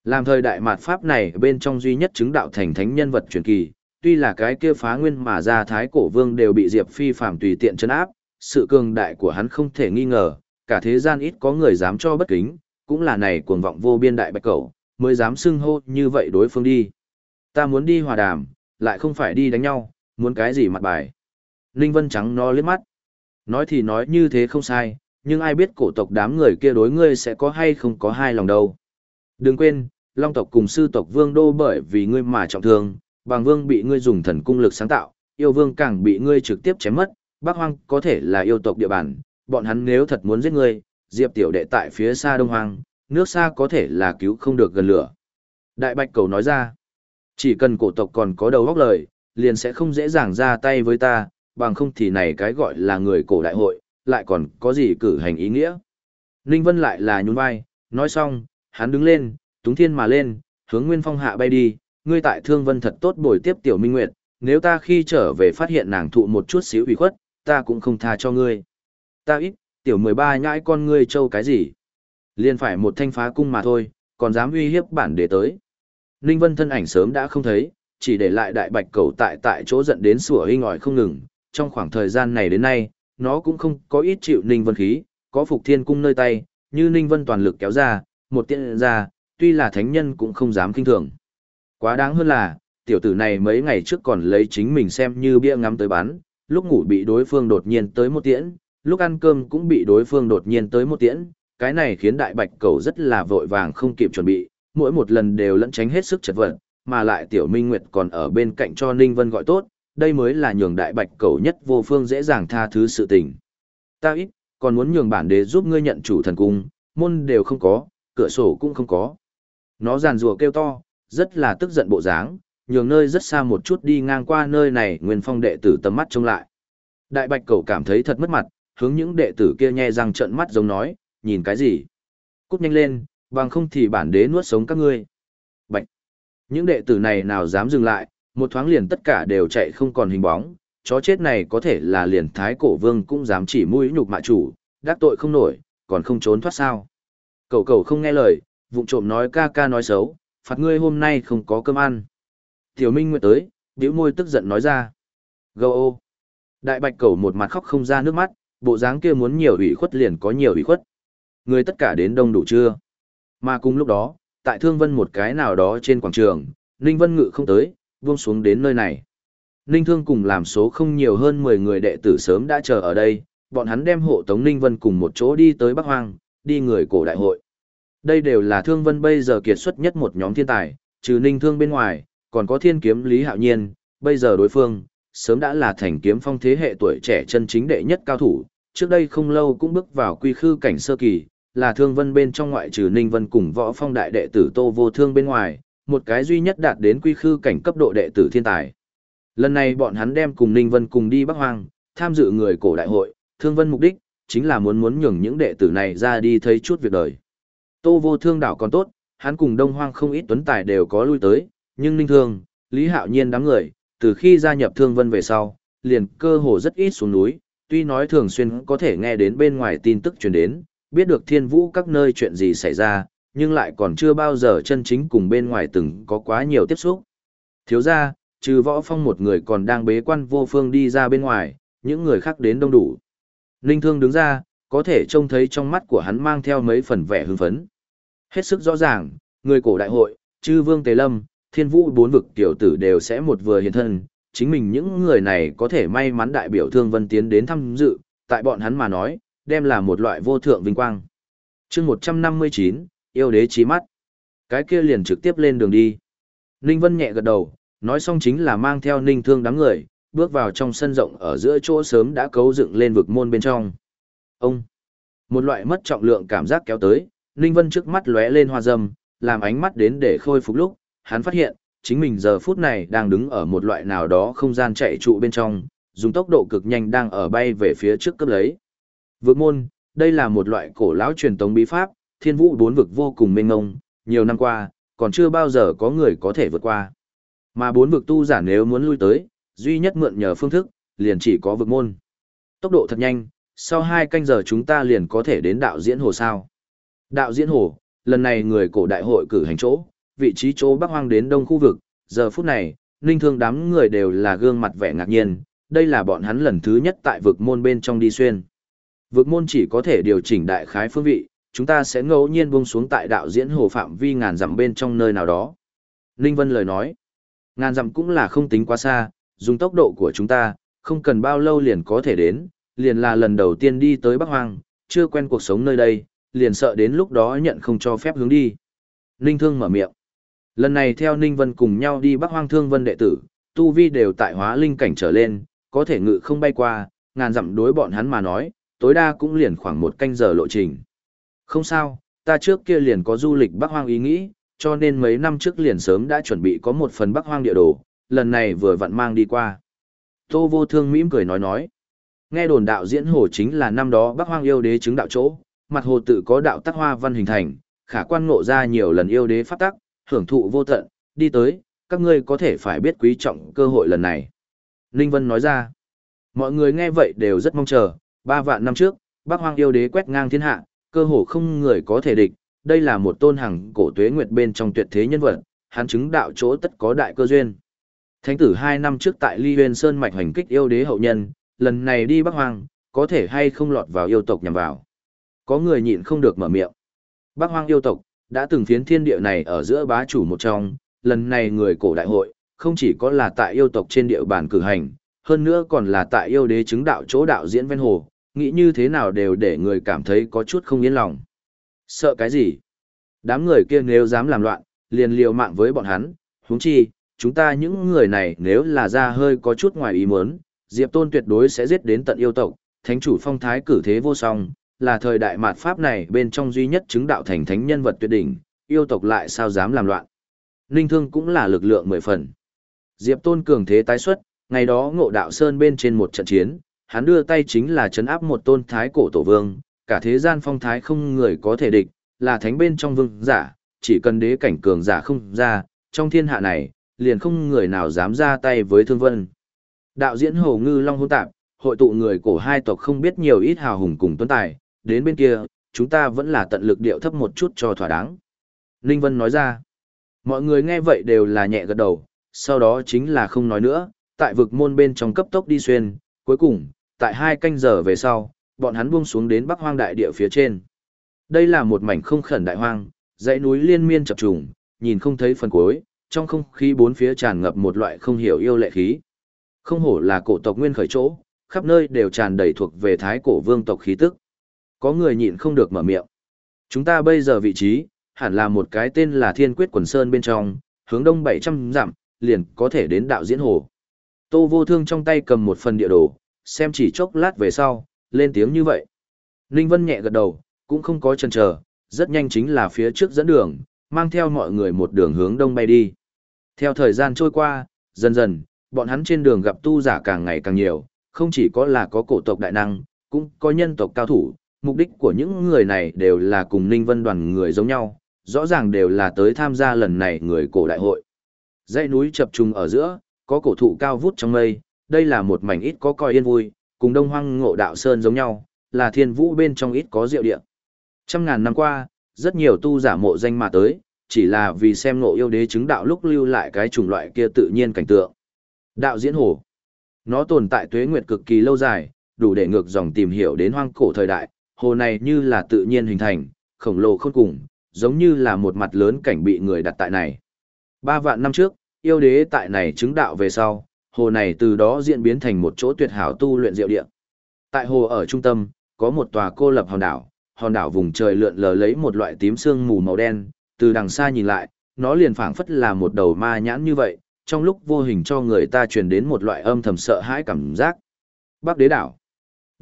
Làm thời đại mạt pháp này bên trong duy nhất chứng đạo thành thánh nhân vật truyền kỳ, tuy là cái kia phá nguyên mà ra thái cổ vương đều bị Diệp phi phàm tùy tiện chấn áp, sự cường đại của hắn không thể nghi ngờ, cả thế gian ít có người dám cho bất kính, cũng là này cuồng vọng vô biên đại bạch cầu, mới dám xưng hô như vậy đối phương đi. Ta muốn đi hòa đàm, lại không phải đi đánh nhau, muốn cái gì mặt bài. Ninh Vân Trắng nó liếc mắt. Nói thì nói như thế không sai, nhưng ai biết cổ tộc đám người kia đối ngươi sẽ có hay không có hai lòng đâu. Đừng quên, Long tộc cùng sư tộc Vương Đô bởi vì ngươi mà trọng thương, bằng Vương bị ngươi dùng thần cung lực sáng tạo, yêu Vương càng bị ngươi trực tiếp chém mất, Bắc Hoang có thể là yêu tộc địa bàn, bọn hắn nếu thật muốn giết ngươi, Diệp tiểu đệ tại phía xa Đông Hoang, nước xa có thể là cứu không được gần lửa. Đại Bạch Cầu nói ra, chỉ cần cổ tộc còn có đầu góc lời, liền sẽ không dễ dàng ra tay với ta, bằng không thì này cái gọi là người cổ đại hội, lại còn có gì cử hành ý nghĩa. Ninh Vân lại là nhún vai, nói xong, hắn đứng lên, túng thiên mà lên, hướng Nguyên Phong hạ bay đi, ngươi tại Thương Vân thật tốt bồi tiếp Tiểu Minh Nguyệt, nếu ta khi trở về phát hiện nàng thụ một chút xíu ủy khuất, ta cũng không tha cho ngươi. Ta ít, Tiểu 13 nhãi con ngươi trâu cái gì? Liên phải một thanh phá cung mà thôi, còn dám uy hiếp bản để tới. Ninh Vân thân ảnh sớm đã không thấy, chỉ để lại đại bạch cầu tại tại chỗ giận đến sủa hinh ỏi không ngừng. Trong khoảng thời gian này đến nay, nó cũng không có ít chịu Ninh Vân khí, có phục thiên cung nơi tay, như Ninh Vân toàn lực kéo ra, một tiện ra, tuy là thánh nhân cũng không dám kinh thường. Quá đáng hơn là, tiểu tử này mấy ngày trước còn lấy chính mình xem như bia ngắm tới bắn, lúc ngủ bị đối phương đột nhiên tới một tiễn, lúc ăn cơm cũng bị đối phương đột nhiên tới một tiễn, cái này khiến đại bạch cầu rất là vội vàng không kịp chuẩn bị, mỗi một lần đều lẫn tránh hết sức chật vật, mà lại tiểu minh nguyệt còn ở bên cạnh cho Ninh Vân gọi tốt, đây mới là nhường đại bạch cầu nhất vô phương dễ dàng tha thứ sự tình. Ta ít, còn muốn nhường bản đế giúp ngươi nhận chủ thần cung, môn đều không có, cửa sổ cũng không có. Nó giàn rùa kêu to, rất là tức giận bộ dáng, nhường nơi rất xa một chút đi ngang qua nơi này nguyên phong đệ tử tầm mắt trông lại. Đại bạch cầu cảm thấy thật mất mặt, hướng những đệ tử kia nhe răng trợn mắt giống nói, nhìn cái gì? Cút nhanh lên, bằng không thì bản đế nuốt sống các ngươi. Bạch! Những đệ tử này nào dám dừng lại, một thoáng liền tất cả đều chạy không còn hình bóng, chó chết này có thể là liền thái cổ vương cũng dám chỉ mũi nhục mạ chủ, đắc tội không nổi, còn không trốn thoát sao. Cầu cầu không nghe lời, vụng trộm nói ca ca nói xấu, phạt ngươi hôm nay không có cơm ăn. Tiểu Minh Nguyệt tới, bĩu môi tức giận nói ra. Gâu ô! Đại bạch cầu một mặt khóc không ra nước mắt, bộ dáng kia muốn nhiều ủy khuất liền có nhiều ủy khuất. Người tất cả đến đông đủ chưa? Mà cùng lúc đó, tại Thương Vân một cái nào đó trên quảng trường, Ninh Vân Ngự không tới, buông xuống đến nơi này. Ninh Thương cùng làm số không nhiều hơn 10 người đệ tử sớm đã chờ ở đây, bọn hắn đem hộ tống Ninh Vân cùng một chỗ đi tới Bắc Hoang, đi người cổ đại hội. Đây đều là Thương Vân bây giờ kiệt xuất nhất một nhóm thiên tài, trừ Ninh Thương bên ngoài, còn có thiên kiếm Lý Hạo Nhiên, bây giờ đối phương, sớm đã là thành kiếm phong thế hệ tuổi trẻ chân chính đệ nhất cao thủ, trước đây không lâu cũng bước vào quy khư cảnh sơ kỳ, là thương vân bên trong ngoại trừ Ninh Vân cùng võ phong đại đệ tử Tô Vô Thương bên ngoài, một cái duy nhất đạt đến quy khư cảnh cấp độ đệ tử thiên tài. Lần này bọn hắn đem cùng Ninh Vân cùng đi Bắc Hoang, tham dự người cổ đại hội, thương vân mục đích, chính là muốn muốn nhường những đệ tử này ra đi thấy chút việc đời. Tô Vô Thương đảo còn tốt, hắn cùng Đông Hoang không ít tuấn tài đều có lui tới, nhưng Ninh Thương, Lý Hạo Nhiên đám người, từ khi gia nhập Thương Vân về sau, liền cơ hồ rất ít xuống núi, tuy nói thường xuyên có thể nghe đến bên ngoài tin tức truyền đến, biết được thiên vũ các nơi chuyện gì xảy ra, nhưng lại còn chưa bao giờ chân chính cùng bên ngoài từng có quá nhiều tiếp xúc. Thiếu ra, trừ võ phong một người còn đang bế quan vô phương đi ra bên ngoài, những người khác đến đông đủ. Ninh Thương đứng ra, có thể trông thấy trong mắt của hắn mang theo mấy phần vẻ hưng phấn. Hết sức rõ ràng, người cổ đại hội, chư vương Tề Lâm, thiên vũ bốn vực tiểu tử đều sẽ một vừa hiện thân, chính mình những người này có thể may mắn đại biểu thương vân tiến đến tham dự, tại bọn hắn mà nói, đem là một loại vô thượng vinh quang. chương 159, yêu đế trí mắt. Cái kia liền trực tiếp lên đường đi. Ninh Vân nhẹ gật đầu, nói xong chính là mang theo ninh thương đám người, bước vào trong sân rộng ở giữa chỗ sớm đã cấu dựng lên vực môn bên trong. Ông! Một loại mất trọng lượng cảm giác kéo tới, Ninh Vân trước mắt lóe lên hoa dâm, làm ánh mắt đến để khôi phục lúc, hắn phát hiện, chính mình giờ phút này đang đứng ở một loại nào đó không gian chạy trụ bên trong, dùng tốc độ cực nhanh đang ở bay về phía trước cấp lấy. Vượt môn, đây là một loại cổ lão truyền tống bí pháp, thiên vũ bốn vực vô cùng mênh ngông, nhiều năm qua, còn chưa bao giờ có người có thể vượt qua. Mà bốn vực tu giả nếu muốn lui tới, duy nhất mượn nhờ phương thức, liền chỉ có vực môn. Tốc độ thật nhanh, sau hai canh giờ chúng ta liền có thể đến đạo diễn hồ sao. Đạo diễn hồ, lần này người cổ đại hội cử hành chỗ, vị trí chỗ bắc hoang đến đông khu vực, giờ phút này, ninh thương đám người đều là gương mặt vẻ ngạc nhiên, đây là bọn hắn lần thứ nhất tại vực môn bên trong đi xuyên. Vực môn chỉ có thể điều chỉnh đại khái phương vị, chúng ta sẽ ngẫu nhiên buông xuống tại đạo diễn hồ phạm vi ngàn dặm bên trong nơi nào đó. Ninh Vân lời nói, ngàn dặm cũng là không tính quá xa, dùng tốc độ của chúng ta, không cần bao lâu liền có thể đến, liền là lần đầu tiên đi tới Bắc Hoang, chưa quen cuộc sống nơi đây, liền sợ đến lúc đó nhận không cho phép hướng đi. Ninh Thương mở miệng. Lần này theo Ninh Vân cùng nhau đi Bắc Hoang Thương Vân đệ tử, tu vi đều tại hóa linh cảnh trở lên, có thể ngự không bay qua, ngàn dặm đối bọn hắn mà nói, tối đa cũng liền khoảng một canh giờ lộ trình. Không sao, ta trước kia liền có du lịch Bắc Hoang ý nghĩ, cho nên mấy năm trước liền sớm đã chuẩn bị có một phần Bắc Hoang địa đồ, lần này vừa vặn mang đi qua. Tô vô thương mỉm cười nói nói. Nghe đồn đạo diễn hồ chính là năm đó Bắc Hoang yêu đế chứng đạo chỗ, mặt hồ tự có đạo tắc hoa văn hình thành, khả quan ngộ ra nhiều lần yêu đế phát tắc, hưởng thụ vô tận, đi tới, các ngươi có thể phải biết quý trọng cơ hội lần này. Ninh Vân nói ra, mọi người nghe vậy đều rất mong chờ, ba vạn năm trước, Bắc Hoang yêu đế quét ngang thiên hạ, cơ hồ không người có thể địch, đây là một tôn hằng cổ tuế nguyệt bên trong tuyệt thế nhân vật, hắn chứng đạo chỗ tất có đại cơ duyên. Thánh tử hai năm trước tại Ly Huyền Sơn mạch hành kích yêu đế hậu nhân, lần này đi Bắc Hoang, có thể hay không lọt vào yêu tộc nhằm vào. Có người nhịn không được mở miệng. Bắc Hoang yêu tộc, đã từng phiến thiên địa này ở giữa bá chủ một trong, lần này người cổ đại hội, không chỉ có là tại yêu tộc trên địa bàn cử hành, hơn nữa còn là tại yêu đế chứng đạo chỗ đạo diễn ven hồ, nghĩ như thế nào đều để người cảm thấy có chút không yên lòng. Sợ cái gì? Đám người kia nếu dám làm loạn, liền liều mạng với bọn hắn, huống chi, chúng ta những người này nếu là ra hơi có chút ngoài ý muốn, Diệp Tôn tuyệt đối sẽ giết đến tận yêu tộc, thánh chủ phong thái cử thế vô song, là thời đại mạt pháp này bên trong duy nhất chứng đạo thành thánh nhân vật tuyệt đỉnh, yêu tộc lại sao dám làm loạn. Ninh Thương cũng là lực lượng mười phần. Diệp Tôn cường thế tái xuất, ngày đó ngộ đạo sơn bên trên một trận chiến, hắn đưa tay chính là chấn áp một tôn thái cổ tổ vương, cả thế gian phong thái không người có thể địch, là thánh bên trong vương giả, chỉ cần đế cảnh cường giả không ra, trong thiên hạ này, liền không người nào dám ra tay với thương vân. Đạo diễn Hồ Ngư Long hôn tạp, hội tụ người cổ hai tộc không biết nhiều ít hào hùng cùng tuấn tài, đến bên kia, chúng ta vẫn là tận lực điệu thấp một chút cho thỏa đáng. Ninh Vân nói ra, mọi người nghe vậy đều là nhẹ gật đầu, sau đó chính là không nói nữa, tại vực môn bên trong cấp tốc đi xuyên, cuối cùng, tại hai canh giờ về sau, bọn hắn buông xuống đến bắc hoang đại địa phía trên. Đây là một mảnh không khẩn đại hoang, dãy núi liên miên chập trùng, nhìn không thấy phần cuối, trong không khí bốn phía tràn ngập một loại không hiểu yêu lệ khí. Không hổ là cổ tộc nguyên khởi chỗ, khắp nơi đều tràn đầy thuộc về thái cổ vương tộc khí tức. Có người nhịn không được mở miệng. Chúng ta bây giờ vị trí, hẳn là một cái tên là Thiên Quyết Quần Sơn bên trong, hướng đông 700 dặm, liền có thể đến đạo diễn hồ. Tô vô thương trong tay cầm một phần địa đồ, xem chỉ chốc lát về sau, lên tiếng như vậy. Ninh Vân nhẹ gật đầu, cũng không có chần chờ, rất nhanh chính là phía trước dẫn đường, mang theo mọi người một đường hướng đông bay đi. Theo thời gian trôi qua, dần dần, bọn hắn trên đường gặp tu giả càng ngày càng nhiều, không chỉ có là có cổ tộc đại năng, cũng có nhân tộc cao thủ, mục đích của những người này đều là cùng Ninh Vân đoàn người giống nhau, rõ ràng đều là tới tham gia lần này người cổ đại hội. Dãy núi chập trùng ở giữa, có cổ thụ cao vút trong mây, đây là một mảnh ít có coi yên vui, cùng đông hoang ngộ đạo sơn giống nhau, là thiên vũ bên trong ít có diệu địa. Trăm ngàn năm qua, rất nhiều tu giả mộ danh mà tới, chỉ là vì xem ngộ yêu đế chứng đạo lúc lưu lại cái chủng loại kia tự nhiên cảnh tượng. Đạo diễn hồ. Nó tồn tại tuế nguyệt cực kỳ lâu dài, đủ để ngược dòng tìm hiểu đến hoang cổ thời đại, hồ này như là tự nhiên hình thành, khổng lồ khôn cùng, giống như là một mặt lớn cảnh bị người đặt tại này. Ba vạn năm trước, yêu đế tại này chứng đạo về sau, hồ này từ đó diễn biến thành một chỗ tuyệt hảo tu luyện diệu địa. Tại hồ ở trung tâm, có một tòa cô lập hòn đảo, hòn đảo vùng trời lượn lờ lấy một loại tím sương mù màu đen, từ đằng xa nhìn lại, nó liền phảng phất là một đầu ma nhãn như vậy, trong lúc vô hình cho người ta truyền đến một loại âm thầm sợ hãi cảm giác. Bắc đế đảo.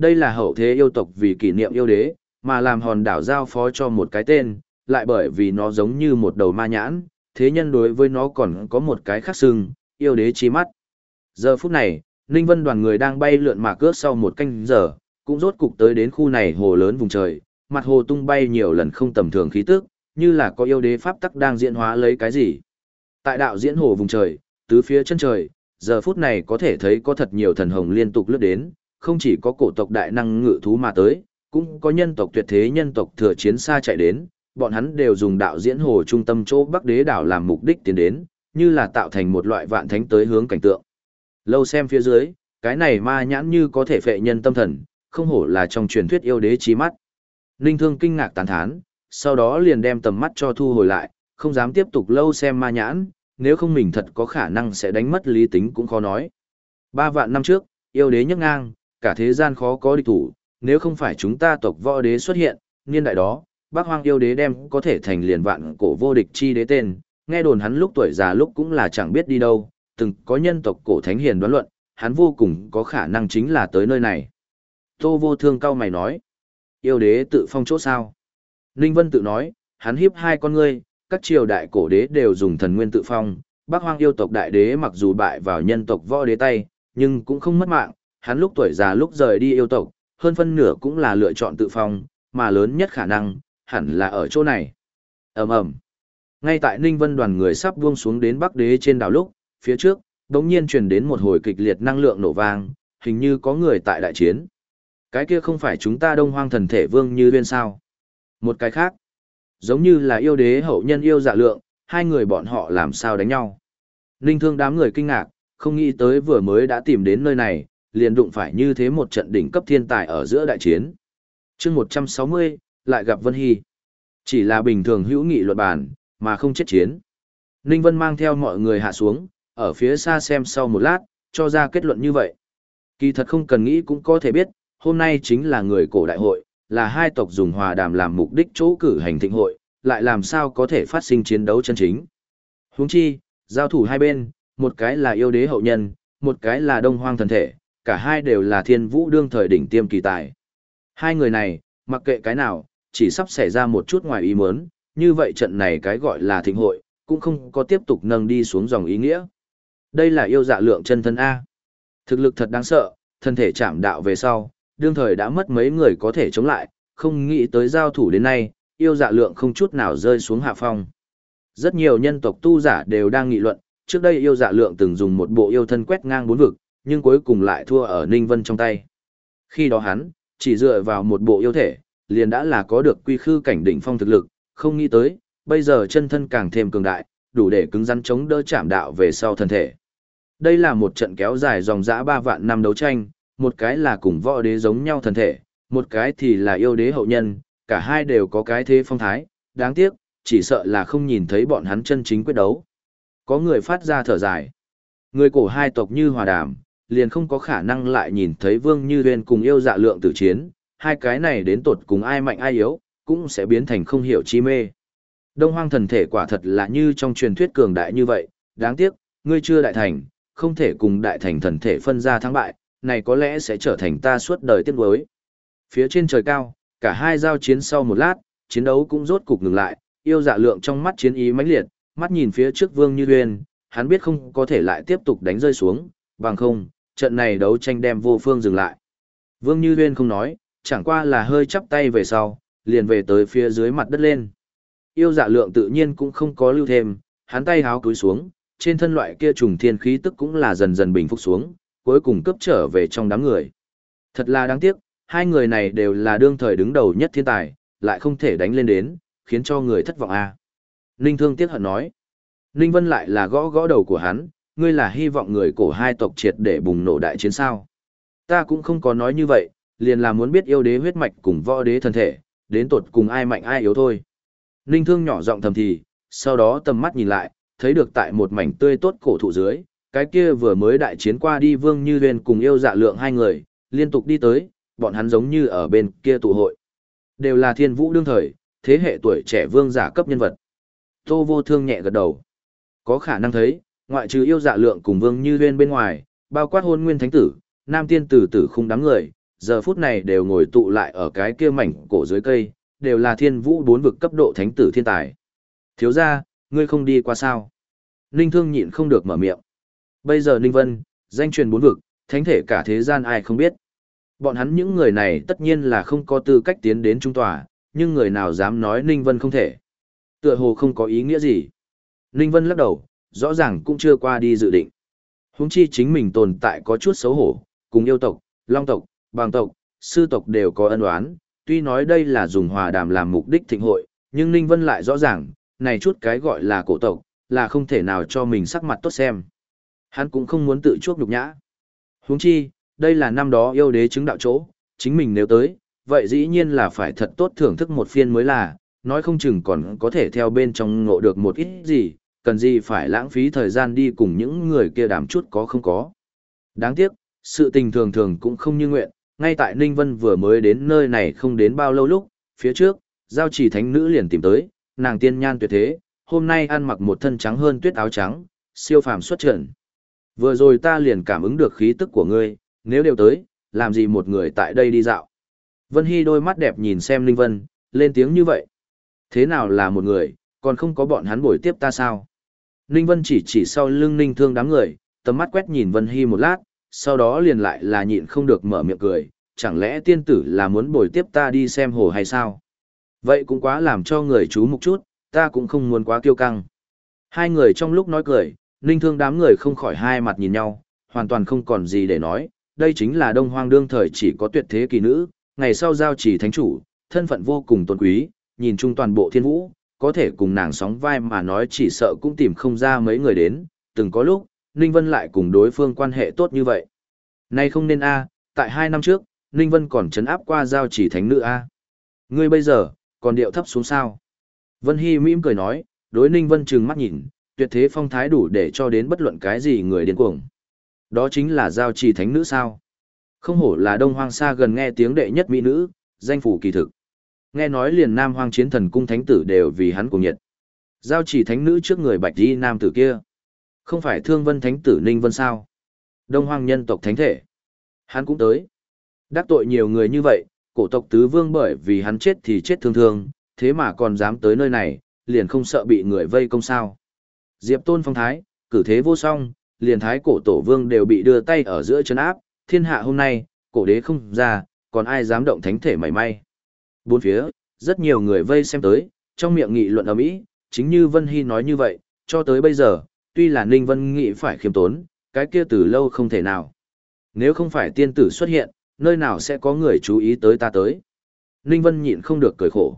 Đây là hậu thế yêu tộc vì kỷ niệm yêu đế, mà làm hòn đảo giao phó cho một cái tên, lại bởi vì nó giống như một đầu ma nhãn, thế nhân đối với nó còn có một cái khác xưng, yêu đế chi mắt. Giờ phút này, Ninh Vân đoàn người đang bay lượn mà cướp sau một canh giờ, cũng rốt cục tới đến khu này hồ lớn vùng trời, mặt hồ tung bay nhiều lần không tầm thường khí tức, như là có yêu đế pháp tắc đang diễn hóa lấy cái gì. Tại đạo diễn hồ vùng trời, tứ phía chân trời, giờ phút này có thể thấy có thật nhiều thần hồng liên tục lướt đến, không chỉ có cổ tộc đại năng ngự thú mà tới, cũng có nhân tộc tuyệt thế nhân tộc thừa chiến xa chạy đến, bọn hắn đều dùng đạo diễn hồ trung tâm chỗ Bắc Đế đảo làm mục đích tiến đến, như là tạo thành một loại vạn thánh tới hướng cảnh tượng. Lâu xem phía dưới, cái này ma nhãn như có thể phệ nhân tâm thần, không hổ là trong truyền thuyết yêu đế trí mắt. linh Thương kinh ngạc tán thán, sau đó liền đem tầm mắt cho thu hồi lại, không dám tiếp tục lâu xem ma nhãn, nếu không mình thật có khả năng sẽ đánh mất lý tính cũng khó nói. Ba vạn năm trước, yêu đế nhấc ngang, cả thế gian khó có địch thủ, nếu không phải chúng ta tộc võ đế xuất hiện, niên đại đó, bác hoang yêu đế đem có thể thành liền vạn cổ vô địch chi đế tên, nghe đồn hắn lúc tuổi già lúc cũng là chẳng biết đi đâu, từng có nhân tộc cổ thánh hiền đoán luận, hắn vô cùng có khả năng chính là tới nơi này. Tô vô thương cao mày nói, yêu đế tự phong chỗ sao? Ninh Vân tự nói, hắn hiếp hai con ngươi, các triều đại cổ đế đều dùng thần nguyên tự phong, bác hoang yêu tộc đại đế mặc dù bại vào nhân tộc võ đế tay, nhưng cũng không mất mạng, hắn lúc tuổi già lúc rời đi yêu tộc, hơn phân nửa cũng là lựa chọn tự phong, mà lớn nhất khả năng, hẳn là ở chỗ này. ầm ầm Ngay tại Ninh Vân đoàn người sắp buông xuống đến Bắc Đế trên đảo lúc, phía trước, đống nhiên truyền đến một hồi kịch liệt năng lượng nổ vang, hình như có người tại đại chiến. Cái kia không phải chúng ta đông hoang thần thể vương như viên sao. Một cái khác, giống như là yêu đế hậu nhân yêu dạ lượng, hai người bọn họ làm sao đánh nhau. Ninh thương đám người kinh ngạc, không nghĩ tới vừa mới đã tìm đến nơi này, liền đụng phải như thế một trận đỉnh cấp thiên tài ở giữa đại chiến. chương 160, lại gặp Vân Hy. Chỉ là bình thường hữu nghị luật bản, mà không chết chiến. Ninh Vân mang theo mọi người hạ xuống, ở phía xa xem sau một lát, cho ra kết luận như vậy. Kỳ thật không cần nghĩ cũng có thể biết, hôm nay chính là người cổ đại hội, là hai tộc dùng hòa đàm làm mục đích chỗ cử hành thịnh hội, lại làm sao có thể phát sinh chiến đấu chân chính. Huống chi, giao thủ hai bên, một cái là yêu đế hậu nhân, một cái là đông hoang thần thể, cả hai đều là thiên vũ đương thời đỉnh tiêm kỳ tài. Hai người này, mặc kệ cái nào, chỉ sắp xảy ra một chút ngoài ý muốn, như vậy trận này cái gọi là thịnh hội, cũng không có tiếp tục nâng đi xuống dòng ý nghĩa. Đây là yêu dạ lượng chân thân A. Thực lực thật đáng sợ, thân thể chạm đạo về sau, đương thời đã mất mấy người có thể chống lại, không nghĩ tới giao thủ đến nay, yêu dạ lượng không chút nào rơi xuống hạ phong. Rất nhiều nhân tộc tu giả đều đang nghị luận, trước đây yêu dạ lượng từng dùng một bộ yêu thân quét ngang bốn vực, nhưng cuối cùng lại thua ở Ninh Vân trong tay. Khi đó hắn, chỉ dựa vào một bộ yêu thể, liền đã là có được quy khư cảnh đỉnh phong thực lực, không nghĩ tới, bây giờ chân thân càng thêm cường đại, đủ để cứng rắn chống đỡ chạm đạo về sau thân thể. Đây là một trận kéo dài dòng dã ba vạn năm đấu tranh, một cái là cùng võ đế giống nhau thân thể, một cái thì là yêu đế hậu nhân, cả hai đều có cái thế phong thái, đáng tiếc, chỉ sợ là không nhìn thấy bọn hắn chân chính quyết đấu. Có người phát ra thở dài. Người cổ hai tộc như hòa đàm, liền không có khả năng lại nhìn thấy Vương Như Huyên cùng yêu dạ lượng tử chiến, hai cái này đến tột cùng ai mạnh ai yếu, cũng sẽ biến thành không hiểu chi mê. Đông hoang thần thể quả thật là như trong truyền thuyết cường đại như vậy, đáng tiếc, ngươi chưa đại thành, không thể cùng đại thành thần thể phân ra thắng bại, này có lẽ sẽ trở thành ta suốt đời tiếc nuối. Phía trên trời cao, cả hai giao chiến sau một lát, chiến đấu cũng rốt cục ngừng lại, yêu dạ lượng trong mắt chiến ý mãnh liệt, mắt nhìn phía trước Vương Như Uyên, hắn biết không có thể lại tiếp tục đánh rơi xuống, bằng không, trận này đấu tranh đem vô phương dừng lại. Vương Như Uyên không nói, chẳng qua là hơi chắp tay về sau, liền về tới phía dưới mặt đất lên. Yêu dạ lượng tự nhiên cũng không có lưu thêm, hắn tay háo cúi xuống, trên thân loại kia trùng thiên khí tức cũng là dần dần bình phục xuống, cuối cùng cấp trở về trong đám người. Thật là đáng tiếc, hai người này đều là đương thời đứng đầu nhất thiên tài, lại không thể đánh lên đến, khiến cho người thất vọng a. À. Ninh Thương tiếc hận nói. Ninh Vân lại là gõ gõ đầu của hắn, ngươi là hy vọng người cổ hai tộc triệt để bùng nổ đại chiến sao. Ta cũng không có nói như vậy, liền là muốn biết yêu đế huyết mạch cùng võ đế thân thể, đến tột cùng ai mạnh ai yếu thôi. Ninh Thương nhỏ giọng thầm thì, sau đó tầm mắt nhìn lại, thấy được tại một mảnh tươi tốt cổ thụ dưới, cái kia vừa mới đại chiến qua đi Vương Như huyền cùng yêu dạ lượng hai người, liên tục đi tới, bọn hắn giống như ở bên kia tụ hội. Đều là thiên vũ đương thời, thế hệ tuổi trẻ vương giả cấp nhân vật. Tô vô thương nhẹ gật đầu. Có khả năng thấy, ngoại trừ yêu dạ lượng cùng Vương Như Huyên bên ngoài, bao quát hôn nguyên thánh tử, nam tiên tử tử khung đám người, giờ phút này đều ngồi tụ lại ở cái kia mảnh cổ dưới cây, đều là thiên vũ bốn vực cấp độ thánh tử thiên tài. Thiếu ra, ngươi không đi qua sao? Ninh Thương nhịn không được mở miệng. Bây giờ Ninh Vân, danh truyền bốn vực, thánh thể cả thế gian ai không biết. Bọn hắn những người này tất nhiên là không có tư cách tiến đến trung tòa, nhưng người nào dám nói Ninh Vân không thể. Tựa hồ không có ý nghĩa gì. Ninh Vân lắc đầu, rõ ràng cũng chưa qua đi dự định. Huống chi chính mình tồn tại có chút xấu hổ, cùng yêu tộc, long tộc, bàng tộc, sư tộc đều có ân oán, tuy nói đây là dùng hòa đàm làm mục đích thịnh hội, nhưng Ninh Vân lại rõ ràng, này chút cái gọi là cổ tộc, là không thể nào cho mình sắc mặt tốt xem. Hắn cũng không muốn tự chuốc nhục nhã. Huống chi, đây là năm đó yêu đế chứng đạo chỗ, chính mình nếu tới, vậy dĩ nhiên là phải thật tốt thưởng thức một phiên mới là, nói không chừng còn có thể theo bên trong ngộ được một ít gì, cần gì phải lãng phí thời gian đi cùng những người kia đàm chút có không có. Đáng tiếc, sự tình thường thường cũng không như nguyện, ngay tại Ninh Vân vừa mới đến nơi này không đến bao lâu lúc, phía trước, giao chỉ thánh nữ liền tìm tới, nàng tiên nhan tuyệt thế, hôm nay ăn mặc một thân trắng hơn tuyết áo trắng, siêu phàm xuất trận. Vừa rồi ta liền cảm ứng được khí tức của ngươi, nếu đều tới, làm gì một người tại đây đi dạo. Vân Hy đôi mắt đẹp nhìn xem Ninh Vân, lên tiếng như vậy. Thế nào là một người, còn không có bọn hắn bồi tiếp ta sao? Ninh Vân chỉ chỉ sau lưng Ninh Thương đám người, tầm mắt quét nhìn Vân Hy một lát, sau đó liền lại là nhịn không được mở miệng cười, chẳng lẽ tiên tử là muốn bồi tiếp ta đi xem hồ hay sao? Vậy cũng quá làm cho người chú một chút, ta cũng không muốn quá kiêu căng. Hai người trong lúc nói cười, Ninh Thương đám người không khỏi hai mặt nhìn nhau, hoàn toàn không còn gì để nói, đây chính là Đông Hoang đương thời chỉ có tuyệt thế kỳ nữ, ngày sau giao chỉ thánh chủ, thân phận vô cùng tôn quý, nhìn chung toàn bộ thiên vũ, có thể cùng nàng sóng vai mà nói chỉ sợ cũng tìm không ra mấy người đến, từng có lúc, Ninh Vân lại cùng đối phương quan hệ tốt như vậy. Nay không nên a, à, tại hai năm trước, Ninh Vân còn chấn áp qua giao chỉ thánh nữ a. Ngươi bây giờ, còn điệu thấp xuống sao? Vân Hy mỉm cười nói, đối Ninh Vân trừng mắt nhìn, tuyệt thế phong thái đủ để cho đến bất luận cái gì người điên cuồng. Đó chính là giao trì thánh nữ sao? Không hổ là đông hoang xa gần nghe tiếng đệ nhất mỹ nữ, danh phủ kỳ thực. Nghe nói liền nam hoang chiến thần cung thánh tử đều vì hắn cùng nhiệt. Giao chỉ thánh nữ trước người bạch đi nam tử kia. Không phải thương vân thánh tử ninh vân sao? Đông hoang nhân tộc thánh thể. Hắn cũng tới. Đắc tội nhiều người như vậy, cổ tộc tứ vương bởi vì hắn chết thì chết thương thương, thế mà còn dám tới nơi này, liền không sợ bị người vây công sao. Diệp tôn phong thái, cử thế vô song, liền thái cổ tổ vương đều bị đưa tay ở giữa chân áp, thiên hạ hôm nay, cổ đế không ra, còn ai dám động thánh thể mảy may. Bốn phía, rất nhiều người vây xem tới, trong miệng nghị luận ở mỹ, chính như Vân Hy nói như vậy, cho tới bây giờ, tuy là Ninh Vân nghị phải khiêm tốn, cái kia từ lâu không thể nào. Nếu không phải tiên tử xuất hiện, nơi nào sẽ có người chú ý tới ta tới. Ninh Vân nhịn không được cười khổ.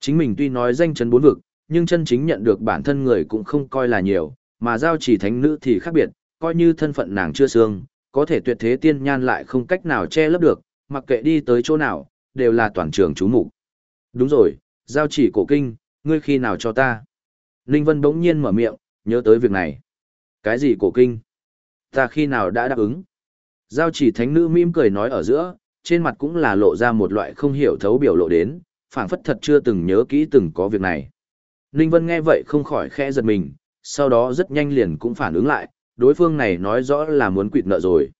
Chính mình tuy nói danh chấn bốn vực, nhưng chân chính nhận được bản thân người cũng không coi là nhiều, mà giao chỉ thánh nữ thì khác biệt, coi như thân phận nàng chưa xương, có thể tuyệt thế tiên nhan lại không cách nào che lấp được, mặc kệ đi tới chỗ nào, đều là toàn trường chú mục Đúng rồi, giao chỉ cổ kinh, ngươi khi nào cho ta? Ninh Vân bỗng nhiên mở miệng, nhớ tới việc này. Cái gì cổ kinh? Ta khi nào đã đáp ứng? Giao chỉ thánh nữ mỉm cười nói ở giữa, trên mặt cũng là lộ ra một loại không hiểu thấu biểu lộ đến, phảng phất thật chưa từng nhớ kỹ từng có việc này. Ninh Vân nghe vậy không khỏi khẽ giật mình, sau đó rất nhanh liền cũng phản ứng lại, đối phương này nói rõ là muốn quỵt nợ rồi.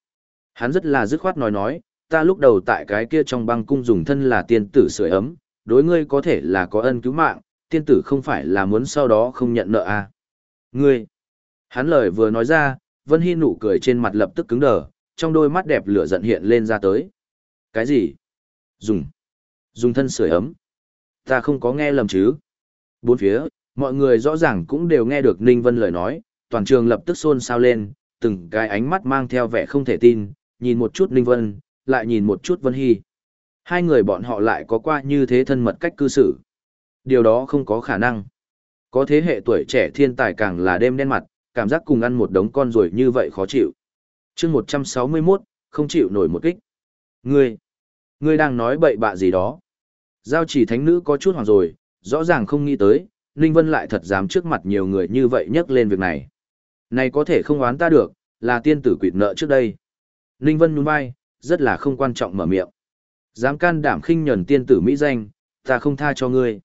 Hắn rất là dứt khoát nói nói, ta lúc đầu tại cái kia trong băng cung dùng thân là tiên tử sưởi ấm, đối ngươi có thể là có ân cứu mạng, tiên tử không phải là muốn sau đó không nhận nợ à. Ngươi! Hắn lời vừa nói ra, Vân Hy nụ cười trên mặt lập tức cứng đờ, trong đôi mắt đẹp lửa giận hiện lên ra tới. Cái gì? Dùng! Dùng thân sưởi ấm. Ta không có nghe lầm chứ? Bốn phía, mọi người rõ ràng cũng đều nghe được Ninh Vân lời nói, toàn trường lập tức xôn xao lên, từng cái ánh mắt mang theo vẻ không thể tin, nhìn một chút Ninh Vân, lại nhìn một chút Vân Hy. Hai người bọn họ lại có qua như thế thân mật cách cư xử. Điều đó không có khả năng. Có thế hệ tuổi trẻ thiên tài càng là đêm đen mặt, cảm giác cùng ăn một đống con rồi như vậy khó chịu. chương 161, không chịu nổi một kích. Ngươi, ngươi đang nói bậy bạ gì đó. Giao chỉ thánh nữ có chút hoảng rồi, rõ ràng không nghĩ tới, Ninh Vân lại thật dám trước mặt nhiều người như vậy nhắc lên việc này. Này có thể không oán ta được, là tiên tử quỵt nợ trước đây. Ninh Vân nhún vai, rất là không quan trọng mở miệng. Dám can đảm khinh nhẫn tiên tử mỹ danh, ta không tha cho ngươi.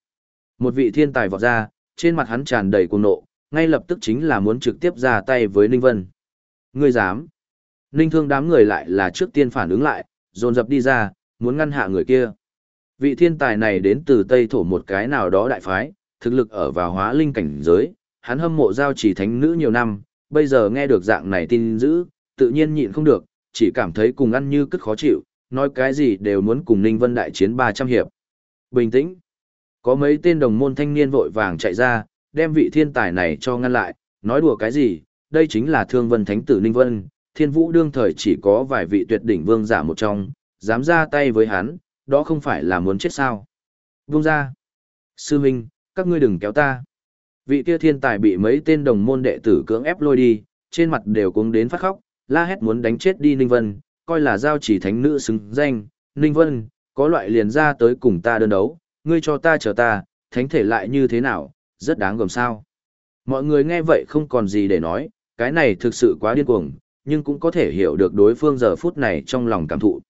Một vị thiên tài vọt ra, trên mặt hắn tràn đầy cuồng nộ, ngay lập tức chính là muốn trực tiếp ra tay với Ninh Vân. Ngươi dám? Ninh Thương đám người lại là trước tiên phản ứng lại, dồn dập đi ra, muốn ngăn hạ người kia. Vị thiên tài này đến từ Tây Thổ một cái nào đó đại phái, thực lực ở vào hóa linh cảnh giới, hắn hâm mộ giao chỉ thánh nữ nhiều năm, bây giờ nghe được dạng này tin dữ, tự nhiên nhịn không được, chỉ cảm thấy cùng ăn như cất khó chịu, nói cái gì đều muốn cùng Ninh Vân đại chiến 300 hiệp. Bình tĩnh. Có mấy tên đồng môn thanh niên vội vàng chạy ra, đem vị thiên tài này cho ngăn lại, nói đùa cái gì, đây chính là thương vân thánh tử Ninh Vân, thiên vũ đương thời chỉ có vài vị tuyệt đỉnh vương giả một trong, dám ra tay với hắn, đó không phải là muốn chết sao. Vung ra. Sư Minh, các ngươi đừng kéo ta. Vị kia thiên tài bị mấy tên đồng môn đệ tử cưỡng ép lôi đi, trên mặt đều cuống đến phát khóc, la hét muốn đánh chết đi Ninh Vân, coi là giao chỉ thánh nữ xứng danh. Ninh Vân, có loại liền ra tới cùng ta đơn đấu, ngươi cho ta chờ ta, thánh thể lại như thế nào, rất đáng gồm sao. Mọi người nghe vậy không còn gì để nói, cái này thực sự quá điên cuồng, nhưng cũng có thể hiểu được đối phương giờ phút này trong lòng cảm thụ.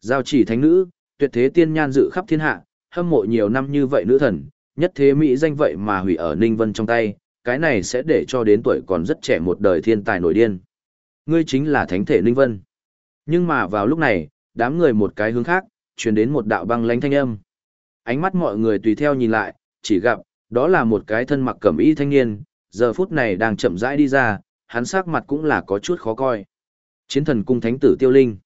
Giao chỉ thánh nữ, tuyệt thế tiên nhan dự khắp thiên hạ, hâm mộ nhiều năm như vậy nữ thần, nhất thế Mỹ danh vậy mà hủy ở Ninh Vân trong tay, cái này sẽ để cho đến tuổi còn rất trẻ một đời thiên tài nổi điên. Ngươi chính là thánh thể Ninh Vân. Nhưng mà vào lúc này, đám người một cái hướng khác, truyền đến một đạo băng lánh thanh âm. Ánh mắt mọi người tùy theo nhìn lại, chỉ gặp, đó là một cái thân mặc cẩm y thanh niên, giờ phút này đang chậm rãi đi ra, hắn sắc mặt cũng là có chút khó coi. Chiến thần cung thánh tử Tiêu Linh.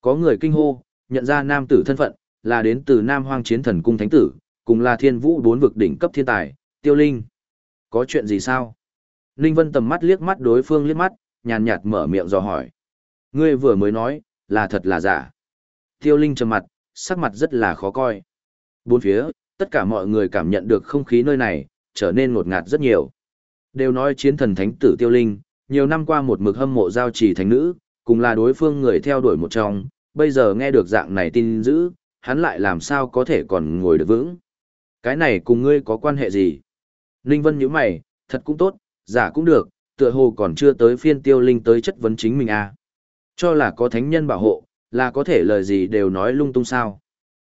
Có người kinh hô, nhận ra nam tử thân phận, là đến từ Nam Hoang chiến thần cung thánh tử, cùng là thiên vũ bốn vực đỉnh cấp thiên tài, Tiêu Linh. Có chuyện gì sao? Ninh Vân tầm mắt liếc mắt đối phương liếc mắt, nhàn nhạt mở miệng dò hỏi. Ngươi vừa mới nói, là thật là giả. Tiêu Linh trầm mặt, sắc mặt rất là khó coi. Bốn phía, tất cả mọi người cảm nhận được không khí nơi này, trở nên ngột ngạt rất nhiều. Đều nói chiến thần thánh tử Tiêu Linh, nhiều năm qua một mực hâm mộ giao chỉ thánh nữ, cùng là đối phương người theo đuổi một trong, bây giờ nghe được dạng này tin dữ, hắn lại làm sao có thể còn ngồi được vững. Cái này cùng ngươi có quan hệ gì? Ninh Vân nhíu mày, thật cũng tốt, giả cũng được, tựa hồ còn chưa tới phiên tiêu linh tới chất vấn chính mình à. Cho là có thánh nhân bảo hộ, là có thể lời gì đều nói lung tung sao.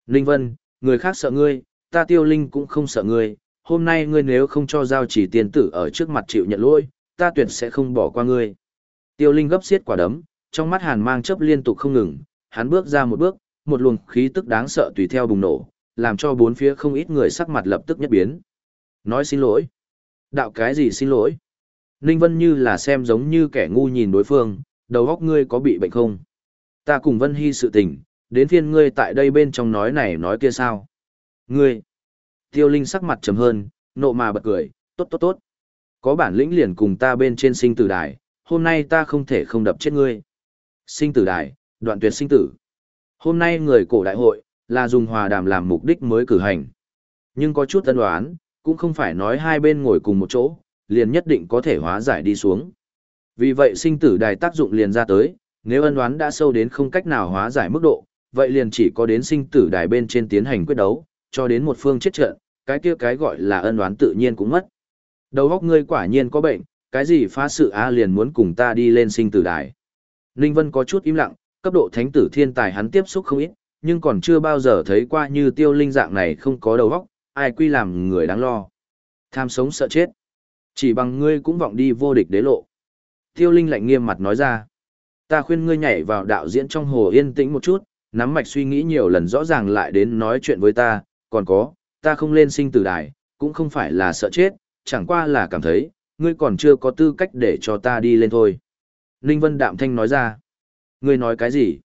Ninh Vân, người khác sợ ngươi, ta tiêu linh cũng không sợ ngươi, hôm nay ngươi nếu không cho giao chỉ tiền tử ở trước mặt chịu nhận lỗi, ta tuyệt sẽ không bỏ qua ngươi. Tiêu linh gấp xiết quả đấm, trong mắt hàn mang chớp liên tục không ngừng, hắn bước ra một bước, một luồng khí tức đáng sợ tùy theo bùng nổ, làm cho bốn phía không ít người sắc mặt lập tức nhất biến. Nói xin lỗi. Đạo cái gì xin lỗi? Ninh Vân như là xem giống như kẻ ngu nhìn đối phương, đầu óc ngươi có bị bệnh không? Ta cùng Vân Hy sự tình, đến phiên ngươi tại đây bên trong nói này nói kia sao? Ngươi! Tiêu Linh sắc mặt trầm hơn, nộ mà bật cười, tốt tốt tốt. Có bản lĩnh liền cùng ta bên trên sinh tử đài, hôm nay ta không thể không đập chết ngươi. Sinh tử đài, đoạn tuyệt sinh tử. Hôm nay người cổ đại hội, là dùng hòa đàm làm mục đích mới cử hành. Nhưng có chút tân đoán, cũng không phải nói hai bên ngồi cùng một chỗ, liền nhất định có thể hóa giải đi xuống. Vì vậy sinh tử đài tác dụng liền ra tới, nếu ân oán đã sâu đến không cách nào hóa giải mức độ, vậy liền chỉ có đến sinh tử đài bên trên tiến hành quyết đấu, cho đến một phương chết trận, cái kia cái gọi là ân oán tự nhiên cũng mất. Đầu óc ngươi quả nhiên có bệnh, cái gì phá sự a liền muốn cùng ta đi lên sinh tử đài. Ninh Vân có chút im lặng, cấp độ thánh tử thiên tài hắn tiếp xúc không ít, nhưng còn chưa bao giờ thấy qua như tiêu linh dạng này không có đầu óc, ai quy làm người đáng lo. Tham sống sợ chết. Chỉ bằng ngươi cũng vọng đi vô địch đế lộ. Tiêu linh lạnh nghiêm mặt nói ra. Ta khuyên ngươi nhảy vào đạo diễn trong hồ yên tĩnh một chút, nắm mạch suy nghĩ nhiều lần rõ ràng lại đến nói chuyện với ta, còn có, ta không lên sinh tử đài, cũng không phải là sợ chết, chẳng qua là cảm thấy, ngươi còn chưa có tư cách để cho ta đi lên thôi. Ninh Vân Đạm Thanh nói ra. Ngươi nói cái gì?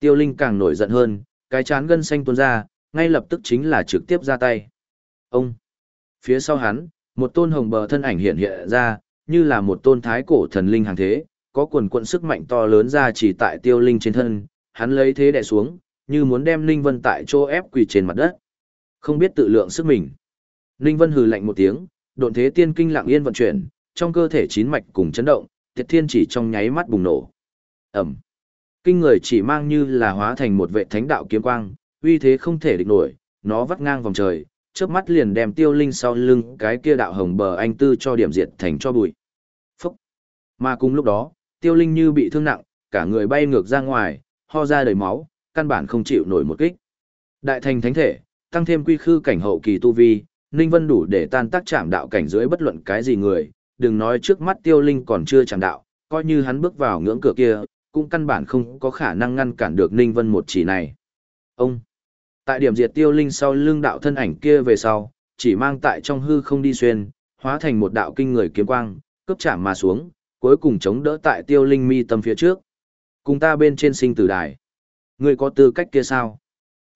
Tiêu Linh càng nổi giận hơn, cái chán gân xanh tuôn ra, ngay lập tức chính là trực tiếp ra tay. Ông! Phía sau hắn, một tôn hồng bờ thân ảnh hiện hiện ra, như là một tôn thái cổ thần linh hàng thế, có quần quận sức mạnh to lớn ra chỉ tại tiêu linh trên thân, hắn lấy thế đè xuống, như muốn đem Linh Vân tại chỗ ép quỳ trên mặt đất. Không biết tự lượng sức mình. Linh Vân hừ lạnh một tiếng, độn thế tiên kinh lặng yên vận chuyển, trong cơ thể chín mạch cùng chấn động, tiệt thiên chỉ trong nháy mắt bùng nổ. Ẩm. Kinh người chỉ mang như là hóa thành một vệ thánh đạo kiếm quang, uy thế không thể địch nổi, nó vắt ngang vòng trời, chớp mắt liền đem tiêu linh sau lưng cái kia đạo hồng bờ anh tư cho điểm diệt thành cho bụi. Phúc! Mà cùng lúc đó, tiêu linh như bị thương nặng, cả người bay ngược ra ngoài, ho ra đầy máu, căn bản không chịu nổi một kích. Đại thành thánh thể, tăng thêm quy khư cảnh hậu kỳ tu vi, Ninh Vân đủ để tan tác chạm đạo cảnh dưới bất luận cái gì người, đừng nói trước mắt tiêu linh còn chưa chạm đạo, coi như hắn bước vào ngưỡng cửa kia, cũng căn bản không có khả năng ngăn cản được Ninh Vân một chỉ này. Ông, tại điểm diệt tiêu linh sau lưng đạo thân ảnh kia về sau, chỉ mang tại trong hư không đi xuyên, hóa thành một đạo kinh người kiếm quang, cướp chạm mà xuống, cuối cùng chống đỡ tại tiêu linh mi tâm phía trước. Cùng ta bên trên sinh tử đài. Ngươi có tư cách kia sao?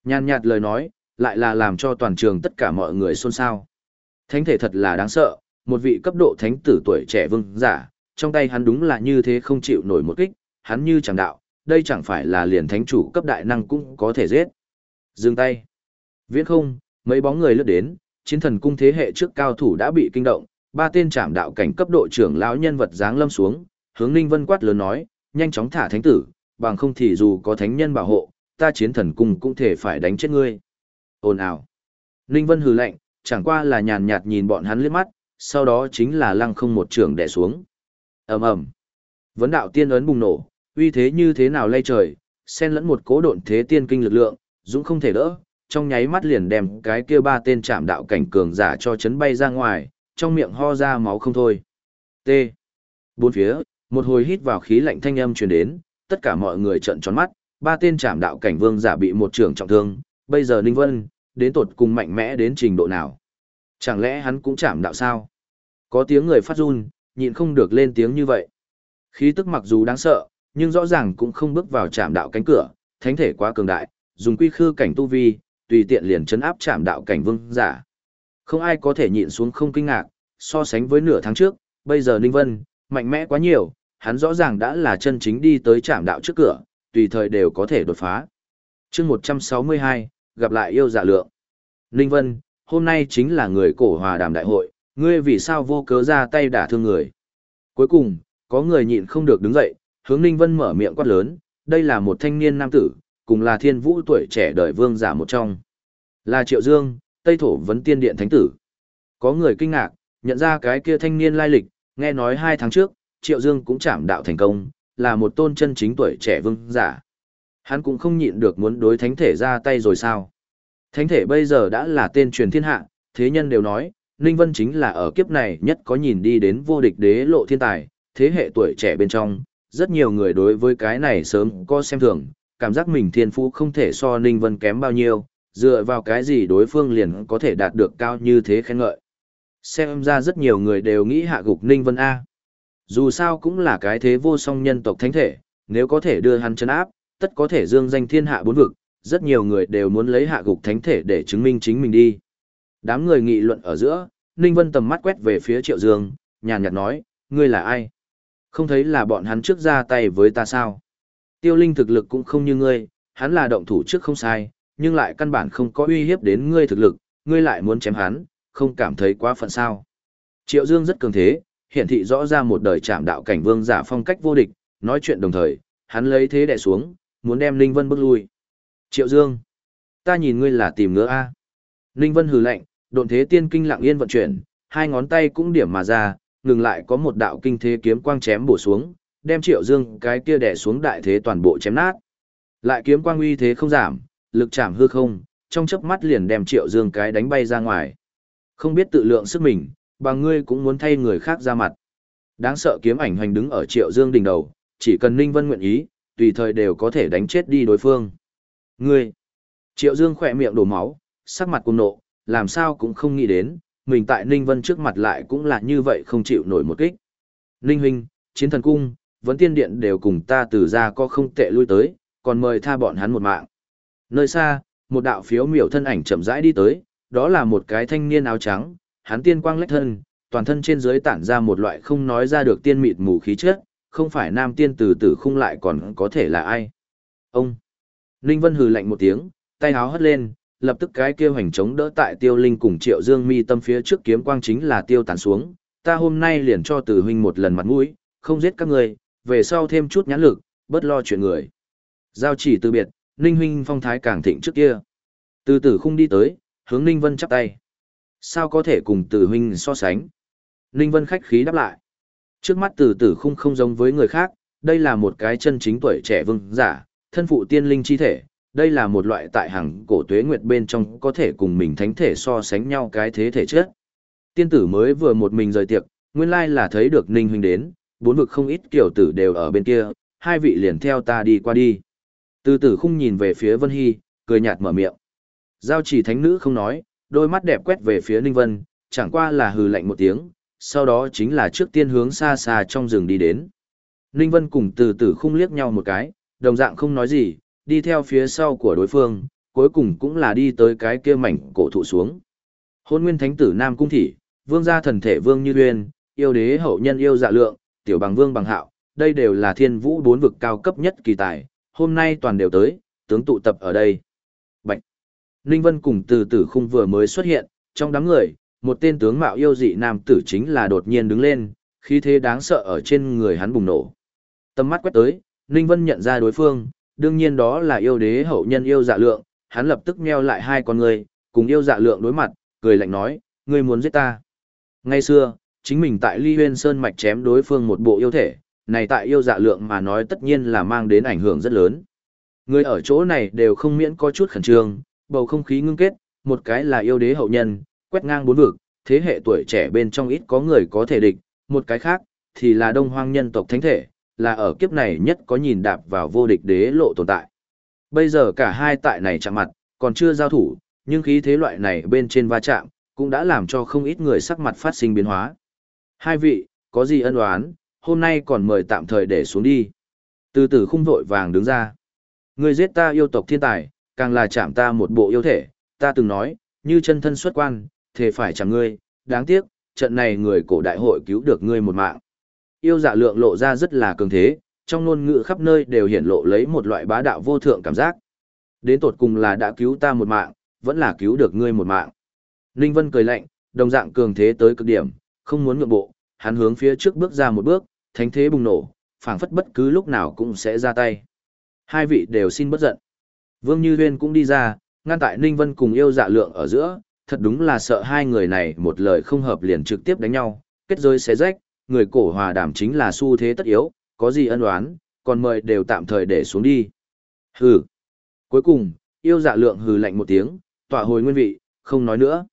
Nhàn nhạt lời nói, lại là làm cho toàn trường tất cả mọi người xôn xao. Thánh thể thật là đáng sợ, một vị cấp độ thánh tử tuổi trẻ vương giả, trong tay hắn đúng là như thế không chịu nổi một kích, hắn như chẳng đạo, đây chẳng phải là liền thánh chủ cấp đại năng cũng có thể giết. Dừng tay. Viễn không, mấy bóng người lướt đến, chiến thần cung thế hệ trước cao thủ đã bị kinh động, ba tên trảm đạo cảnh cấp độ trưởng lão nhân vật dáng lâm xuống, hướng Ninh Vân quát lớn nói, nhanh chóng thả thánh tử, bằng không thì dù có thánh nhân bảo hộ, ta chiến thần cung cũng thể phải đánh chết ngươi. Ồn ào. Ninh Vân hừ lạnh, chẳng qua là nhàn nhạt nhìn bọn hắn liếc mắt, sau đó chính là lăng không một trường đè xuống. ầm ầm. Vấn đạo tiên ấn bùng nổ, uy thế như thế nào lay trời, xen lẫn một cố độn thế tiên kinh lực lượng, dũng không thể đỡ, trong nháy mắt liền đem cái kia ba tên chạm đạo cảnh cường giả cho chấn bay ra ngoài, trong miệng ho ra máu không thôi. T. Bốn phía, một hồi hít vào khí lạnh thanh âm truyền đến, tất cả mọi người trợn tròn mắt, ba tên chạm đạo cảnh vương giả bị một trường trọng thương, bây giờ Ninh Vân, đến tột cùng mạnh mẽ đến trình độ nào? Chẳng lẽ hắn cũng chạm đạo sao? Có tiếng người phát run, nhịn không được lên tiếng như vậy. Khí tức mặc dù đáng sợ, nhưng rõ ràng cũng không bước vào chạm đạo cánh cửa, thánh thể quá cường đại, dùng quy khư cảnh tu vi, tùy tiện liền chấn áp chạm đạo cảnh vương giả. Không ai có thể nhịn xuống không kinh ngạc, so sánh với nửa tháng trước, bây giờ Ninh Vân, mạnh mẽ quá nhiều, hắn rõ ràng đã là chân chính đi tới chạm đạo trước cửa, tùy thời đều có thể đột phá. chương 162, gặp lại yêu dạ lượng. Ninh Vân, hôm nay chính là người cổ hòa đàm đại hội, ngươi vì sao vô cớ ra tay đả thương người. Cuối cùng, có người nhịn không được đứng dậy, hướng Ninh Vân mở miệng quát lớn, đây là một thanh niên nam tử, cùng là thiên vũ tuổi trẻ đời vương giả một trong. Là Triệu Dương, Tây Thổ Vấn Tiên Điện Thánh Tử. Có người kinh ngạc, nhận ra cái kia thanh niên lai lịch, nghe nói hai tháng trước, Triệu Dương cũng chạm đạo thành công, là một tôn chân chính tuổi trẻ vương giả. Hắn cũng không nhịn được muốn đối thánh thể ra tay rồi sao. Thánh thể bây giờ đã là tên truyền thiên hạ, thế nhân đều nói, Ninh Vân chính là ở kiếp này nhất có nhìn đi đến vô địch đế lộ thiên tài, thế hệ tuổi trẻ bên trong, rất nhiều người đối với cái này sớm có xem thường, cảm giác mình thiên phú không thể so Ninh Vân kém bao nhiêu, dựa vào cái gì đối phương liền có thể đạt được cao như thế khen ngợi. Xem ra rất nhiều người đều nghĩ hạ gục Ninh Vân A. Dù sao cũng là cái thế vô song nhân tộc thánh thể, nếu có thể đưa hắn chấn áp, tất có thể dương danh thiên hạ bốn vực, rất nhiều người đều muốn lấy hạ gục thánh thể để chứng minh chính mình đi. Đám người nghị luận ở giữa, Ninh Vân tầm mắt quét về phía Triệu Dương, nhàn nhạt nói, ngươi là ai? Không thấy là bọn hắn trước ra tay với ta sao? Tiêu Linh thực lực cũng không như ngươi, hắn là động thủ trước không sai, nhưng lại căn bản không có uy hiếp đến ngươi thực lực, ngươi lại muốn chém hắn, không cảm thấy quá phận sao. Triệu Dương rất cường thế, hiển thị rõ ra một đời trạm đạo cảnh vương giả phong cách vô địch, nói chuyện đồng thời, hắn lấy thế đè xuống, muốn đem Ninh Vân bước lui. Triệu Dương, ta nhìn ngươi là tìm ngứa a. Ninh Vân hừ lạnh, độn thế tiên kinh lặng yên vận chuyển, hai ngón tay cũng điểm mà ra, ngừng lại có một đạo kinh thế kiếm quang chém bổ xuống, đem Triệu Dương cái kia đè xuống đại thế toàn bộ chém nát. Lại kiếm quang uy thế không giảm, lực chạm hư không, trong chớp mắt liền đem Triệu Dương cái đánh bay ra ngoài. Không biết tự lượng sức mình, bằng ngươi cũng muốn thay người khác ra mặt. Đáng sợ kiếm ảnh hoành đứng ở Triệu Dương đỉnh đầu, chỉ cần Ninh Vân nguyện ý, tùy thời đều có thể đánh chết đi đối phương. Ngươi! Triệu Dương khỏe miệng đổ máu, sắc mặt cùng nộ, làm sao cũng không nghĩ đến, mình tại Ninh Vân trước mặt lại cũng là như vậy không chịu nổi một kích. Ninh Huynh, Chiến Thần Cung, Vấn Tiên Điện đều cùng ta từ ra có không tệ lui tới, còn mời tha bọn hắn một mạng. Nơi xa, một đạo phiếu miểu thân ảnh chậm rãi đi tới, đó là một cái thanh niên áo trắng, hắn tiên quang lách thân, toàn thân trên dưới tản ra một loại không nói ra được tiên mịt mù khí chất, không phải nam tiên từ tử khung lại còn có thể là ai. Ông! Ninh Vân hừ lạnh một tiếng, tay áo hất lên, lập tức cái kia hoành chống đỡ tại tiêu linh cùng triệu dương mi tâm phía trước kiếm quang chính là tiêu tàn xuống. Ta hôm nay liền cho tử huynh một lần mặt mũi, không giết các người, về sau thêm chút nhãn lực, bớt lo chuyện người. Giao chỉ từ biệt, Ninh huynh phong thái càng thịnh trước kia. Từ tử khung đi tới, hướng Ninh Vân chắp tay. Sao có thể cùng tử huynh so sánh? Ninh Vân khách khí đáp lại. Trước mắt từ tử khung không giống với người khác, đây là một cái chân chính tuổi trẻ vương giả, thân phụ tiên linh chi thể. Đây là một loại tại hàng cổ tuế nguyệt bên trong có thể cùng mình thánh thể so sánh nhau cái thế thể chất. Tiên tử mới vừa một mình rời tiệc, nguyên lai là thấy được Ninh huynh đến, bốn vực không ít kiểu tử đều ở bên kia, hai vị liền theo ta đi qua đi. Từ tử khung nhìn về phía Vân Hy, cười nhạt mở miệng. Giao chỉ thánh nữ không nói, đôi mắt đẹp quét về phía Ninh Vân, chẳng qua là hừ lạnh một tiếng, sau đó chính là trước tiên hướng xa xa trong rừng đi đến. Ninh Vân cùng từ tử khung liếc nhau một cái, đồng dạng không nói gì, đi theo phía sau của đối phương, cuối cùng cũng là đi tới cái kia mảnh cổ thụ xuống. Hôn nguyên thánh tử Nam Cung Thị, vương gia thần thể vương Như Uyên, yêu đế hậu nhân yêu dạ lượng, tiểu bằng vương bằng hạo, đây đều là thiên vũ bốn vực cao cấp nhất kỳ tài, hôm nay toàn đều tới, tướng tụ tập ở đây. Bạch! Ninh Vân cùng từ tử khung vừa mới xuất hiện, trong đám người, một tên tướng mạo yêu dị nam tử chính là đột nhiên đứng lên, khí thế đáng sợ ở trên người hắn bùng nổ. Tầm mắt quét tới, Ninh Vân nhận ra đối phương, đương nhiên đó là yêu đế hậu nhân yêu dạ lượng, hắn lập tức meo lại hai con người, cùng yêu dạ lượng đối mặt, cười lạnh nói, ngươi muốn giết ta. Ngay xưa, chính mình tại Ly Huyên Sơn mạch chém đối phương một bộ yêu thể, này tại yêu dạ lượng mà nói tất nhiên là mang đến ảnh hưởng rất lớn. Người ở chỗ này đều không miễn có chút khẩn trương, bầu không khí ngưng kết, một cái là yêu đế hậu nhân, quét ngang bốn vực, thế hệ tuổi trẻ bên trong ít có người có thể địch, một cái khác, thì là đông hoang nhân tộc thánh thể, là ở kiếp này nhất có nhìn đạp vào vô địch đế lộ tồn tại. Bây giờ cả hai tại này chạm mặt, còn chưa giao thủ, nhưng khí thế loại này bên trên va chạm, cũng đã làm cho không ít người sắc mặt phát sinh biến hóa. Hai vị, có gì ân oán, hôm nay còn mời tạm thời để xuống đi. Từ từ khung vội vàng đứng ra. Người giết ta yêu tộc thiên tài, càng là chạm ta một bộ yêu thể, ta từng nói, như chân thân xuất quan, thề phải chẳng ngươi, đáng tiếc, trận này người cổ đại hội cứu được ngươi một mạng. Yêu dạ lượng lộ ra rất là cường thế, trong ngôn ngữ khắp nơi đều hiển lộ lấy một loại bá đạo vô thượng cảm giác. Đến tột cùng là đã cứu ta một mạng, vẫn là cứu được ngươi một mạng. Ninh Vân cười lạnh, đồng dạng cường thế tới cực điểm, không muốn nhượng bộ, hắn hướng phía trước bước ra một bước, thánh thế bùng nổ, phảng phất bất cứ lúc nào cũng sẽ ra tay. Hai vị đều xin bất giận. Vương Như Huyên cũng đi ra, ngăn tại Ninh Vân cùng yêu dạ lượng ở giữa, thật đúng là sợ hai người này một lời không hợp liền trực tiếp đánh nhau, kết rơi xé rách, người cổ hòa đảm chính là xu thế tất yếu, có gì ân oán, còn mời đều tạm thời để xuống đi. Hừ. Cuối cùng, yêu dạ lượng hừ lạnh một tiếng, tỏa hồi nguyên vị, không nói nữa.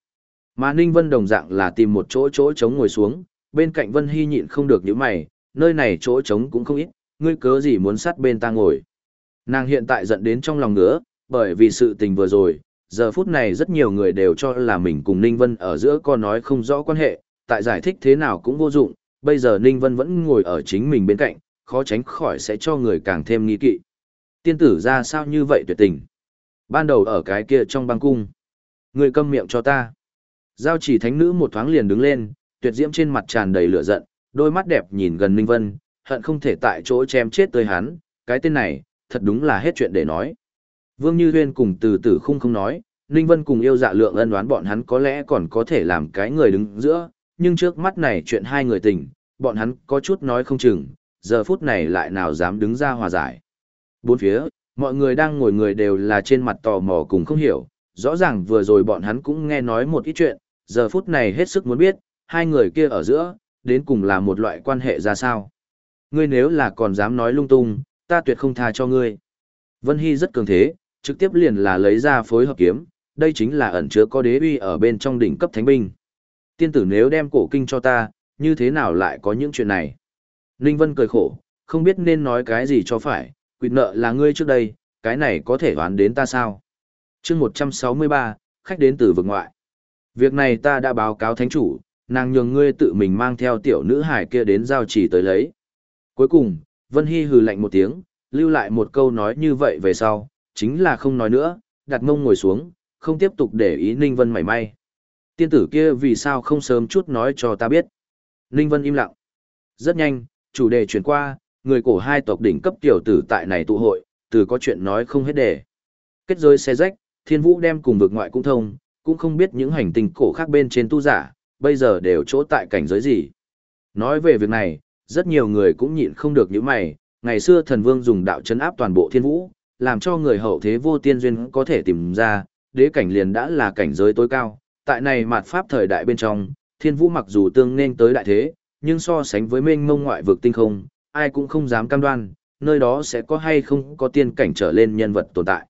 Mà Ninh Vân đồng dạng là tìm một chỗ chỗ trống ngồi xuống, bên cạnh Vân Hy nhịn không được những mày, nơi này chỗ trống cũng không ít, ngươi cớ gì muốn sát bên ta ngồi. Nàng hiện tại giận đến trong lòng nữa, bởi vì sự tình vừa rồi, giờ phút này rất nhiều người đều cho là mình cùng Ninh Vân ở giữa có nói không rõ quan hệ, tại giải thích thế nào cũng vô dụng, bây giờ Ninh Vân vẫn ngồi ở chính mình bên cạnh, khó tránh khỏi sẽ cho người càng thêm nghi kỵ. Tiên tử ra sao như vậy tuyệt tình? Ban đầu ở cái kia trong băng cung. Người câm miệng cho ta. Giao chỉ thánh nữ một thoáng liền đứng lên, tuyệt diễm trên mặt tràn đầy lửa giận, đôi mắt đẹp nhìn gần Ninh Vân, hận không thể tại chỗ chém chết tới hắn, cái tên này, thật đúng là hết chuyện để nói. Vương Như Huyên cùng từ từ khung không nói, Ninh Vân cùng yêu dạ lượng ân đoán bọn hắn có lẽ còn có thể làm cái người đứng giữa, nhưng trước mắt này chuyện hai người tình, bọn hắn có chút nói không chừng, giờ phút này lại nào dám đứng ra hòa giải. Bốn phía, mọi người đang ngồi người đều là trên mặt tò mò cùng không hiểu, rõ ràng vừa rồi bọn hắn cũng nghe nói một ít chuyện, giờ phút này hết sức muốn biết, hai người kia ở giữa, đến cùng là một loại quan hệ ra sao. Ngươi nếu là còn dám nói lung tung, ta tuyệt không tha cho ngươi. Vân Hy rất cường thế, trực tiếp liền là lấy ra phối hợp kiếm, đây chính là ẩn chứa có đế uy ở bên trong đỉnh cấp thánh binh. Tiên tử nếu đem cổ kinh cho ta, như thế nào lại có những chuyện này? Ninh Vân cười khổ, không biết nên nói cái gì cho phải, quyệt nợ là ngươi trước đây, cái này có thể đoán đến ta sao? chương 163, khách đến từ vực ngoại. Việc này ta đã báo cáo thánh chủ, nàng nhường ngươi tự mình mang theo tiểu nữ hải kia đến giao chỉ tới lấy. Cuối cùng, Vân Hy hừ lạnh một tiếng, lưu lại một câu nói như vậy về sau, chính là không nói nữa, đặt mông ngồi xuống, không tiếp tục để ý Ninh Vân mảy may. Tiên tử kia vì sao không sớm chút nói cho ta biết. Ninh Vân im lặng. Rất nhanh, chủ đề chuyển qua, người cổ hai tộc đỉnh cấp tiểu tử tại này tụ hội, từ có chuyện nói không hết đề. Kết rơi xe rách, thiên vũ đem cùng vực ngoại cũng thông, cũng không biết những hành tinh cổ khác bên trên tu giả, bây giờ đều chỗ tại cảnh giới gì. Nói về việc này, rất nhiều người cũng nhịn không được những mày, ngày xưa thần vương dùng đạo chấn áp toàn bộ thiên vũ, làm cho người hậu thế vô tiên duyên có thể tìm ra, đế cảnh liền đã là cảnh giới tối cao. Tại này mạt pháp thời đại bên trong, thiên vũ mặc dù tương nên tới đại thế, nhưng so sánh với mênh mông ngoại vực tinh không, ai cũng không dám cam đoan, nơi đó sẽ có hay không có tiên cảnh trở lên nhân vật tồn tại.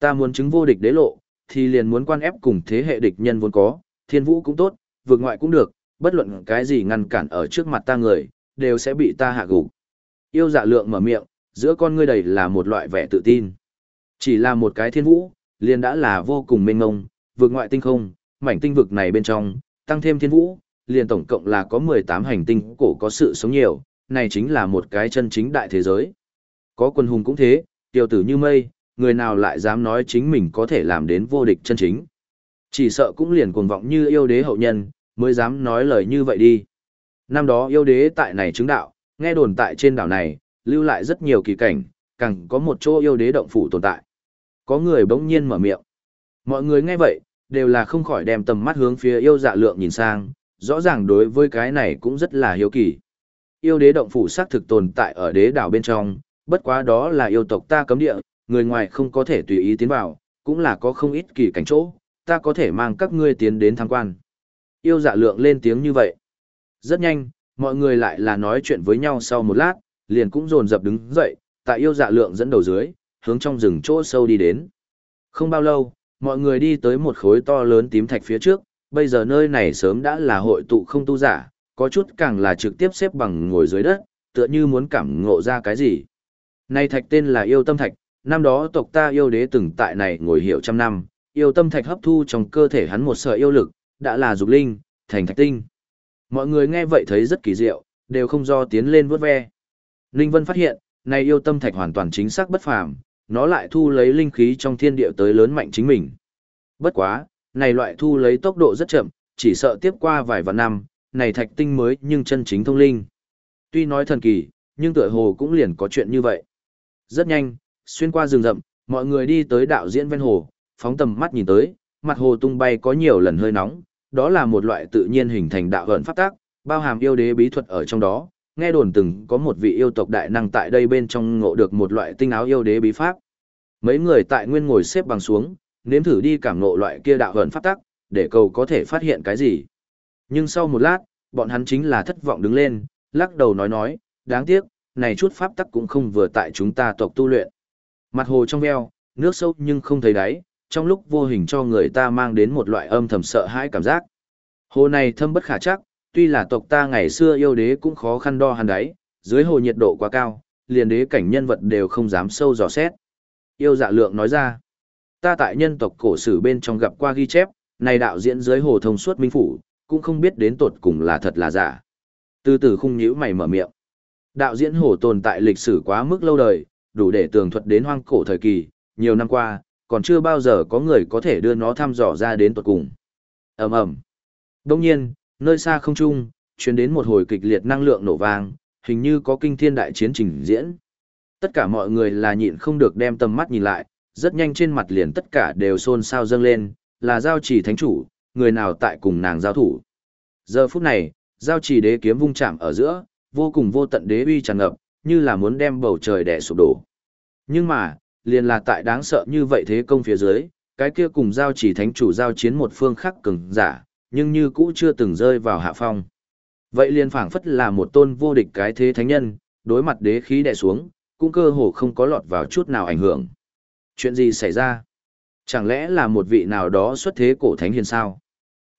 Ta muốn chứng vô địch đế lộ, thì liền muốn quan ép cùng thế hệ địch nhân vốn có, thiên vũ cũng tốt, vượt ngoại cũng được, bất luận cái gì ngăn cản ở trước mặt ta người, đều sẽ bị ta hạ gục. Yêu dạ lượng mở miệng, giữa con ngươi đầy là một loại vẻ tự tin. Chỉ là một cái thiên vũ, liền đã là vô cùng mênh mông, vượt ngoại tinh không, mảnh tinh vực này bên trong, tăng thêm thiên vũ, liền tổng cộng là có 18 hành tinh cổ có sự sống nhiều, này chính là một cái chân chính đại thế giới. Có quân hùng cũng thế, tiểu tử như mây, người nào lại dám nói chính mình có thể làm đến vô địch chân chính. Chỉ sợ cũng liền cuồng vọng như yêu đế hậu nhân, mới dám nói lời như vậy đi. Năm đó yêu đế tại này chứng đạo, nghe đồn tại trên đảo này, lưu lại rất nhiều kỳ cảnh, càng có một chỗ yêu đế động phủ tồn tại. Có người bỗng nhiên mở miệng. Mọi người nghe vậy, đều là không khỏi đem tầm mắt hướng phía yêu dạ lượng nhìn sang, rõ ràng đối với cái này cũng rất là hiếu kỳ. Yêu đế động phủ xác thực tồn tại ở đế đảo bên trong, bất quá đó là yêu tộc ta cấm địa, người ngoài không có thể tùy ý tiến vào, cũng là có không ít kỳ cảnh chỗ, ta có thể mang các ngươi tiến đến tham quan. Yêu dạ lượng lên tiếng như vậy. Rất nhanh, mọi người lại là nói chuyện với nhau sau một lát, liền cũng dồn dập đứng dậy, tại yêu dạ lượng dẫn đầu dưới, hướng trong rừng chỗ sâu đi đến. Không bao lâu, mọi người đi tới một khối to lớn tím thạch phía trước, bây giờ nơi này sớm đã là hội tụ không tu giả, có chút càng là trực tiếp xếp bằng ngồi dưới đất, tựa như muốn cảm ngộ ra cái gì. Này thạch tên là yêu tâm thạch, năm đó tộc ta yêu đế từng tại này ngồi hiệu trăm năm, yêu tâm thạch hấp thu trong cơ thể hắn một sợi yêu lực, đã là dục linh, thành thạch tinh. Mọi người nghe vậy thấy rất kỳ diệu, đều không do tiến lên vớt ve. Ninh Vân phát hiện, này yêu tâm thạch hoàn toàn chính xác bất phàm, nó lại thu lấy linh khí trong thiên địa tới lớn mạnh chính mình. Bất quá, này loại thu lấy tốc độ rất chậm, chỉ sợ tiếp qua vài vạn năm, này thạch tinh mới nhưng chân chính thông linh. Tuy nói thần kỳ, nhưng tựa hồ cũng liền có chuyện như vậy. Rất nhanh, xuyên qua rừng rậm, mọi người đi tới đạo diễn ven hồ, phóng tầm mắt nhìn tới, mặt hồ tung bay có nhiều lần hơi nóng, đó là một loại tự nhiên hình thành đạo hận pháp tác, bao hàm yêu đế bí thuật ở trong đó. Nghe đồn từng có một vị yêu tộc đại năng tại đây bên trong ngộ được một loại tinh áo yêu đế bí pháp. Mấy người tại nguyên ngồi xếp bằng xuống, nếm thử đi cảm ngộ loại kia đạo hận pháp tắc, để cầu có thể phát hiện cái gì. Nhưng sau một lát, bọn hắn chính là thất vọng đứng lên, lắc đầu nói nói, đáng tiếc, này chút pháp tắc cũng không vừa tại chúng ta tộc tu luyện. Mặt hồ trong veo, nước sâu nhưng không thấy đáy, trong lúc vô hình cho người ta mang đến một loại âm thầm sợ hãi cảm giác. Hồ này thâm bất khả chắc, tuy là tộc ta ngày xưa yêu đế cũng khó khăn đo hàn đáy, dưới hồ nhiệt độ quá cao, liền đế cảnh nhân vật đều không dám sâu dò xét. Yêu dạ lượng nói ra, ta tại nhân tộc cổ sử bên trong gặp qua ghi chép, này đạo diễn dưới hồ thông suốt minh phủ, cũng không biết đến tột cùng là thật là giả. Từ từ khung nhíu mày mở miệng. Đạo diễn hồ tồn tại lịch sử quá mức lâu đời, đủ để tường thuật đến hoang cổ thời kỳ, nhiều năm qua, còn chưa bao giờ có người có thể đưa nó thăm dò ra đến tuột cùng. ầm ầm. Đông nhiên, nơi xa không trung, truyền đến một hồi kịch liệt năng lượng nổ vang, hình như có kinh thiên đại chiến trình diễn. Tất cả mọi người là nhịn không được đem tầm mắt nhìn lại, rất nhanh trên mặt liền tất cả đều xôn xao dâng lên, là giao chỉ thánh chủ, người nào tại cùng nàng giao thủ. Giờ phút này, giao chỉ đế kiếm vung chạm ở giữa, vô cùng vô tận đế uy tràn ngập, như là muốn đem bầu trời đè sụp đổ. Nhưng mà, liền là tại đáng sợ như vậy thế công phía dưới, cái kia cùng giao chỉ thánh chủ giao chiến một phương khác cường giả, nhưng như cũ chưa từng rơi vào hạ phong. Vậy liền phảng phất là một tôn vô địch cái thế thánh nhân, đối mặt đế khí đè xuống, cũng cơ hồ không có lọt vào chút nào ảnh hưởng. Chuyện gì xảy ra? Chẳng lẽ là một vị nào đó xuất thế cổ thánh hiền sao?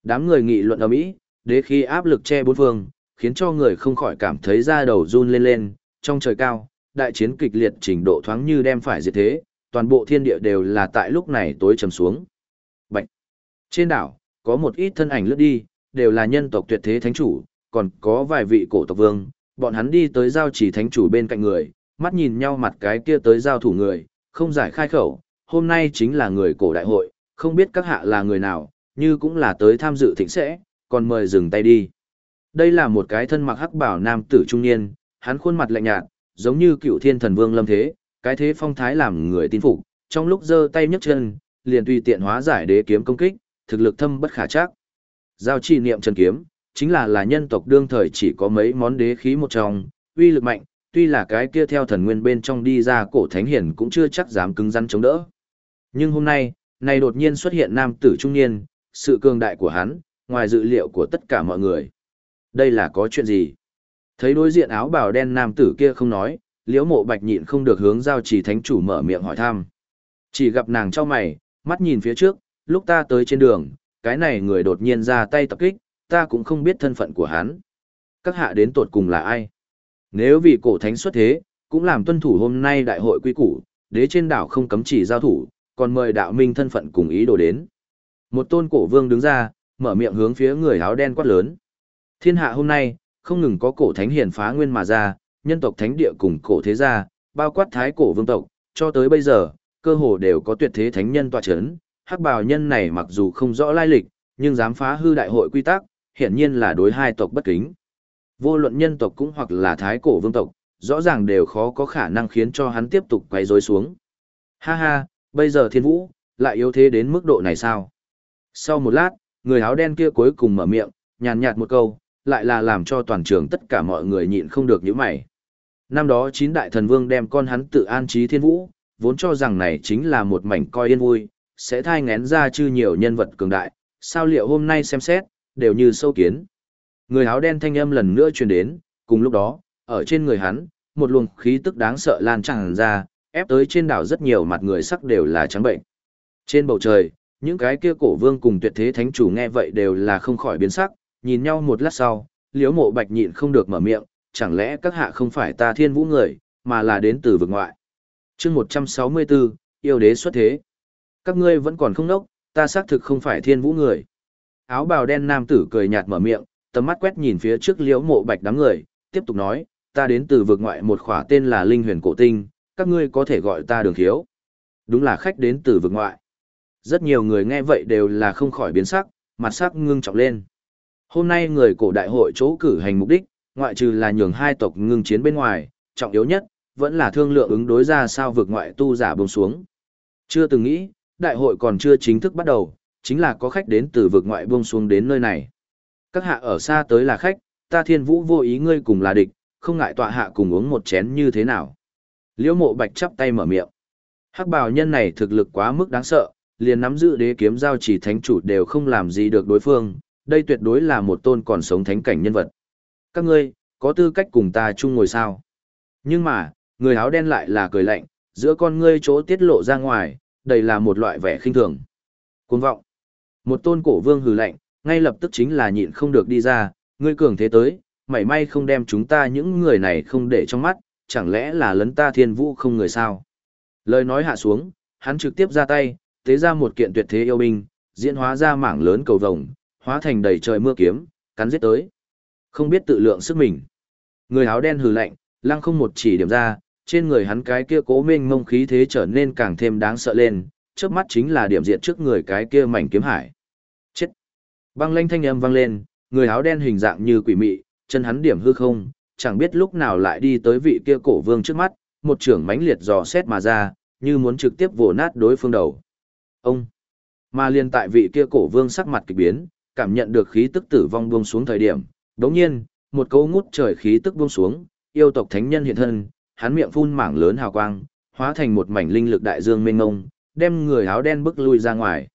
Đám người nghị luận ở mỹ, đế khí áp lực che bốn phương, khiến cho người không khỏi cảm thấy da đầu run lên lên, trong trời cao, đại chiến kịch liệt trình độ thoáng như đem phải diệt thế, toàn bộ thiên địa đều là tại lúc này tối trầm xuống. Bạch. Trên đảo, có một ít thân ảnh lướt đi, đều là nhân tộc tuyệt thế thánh chủ, còn có vài vị cổ tộc vương, bọn hắn đi tới giao chỉ thánh chủ bên cạnh người, mắt nhìn nhau mặt cái kia tới giao thủ người, không giải khai khẩu, hôm nay chính là người cổ đại hội, không biết các hạ là người nào, như cũng là tới tham dự thịnh sẽ, còn mời dừng tay đi. Đây là một cái thân mặc hắc bảo nam tử trung niên, hắn khuôn mặt lạnh nhạt, giống như cựu thiên thần vương lâm thế, cái thế phong thái làm người tin phục, trong lúc giơ tay nhấc chân, liền tùy tiện hóa giải đế kiếm công kích, thực lực thâm bất khả chắc. Giao chỉ niệm chân kiếm, chính là là nhân tộc đương thời chỉ có mấy món đế khí một trong, uy lực mạnh, tuy là cái kia theo thần nguyên bên trong đi ra cổ thánh hiển cũng chưa chắc dám cứng rắn chống đỡ. Nhưng hôm nay, này đột nhiên xuất hiện nam tử trung niên, sự cường đại của hắn, ngoài dự liệu của tất cả mọi người. Đây là có chuyện gì? Thấy đối diện áo bào đen nam tử kia không nói, liễu mộ bạch nhịn không được hướng giao trì thánh chủ mở miệng hỏi thăm. Chỉ gặp nàng cho mày, mắt nhìn phía trước, lúc ta tới trên đường, cái này người đột nhiên ra tay tập kích, ta cũng không biết thân phận của hắn. Các hạ đến tột cùng là ai? Nếu vì cổ thánh xuất thế, cũng làm tuân thủ hôm nay đại hội quy củ, đế trên đảo không cấm chỉ giao thủ, còn mời đạo minh thân phận cùng ý đồ đến. Một tôn cổ vương đứng ra, mở miệng hướng phía người áo đen quát lớn. Thiên hạ hôm nay, không ngừng có cổ thánh hiền phá nguyên mà ra, nhân tộc thánh địa cùng cổ thế gia, bao quát thái cổ vương tộc, cho tới bây giờ, cơ hồ đều có tuyệt thế thánh nhân tọa chấn, hắc bào nhân này mặc dù không rõ lai lịch, nhưng dám phá hư đại hội quy tắc, hiển nhiên là đối hai tộc bất kính. Vô luận nhân tộc cũng hoặc là thái cổ vương tộc, rõ ràng đều khó có khả năng khiến cho hắn tiếp tục quay rối xuống. Ha ha, bây giờ thiên vũ, lại yếu thế đến mức độ này sao? Sau một lát, người áo đen kia cuối cùng mở miệng, nhàn nhạt một câu, lại là làm cho toàn trường tất cả mọi người nhịn không được những mày. Năm đó chín đại thần vương đem con hắn tự an trí thiên vũ, vốn cho rằng này chính là một mảnh coi yên vui, sẽ thai ngén ra chư nhiều nhân vật cường đại, sao liệu hôm nay xem xét, đều như sâu kiến. Người áo đen thanh âm lần nữa truyền đến, cùng lúc đó, ở trên người hắn, một luồng khí tức đáng sợ lan tràn ra, ép tới trên đảo rất nhiều mặt người sắc đều là trắng bệnh. Trên bầu trời, những cái kia cổ vương cùng tuyệt thế thánh chủ nghe vậy đều là không khỏi biến sắc, nhìn nhau một lát sau, liễu mộ bạch nhịn không được mở miệng, chẳng lẽ các hạ không phải ta thiên vũ người, mà là đến từ vực ngoại. chương 164, yêu đế xuất thế. Các ngươi vẫn còn không nốc, ta xác thực không phải thiên vũ người. Áo bào đen nam tử cười nhạt mở miệng, tầm mắt quét nhìn phía trước liễu mộ bạch đám người, tiếp tục nói, ta đến từ vực ngoại một khỏa tên là Linh huyền cổ tinh, các ngươi có thể gọi ta đường thiếu. Đúng là khách đến từ vực ngoại. Rất nhiều người nghe vậy đều là không khỏi biến sắc, mặt sắc ngưng trọng lên. Hôm nay người cổ đại hội chỗ cử hành mục đích, ngoại trừ là nhường hai tộc ngưng chiến bên ngoài, trọng yếu nhất, vẫn là thương lượng ứng đối ra sao vượt ngoại tu giả bông xuống. Chưa từng nghĩ, đại hội còn chưa chính thức bắt đầu, chính là có khách đến từ vực ngoại buông xuống đến nơi này. Các hạ ở xa tới là khách, ta thiên vũ vô ý ngươi cùng là địch, không ngại tọa hạ cùng uống một chén như thế nào. Liễu mộ bạch chắp tay mở miệng. Hắc bào nhân này thực lực quá mức đáng sợ, liền nắm giữ đế kiếm giao chỉ thánh chủ đều không làm gì được đối phương, đây tuyệt đối là một tôn còn sống thánh cảnh nhân vật. Các ngươi, có tư cách cùng ta chung ngồi sao? Nhưng mà, người áo đen lại là cười lạnh, giữa con ngươi chỗ tiết lộ ra ngoài, đây là một loại vẻ khinh thường. Cuồng vọng. Một tôn cổ vương hừ lạnh, ngay lập tức chính là nhịn không được đi ra, ngươi cường thế tới, mảy may không đem chúng ta những người này không để trong mắt, chẳng lẽ là lấn ta thiên vũ không người sao? Lời nói hạ xuống, hắn trực tiếp ra tay, tế ra một kiện tuyệt thế yêu binh, diễn hóa ra mảng lớn cầu vồng, hóa thành đầy trời mưa kiếm, cắn giết tới. Không biết tự lượng sức mình. Người áo đen hừ lạnh, lăng không một chỉ điểm ra, trên người hắn cái kia cố mênh mông khí thế trở nên càng thêm đáng sợ lên, trước mắt chính là điểm diện trước người cái kia mảnh kiếm hải. Chết! Băng lanh thanh âm vang lên, người áo đen hình dạng như quỷ mị, chân hắn điểm hư không, chẳng biết lúc nào lại đi tới vị kia cổ vương trước mắt, một trưởng mãnh liệt dò xét mà ra, như muốn trực tiếp vồ nát đối phương đầu. Ông! Mà liên tại vị kia cổ vương sắc mặt kỳ biến, cảm nhận được khí tức tử vong buông xuống thời điểm, đống nhiên, một cỗ ngút trời khí tức buông xuống, yêu tộc thánh nhân hiện thân, hắn miệng phun mảng lớn hào quang, hóa thành một mảnh linh lực đại dương mênh mông đem người áo đen bức lui ra ngoài.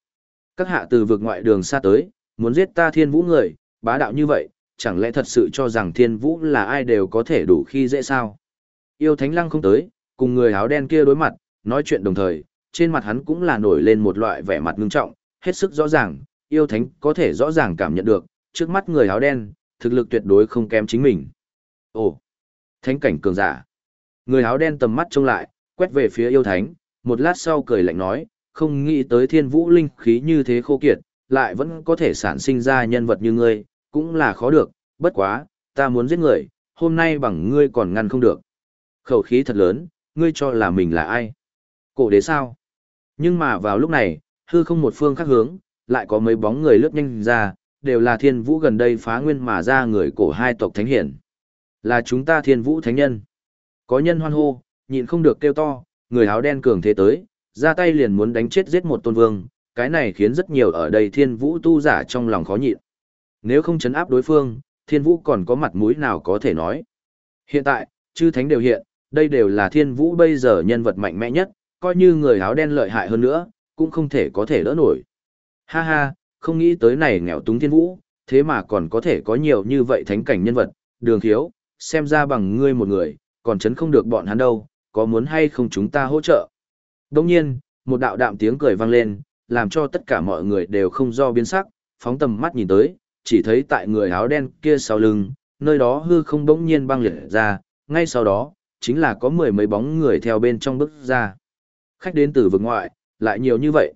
Các hạ từ vực ngoại đường xa tới, muốn giết ta thiên vũ người, bá đạo như vậy, chẳng lẽ thật sự cho rằng thiên vũ là ai đều có thể đủ khi dễ sao? Yêu thánh lăng không tới, cùng người áo đen kia đối mặt, nói chuyện đồng thời, trên mặt hắn cũng là nổi lên một loại vẻ mặt ngưng trọng, hết sức rõ ràng, yêu thánh có thể rõ ràng cảm nhận được, trước mắt người áo đen, thực lực tuyệt đối không kém chính mình. Ồ, thánh cảnh cường giả. Người áo đen tầm mắt trông lại, quét về phía yêu thánh, một lát sau cười lạnh nói, không nghĩ tới thiên vũ linh khí như thế khô kiệt, lại vẫn có thể sản sinh ra nhân vật như ngươi, cũng là khó được, bất quá, ta muốn giết người, hôm nay bằng ngươi còn ngăn không được. Khẩu khí thật lớn, ngươi cho là mình là ai? Cổ đế sao? Nhưng mà vào lúc này, hư không một phương khác hướng, lại có mấy bóng người lướt nhanh ra, đều là thiên vũ gần đây phá nguyên mà ra người cổ hai tộc thánh hiển. Là chúng ta thiên vũ thánh nhân. Có nhân hoan hô, nhịn không được kêu to, người áo đen cường thế tới, ra tay liền muốn đánh chết giết một tôn vương, cái này khiến rất nhiều ở đây thiên vũ tu giả trong lòng khó nhịn. Nếu không chấn áp đối phương, thiên vũ còn có mặt mũi nào có thể nói. Hiện tại, chư thánh đều hiện, đây đều là thiên vũ bây giờ nhân vật mạnh mẽ nhất, coi như người áo đen lợi hại hơn nữa, cũng không thể có thể đỡ nổi. Ha ha, không nghĩ tới này nghèo túng thiên vũ, thế mà còn có thể có nhiều như vậy thánh cảnh nhân vật, đường thiếu, xem ra bằng ngươi một người, còn chấn không được bọn hắn đâu, có muốn hay không chúng ta hỗ trợ. Đồng nhiên, một đạo đạm tiếng cười vang lên, làm cho tất cả mọi người đều không do biến sắc, phóng tầm mắt nhìn tới, chỉ thấy tại người áo đen kia sau lưng, nơi đó hư không bỗng nhiên băng liệt ra, ngay sau đó, chính là có mười mấy bóng người theo bên trong bước ra. Khách đến từ vực ngoại, lại nhiều như vậy.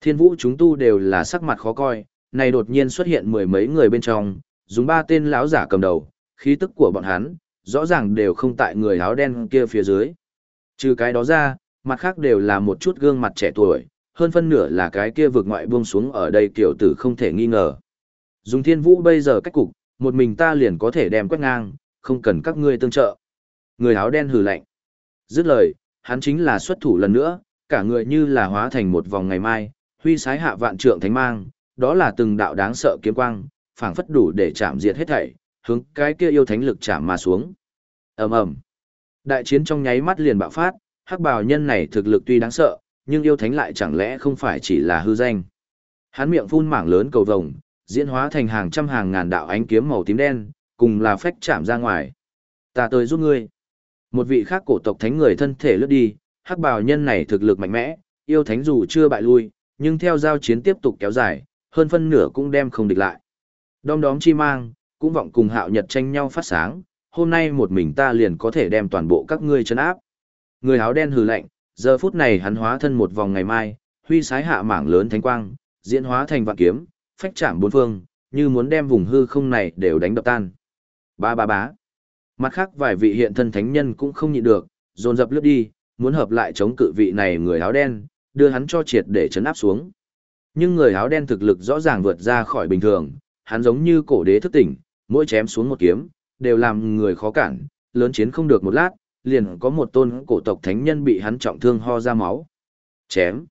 Thiên vũ chúng tu đều là sắc mặt khó coi, này đột nhiên xuất hiện mười mấy người bên trong, dùng ba tên lão giả cầm đầu, khí tức của bọn hắn, rõ ràng đều không tại người áo đen kia phía dưới. Trừ cái đó ra, mặt khác đều là một chút gương mặt trẻ tuổi, hơn phân nửa là cái kia vực ngoại buông xuống ở đây tiểu tử không thể nghi ngờ. Dùng thiên vũ bây giờ cách cục, một mình ta liền có thể đem quét ngang, không cần các ngươi tương trợ. Người áo đen hừ lạnh. Dứt lời, hắn chính là xuất thủ lần nữa, cả người như là hóa thành một vòng ngày mai, huy sái hạ vạn trượng thánh mang, đó là từng đạo đáng sợ kiếm quang, phảng phất đủ để chạm diệt hết thảy, hướng cái kia yêu thánh lực chạm mà xuống. Ầm ầm. Đại chiến trong nháy mắt liền bạo phát, hắc bào nhân này thực lực tuy đáng sợ, nhưng yêu thánh lại chẳng lẽ không phải chỉ là hư danh. Hắn miệng phun mảng lớn cầu vồng, diễn hóa thành hàng trăm hàng ngàn đạo ánh kiếm màu tím đen, cùng là phách chạm ra ngoài. Ta tới giúp ngươi. Một vị khác cổ tộc thánh người thân thể lướt đi, hắc bào nhân này thực lực mạnh mẽ, yêu thánh dù chưa bại lui, nhưng theo giao chiến tiếp tục kéo dài, hơn phân nửa cũng đem không địch lại. Đom đóm chi mang, cũng vọng cùng hạo nhật tranh nhau phát sáng, hôm nay một mình ta liền có thể đem toàn bộ các ngươi chấn áp. Người áo đen hừ lạnh, giờ phút này hắn hóa thân một vòng ngày mai, huy sái hạ mảng lớn thánh quang, diễn hóa thành vạn kiếm, phách chạm bốn phương, như muốn đem vùng hư không này đều đánh đập tan. Ba ba bá. Mặt khác vài vị hiện thân thánh nhân cũng không nhịn được, dồn dập lướt đi, muốn hợp lại chống cự vị này người áo đen, đưa hắn cho triệt để chấn áp xuống. Nhưng người áo đen thực lực rõ ràng vượt ra khỏi bình thường, hắn giống như cổ đế thức tỉnh, mỗi chém xuống một kiếm, đều làm người khó cản, lớn chiến không được một lát, liền có một tôn cổ tộc thánh nhân bị hắn trọng thương ho ra máu. Chém.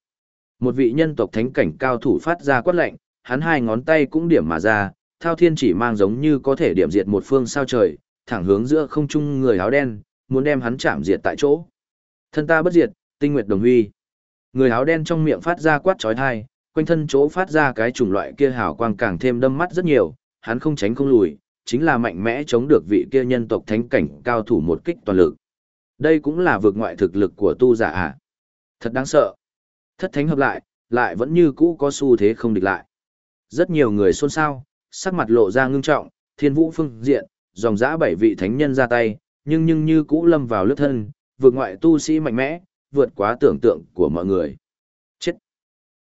Một vị nhân tộc thánh cảnh cao thủ phát ra quát lệnh, hắn hai ngón tay cũng điểm mà ra, thao thiên chỉ mang giống như có thể điểm diệt một phương sao trời, thẳng hướng giữa không trung người áo đen, muốn đem hắn chạm diệt tại chỗ. Thân ta bất diệt, tinh nguyệt đồng huy. Người áo đen trong miệng phát ra quát chói tai, quanh thân chỗ phát ra cái chủng loại kia hào quang càng thêm đâm mắt rất nhiều, hắn không tránh không lùi, chính là mạnh mẽ chống được vị kia nhân tộc thánh cảnh cao thủ một kích toàn lực. Đây cũng là vượt ngoại thực lực của tu giả à. Thật đáng sợ. Thất thánh hợp lại, lại vẫn như cũ có xu thế không địch lại. Rất nhiều người xôn xao, sắc mặt lộ ra ngưng trọng, thiên vũ phương diện, dòng dã bảy vị thánh nhân ra tay, nhưng nhưng như cũ lâm vào lướt thân, vượt ngoại tu sĩ mạnh mẽ, vượt quá tưởng tượng của mọi người.